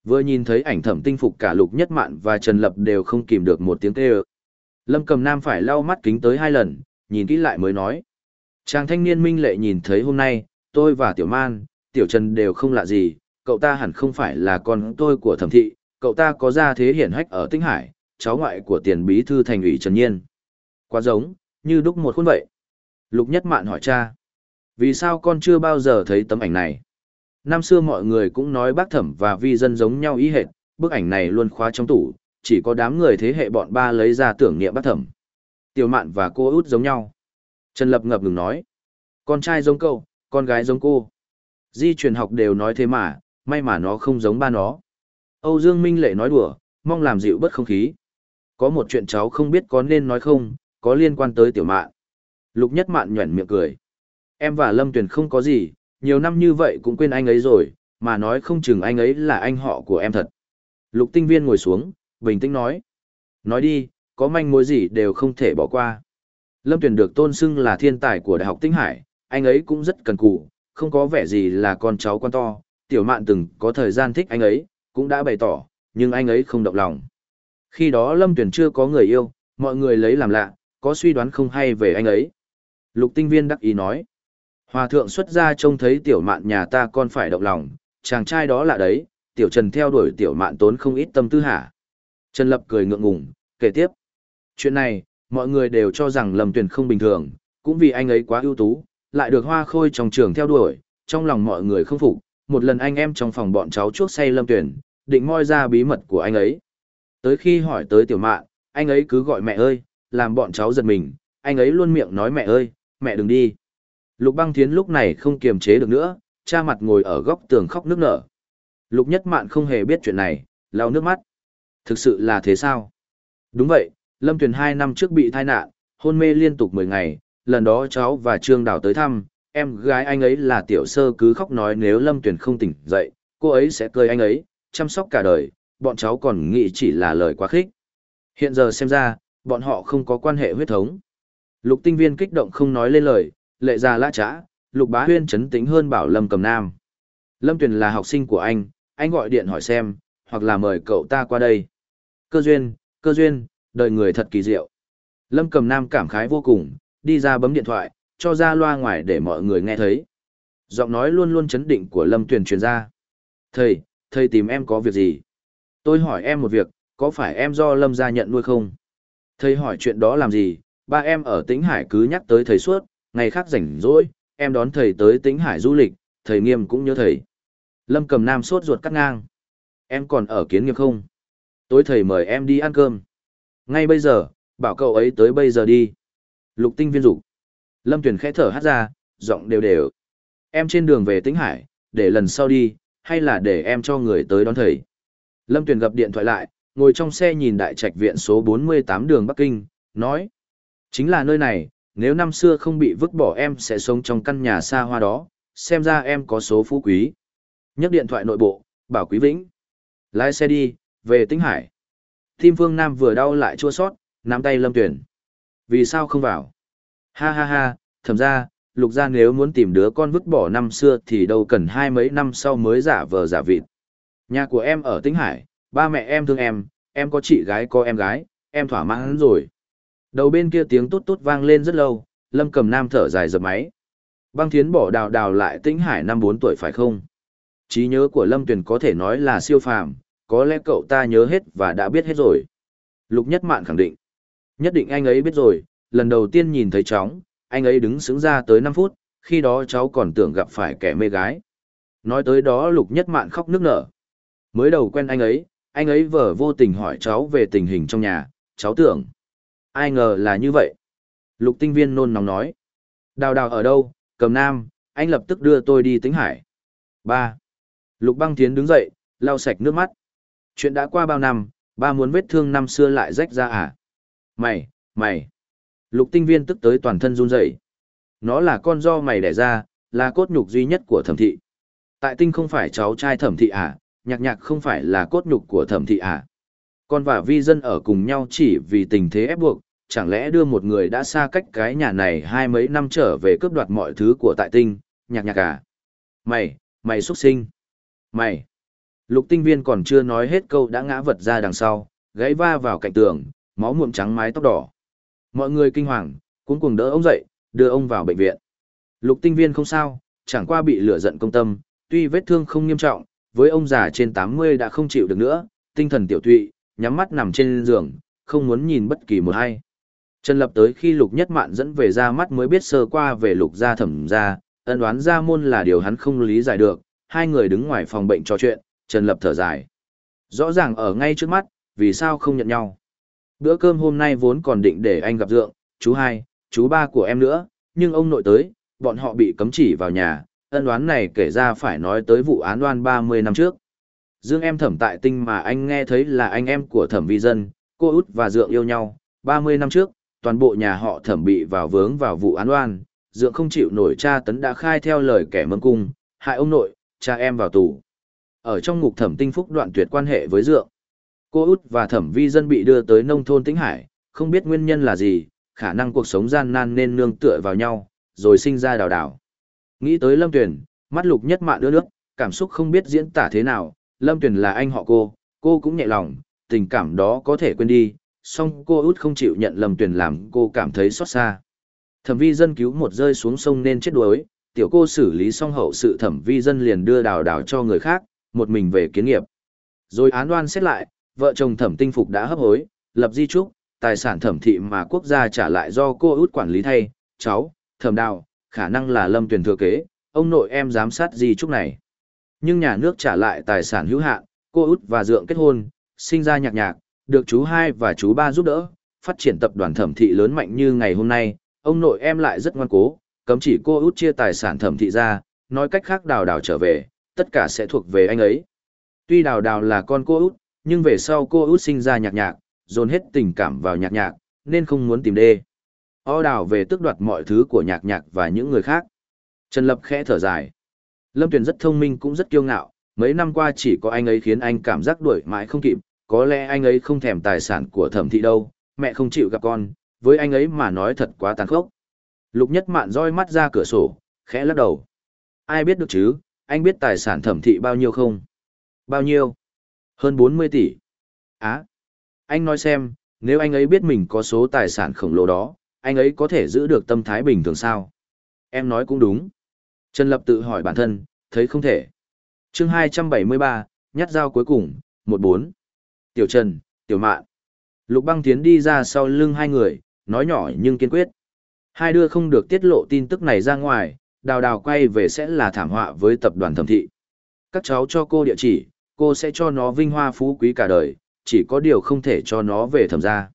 Vừa nhìn thấy ảnh thẩm tinh phục cả lục nhất mạn và trần lập đều không kìm được một tiếng kêu. Lâm cầm nam phải lau mắt kính tới hai lần, nhìn kỹ lại mới nói. Chàng thanh niên minh lệ nhìn thấy hôm nay, tôi và tiểu man, tiểu trần đều không lạ gì, cậu ta hẳn không phải là con tôi của thẩm thị, cậu ta có gia thế hiển hách ở Tinh Hải, cháu ngoại của tiền bí thư thành ủy Trần Nhiên. Quá giống, như đúc một khuôn vậy. Lục Nhất Mạn hỏi cha. Vì sao con chưa bao giờ thấy tấm ảnh này? Năm xưa mọi người cũng nói bác thẩm và vi dân giống nhau ý hệt, bức ảnh này luôn khóa trong tủ, chỉ có đám người thế hệ bọn ba lấy ra tưởng niệm bác thẩm. Tiểu mạn và cô út giống nhau. Trần Lập ngập ngừng nói. Con trai giống cậu, con gái giống cô. Di truyền học đều nói thế mà, may mà nó không giống ba nó. Âu Dương Minh Lệ nói đùa, mong làm dịu bớt không khí. Có một chuyện cháu không biết có nên nói không, có liên quan tới tiểu mạn. Lục nhất mạn nhuẩn miệng cười. Em và Lâm Tuyền không có gì, nhiều năm như vậy cũng quên anh ấy rồi, mà nói không chừng anh ấy là anh họ của em thật. Lục tinh viên ngồi xuống, bình tĩnh nói. Nói đi, có manh mối gì đều không thể bỏ qua. Lâm Tuyền được tôn xưng là thiên tài của Đại học Tinh Hải, anh ấy cũng rất cần cù, không có vẻ gì là con cháu quan to, tiểu mạn từng có thời gian thích anh ấy, cũng đã bày tỏ, nhưng anh ấy không động lòng. Khi đó Lâm Tuyền chưa có người yêu, mọi người lấy làm lạ, có suy đoán không hay về anh ấy. Lục tinh viên đắc ý nói. Hòa thượng xuất ra trông thấy tiểu mạn nhà ta con phải động lòng, chàng trai đó là đấy, tiểu trần theo đuổi tiểu mạn tốn không ít tâm tư hả. Trần Lập cười ngượng ngùng, kể tiếp. Chuyện này, mọi người đều cho rằng Lâm Tuyền không bình thường, cũng vì anh ấy quá ưu tú, lại được hoa khôi trong trường theo đuổi, trong lòng mọi người không phục. Một lần anh em trong phòng bọn cháu chuốc say Lâm Tuyền, định moi ra bí mật của anh ấy. Tới khi hỏi tới tiểu mạn, anh ấy cứ gọi mẹ ơi, làm bọn cháu giật mình, anh ấy luôn miệng nói mẹ ơi, mẹ đừng đi. Lục băng thiến lúc này không kiềm chế được nữa, cha mặt ngồi ở góc tường khóc nước nở. Lục nhất mạn không hề biết chuyện này, lau nước mắt. Thực sự là thế sao? Đúng vậy, Lâm Tuyền hai năm trước bị thai nạn, hôn mê liên tục 10 ngày, lần đó cháu và Trương Đào tới thăm, em gái anh ấy là tiểu sơ cứ khóc nói nếu Lâm Tuyền không tỉnh dậy, cô ấy sẽ cười anh ấy, chăm sóc cả đời, bọn cháu còn nghĩ chỉ là lời quá khích. Hiện giờ xem ra, bọn họ không có quan hệ huyết thống. Lục tinh viên kích động không nói lên lời, lệ ra lã trã, lục bá huyên chấn tĩnh hơn bảo Lâm cầm nam. Lâm Tuyền là học sinh của anh, anh gọi điện hỏi xem, hoặc là mời cậu ta qua đây. Cơ duyên, cơ duyên, đời người thật kỳ diệu. Lâm cầm nam cảm khái vô cùng, đi ra bấm điện thoại, cho ra loa ngoài để mọi người nghe thấy. Giọng nói luôn luôn chấn định của Lâm Tuyền truyền ra. Thầy, thầy tìm em có việc gì? Tôi hỏi em một việc, có phải em do Lâm gia nhận nuôi không? Thầy hỏi chuyện đó làm gì? Ba em ở Tĩnh Hải cứ nhắc tới thầy suốt, ngày khác rảnh rỗi, em đón thầy tới Tĩnh Hải du lịch, thầy nghiêm cũng nhớ thầy. Lâm cầm nam sốt ruột cắt ngang. Em còn ở kiến nghiệp không? Tối thầy mời em đi ăn cơm. Ngay bây giờ, bảo cậu ấy tới bây giờ đi. Lục tinh viên dục Lâm Tuyền khẽ thở hát ra, giọng đều đều. Em trên đường về Tĩnh Hải, để lần sau đi, hay là để em cho người tới đón thầy. Lâm Tuyền gặp điện thoại lại, ngồi trong xe nhìn đại trạch viện số 48 đường Bắc Kinh, nói. Chính là nơi này, nếu năm xưa không bị vứt bỏ em sẽ sống trong căn nhà xa hoa đó, xem ra em có số phú quý. Nhấc điện thoại nội bộ, bảo Quý Vĩnh. Lái xe đi, về Tĩnh Hải. Tim Phương Nam vừa đau lại chua sót, nắm tay Lâm Tuyền. Vì sao không vào? Ha ha ha, thầm ra, lục gia nếu muốn tìm đứa con vứt bỏ năm xưa thì đâu cần hai mấy năm sau mới giả vờ giả vịt. Nhà của em ở Tĩnh Hải, ba mẹ em thương em, em có chị gái có em gái, em thỏa mãn rồi. Đầu bên kia tiếng tốt tốt vang lên rất lâu, Lâm cầm nam thở dài dập máy. Băng thiến bỏ đào đào lại Tĩnh Hải năm bốn tuổi phải không? trí nhớ của Lâm Tuyền có thể nói là siêu phàm, có lẽ cậu ta nhớ hết và đã biết hết rồi. Lục Nhất Mạn khẳng định. Nhất định anh ấy biết rồi, lần đầu tiên nhìn thấy cháu, anh ấy đứng sững ra tới 5 phút, khi đó cháu còn tưởng gặp phải kẻ mê gái. Nói tới đó lục nhất mạn khóc nước nở. Mới đầu quen anh ấy, anh ấy vờ vô tình hỏi cháu về tình hình trong nhà, cháu tưởng. Ai ngờ là như vậy. Lục tinh viên nôn nóng nói. Đào đào ở đâu, cầm nam, anh lập tức đưa tôi đi tính hải. Ba. Lục băng tiến đứng dậy, lau sạch nước mắt. Chuyện đã qua bao năm, ba muốn vết thương năm xưa lại rách ra à? Mày, mày. Lục tinh viên tức tới toàn thân run rẩy. Nó là con do mày đẻ ra, là cốt nhục duy nhất của thẩm thị. Tại tinh không phải cháu trai thẩm thị à, nhạc nhạc không phải là cốt nhục của thẩm thị à. Con và vi dân ở cùng nhau chỉ vì tình thế ép buộc, chẳng lẽ đưa một người đã xa cách cái nhà này hai mấy năm trở về cướp đoạt mọi thứ của tại tinh, nhạc nhạc à. Mày, mày xuất sinh. Mày. Lục tinh viên còn chưa nói hết câu đã ngã vật ra đằng sau, gãy va vào cạnh tường, máu nhuộm trắng mái tóc đỏ. Mọi người kinh hoàng, cuốn cuồng đỡ ông dậy, đưa ông vào bệnh viện. Lục tinh viên không sao, chẳng qua bị lửa giận công tâm, tuy vết thương không nghiêm trọng, với ông già trên 80 đã không chịu được nữa, tinh thần tiểu tụy, nhắm mắt nằm trên giường, không muốn nhìn bất kỳ một ai. Trần Lập tới khi Lục Nhất Mạn dẫn về ra mắt mới biết sơ qua về Lục gia thẩm gia, ân đoán gia môn là điều hắn không lý giải được, hai người đứng ngoài phòng bệnh trò chuyện, Trần Lập thở dài. Rõ ràng ở ngay trước mắt, vì sao không nhận nhau? Bữa cơm hôm nay vốn còn định để anh gặp dượng, chú hai, chú ba của em nữa, nhưng ông nội tới, bọn họ bị cấm chỉ vào nhà, ân đoán này kể ra phải nói tới vụ án oan 30 năm trước. Dương em thẩm tại tinh mà anh nghe thấy là anh em của thẩm vi dân, cô út và dượng yêu nhau, 30 năm trước, toàn bộ nhà họ thẩm bị vào vướng vào vụ án oan, dượng không chịu nổi cha tấn đã khai theo lời kẻ mâm cung, hại ông nội, cha em vào tù. Ở trong ngục thẩm tinh phúc đoạn tuyệt quan hệ với dượng. Cô út và thẩm vi dân bị đưa tới nông thôn Tĩnh Hải, không biết nguyên nhân là gì, khả năng cuộc sống gian nan nên nương tựa vào nhau, rồi sinh ra đào đào. Nghĩ tới Lâm tuyển, mắt lục nhất mạn đưa nước, cảm xúc không biết diễn tả thế nào, Lâm Tuyền là anh họ cô, cô cũng nhẹ lòng, tình cảm đó có thể quên đi, song cô út không chịu nhận Lâm Tuyền làm cô cảm thấy xót xa. Thẩm vi dân cứu một rơi xuống sông nên chết đuối, tiểu cô xử lý xong hậu sự thẩm vi dân liền đưa đào đào cho người khác, một mình về kiến nghiệp. Rồi án oan xét lại, vợ chồng thẩm tinh phục đã hấp hối, lập di trúc, tài sản thẩm thị mà quốc gia trả lại do cô út quản lý thay, cháu, thẩm đào, khả năng là lâm tuyển thừa kế, ông nội em giám sát di trúc này. Nhưng nhà nước trả lại tài sản hữu hạn, cô út và dượng kết hôn, sinh ra nhạc nhạc, được chú hai và chú ba giúp đỡ, phát triển tập đoàn thẩm thị lớn mạnh như ngày hôm nay, ông nội em lại rất ngoan cố, cấm chỉ cô út chia tài sản thẩm thị ra, nói cách khác đào đào trở về, tất cả sẽ thuộc về anh ấy. Tuy đào đào là con cô út, nhưng về sau cô út sinh ra nhạc nhạc, dồn hết tình cảm vào nhạc nhạc, nên không muốn tìm đê. O đào về tước đoạt mọi thứ của nhạc nhạc và những người khác. Trần Lập khẽ thở dài. Lâm Tuyền rất thông minh cũng rất kiêu ngạo, mấy năm qua chỉ có anh ấy khiến anh cảm giác đuổi mãi không kịp, có lẽ anh ấy không thèm tài sản của thẩm thị đâu, mẹ không chịu gặp con, với anh ấy mà nói thật quá tàn khốc. Lục nhất mạn roi mắt ra cửa sổ, khẽ lắc đầu. Ai biết được chứ, anh biết tài sản thẩm thị bao nhiêu không? Bao nhiêu? Hơn 40 tỷ. Á, anh nói xem, nếu anh ấy biết mình có số tài sản khổng lồ đó, anh ấy có thể giữ được tâm thái bình thường sao? Em nói cũng đúng. Trần Lập tự hỏi bản thân, thấy không thể. chương 273, nhát dao cuối cùng, 14. Tiểu Trần, Tiểu Mạn. Lục băng tiến đi ra sau lưng hai người, nói nhỏ nhưng kiên quyết. Hai đứa không được tiết lộ tin tức này ra ngoài, đào đào quay về sẽ là thảm họa với tập đoàn thẩm thị. Các cháu cho cô địa chỉ, cô sẽ cho nó vinh hoa phú quý cả đời, chỉ có điều không thể cho nó về thẩm gia.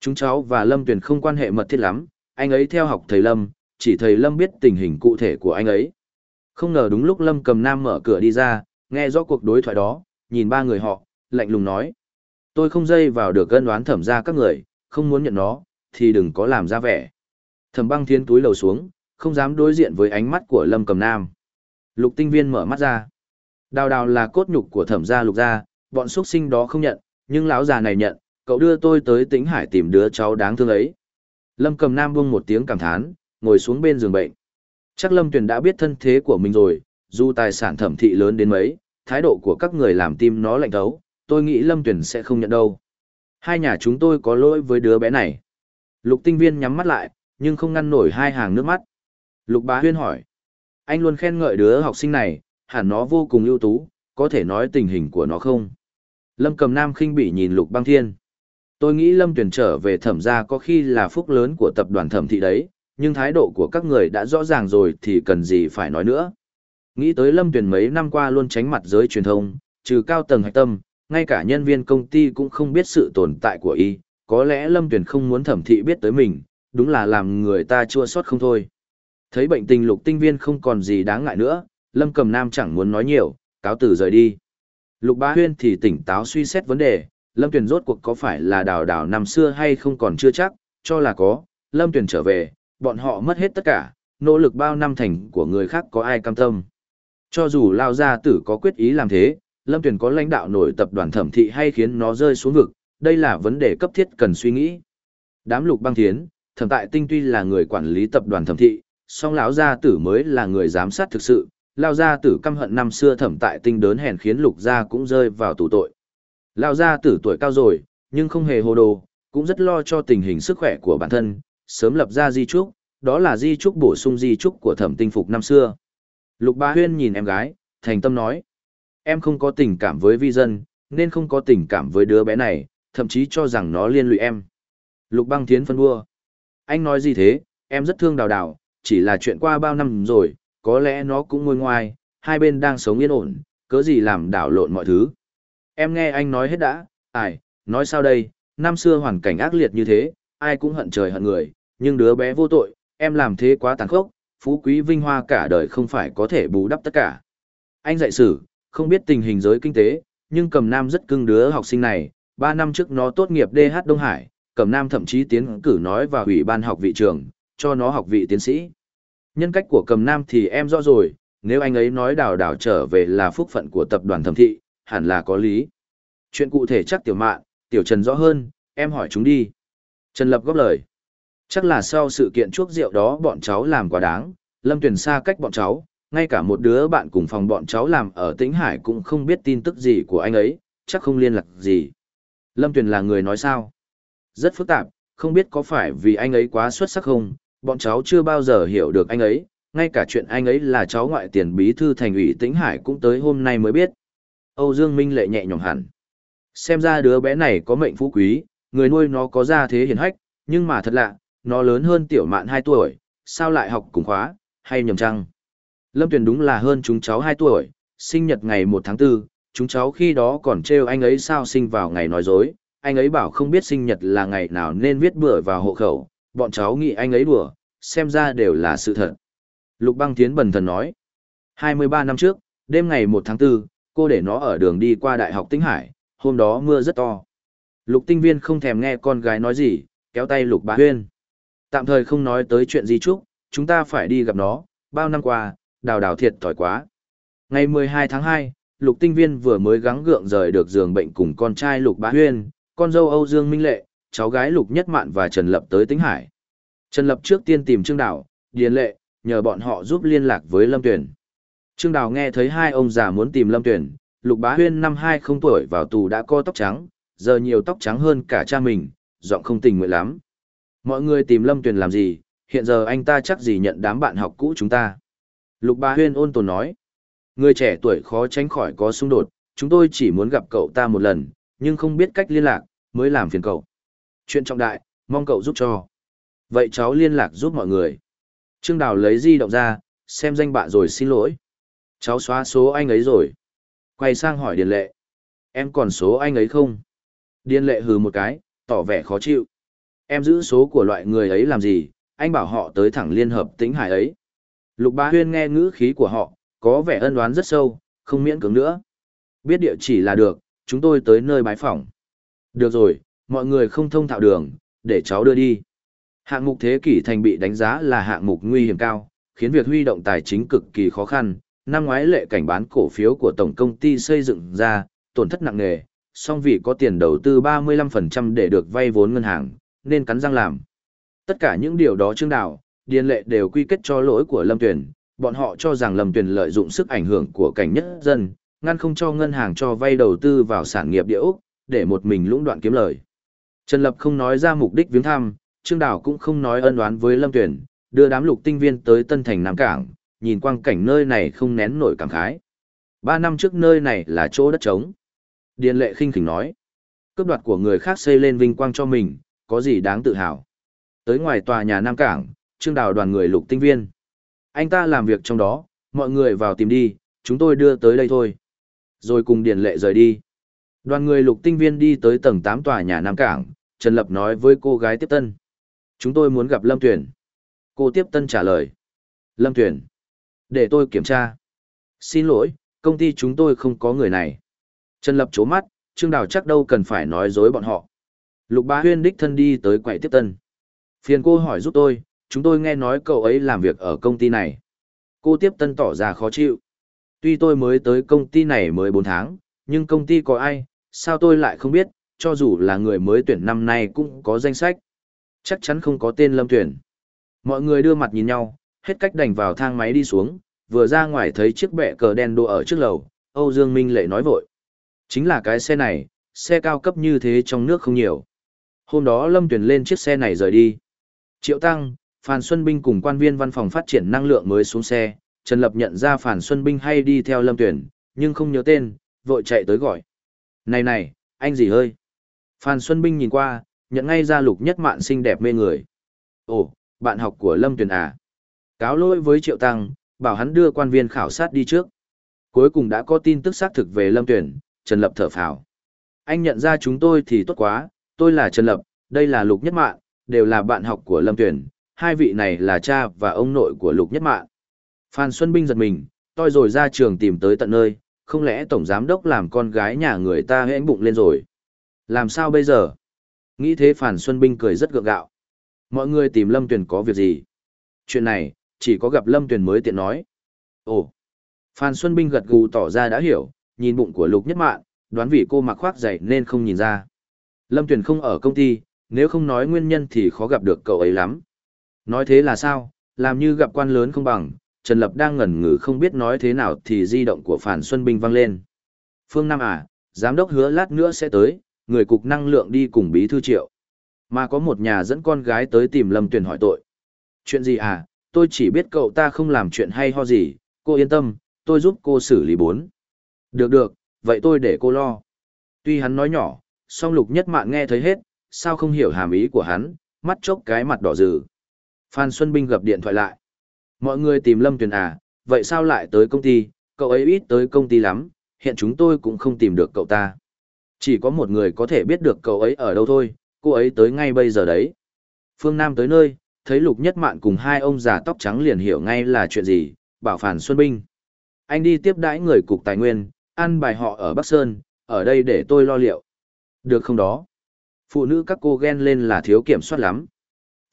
Chúng cháu và Lâm Tuyền không quan hệ mật thiết lắm, anh ấy theo học thầy Lâm, chỉ thầy Lâm biết tình hình cụ thể của anh ấy. Không ngờ đúng lúc Lâm cầm nam mở cửa đi ra, nghe rõ cuộc đối thoại đó, nhìn ba người họ, lạnh lùng nói. Tôi không dây vào được gân đoán thẩm ra các người, không muốn nhận nó, thì đừng có làm ra vẻ. Thẩm băng thiên túi lầu xuống, không dám đối diện với ánh mắt của Lâm cầm nam. Lục tinh viên mở mắt ra. Đào đào là cốt nhục của thẩm gia lục gia, bọn xuất sinh đó không nhận, nhưng lão già này nhận, cậu đưa tôi tới tĩnh hải tìm đứa cháu đáng thương ấy. Lâm cầm nam buông một tiếng cảm thán, ngồi xuống bên giường bệnh. Chắc Lâm Tuyền đã biết thân thế của mình rồi, dù tài sản thẩm thị lớn đến mấy, thái độ của các người làm tim nó lạnh thấu, tôi nghĩ Lâm Tuyền sẽ không nhận đâu. Hai nhà chúng tôi có lỗi với đứa bé này. Lục tinh viên nhắm mắt lại, nhưng không ngăn nổi hai hàng nước mắt. Lục bá huyên hỏi. Anh luôn khen ngợi đứa học sinh này, hẳn nó vô cùng ưu tú, có thể nói tình hình của nó không? Lâm cầm nam khinh bỉ nhìn lục băng thiên. Tôi nghĩ Lâm Tuyền trở về thẩm gia có khi là phúc lớn của tập đoàn thẩm thị đấy, nhưng thái độ của các người đã rõ ràng rồi thì cần gì phải nói nữa. Nghĩ tới Lâm Tuyền mấy năm qua luôn tránh mặt giới truyền thông, trừ cao tầng hạch tâm, ngay cả nhân viên công ty cũng không biết sự tồn tại của y, có lẽ Lâm Tuyền không muốn thẩm thị biết tới mình, đúng là làm người ta chua xót không thôi. Thấy bệnh tình lục tinh viên không còn gì đáng ngại nữa, Lâm Cầm Nam chẳng muốn nói nhiều, cáo từ rời đi. Lục Bá Huyên thì tỉnh táo suy xét vấn đề, Lâm Tuyền rốt cuộc có phải là đào đào năm xưa hay không còn chưa chắc, cho là có, Lâm Tuyền trở về, bọn họ mất hết tất cả, nỗ lực bao năm thành của người khác có ai cam tâm. Cho dù Lao Gia Tử có quyết ý làm thế, Lâm Tuyền có lãnh đạo nổi tập đoàn thẩm thị hay khiến nó rơi xuống vực, đây là vấn đề cấp thiết cần suy nghĩ. Đám lục băng thiến, thẩm tại tinh tuy là người quản lý tập đoàn thẩm thị, song lão gia tử mới là người giám sát thực sự, Lao gia tử căm hận năm xưa thẩm tại tinh đớn hèn khiến lục gia cũng rơi vào tù tội. Lao gia tử tuổi cao rồi, nhưng không hề hồ đồ, cũng rất lo cho tình hình sức khỏe của bản thân, sớm lập ra di trúc, đó là di trúc bổ sung di trúc của thẩm tinh phục năm xưa. Lục Bá Huyên nhìn em gái, thành tâm nói, em không có tình cảm với vi dân, nên không có tình cảm với đứa bé này, thậm chí cho rằng nó liên lụy em. Lục băng thiến phân đua. Anh nói gì thế, em rất thương đào đào, chỉ là chuyện qua bao năm rồi, có lẽ nó cũng ngôi ngoài, hai bên đang sống yên ổn, cớ gì làm đảo lộn mọi thứ. Em nghe anh nói hết đã, ai, nói sao đây, năm xưa hoàn cảnh ác liệt như thế, ai cũng hận trời hận người, nhưng đứa bé vô tội, em làm thế quá tàn khốc, phú quý vinh hoa cả đời không phải có thể bù đắp tất cả. Anh dạy sử, không biết tình hình giới kinh tế, nhưng cầm nam rất cưng đứa học sinh này, ba năm trước nó tốt nghiệp DH Đông Hải, cầm nam thậm chí tiến cử nói vào ủy ban học vị trường, cho nó học vị tiến sĩ. Nhân cách của cầm nam thì em rõ rồi, nếu anh ấy nói đào đào trở về là phúc phận của tập đoàn thẩm thị, hẳn là có lý. Chuyện cụ thể chắc tiểu mạn, tiểu trần rõ hơn, em hỏi chúng đi. Trần Lập góp lời. Chắc là sau sự kiện chuốc rượu đó bọn cháu làm quá đáng, Lâm Tuyền xa cách bọn cháu, ngay cả một đứa bạn cùng phòng bọn cháu làm ở Tĩnh Hải cũng không biết tin tức gì của anh ấy, chắc không liên lạc gì. Lâm Tuyền là người nói sao? Rất phức tạp, không biết có phải vì anh ấy quá xuất sắc không, bọn cháu chưa bao giờ hiểu được anh ấy, ngay cả chuyện anh ấy là cháu ngoại tiền bí thư thành ủy Tĩnh Hải cũng tới hôm nay mới biết. Âu Dương Minh lệ nhẹ nhõm hẳn. Xem ra đứa bé này có mệnh phú quý, người nuôi nó có gia thế hiển hách, nhưng mà thật lạ, nó lớn hơn tiểu mạn 2 tuổi, sao lại học cùng khóa, hay nhầm chăng? Lâm Tuyền đúng là hơn chúng cháu 2 tuổi, sinh nhật ngày 1 tháng 4, chúng cháu khi đó còn trêu anh ấy sao sinh vào ngày nói dối, anh ấy bảo không biết sinh nhật là ngày nào nên viết bữa vào hộ khẩu, bọn cháu nghĩ anh ấy đùa, xem ra đều là sự thật. Lục băng tiến bần thần nói, 23 năm trước, đêm ngày 1 tháng 4, cô để nó ở đường đi qua Đại học Tĩnh Hải, hôm đó mưa rất to. Lục tinh viên không thèm nghe con gái nói gì, kéo tay lục bá huyên. Tạm thời không nói tới chuyện gì chúc, chúng ta phải đi gặp nó, bao năm qua, đào đào thiệt thòi quá. Ngày 12 tháng 2, lục tinh viên vừa mới gắng gượng rời được giường bệnh cùng con trai lục bá huyên, con dâu Âu Dương Minh Lệ, cháu gái lục nhất mạn và Trần Lập tới Tĩnh Hải. Trần Lập trước tiên tìm Trương Đào, Điền Lệ, nhờ bọn họ giúp liên lạc với Lâm Tuyển. Trương Đào nghe thấy hai ông già muốn tìm Lâm Tuyển, lục bá huyên năm hai không tuổi vào tù đã co tóc trắng, giờ nhiều tóc trắng hơn cả cha mình, giọng không tình nguyện lắm. Mọi người tìm Lâm Tuyền làm gì, hiện giờ anh ta chắc gì nhận đám bạn học cũ chúng ta. Lục Bá Huyên ôn tồn nói, người trẻ tuổi khó tránh khỏi có xung đột, chúng tôi chỉ muốn gặp cậu ta một lần, nhưng không biết cách liên lạc, mới làm phiền cậu. Chuyện trọng đại, mong cậu giúp cho. Vậy cháu liên lạc giúp mọi người. Trương Đào lấy di động ra, xem danh bạ rồi xin lỗi. Cháu xóa số anh ấy rồi. Quay sang hỏi Điền Lệ. Em còn số anh ấy không? Điền Lệ hừ một cái, tỏ vẻ khó chịu. Em giữ số của loại người ấy làm gì, anh bảo họ tới thẳng liên hợp tĩnh hải ấy. Lục Bá Huyên nghe ngữ khí của họ, có vẻ ân oán rất sâu, không miễn cưỡng nữa. Biết địa chỉ là được, chúng tôi tới nơi bái phỏng. Được rồi, mọi người không thông thạo đường, để cháu đưa đi. Hạng mục thế kỷ thành bị đánh giá là hạng mục nguy hiểm cao, khiến việc huy động tài chính cực kỳ khó khăn. Năm ngoái lệ cảnh bán cổ phiếu của tổng công ty xây dựng ra, tổn thất nặng nề, song vì có tiền đầu tư 35% để được vay vốn ngân hàng, nên cắn răng làm. Tất cả những điều đó Trương Đào, Điền Lệ đều quy kết cho lỗi của Lâm Tuyền, bọn họ cho rằng Lâm Tuyền lợi dụng sức ảnh hưởng của cảnh nhất dân, ngăn không cho ngân hàng cho vay đầu tư vào sản nghiệp địa Úc, để một mình lũng đoạn kiếm lời. Trần Lập không nói ra mục đích viếng thăm, Trương Đào cũng không nói ân oán với Lâm Tuyền, đưa đám lục tinh viên tới Tân Thành Nam Cảng, nhìn quang cảnh nơi này không nén nổi cảm khái. Ba năm trước nơi này là chỗ đất trống. Điền lệ khinh khỉnh nói. Cướp đoạt của người khác xây lên vinh quang cho mình, có gì đáng tự hào. Tới ngoài tòa nhà Nam Cảng, trương đào đoàn người lục tinh viên. Anh ta làm việc trong đó, mọi người vào tìm đi, chúng tôi đưa tới đây thôi. Rồi cùng Điền Lệ rời đi. Đoàn người lục tinh viên đi tới tầng 8 tòa nhà Nam Cảng, Trần Lập nói với cô gái tiếp tân. Chúng tôi muốn gặp Lâm Tuyển. Cô tiếp tân trả lời. Lâm Tuyển. Để tôi kiểm tra. Xin lỗi, công ty chúng tôi không có người này. Trần Lập chố mắt, Trương Đào chắc đâu cần phải nói dối bọn họ. Lục Bá Huyên đích thân đi tới quầy tiếp tân. Phiền cô hỏi giúp tôi, chúng tôi nghe nói cậu ấy làm việc ở công ty này. Cô tiếp tân tỏ ra khó chịu. Tuy tôi mới tới công ty này mới 4 tháng, nhưng công ty có ai, sao tôi lại không biết, cho dù là người mới tuyển năm nay cũng có danh sách. Chắc chắn không có tên lâm tuyển. Mọi người đưa mặt nhìn nhau, hết cách đành vào thang máy đi xuống, vừa ra ngoài thấy chiếc bẹ cờ đen đỗ ở trước lầu, Âu Dương Minh lệ nói vội. Chính là cái xe này, xe cao cấp như thế trong nước không nhiều. Hôm đó Lâm Tuyền lên chiếc xe này rời đi. Triệu Tăng, Phan Xuân Binh cùng quan viên văn phòng phát triển năng lượng mới xuống xe, Trần Lập nhận ra Phan Xuân Binh hay đi theo Lâm Tuyền nhưng không nhớ tên, vội chạy tới gọi. Này này, anh gì ơi? Phan Xuân Binh nhìn qua, nhận ngay ra lục nhất mạn xinh đẹp mê người. Ồ, bạn học của Lâm Tuyền à? Cáo lỗi với Triệu Tăng, bảo hắn đưa quan viên khảo sát đi trước. Cuối cùng đã có tin tức xác thực về Lâm Tuyển, Trần Lập thở phào. Anh nhận ra chúng tôi thì tốt quá, tôi là Trần Lập, đây là Lục Nhất Mạn, đều là bạn học của Lâm Tuyển, hai vị này là cha và ông nội của Lục Nhất Mạn. Phan Xuân Binh giật mình, tôi rồi ra trường tìm tới tận nơi, không lẽ Tổng Giám Đốc làm con gái nhà người ta hẽn bụng lên rồi. Làm sao bây giờ? Nghĩ thế Phan Xuân Binh cười rất gượng gạo. Mọi người tìm Lâm Tuyển có việc gì? Chuyện này, chỉ có gặp Lâm Tuyển mới tiện nói. Ồ! Phan Xuân Binh gật gù tỏ ra đã hiểu, nhìn bụng của Lục Nhất Mạn, đoán vì cô mặc khoác dày nên không nhìn ra. Lâm Tuyền không ở công ty, nếu không nói nguyên nhân thì khó gặp được cậu ấy lắm. Nói thế là sao, làm như gặp quan lớn không bằng, Trần Lập đang ngẩn ngừ không biết nói thế nào thì di động của Phản Xuân Binh vang lên. Phương Nam à, giám đốc hứa lát nữa sẽ tới, người cục năng lượng đi cùng bí thư triệu. Mà có một nhà dẫn con gái tới tìm Lâm Tuyền hỏi tội. Chuyện gì à, tôi chỉ biết cậu ta không làm chuyện hay ho gì, cô yên tâm, tôi giúp cô xử lý bốn. Được được, vậy tôi để cô lo. Tuy hắn nói nhỏ, song lục nhất mạn nghe thấy hết, sao không hiểu hàm ý của hắn, mắt chốc cái mặt đỏ rừ. Phan Xuân Binh gặp điện thoại lại. Mọi người tìm Lâm Tuyền à, vậy sao lại tới công ty, cậu ấy ít tới công ty lắm, hiện chúng tôi cũng không tìm được cậu ta. Chỉ có một người có thể biết được cậu ấy ở đâu thôi, cô ấy tới ngay bây giờ đấy. Phương Nam tới nơi, thấy Lục Nhất Mạn cùng hai ông già tóc trắng liền hiểu ngay là chuyện gì, bảo Phan Xuân Binh. Anh đi tiếp đãi người cục tài nguyên, ăn bài họ ở Bắc Sơn, ở đây để tôi lo liệu. Được không đó? Phụ nữ các cô ghen lên là thiếu kiểm soát lắm.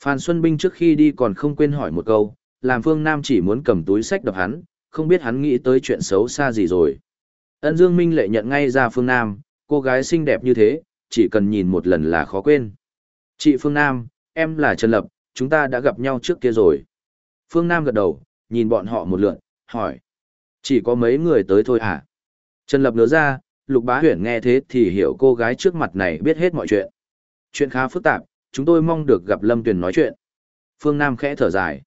Phan Xuân Binh trước khi đi còn không quên hỏi một câu, làm Phương Nam chỉ muốn cầm túi sách đập hắn, không biết hắn nghĩ tới chuyện xấu xa gì rồi. Ân Dương Minh lệ nhận ngay ra Phương Nam, cô gái xinh đẹp như thế, chỉ cần nhìn một lần là khó quên. Chị Phương Nam, em là Trần Lập, chúng ta đã gặp nhau trước kia rồi. Phương Nam gật đầu, nhìn bọn họ một lượn, hỏi. Chỉ có mấy người tới thôi à? Trần Lập nhớ ra, Lục Bá Huyền nghe thế thì hiểu cô gái trước mặt này biết hết mọi chuyện. Chuyện khá phức tạp, chúng tôi mong được gặp Lâm Tuyền nói chuyện. Phương Nam khẽ thở dài.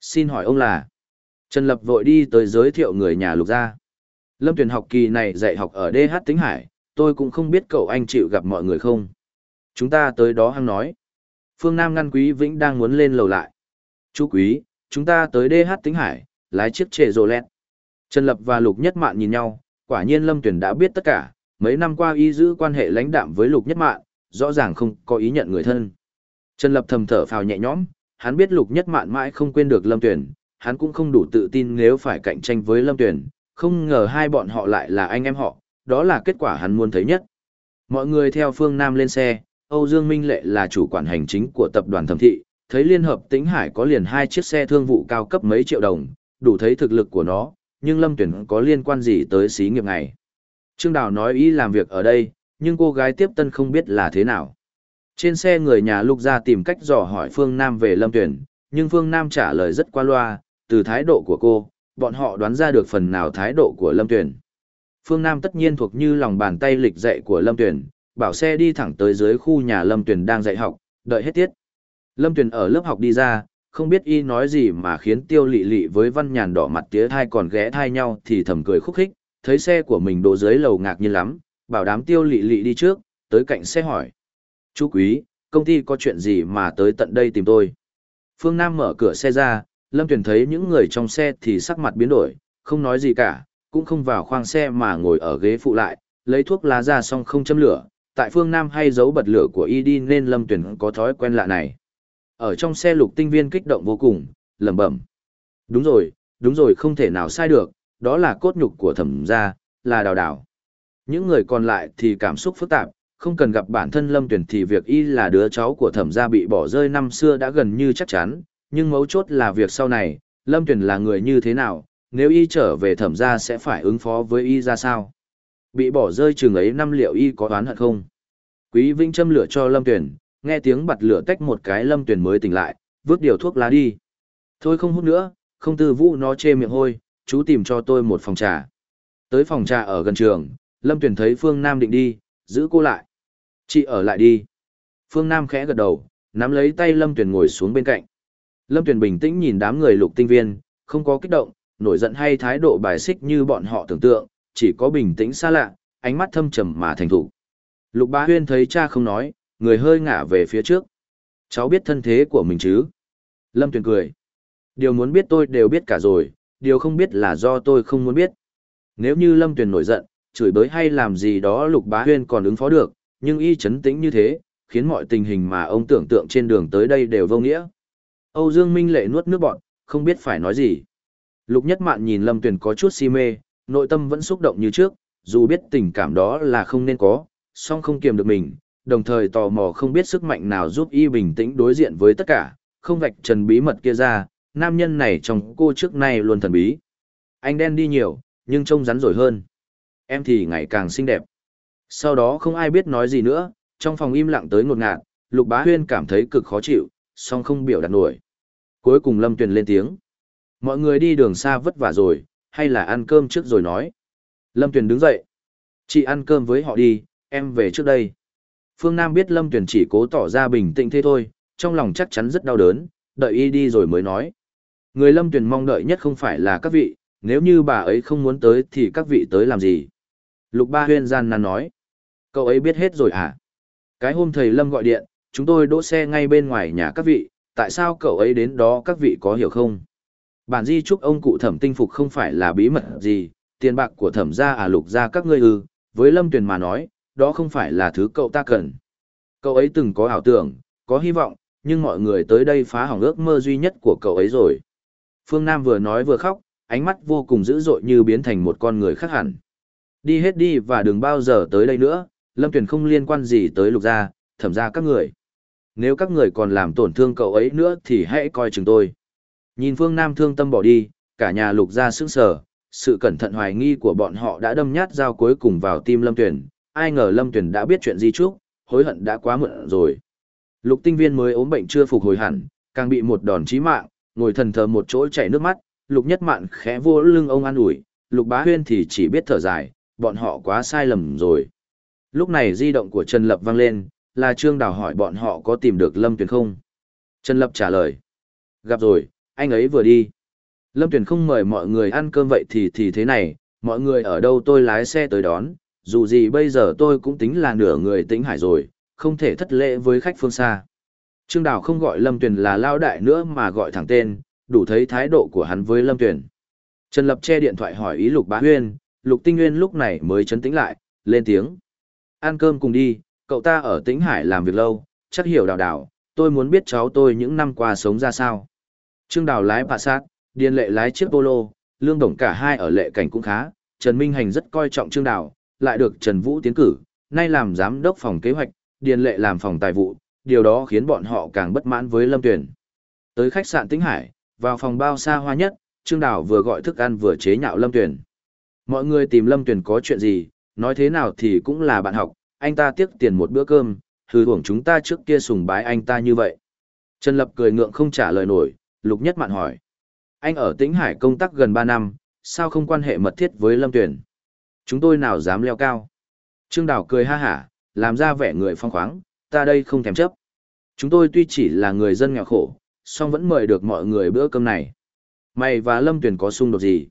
Xin hỏi ông là? Trần Lập vội đi tới giới thiệu người nhà Lục gia. Lâm Tuyền học kỳ này dạy học ở DH Tính Hải, tôi cũng không biết cậu anh chịu gặp mọi người không. Chúng ta tới đó hăng nói. Phương Nam ngăn Quý Vĩnh đang muốn lên lầu lại. Chú Quý, chúng ta tới DH Tính Hải, lái chiếc trệ rồ lẹt. Trần Lập và Lục Nhất Mạn nhìn nhau, quả nhiên Lâm Tuyền đã biết tất cả, mấy năm qua y giữ quan hệ lãnh đạm với Lục Nhất Mạn, rõ ràng không có ý nhận người thân. Trần Lập thầm thở phào nhẹ nhõm, hắn biết Lục Nhất Mạn mãi không quên được Lâm Tuyển, hắn cũng không đủ tự tin nếu phải cạnh tranh với Lâm Tuyển, không ngờ hai bọn họ lại là anh em họ, đó là kết quả hắn muốn thấy nhất. Mọi người theo phương Nam lên xe, Âu Dương Minh Lệ là chủ quản hành chính của tập đoàn thẩm thị, thấy Liên Hợp Tĩnh Hải có liền hai chiếc xe thương vụ cao cấp mấy triệu đồng, đủ thấy thực lực của nó, nhưng Lâm Tuyển có liên quan gì tới xí nghiệp này. Trương Đào nói ý làm việc ở đây, nhưng cô gái tiếp tân không biết là thế nào. Trên xe người nhà Lục ra tìm cách dò hỏi Phương Nam về Lâm Tuyển, nhưng Phương Nam trả lời rất qua loa, từ thái độ của cô, bọn họ đoán ra được phần nào thái độ của Lâm Tuyển. Phương Nam tất nhiên thuộc như lòng bàn tay lịch dạy của Lâm Tuyển, bảo xe đi thẳng tới dưới khu nhà Lâm Tuyển đang dạy học, đợi hết tiết. Lâm Tuyển ở lớp học đi ra, không biết y nói gì mà khiến tiêu lị lị với văn nhàn đỏ mặt tía thai còn ghé thai nhau thì thầm cười khúc khích, thấy xe của mình đổ dưới lầu ngạc nhiên lắm, bảo đám tiêu lị lị đi trước, tới cạnh xe hỏi. Chú quý, công ty có chuyện gì mà tới tận đây tìm tôi? Phương Nam mở cửa xe ra, Lâm Tuyền thấy những người trong xe thì sắc mặt biến đổi, không nói gì cả, cũng không vào khoang xe mà ngồi ở ghế phụ lại, lấy thuốc lá ra xong không châm lửa. Tại phương Nam hay giấu bật lửa của y đi nên Lâm Tuyền có thói quen lạ này. Ở trong xe lục tinh viên kích động vô cùng, lẩm bẩm. Đúng rồi, đúng rồi không thể nào sai được, đó là cốt nhục của thẩm gia, là đào đào. Những người còn lại thì cảm xúc phức tạp, không cần gặp bản thân Lâm Tuyển thì việc y là đứa cháu của thẩm gia bị bỏ rơi năm xưa đã gần như chắc chắn, nhưng mấu chốt là việc sau này, Lâm Tuyển là người như thế nào, nếu y trở về thẩm gia sẽ phải ứng phó với y ra sao. Bị bỏ rơi chừng ấy năm liệu y có oán hận không? Quý Vinh châm lửa cho Lâm Tuyển, nghe tiếng bật lửa tách một cái Lâm Tuyển mới tỉnh lại, vứt điều thuốc lá đi. Thôi không hút nữa, không tư vũ nó chê miệng hôi, chú tìm cho tôi một phòng trà. Tới phòng trà ở gần trường, Lâm Tuyển thấy Phương Nam định đi, giữ cô lại. Chị ở lại đi. Phương Nam khẽ gật đầu, nắm lấy tay Lâm Tuyển ngồi xuống bên cạnh. Lâm Tuyển bình tĩnh nhìn đám người lục tinh viên, không có kích động, nổi giận hay thái độ bài xích như bọn họ tưởng tượng, chỉ có bình tĩnh xa lạ, ánh mắt thâm trầm mà thành thủ. Lục Bá Huyên thấy cha không nói, người hơi ngả về phía trước. Cháu biết thân thế của mình chứ? Lâm Tuyền cười. Điều muốn biết tôi đều biết cả rồi, điều không biết là do tôi không muốn biết. Nếu như Lâm Tuyền nổi giận, chửi bới hay làm gì đó Lục Bá Huyên còn ứng phó được, nhưng y chấn tĩnh như thế, khiến mọi tình hình mà ông tưởng tượng trên đường tới đây đều vô nghĩa. Âu Dương Minh lệ nuốt nước bọn, không biết phải nói gì. Lục Nhất Mạn nhìn Lâm Tuyền có chút si mê, nội tâm vẫn xúc động như trước, dù biết tình cảm đó là không nên có, song không kiềm được mình, đồng thời tò mò không biết sức mạnh nào giúp y bình tĩnh đối diện với tất cả, không vạch trần bí mật kia ra, nam nhân này trong cô trước nay luôn thần bí. Anh đen đi nhiều, nhưng trông rắn rồi hơn. Em thì ngày càng xinh đẹp. Sau đó không ai biết nói gì nữa, trong phòng im lặng tới ngột ngạt, Lục Bá Huyên cảm thấy cực khó chịu, song không biểu đạt nổi. Cuối cùng Lâm Tuyền lên tiếng. Mọi người đi đường xa vất vả rồi, hay là ăn cơm trước rồi nói. Lâm Tuyền đứng dậy. Chị ăn cơm với họ đi, em về trước đây. Phương Nam biết Lâm Tuyền chỉ cố tỏ ra bình tĩnh thế thôi, trong lòng chắc chắn rất đau đớn, đợi y đi rồi mới nói. Người Lâm Tuyền mong đợi nhất không phải là các vị, nếu như bà ấy không muốn tới thì các vị tới làm gì? Lục Ba Huyên gian nan nói. Cậu ấy biết hết rồi à? Cái hôm thầy Lâm gọi điện, chúng tôi đỗ xe ngay bên ngoài nhà các vị, tại sao cậu ấy đến đó các vị có hiểu không? Bản di chúc ông cụ thẩm tinh phục không phải là bí mật gì, tiền bạc của thẩm gia à lục gia các ngươi ư, với Lâm Tuyền mà nói, đó không phải là thứ cậu ta cần. Cậu ấy từng có ảo tưởng, có hy vọng, nhưng mọi người tới đây phá hỏng ước mơ duy nhất của cậu ấy rồi. Phương Nam vừa nói vừa khóc, ánh mắt vô cùng dữ dội như biến thành một con người khác hẳn. Đi hết đi và đừng bao giờ tới đây nữa, Lâm Tuyền không liên quan gì tới lục gia, thẩm gia các người. Nếu các người còn làm tổn thương cậu ấy nữa thì hãy coi chừng tôi. Nhìn Phương Nam thương tâm bỏ đi, cả nhà lục gia sững sờ, sự cẩn thận hoài nghi của bọn họ đã đâm nhát dao cuối cùng vào tim Lâm Tuyền, ai ngờ Lâm Tuyền đã biết chuyện gì trước, hối hận đã quá muộn rồi. Lục tinh viên mới ốm bệnh chưa phục hồi hẳn, càng bị một đòn chí mạng, ngồi thần thờ một chỗ chảy nước mắt, lục nhất mạn khẽ vô lưng ông an ủi, lục bá huyên thì chỉ biết thở dài, bọn họ quá sai lầm rồi. Lúc này di động của Trần Lập vang lên, là Trương Đào hỏi bọn họ có tìm được Lâm Tuyền không? Trần Lập trả lời. Gặp rồi, anh ấy vừa đi. Lâm Tuyền không mời mọi người ăn cơm vậy thì thì thế này, mọi người ở đâu tôi lái xe tới đón, dù gì bây giờ tôi cũng tính là nửa người tĩnh hải rồi, không thể thất lễ với khách phương xa. Trương Đào không gọi Lâm Tuyền là lao đại nữa mà gọi thẳng tên, đủ thấy thái độ của hắn với Lâm Tuyền. Trần Lập che điện thoại hỏi ý Lục Bá Huyên, Lục Tinh Nguyên lúc này mới chấn tĩnh lại, lên tiếng. Ăn cơm cùng đi, cậu ta ở Tĩnh Hải làm việc lâu, chắc hiểu đào đào, tôi muốn biết cháu tôi những năm qua sống ra sao. Trương Đào lái bạ sát, Điền Lệ lái chiếc polo, Lương Đồng cả hai ở lệ cảnh cũng khá, Trần Minh Hành rất coi trọng Trương Đào, lại được Trần Vũ tiến cử, nay làm giám đốc phòng kế hoạch, Điền Lệ làm phòng tài vụ, điều đó khiến bọn họ càng bất mãn với Lâm Tuyền. Tới khách sạn Tĩnh Hải, vào phòng bao xa hoa nhất, Trương Đào vừa gọi thức ăn vừa chế nhạo Lâm Tuyền. Mọi người tìm Lâm Tuyền có chuyện gì, nói thế nào thì cũng là bạn học, anh ta tiếc tiền một bữa cơm, hư hưởng chúng ta trước kia sùng bái anh ta như vậy. Trần Lập cười ngượng không trả lời nổi, Lục Nhất Mạn hỏi. Anh ở Tĩnh Hải công tác gần 3 năm, sao không quan hệ mật thiết với Lâm Tuyền? Chúng tôi nào dám leo cao? Trương Đào cười ha hả, làm ra vẻ người phong khoáng, ta đây không thèm chấp. Chúng tôi tuy chỉ là người dân nghèo khổ, song vẫn mời được mọi người bữa cơm này. Mày và Lâm Tuyền có xung đột gì?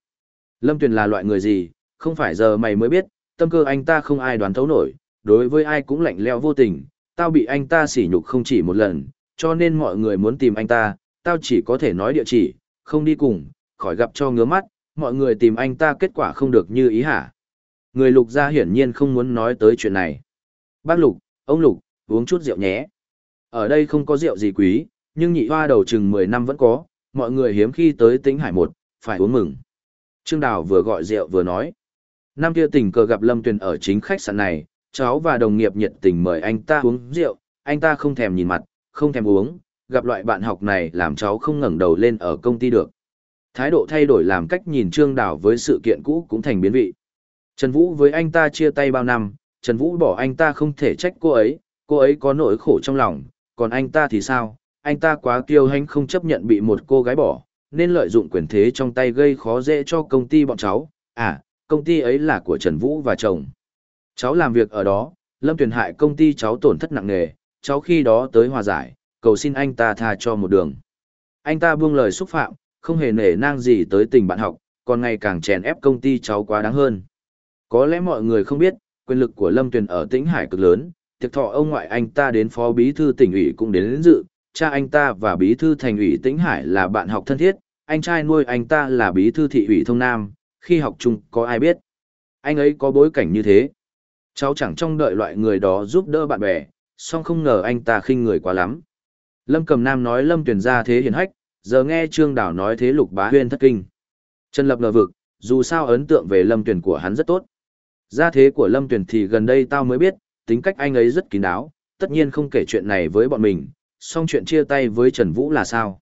Lâm Tuyền là loại người gì, không phải giờ mày mới biết, tâm cơ anh ta không ai đoán thấu nổi, đối với ai cũng lạnh leo vô tình, tao bị anh ta sỉ nhục không chỉ một lần, cho nên mọi người muốn tìm anh ta, tao chỉ có thể nói địa chỉ, không đi cùng, khỏi gặp cho ngứa mắt, mọi người tìm anh ta kết quả không được như ý hả. Người lục gia hiển nhiên không muốn nói tới chuyện này. Bác lục, ông lục, uống chút rượu nhé. Ở đây không có rượu gì quý, nhưng nhị hoa đầu chừng 10 năm vẫn có, mọi người hiếm khi tới tính hải một, phải uống mừng. Trương Đào vừa gọi rượu vừa nói. Năm kia tình cờ gặp Lâm Tuyền ở chính khách sạn này, cháu và đồng nghiệp nhiệt tình mời anh ta uống rượu, anh ta không thèm nhìn mặt, không thèm uống, gặp loại bạn học này làm cháu không ngẩng đầu lên ở công ty được. Thái độ thay đổi làm cách nhìn Trương Đào với sự kiện cũ cũng thành biến vị. Trần Vũ với anh ta chia tay bao năm, Trần Vũ bỏ anh ta không thể trách cô ấy, cô ấy có nỗi khổ trong lòng, còn anh ta thì sao? Anh ta quá kiêu hãnh không chấp nhận bị một cô gái bỏ, nên lợi dụng quyền thế trong tay gây khó dễ cho công ty bọn cháu. À, công ty ấy là của Trần Vũ và chồng. Cháu làm việc ở đó, Lâm Tuyền hại công ty cháu tổn thất nặng nề, cháu khi đó tới hòa giải, cầu xin anh ta tha cho một đường. Anh ta buông lời xúc phạm, không hề nể nang gì tới tình bạn học, còn ngày càng chèn ép công ty cháu quá đáng hơn. Có lẽ mọi người không biết, quyền lực của Lâm Tuyền ở Tĩnh Hải cực lớn, tiệc thọ ông ngoại anh ta đến phó bí thư tỉnh ủy cũng đến, đến dự, cha anh ta và bí thư thành ủy Tĩnh Hải là bạn học thân thiết, anh trai nuôi anh ta là bí thư thị ủy Thông Nam, khi học chung có ai biết. Anh ấy có bối cảnh như thế. Cháu chẳng trông đợi loại người đó giúp đỡ bạn bè, song không ngờ anh ta khinh người quá lắm. Lâm Cầm Nam nói Lâm Tuyền ra thế hiển hách, giờ nghe Trương Đảo nói thế Lục Bá Huyên thất kinh. Trần Lập lờ vực, dù sao ấn tượng về Lâm Tuyền của hắn rất tốt. Gia thế của Lâm Tuyền thì gần đây tao mới biết, tính cách anh ấy rất kín đáo, tất nhiên không kể chuyện này với bọn mình, song chuyện chia tay với Trần Vũ là sao.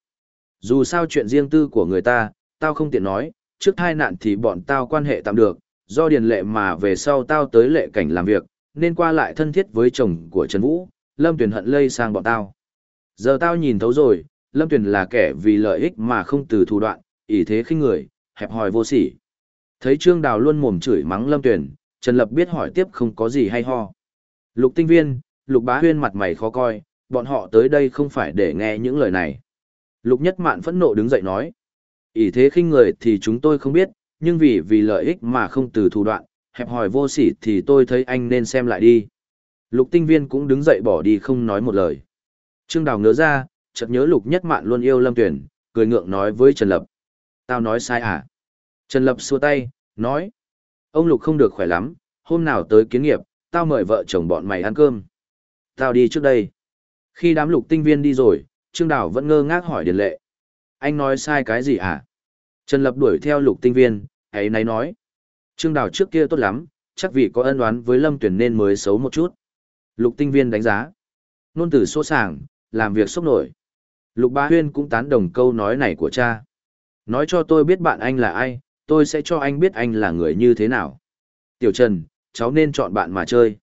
Dù sao chuyện riêng tư của người ta, tao không tiện nói, trước hai nạn thì bọn tao quan hệ tạm được, do điền lệ mà về sau tao tới lệ cảnh làm việc, nên qua lại thân thiết với chồng của Trần Vũ, Lâm Tuyền hận lây sang bọn tao. Giờ tao nhìn thấu rồi, Lâm Tuyền là kẻ vì lợi ích mà không từ thủ đoạn, ý thế khinh người, hẹp hòi vô sỉ. Thấy Trương Đào luôn mồm chửi mắng Lâm Tuyền, Trần Lập biết hỏi tiếp không có gì hay ho. Lục tinh viên, Lục bá huyên mặt mày khó coi, bọn họ tới đây không phải để nghe những lời này. Lục nhất mạn phẫn nộ đứng dậy nói. ỷ thế khinh người thì chúng tôi không biết, nhưng vì vì lợi ích mà không từ thủ đoạn, hẹp hòi vô sỉ thì tôi thấy anh nên xem lại đi. Lục tinh viên cũng đứng dậy bỏ đi không nói một lời. Trương Đào ngớ ra, chợt nhớ Lục Nhất Mạn luôn yêu Lâm Tuyển, cười ngượng nói với Trần Lập. Tao nói sai à? Trần Lập xua tay, nói. Ông Lục không được khỏe lắm, hôm nào tới kiến nghiệp, tao mời vợ chồng bọn mày ăn cơm. Tao đi trước đây. Khi đám lục tinh viên đi rồi, Trương Đào vẫn ngơ ngác hỏi Điền Lệ. Anh nói sai cái gì hả? Trần Lập đuổi theo lục tinh viên, ấy nấy nói. Trương Đào trước kia tốt lắm, chắc vì có ân oán với Lâm Tuyển nên mới xấu một chút. Lục tinh viên đánh giá. Nôn tử số sàng, làm việc sốc nổi. Lục Ba Huyên cũng tán đồng câu nói này của cha. Nói cho tôi biết bạn anh là ai, tôi sẽ cho anh biết anh là người như thế nào. Tiểu Trần, cháu nên chọn bạn mà chơi.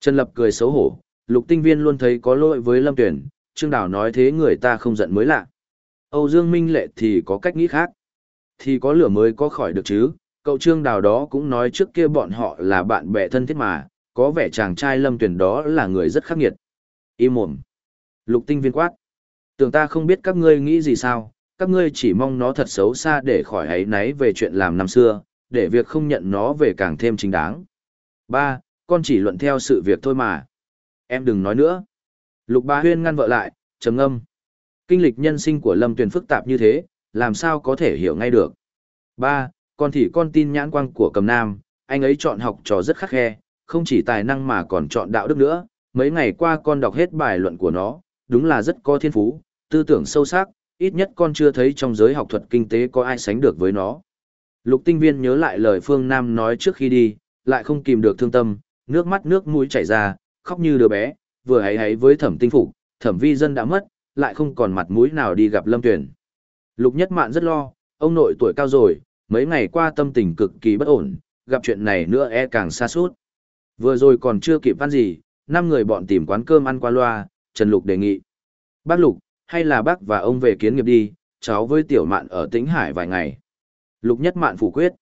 Trần Lập cười xấu hổ, lục tinh viên luôn thấy có lỗi với Lâm Tuyển, Trương Đào nói thế người ta không giận mới lạ. Âu Dương Minh Lệ thì có cách nghĩ khác. Thì có lửa mới có khỏi được chứ, cậu Trương Đào đó cũng nói trước kia bọn họ là bạn bè thân thiết mà, có vẻ chàng trai Lâm Tuyển đó là người rất khắc nghiệt. Im mồm. Lục tinh viên quát. Tưởng ta không biết các ngươi nghĩ gì sao, các ngươi chỉ mong nó thật xấu xa để khỏi ấy náy về chuyện làm năm xưa, để việc không nhận nó về càng thêm chính đáng. Ba, con chỉ luận theo sự việc thôi mà. Em đừng nói nữa. Lục ba Huyên ngăn vợ lại, trầm ngâm. Kinh lịch nhân sinh của Lâm Tuyền phức tạp như thế, làm sao có thể hiểu ngay được. Ba, con thì con tin nhãn quang của cầm nam, anh ấy chọn học trò rất khắc khe, không chỉ tài năng mà còn chọn đạo đức nữa. Mấy ngày qua con đọc hết bài luận của nó, đúng là rất có thiên phú, tư tưởng sâu sắc, ít nhất con chưa thấy trong giới học thuật kinh tế có ai sánh được với nó. Lục tinh viên nhớ lại lời Phương Nam nói trước khi đi, lại không kìm được thương tâm, nước mắt nước mũi chảy ra, khóc như đứa bé, vừa hãy hãy với thẩm tinh phục, thẩm vi dân đã mất, lại không còn mặt mũi nào đi gặp lâm tuyển. Lục nhất mạn rất lo, ông nội tuổi cao rồi, mấy ngày qua tâm tình cực kỳ bất ổn, gặp chuyện này nữa e càng xa suốt. Vừa rồi còn chưa kịp văn gì, năm người bọn tìm quán cơm ăn qua loa, Trần Lục đề nghị. Bác Lục, hay là bác và ông về kiến nghiệp đi, cháu với tiểu mạn ở tĩnh hải vài ngày. Lục nhất mạn phủ quyết.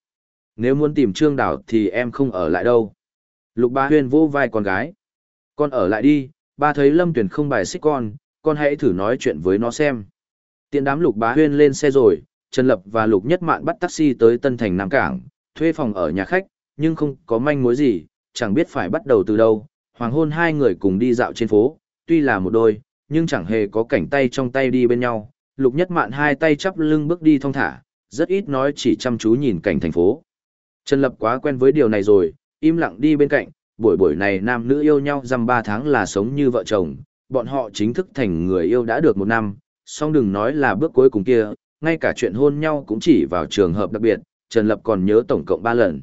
Nếu muốn tìm trương đảo thì em không ở lại đâu. Lục ba huyên vô vai con gái. Con ở lại đi, ba thấy lâm tuyển không bài xích con, con hãy thử nói chuyện với nó xem. Tiện đám lục bá huyên lên xe rồi, Trần Lập và lục nhất mạn bắt taxi tới Tân Thành Nam Cảng, thuê phòng ở nhà khách, nhưng không có manh mối gì, chẳng biết phải bắt đầu từ đâu. hoàng hôn hai người cùng đi dạo trên phố, tuy là một đôi, nhưng chẳng hề có cảnh tay trong tay đi bên nhau. Lục nhất mạn hai tay chắp lưng bước đi thong thả, rất ít nói chỉ chăm chú nhìn cảnh thành phố. Trần Lập quá quen với điều này rồi, im lặng đi bên cạnh, buổi buổi này nam nữ yêu nhau dăm ba tháng là sống như vợ chồng, bọn họ chính thức thành người yêu đã được một năm, song đừng nói là bước cuối cùng kia, ngay cả chuyện hôn nhau cũng chỉ vào trường hợp đặc biệt, Trần Lập còn nhớ tổng cộng ba lần.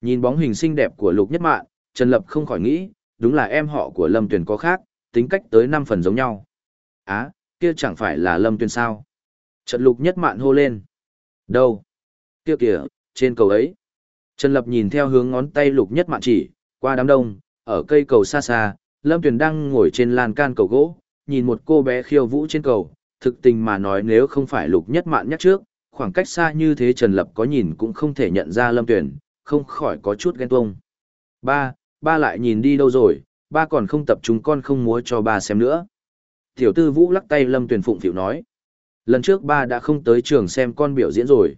Nhìn bóng hình xinh đẹp của Lục Nhất Mạn, Trần Lập không khỏi nghĩ, đúng là em họ của Lâm Tuyền có khác, tính cách tới năm phần giống nhau. Á, kia chẳng phải là Lâm Tuyền sao? Trần Lục Nhất Mạn hô lên. Đâu? Kia kìa, trên cầu ấy. Trần Lập nhìn theo hướng ngón tay Lục Nhất Mạn chỉ, qua đám đông, ở cây cầu xa xa, Lâm Tuyền đang ngồi trên lan can cầu gỗ, nhìn một cô bé khiêu vũ trên cầu, thực tình mà nói nếu không phải Lục Nhất Mạn nhắc trước, khoảng cách xa như thế Trần Lập có nhìn cũng không thể nhận ra Lâm Tuyền, không khỏi có chút ghen tuông. Ba, ba lại nhìn đi đâu rồi, ba còn không tập trung con không múa cho ba xem nữa. Tiểu tư vũ lắc tay Lâm Tuyền phụng phịu nói. Lần trước ba đã không tới trường xem con biểu diễn rồi.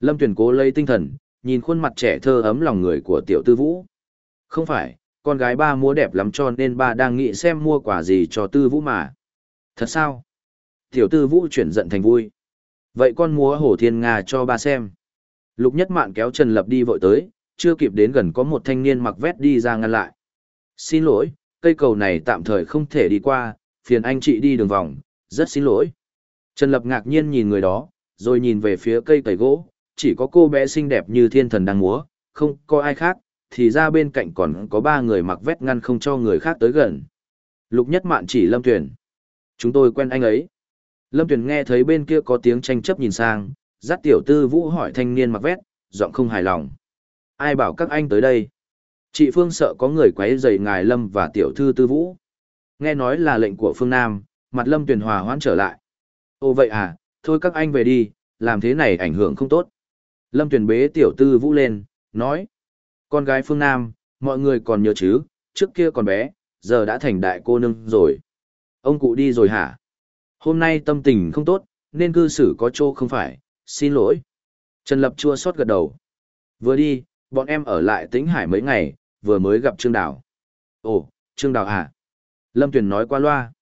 Lâm Tuyền cố lấy tinh thần, nhìn khuôn mặt trẻ thơ ấm lòng người của tiểu tư vũ. Không phải, con gái ba múa đẹp lắm cho nên ba đang nghĩ xem mua quả gì cho tư vũ mà. Thật sao? Tiểu tư vũ chuyển giận thành vui. Vậy con múa hổ thiên nga cho ba xem. Lục nhất mạn kéo Trần Lập đi vội tới, chưa kịp đến gần có một thanh niên mặc vét đi ra ngăn lại. Xin lỗi, cây cầu này tạm thời không thể đi qua, phiền anh chị đi đường vòng, rất xin lỗi. Trần Lập ngạc nhiên nhìn người đó, rồi nhìn về phía cây cầy gỗ, chỉ có cô bé xinh đẹp như thiên thần đang múa, không có ai khác, thì ra bên cạnh còn có ba người mặc vét ngăn không cho người khác tới gần. Lục nhất mạn chỉ Lâm Tuyền. Chúng tôi quen anh ấy. Lâm Tuyền nghe thấy bên kia có tiếng tranh chấp nhìn sang, dắt tiểu tư vũ hỏi thanh niên mặc vét, giọng không hài lòng. Ai bảo các anh tới đây? Chị Phương sợ có người quấy rầy ngài Lâm và tiểu thư tư vũ. Nghe nói là lệnh của Phương Nam, mặt Lâm Tuyền hòa hoãn trở lại. Ồ vậy à, thôi các anh về đi, làm thế này ảnh hưởng không tốt. Lâm Tuyền bế tiểu tư vũ lên, nói. Con gái Phương Nam, mọi người còn nhớ chứ, trước kia còn bé, giờ đã thành đại cô nương rồi. Ông cụ đi rồi hả? Hôm nay tâm tình không tốt, nên cư xử có chỗ không phải, xin lỗi. Trần Lập chua xót gật đầu. Vừa đi, bọn em ở lại tĩnh hải mấy ngày, vừa mới gặp Trương Đào. Ồ, Trương Đào hả? Lâm Tuyền nói qua loa.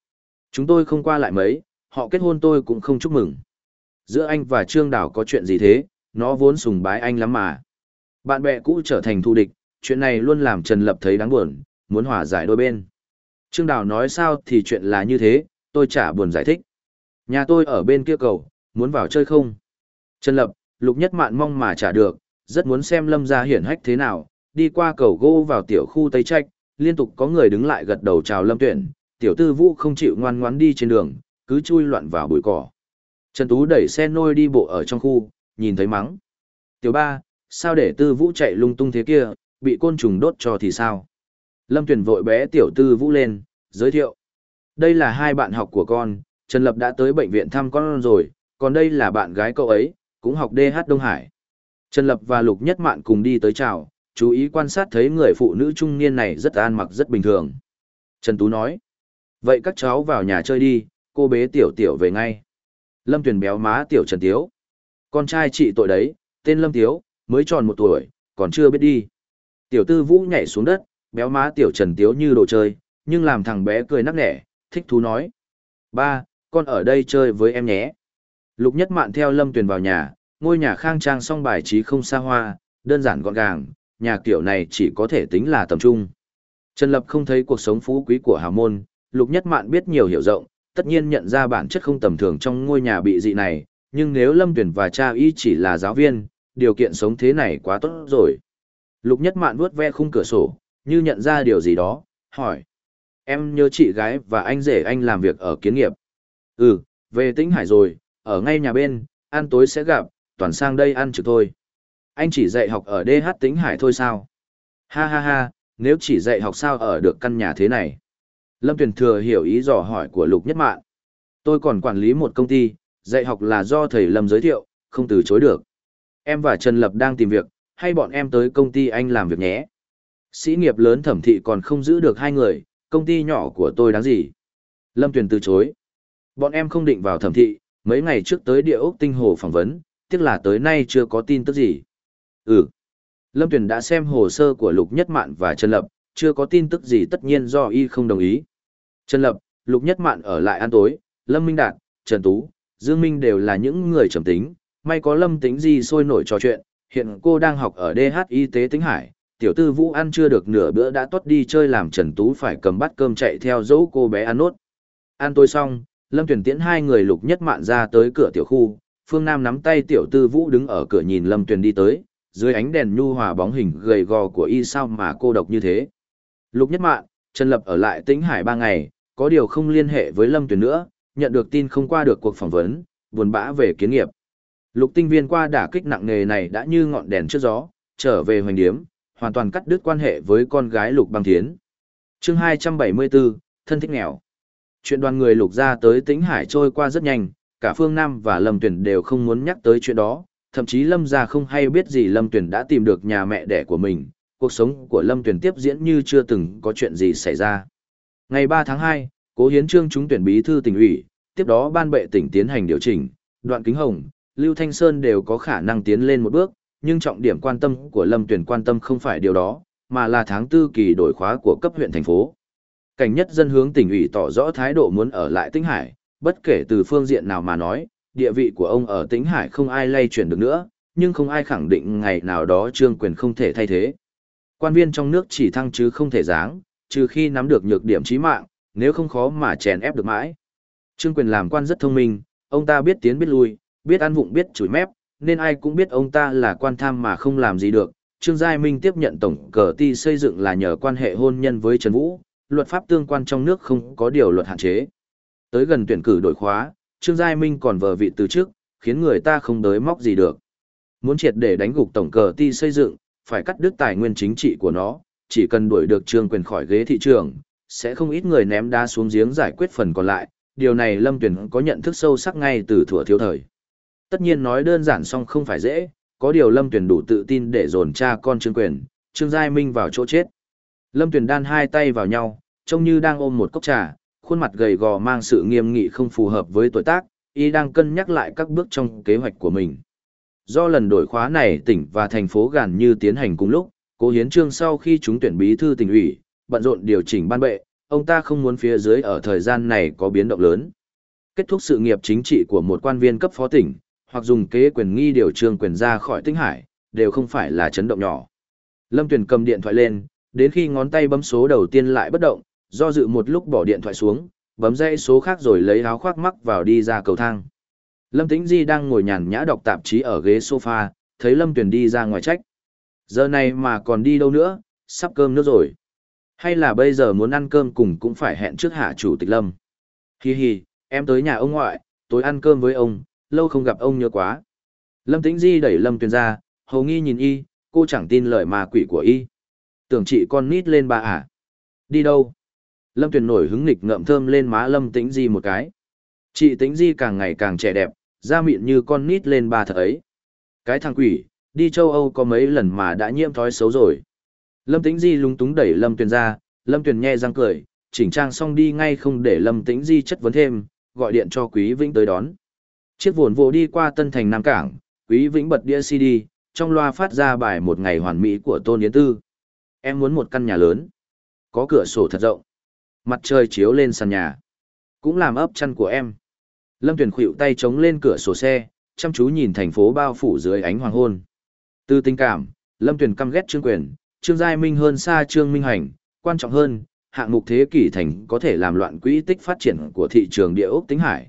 Chúng tôi không qua lại mấy, họ kết hôn tôi cũng không chúc mừng. Giữa anh và Trương Đào có chuyện gì thế, nó vốn sùng bái anh lắm mà. Bạn bè cũ trở thành thù địch, chuyện này luôn làm Trần Lập thấy đáng buồn, muốn hòa giải đôi bên. Trương Đào nói sao thì chuyện là như thế, tôi chả buồn giải thích. Nhà tôi ở bên kia cầu, muốn vào chơi không? Trần Lập, Lục Nhất Mạn mong mà trả được, rất muốn xem Lâm gia hiển hách thế nào, đi qua cầu gỗ vào tiểu khu Tây Trạch, liên tục có người đứng lại gật đầu chào Lâm Tuyển, tiểu tư vũ không chịu ngoan ngoãn đi trên đường, cứ chui loạn vào bụi cỏ. Trần Tú đẩy xe nôi đi bộ ở trong khu, nhìn thấy mắng. Tiểu ba, sao để tư vũ chạy lung tung thế kia, bị côn trùng đốt cho thì sao? Lâm Tuyển vội bé tiểu tư vũ lên, giới thiệu. Đây là hai bạn học của con, Trần Lập đã tới bệnh viện thăm con rồi, còn đây là bạn gái cậu ấy, cũng học DH Đông Hải. Trần Lập và Lục Nhất Mạn cùng đi tới chào, chú ý quan sát thấy người phụ nữ trung niên này rất an mặc rất bình thường. Trần Tú nói, vậy các cháu vào nhà chơi đi, cô bế tiểu tiểu về ngay. Lâm Tuyền béo má tiểu Trần Tiếu. Con trai chị tội đấy, tên Lâm Tiếu, mới tròn một tuổi, còn chưa biết đi. Tiểu tư vũ nhảy xuống đất, béo má tiểu Trần Tiếu như đồ chơi, nhưng làm thằng bé cười nắc nẻ, thích thú nói. Ba, con ở đây chơi với em nhé. Lục nhất mạn theo Lâm Tuyền vào nhà, ngôi nhà khang trang song bài trí không xa hoa, đơn giản gọn gàng, nhà kiểu này chỉ có thể tính là tầm trung. Trần Lập không thấy cuộc sống phú quý của hào môn, Lục Nhất Mạn biết nhiều hiểu rộng, tất nhiên nhận ra bản chất không tầm thường trong ngôi nhà bị dị này, nhưng nếu Lâm Tuyển và cha y chỉ là giáo viên, điều kiện sống thế này quá tốt rồi. Lục Nhất Mạn vuốt ve khung cửa sổ, như nhận ra điều gì đó, hỏi. Em nhớ chị gái và anh rể anh làm việc ở kiến nghiệp. Ừ, về tĩnh hải rồi, ở ngay nhà bên, ăn tối sẽ gặp, toàn sang đây ăn trực thôi. Anh chỉ dạy học ở DH tĩnh hải thôi sao? Ha ha ha, nếu chỉ dạy học sao ở được căn nhà thế này? Lâm Tuyền thừa hiểu ý dò hỏi của Lục Nhất Mạn. Tôi còn quản lý một công ty, dạy học là do thầy Lâm giới thiệu, không từ chối được. Em và Trần Lập đang tìm việc, hay bọn em tới công ty anh làm việc nhé? Sĩ nghiệp lớn thẩm thị còn không giữ được hai người, công ty nhỏ của tôi đáng gì? Lâm Tuyền từ chối. Bọn em không định vào thẩm thị, mấy ngày trước tới địa ốc tinh hồ phỏng vấn, tiếc là tới nay chưa có tin tức gì. Ừ. Lâm Tuyền đã xem hồ sơ của Lục Nhất Mạn và Trần Lập, chưa có tin tức gì tất nhiên do y không đồng ý. Trần Lập, Lục Nhất Mạn ở lại ăn tối, Lâm Minh Đạt, Trần Tú, Dương Minh đều là những người trầm tính, may có Lâm Tính gì sôi nổi trò chuyện, hiện cô đang học ở DH Y tế Tính Hải, tiểu tư vũ ăn chưa được nửa bữa đã tốt đi chơi làm Trần Tú phải cầm bát cơm chạy theo dấu cô bé ăn nốt. Ăn tối xong, Lâm Tuyển tiễn hai người Lục Nhất Mạn ra tới cửa tiểu khu, Phương Nam nắm tay tiểu tư vũ đứng ở cửa nhìn Lâm Tuyển đi tới, dưới ánh đèn nhu hòa bóng hình gầy gò của y sao mà cô độc như thế. Lục Nhất Mạn, Trần Lập ở lại Tĩnh Hải ba ngày, có điều không liên hệ với Lâm Tuyền nữa, nhận được tin không qua được cuộc phỏng vấn, buồn bã về kiến nghiệp. Lục tinh viên qua đả kích nặng nề này đã như ngọn đèn trước gió, trở về hoành điếm, hoàn toàn cắt đứt quan hệ với con gái Lục Băng Thiến. chương 274, thân thích nghèo. Chuyện đoàn người Lục ra tới Tĩnh Hải trôi qua rất nhanh, cả Phương Nam và Lâm Tuyền đều không muốn nhắc tới chuyện đó, thậm chí Lâm gia không hay biết gì Lâm Tuyền đã tìm được nhà mẹ đẻ của mình, cuộc sống của Lâm Tuyền tiếp diễn như chưa từng có chuyện gì xảy ra. Ngày 3 tháng 2, Cố Hiến Trương trúng tuyển bí thư tỉnh ủy, tiếp đó ban bệ tỉnh tiến hành điều chỉnh, Đoạn Kính Hồng, Lưu Thanh Sơn đều có khả năng tiến lên một bước, nhưng trọng điểm quan tâm của Lâm Tuyền quan tâm không phải điều đó, mà là tháng tư kỳ đổi khóa của cấp huyện thành phố. Cảnh nhất dân hướng tỉnh ủy tỏ rõ thái độ muốn ở lại Tĩnh Hải, bất kể từ phương diện nào mà nói, địa vị của ông ở Tĩnh Hải không ai lay chuyển được nữa, nhưng không ai khẳng định ngày nào đó trương quyền không thể thay thế. Quan viên trong nước chỉ thăng chứ không thể giáng, trừ khi nắm được nhược điểm chí mạng, nếu không khó mà chèn ép được mãi. Trương quyền làm quan rất thông minh, ông ta biết tiến biết lui, biết ăn vụng biết chửi mép, nên ai cũng biết ông ta là quan tham mà không làm gì được. Trương Giai Minh tiếp nhận tổng cờ ti xây dựng là nhờ quan hệ hôn nhân với Trần Vũ, luật pháp tương quan trong nước không có điều luật hạn chế. Tới gần tuyển cử đổi khóa, Trương Giai Minh còn vờ vị từ trước, khiến người ta không đới móc gì được. Muốn triệt để đánh gục tổng cờ ti xây dựng, phải cắt đứt tài nguyên chính trị của nó, chỉ cần đuổi được Trương Quyền khỏi ghế thị trường, sẽ không ít người ném đá xuống giếng giải quyết phần còn lại. Điều này Lâm Tuyền có nhận thức sâu sắc ngay từ thuở thiếu thời. Tất nhiên nói đơn giản song không phải dễ, có điều Lâm Tuyền đủ tự tin để dồn cha con Trương Quyền, Trương Giai Minh vào chỗ chết. Lâm Tuyền đan hai tay vào nhau, trông như đang ôm một cốc trà, khuôn mặt gầy gò mang sự nghiêm nghị không phù hợp với tuổi tác, y đang cân nhắc lại các bước trong kế hoạch của mình. Do lần đổi khóa này tỉnh và thành phố gần như tiến hành cùng lúc, Cố Hiến Trương sau khi chúng tuyển bí thư tỉnh ủy, bận rộn điều chỉnh ban bệ, ông ta không muốn phía dưới ở thời gian này có biến động lớn. Kết thúc sự nghiệp chính trị của một quan viên cấp phó tỉnh, hoặc dùng kế quyền nghi điều trương quyền ra khỏi tinh hải, đều không phải là chấn động nhỏ. Lâm Tuyền cầm điện thoại lên, đến khi ngón tay bấm số đầu tiên lại bất động, do dự một lúc bỏ điện thoại xuống, bấm dây số khác rồi lấy áo khoác mắc vào đi ra cầu thang. Lâm Tĩnh Di đang ngồi nhàn nhã đọc tạp chí ở ghế sofa, thấy Lâm Tuyền đi ra ngoài trách. Giờ này mà còn đi đâu nữa, sắp cơm nước rồi. Hay là bây giờ muốn ăn cơm cùng cũng phải hẹn trước hạ chủ tịch Lâm. Hi hi, em tới nhà ông ngoại, tối ăn cơm với ông, lâu không gặp ông nhớ quá. Lâm Tĩnh Di đẩy Lâm Tuyền ra, hầu nghi nhìn y, cô chẳng tin lời mà quỷ của y. Tưởng chị con nít lên bà à? Đi đâu? Lâm Tuyền nổi hứng nghịch ngậm thơm lên má Lâm Tĩnh Di một cái. Chị Tĩnh Di càng ngày càng trẻ đẹp, da mịn như con nít lên ba thật ấy. Cái thằng quỷ, đi châu Âu có mấy lần mà đã nhiễm thói xấu rồi. Lâm Tĩnh Di lúng túng đẩy Lâm Tuyền ra, Lâm Tuyền nhe răng cười, chỉnh trang xong đi ngay không để Lâm Tĩnh Di chất vấn thêm, gọi điện cho Quý Vĩnh tới đón. Chiếc vồn vô đi qua Tân Thành Nam Cảng, Quý Vĩnh bật đĩa CD, trong loa phát ra bài một ngày hoàn mỹ của Tôn Yến Tư. Em muốn một căn nhà lớn, có cửa sổ thật rộng, mặt trời chiếu lên sàn nhà, cũng làm ấp chăn của em. Lâm Tuyền khuỵu tay chống lên cửa sổ xe, chăm chú nhìn thành phố bao phủ dưới ánh hoàng hôn. Từ tình cảm, Lâm Tuyền căm ghét Trương Quyền, Trương Giai Minh hơn xa Trương Minh Hành, quan trọng hơn, hạng mục thế kỷ thành có thể làm loạn quỹ tích phát triển của thị trường địa ốc tính hải.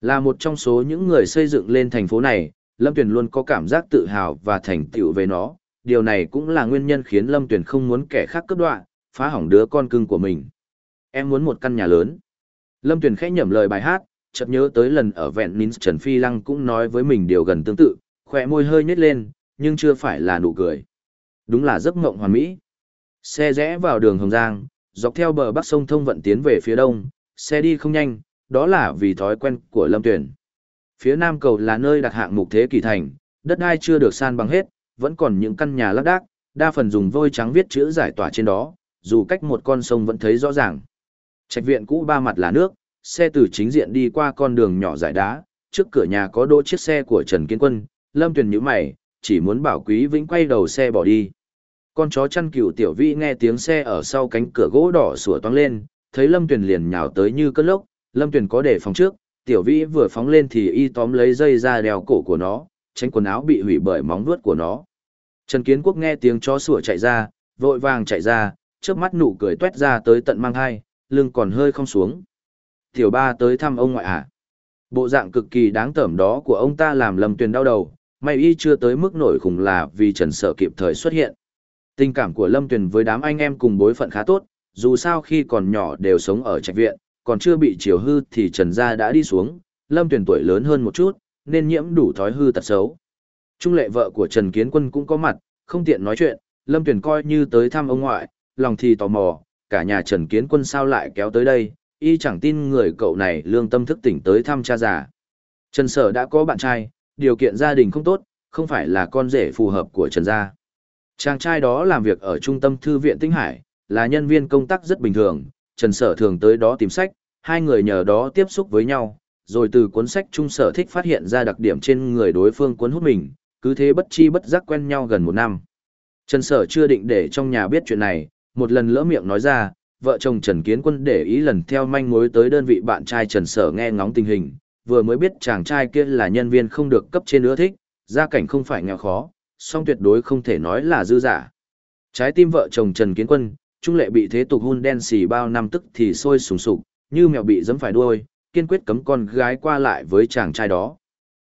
Là một trong số những người xây dựng lên thành phố này, Lâm Tuyền luôn có cảm giác tự hào và thành tựu về nó, điều này cũng là nguyên nhân khiến Lâm Tuyền không muốn kẻ khác cướp đoạn, phá hỏng đứa con cưng của mình. Em muốn một căn nhà lớn. Lâm Tuyền khẽ nhẩm lời bài hát, chợt nhớ tới lần ở vẹn nín Trần Phi Lăng cũng nói với mình điều gần tương tự, khỏe môi hơi nhếch lên, nhưng chưa phải là nụ cười. Đúng là giấc mộng hoàn mỹ. Xe rẽ vào đường Hồng Giang, dọc theo bờ bắc sông thông vận tiến về phía đông, xe đi không nhanh, đó là vì thói quen của Lâm Tuyển. Phía nam cầu là nơi đặt hạng mục thế kỷ thành, đất đai chưa được san bằng hết, vẫn còn những căn nhà lác đác, đa phần dùng vôi trắng viết chữ giải tỏa trên đó, dù cách một con sông vẫn thấy rõ ràng. Trạch viện cũ ba mặt là nước, xe từ chính diện đi qua con đường nhỏ dải đá, trước cửa nhà có đỗ chiếc xe của Trần Kiến Quân, Lâm Tuyền nhíu mày, chỉ muốn bảo Quý Vĩnh quay đầu xe bỏ đi. Con chó chăn cừu tiểu vĩ nghe tiếng xe ở sau cánh cửa gỗ đỏ sủa toang lên, thấy Lâm Tuyền liền nhào tới như cơn lốc, Lâm Tuyền có để phòng trước, tiểu vĩ vừa phóng lên thì y tóm lấy dây ra đeo cổ của nó, tránh quần áo bị hủy bởi móng vuốt của nó. Trần Kiến Quốc nghe tiếng chó sủa chạy ra, vội vàng chạy ra, trước mắt nụ cười tuét ra tới tận mang hai, lưng còn hơi không xuống. Tiểu ba tới thăm ông ngoại à? Bộ dạng cực kỳ đáng tởm đó của ông ta làm Lâm Tuyền đau đầu, may y chưa tới mức nổi khủng là vì Trần Sở kịp thời xuất hiện. Tình cảm của Lâm Tuyền với đám anh em cùng bối phận khá tốt, dù sao khi còn nhỏ đều sống ở trạch viện, còn chưa bị chiều hư thì Trần Gia đã đi xuống, Lâm Tuyền tuổi lớn hơn một chút, nên nhiễm đủ thói hư tật xấu. Trung lệ vợ của Trần Kiến Quân cũng có mặt, không tiện nói chuyện, Lâm Tuyền coi như tới thăm ông ngoại, lòng thì tò mò, cả nhà Trần Kiến Quân sao lại kéo tới đây, y chẳng tin người cậu này lương tâm thức tỉnh tới thăm cha già. Trần Sở đã có bạn trai, điều kiện gia đình không tốt, không phải là con rể phù hợp của Trần Gia. Chàng trai đó làm việc ở trung tâm thư viện Tinh Hải, là nhân viên công tác rất bình thường, Trần Sở thường tới đó tìm sách, hai người nhờ đó tiếp xúc với nhau, rồi từ cuốn sách trung sở thích phát hiện ra đặc điểm trên người đối phương cuốn hút mình, cứ thế bất chi bất giác quen nhau gần một năm. Trần Sở chưa định để trong nhà biết chuyện này, một lần lỡ miệng nói ra, vợ chồng Trần Kiến Quân để ý lần theo manh mối tới đơn vị bạn trai Trần Sở nghe ngóng tình hình, vừa mới biết chàng trai kia là nhân viên không được cấp trên ưa thích, gia cảnh không phải nghèo khó, song tuyệt đối không thể nói là dư giả. Trái tim vợ chồng Trần Kiến Quân, trung lệ bị thế tục hôn đen xì bao năm tức thì sôi sùng sục, như mèo bị giẫm phải đuôi, kiên quyết cấm con gái qua lại với chàng trai đó.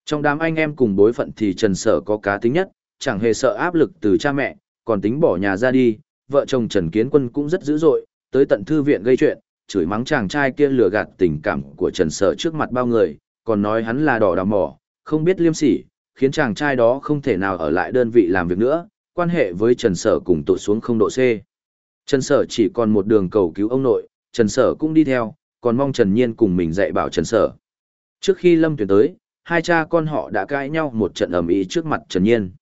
Trong đám anh em cùng bối phận thì Trần Sở có cá tính nhất, chẳng hề sợ áp lực từ cha mẹ, còn tính bỏ nhà ra đi, vợ chồng Trần Kiến Quân cũng rất dữ dội, tới tận thư viện gây chuyện, chửi mắng chàng trai kia lừa gạt tình cảm của Trần Sở trước mặt bao người, còn nói hắn là đỏ đào mỏ, không biết liêm sỉ, khiến chàng trai đó không thể nào ở lại đơn vị làm việc nữa, quan hệ với Trần Sở cùng tụt xuống không độ C. Trần Sở chỉ còn một đường cầu cứu ông nội, Trần Sở cũng đi theo, còn mong Trần Nhiên cùng mình dạy bảo Trần Sở. Trước khi Lâm Tuyển tới, hai cha con họ đã cãi nhau một trận ầm ĩ trước mặt Trần Nhiên.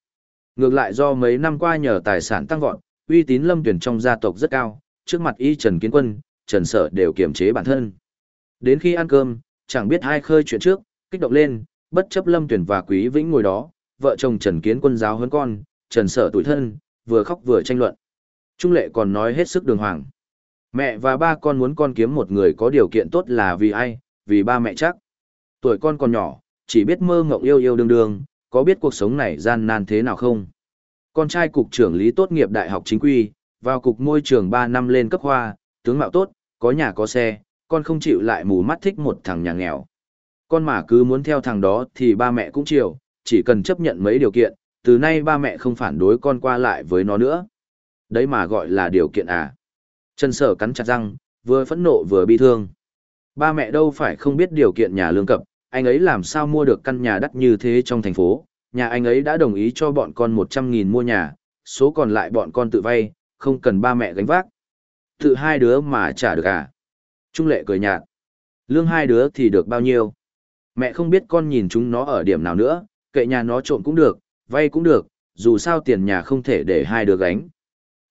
Ngược lại do mấy năm qua nhờ tài sản tăng vọt, uy tín Lâm Tuyển trong gia tộc rất cao, trước mặt y Trần Kiến Quân, Trần Sở đều kiềm chế bản thân. Đến khi ăn cơm, chẳng biết ai khơi chuyện trước, kích động lên, bất chấp Lâm Tuyển và Quý Vĩnh ngồi đó, vợ chồng Trần Kiến Quân giáo huấn con, Trần Sở tuổi thân, vừa khóc vừa tranh luận. Trung lệ còn nói hết sức đường hoàng. Mẹ và ba con muốn con kiếm một người có điều kiện tốt là vì ai, vì ba mẹ chắc. Tuổi con còn nhỏ, chỉ biết mơ ngộng yêu yêu đương đương, có biết cuộc sống này gian nan thế nào không? Con trai cục trưởng lý tốt nghiệp đại học chính quy, vào cục môi trường 3 năm lên cấp hoa, tướng mạo tốt, có nhà có xe, con không chịu lại mù mắt thích một thằng nhà nghèo. Con mà cứ muốn theo thằng đó thì ba mẹ cũng chịu, chỉ cần chấp nhận mấy điều kiện, từ nay ba mẹ không phản đối con qua lại với nó nữa. Đấy mà gọi là điều kiện à. Trần sở cắn chặt răng, vừa phẫn nộ vừa bi thương. Ba mẹ đâu phải không biết điều kiện nhà lương cập, anh ấy làm sao mua được căn nhà đắt như thế trong thành phố. Nhà anh ấy đã đồng ý cho bọn con 100.000 mua nhà, số còn lại bọn con tự vay, không cần ba mẹ gánh vác. Tự hai đứa mà trả được à? Trung lệ cười nhạt. Lương hai đứa thì được bao nhiêu? Mẹ không biết con nhìn chúng nó ở điểm nào nữa, kệ nhà nó trộm cũng được, vay cũng được, dù sao tiền nhà không thể để hai đứa gánh.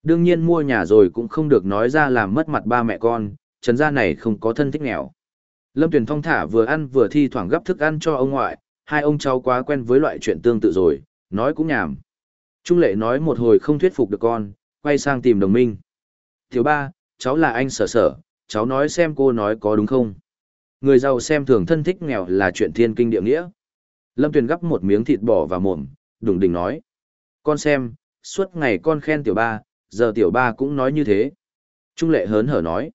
Đương nhiên mua nhà rồi cũng không được nói ra làm mất mặt ba mẹ con, trần gia này không có thân thích nghèo. Lâm Tuyền Phong thả vừa ăn vừa thi thoảng gấp thức ăn cho ông ngoại, hai ông cháu quá quen với loại chuyện tương tự rồi, nói cũng nhảm. Trung lệ nói một hồi không thuyết phục được con, quay sang tìm đồng minh. Thiếu ba, cháu là anh sở sở, cháu nói xem cô nói có đúng không? Người giàu xem thường thân thích nghèo là chuyện thiên kinh địa nghĩa. Lâm Tuyền gắp một miếng thịt bỏ vào mồm, đùng đỉnh nói. Con xem, suốt ngày con khen tiểu ba, giờ tiểu ba cũng nói như thế. Trung lệ hớn hở nói.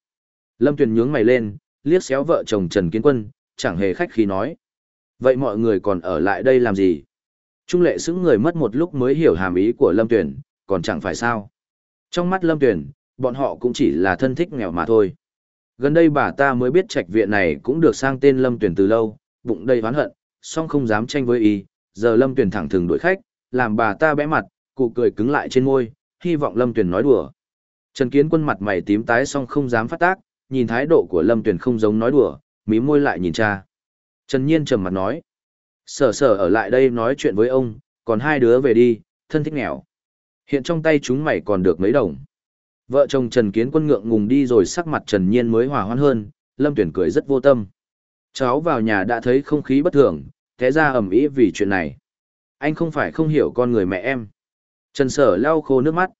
Lâm Tuyền nhướng mày lên, liếc xéo vợ chồng Trần Kiến Quân, chẳng hề khách khí nói. Vậy mọi người còn ở lại đây làm gì? Trung lệ xứng người mất một lúc mới hiểu hàm ý của Lâm tuyển, còn chẳng phải sao. Trong mắt Lâm tuyển, bọn họ cũng chỉ là thân thích nghèo mà thôi. Gần đây bà ta mới biết trạch viện này cũng được sang tên Lâm tuyển từ lâu, bụng đầy oán hận, song không dám tranh với y, giờ Lâm tuyển thẳng thừng đuổi khách, làm bà ta bẽ mặt, cụ cười cứng lại trên môi, hy vọng Lâm tuyển nói đùa. Trần Kiến Quân mặt mày tím tái song không dám phát tác, nhìn thái độ của Lâm tuyển không giống nói đùa, mí môi lại nhìn cha. Trần Nhiên trầm mặt nói, sở sở ở lại đây nói chuyện với ông, còn hai đứa về đi, thân thích nghèo. Hiện trong tay chúng mày còn được mấy đồng. Vợ chồng Trần Kiến Quân ngượng ngùng đi rồi sắc mặt Trần Nhiên mới hòa hoãn hơn, Lâm Tuyển cười rất vô tâm. Cháu vào nhà đã thấy không khí bất thường, thế ra ẩm ý vì chuyện này. Anh không phải không hiểu con người mẹ em. Trần Sở lau khô nước mắt.